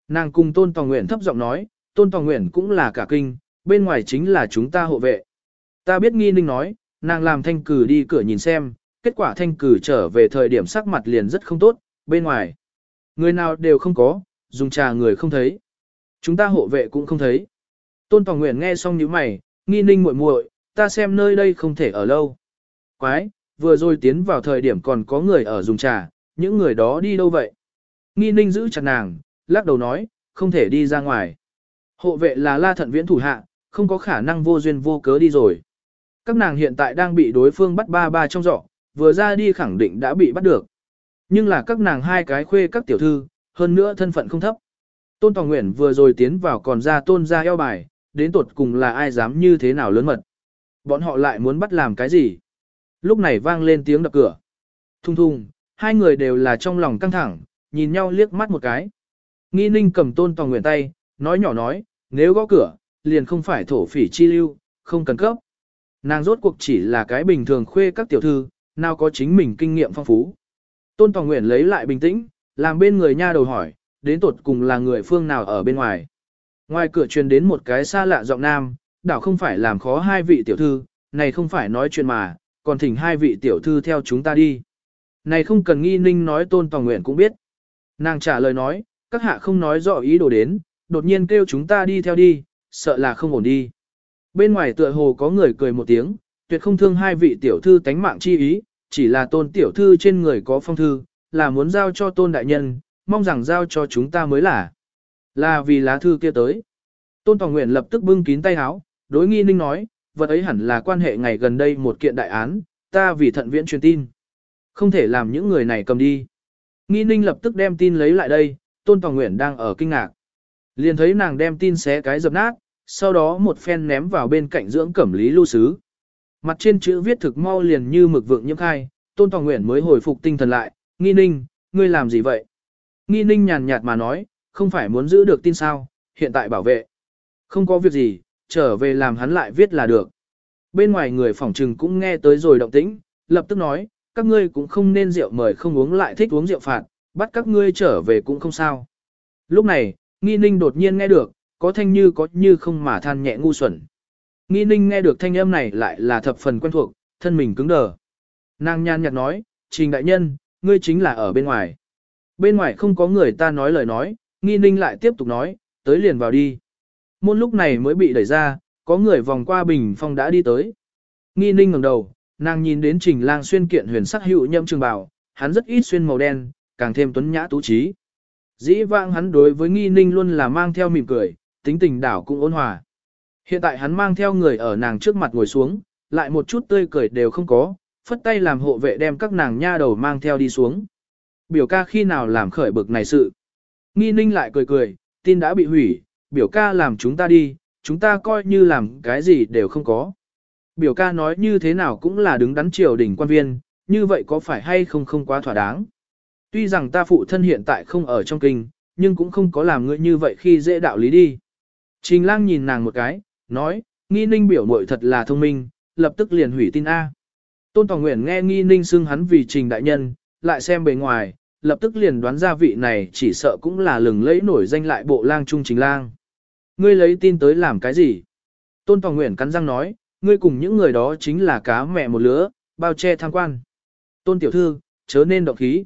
Nàng cùng Tôn Tòng Nguyện thấp giọng nói, Tôn Tòng Nguyện cũng là cả kinh, bên ngoài chính là chúng ta hộ vệ. Ta biết nghi ninh nói, nàng làm thanh cử đi cửa nhìn xem, kết quả thanh cử trở về thời điểm sắc mặt liền rất không tốt, bên ngoài. Người nào đều không có, dùng trà người không thấy. Chúng ta hộ vệ cũng không thấy. Tôn Tòa Nguyễn nghe xong như mày, nghi ninh muội muội, ta xem nơi đây không thể ở lâu. Quái, vừa rồi tiến vào thời điểm còn có người ở dùng trà, những người đó đi đâu vậy? Nghi ninh giữ chặt nàng, lắc đầu nói, không thể đi ra ngoài. Hộ vệ là la thận viễn thủ hạ, không có khả năng vô duyên vô cớ đi rồi. Các nàng hiện tại đang bị đối phương bắt ba ba trong giỏ, vừa ra đi khẳng định đã bị bắt được. Nhưng là các nàng hai cái khuê các tiểu thư, hơn nữa thân phận không thấp. Tôn Tòa Nguyễn vừa rồi tiến vào còn ra tôn ra eo bài, đến tột cùng là ai dám như thế nào lớn mật. Bọn họ lại muốn bắt làm cái gì? Lúc này vang lên tiếng đập cửa. Thung thung, hai người đều là trong lòng căng thẳng, nhìn nhau liếc mắt một cái. Nghi ninh cầm tôn tòng nguyện tay, nói nhỏ nói, nếu gõ cửa, liền không phải thổ phỉ chi lưu, không cần cấp. Nàng rốt cuộc chỉ là cái bình thường khuê các tiểu thư, nào có chính mình kinh nghiệm phong phú. Tôn Tòng Nguyện lấy lại bình tĩnh, làm bên người nha đầu hỏi, đến tột cùng là người phương nào ở bên ngoài. Ngoài cửa truyền đến một cái xa lạ giọng nam, đảo không phải làm khó hai vị tiểu thư, này không phải nói chuyện mà, còn thỉnh hai vị tiểu thư theo chúng ta đi. Này không cần nghi ninh nói tôn tòa nguyện cũng biết. Nàng trả lời nói, các hạ không nói rõ ý đồ đến, đột nhiên kêu chúng ta đi theo đi, sợ là không ổn đi. Bên ngoài tựa hồ có người cười một tiếng, tuyệt không thương hai vị tiểu thư tánh mạng chi ý, chỉ là tôn tiểu thư trên người có phong thư, là muốn giao cho tôn đại nhân, mong rằng giao cho chúng ta mới là. Là vì lá thư kia tới. Tôn Tòa Nguyện lập tức bưng kín tay áo, đối nghi ninh nói, vật ấy hẳn là quan hệ ngày gần đây một kiện đại án, ta vì thận viễn truyền tin. Không thể làm những người này cầm đi. Nghi ninh lập tức đem tin lấy lại đây, Tôn Tòa Nguyện đang ở kinh ngạc. Liền thấy nàng đem tin xé cái dập nát, sau đó một phen ném vào bên cạnh dưỡng cẩm lý lưu sứ. Mặt trên chữ viết thực mau liền như mực vượng nhiễm khai, Tôn Tòa Nguyện mới hồi phục tinh thần lại, nghi ninh, ngươi làm gì vậy? Nghi ninh nhàn nhạt mà nói, không phải muốn giữ được tin sao, hiện tại bảo vệ. Không có việc gì, trở về làm hắn lại viết là được. Bên ngoài người phòng trừng cũng nghe tới rồi động tĩnh, lập tức nói, các ngươi cũng không nên rượu mời không uống lại thích uống rượu phạt, bắt các ngươi trở về cũng không sao. Lúc này, nghi ninh đột nhiên nghe được, có thanh như có như không mà than nhẹ ngu xuẩn. Nghi ninh nghe được thanh âm này lại là thập phần quen thuộc, thân mình cứng đờ. Nàng nhan nhạt nói, trình đại nhân, ngươi chính là ở bên ngoài. Bên ngoài không có người ta nói lời nói, nghi ninh lại tiếp tục nói, tới liền vào đi. Môn lúc này mới bị đẩy ra, có người vòng qua bình phong đã đi tới. Nghi ninh ngẩng đầu, nàng nhìn đến trình lang xuyên kiện huyền sắc hữu nhâm trường bào, hắn rất ít xuyên màu đen, càng thêm tuấn nhã tú trí. Dĩ vãng hắn đối với nghi ninh luôn là mang theo mỉm cười, tính tình đảo cũng ôn hòa. Hiện tại hắn mang theo người ở nàng trước mặt ngồi xuống, lại một chút tươi cười đều không có, phất tay làm hộ vệ đem các nàng nha đầu mang theo đi xuống. Biểu ca khi nào làm khởi bực này sự. Nghi ninh lại cười cười, tin đã bị hủy, biểu ca làm chúng ta đi, chúng ta coi như làm cái gì đều không có. Biểu ca nói như thế nào cũng là đứng đắn triều đỉnh quan viên, như vậy có phải hay không không quá thỏa đáng. Tuy rằng ta phụ thân hiện tại không ở trong kinh, nhưng cũng không có làm ngươi như vậy khi dễ đạo lý đi. Trình lang nhìn nàng một cái, nói, nghi ninh biểu mội thật là thông minh, lập tức liền hủy tin A. Tôn Tòa Nguyễn nghe nghi ninh xưng hắn vì trình đại nhân, lại xem bề ngoài, lập tức liền đoán ra vị này chỉ sợ cũng là lừng lẫy nổi danh lại bộ lang trung Chính lang. Ngươi lấy tin tới làm cái gì? Tôn Tòa Nguyễn cắn răng nói, ngươi cùng những người đó chính là cá mẹ một lứa, bao che tham quan. Tôn Tiểu Thư, chớ nên động khí.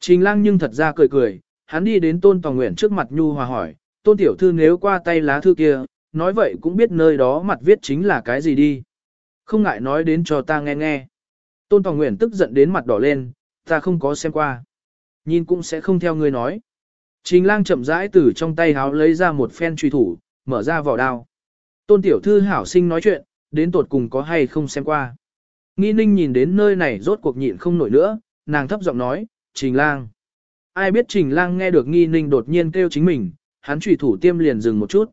Trình lang nhưng thật ra cười cười, hắn đi đến Tôn Tòa Nguyễn trước mặt Nhu Hòa hỏi, Tôn Tiểu Thư nếu qua tay lá thư kia, nói vậy cũng biết nơi đó mặt viết chính là cái gì đi. Không ngại nói đến cho ta nghe nghe. Tôn Tòa Nguyễn tức giận đến mặt đỏ lên, ta không có xem qua. Nhìn cũng sẽ không theo ngươi nói. Trình lang chậm rãi từ trong tay háo lấy ra một phen truy thủ, mở ra vỏ đao. Tôn tiểu thư hảo sinh nói chuyện, đến tột cùng có hay không xem qua. Nghi ninh nhìn đến nơi này rốt cuộc nhịn không nổi nữa, nàng thấp giọng nói, trình lang. Ai biết trình lang nghe được nghi ninh đột nhiên kêu chính mình, hắn trùy thủ tiêm liền dừng một chút.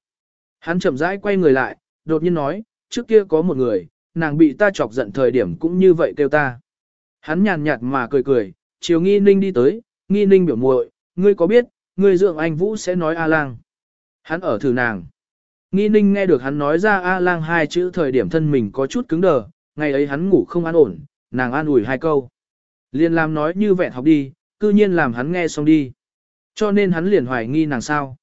Hắn chậm rãi quay người lại, đột nhiên nói, trước kia có một người, nàng bị ta chọc giận thời điểm cũng như vậy kêu ta. Hắn nhàn nhạt mà cười cười, chiều nghi ninh đi tới, nghi ninh biểu muội, ngươi có biết, ngươi dượng anh Vũ sẽ nói A lang. Hắn ở thử nàng. Nghi ninh nghe được hắn nói ra A lang hai chữ thời điểm thân mình có chút cứng đờ, ngày ấy hắn ngủ không an ổn, nàng an ủi hai câu. Liên làm nói như vẹn học đi, cư nhiên làm hắn nghe xong đi. Cho nên hắn liền hoài nghi nàng sao.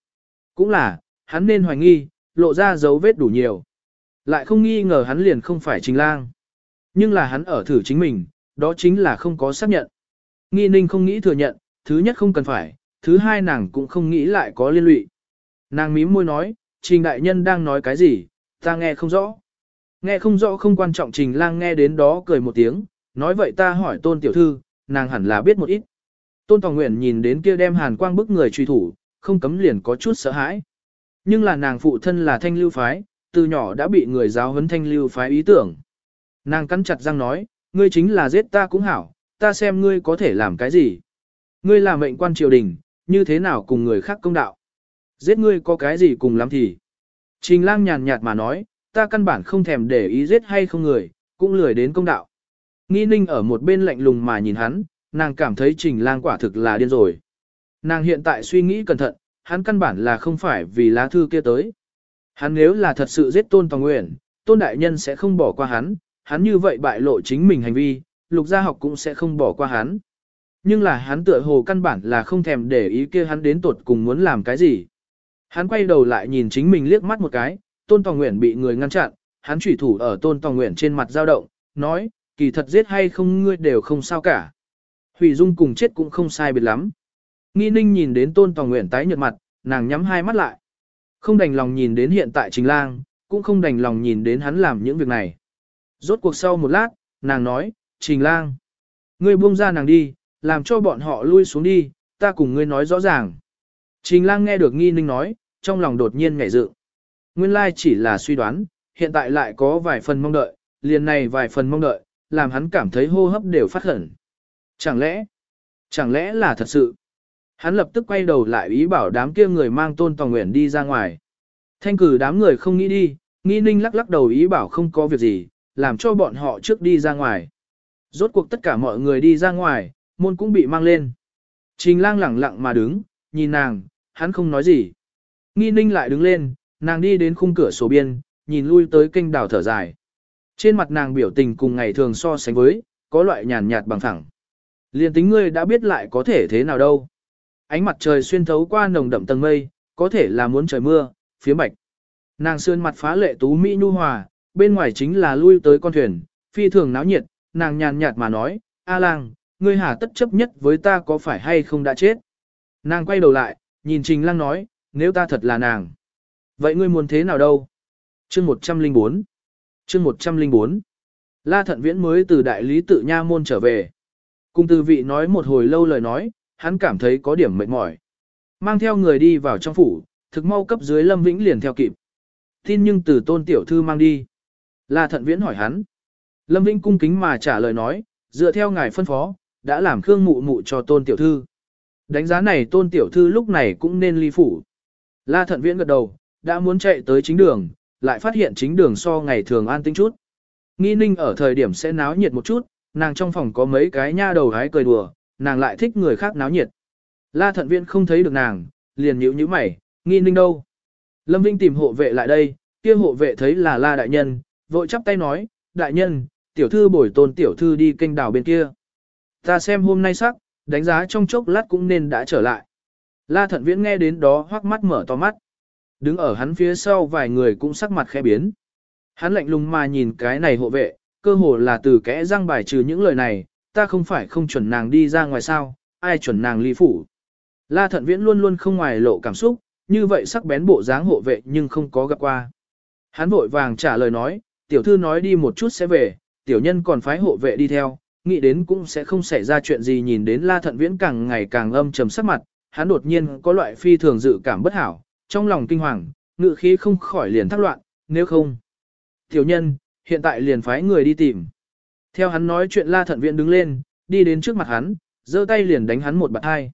Cũng là, hắn nên hoài nghi, lộ ra dấu vết đủ nhiều. Lại không nghi ngờ hắn liền không phải trình lang. Nhưng là hắn ở thử chính mình, đó chính là không có xác nhận. Nghi ninh không nghĩ thừa nhận, thứ nhất không cần phải, thứ hai nàng cũng không nghĩ lại có liên lụy. Nàng mím môi nói, trình đại nhân đang nói cái gì, ta nghe không rõ. Nghe không rõ không quan trọng trình lang nghe đến đó cười một tiếng, nói vậy ta hỏi tôn tiểu thư, nàng hẳn là biết một ít. Tôn Tòng Nguyện nhìn đến kia đem hàn quang bức người truy thủ, không cấm liền có chút sợ hãi. Nhưng là nàng phụ thân là thanh lưu phái, từ nhỏ đã bị người giáo huấn thanh lưu phái ý tưởng. Nàng cắn chặt răng nói, ngươi chính là giết ta cũng hảo, ta xem ngươi có thể làm cái gì. Ngươi là mệnh quan triều đình, như thế nào cùng người khác công đạo. Giết ngươi có cái gì cùng lắm thì. Trình lang nhàn nhạt mà nói, ta căn bản không thèm để ý giết hay không người, cũng lười đến công đạo. Nghi ninh ở một bên lạnh lùng mà nhìn hắn, nàng cảm thấy trình lang quả thực là điên rồi. Nàng hiện tại suy nghĩ cẩn thận, hắn căn bản là không phải vì lá thư kia tới. Hắn nếu là thật sự giết tôn tòng nguyện, tôn đại nhân sẽ không bỏ qua hắn, hắn như vậy bại lộ chính mình hành vi, lục gia học cũng sẽ không bỏ qua hắn. Nhưng là hắn tựa hồ căn bản là không thèm để ý kia hắn đến tuột cùng muốn làm cái gì. Hắn quay đầu lại nhìn chính mình liếc mắt một cái, tôn Tòa nguyện bị người ngăn chặn, hắn chủy thủ ở tôn Tòa nguyện trên mặt dao động, nói, kỳ thật giết hay không ngươi đều không sao cả. Hủy dung cùng chết cũng không sai biệt lắm. Nghi ninh nhìn đến tôn Tòa nguyện tái nhợt mặt, nàng nhắm hai mắt lại. Không đành lòng nhìn đến hiện tại trình lang, cũng không đành lòng nhìn đến hắn làm những việc này. Rốt cuộc sau một lát, nàng nói, trình lang. Ngươi buông ra nàng đi, làm cho bọn họ lui xuống đi, ta cùng ngươi nói rõ ràng. Trình lang nghe được nghi ninh nói, trong lòng đột nhiên ngảy dự. Nguyên lai chỉ là suy đoán, hiện tại lại có vài phần mong đợi, liền này vài phần mong đợi, làm hắn cảm thấy hô hấp đều phát khẩn. Chẳng lẽ, chẳng lẽ là thật sự? Hắn lập tức quay đầu lại ý bảo đám kia người mang tôn tòa nguyện đi ra ngoài. Thanh cử đám người không nghĩ đi, nghi ninh lắc lắc đầu ý bảo không có việc gì, làm cho bọn họ trước đi ra ngoài. Rốt cuộc tất cả mọi người đi ra ngoài, môn cũng bị mang lên. Trình lang lẳng lặng mà đứng, nhìn nàng, hắn không nói gì. Nghi ninh lại đứng lên, nàng đi đến khung cửa sổ biên, nhìn lui tới kênh đào thở dài. Trên mặt nàng biểu tình cùng ngày thường so sánh với, có loại nhàn nhạt bằng thẳng. Liên tính ngươi đã biết lại có thể thế nào đâu. Ánh mặt trời xuyên thấu qua nồng đậm tầng mây, có thể là muốn trời mưa, phía bạch. Nàng sơn mặt phá lệ tú mỹ nhu hòa, bên ngoài chính là lui tới con thuyền, phi thường náo nhiệt, nàng nhàn nhạt mà nói, A lang, ngươi hà tất chấp nhất với ta có phải hay không đã chết. Nàng quay đầu lại, nhìn Trình lang nói, nếu ta thật là nàng. Vậy ngươi muốn thế nào đâu? Chương 104 Chương 104 La Thận Viễn mới từ đại lý tự nha môn trở về. Cung Tư vị nói một hồi lâu lời nói, hắn cảm thấy có điểm mệt mỏi. Mang theo người đi vào trong phủ, thực mau cấp dưới Lâm Vĩnh liền theo kịp. Tin nhưng từ tôn tiểu thư mang đi. La Thận Viễn hỏi hắn. Lâm Vĩnh cung kính mà trả lời nói, dựa theo ngài phân phó, đã làm khương mụ mụ cho tôn tiểu thư. Đánh giá này tôn tiểu thư lúc này cũng nên ly phủ. La Thận Viễn gật đầu, đã muốn chạy tới chính đường, lại phát hiện chính đường so ngày thường an tĩnh chút. Nghi ninh ở thời điểm sẽ náo nhiệt một chút, nàng trong phòng có mấy cái nha đầu hái cười đùa, nàng lại thích người khác náo nhiệt. La thận viện không thấy được nàng, liền nhíu nhíu mày, nghi ninh đâu. Lâm Vinh tìm hộ vệ lại đây, kia hộ vệ thấy là la đại nhân, vội chắp tay nói, đại nhân, tiểu thư bồi tôn tiểu thư đi kênh đảo bên kia. Ta xem hôm nay sắc, đánh giá trong chốc lát cũng nên đã trở lại. La thận viễn nghe đến đó hoắc mắt mở to mắt. Đứng ở hắn phía sau vài người cũng sắc mặt khẽ biến. Hắn lạnh lùng mà nhìn cái này hộ vệ, cơ hồ là từ kẽ răng bài trừ những lời này, ta không phải không chuẩn nàng đi ra ngoài sao, ai chuẩn nàng ly phủ. La thận viễn luôn luôn không ngoài lộ cảm xúc, như vậy sắc bén bộ dáng hộ vệ nhưng không có gặp qua. Hắn vội vàng trả lời nói, tiểu thư nói đi một chút sẽ về, tiểu nhân còn phái hộ vệ đi theo, nghĩ đến cũng sẽ không xảy ra chuyện gì nhìn đến La Thận Viễn càng ngày càng âm trầm sắc mặt, hắn đột nhiên có loại phi thường dự cảm bất hảo, trong lòng kinh hoàng, ngự khí không khỏi liền thắc loạn, nếu không. Tiểu nhân, hiện tại liền phái người đi tìm. Theo hắn nói chuyện La Thận Viễn đứng lên, đi đến trước mặt hắn, giơ tay liền đánh hắn một bạt hai.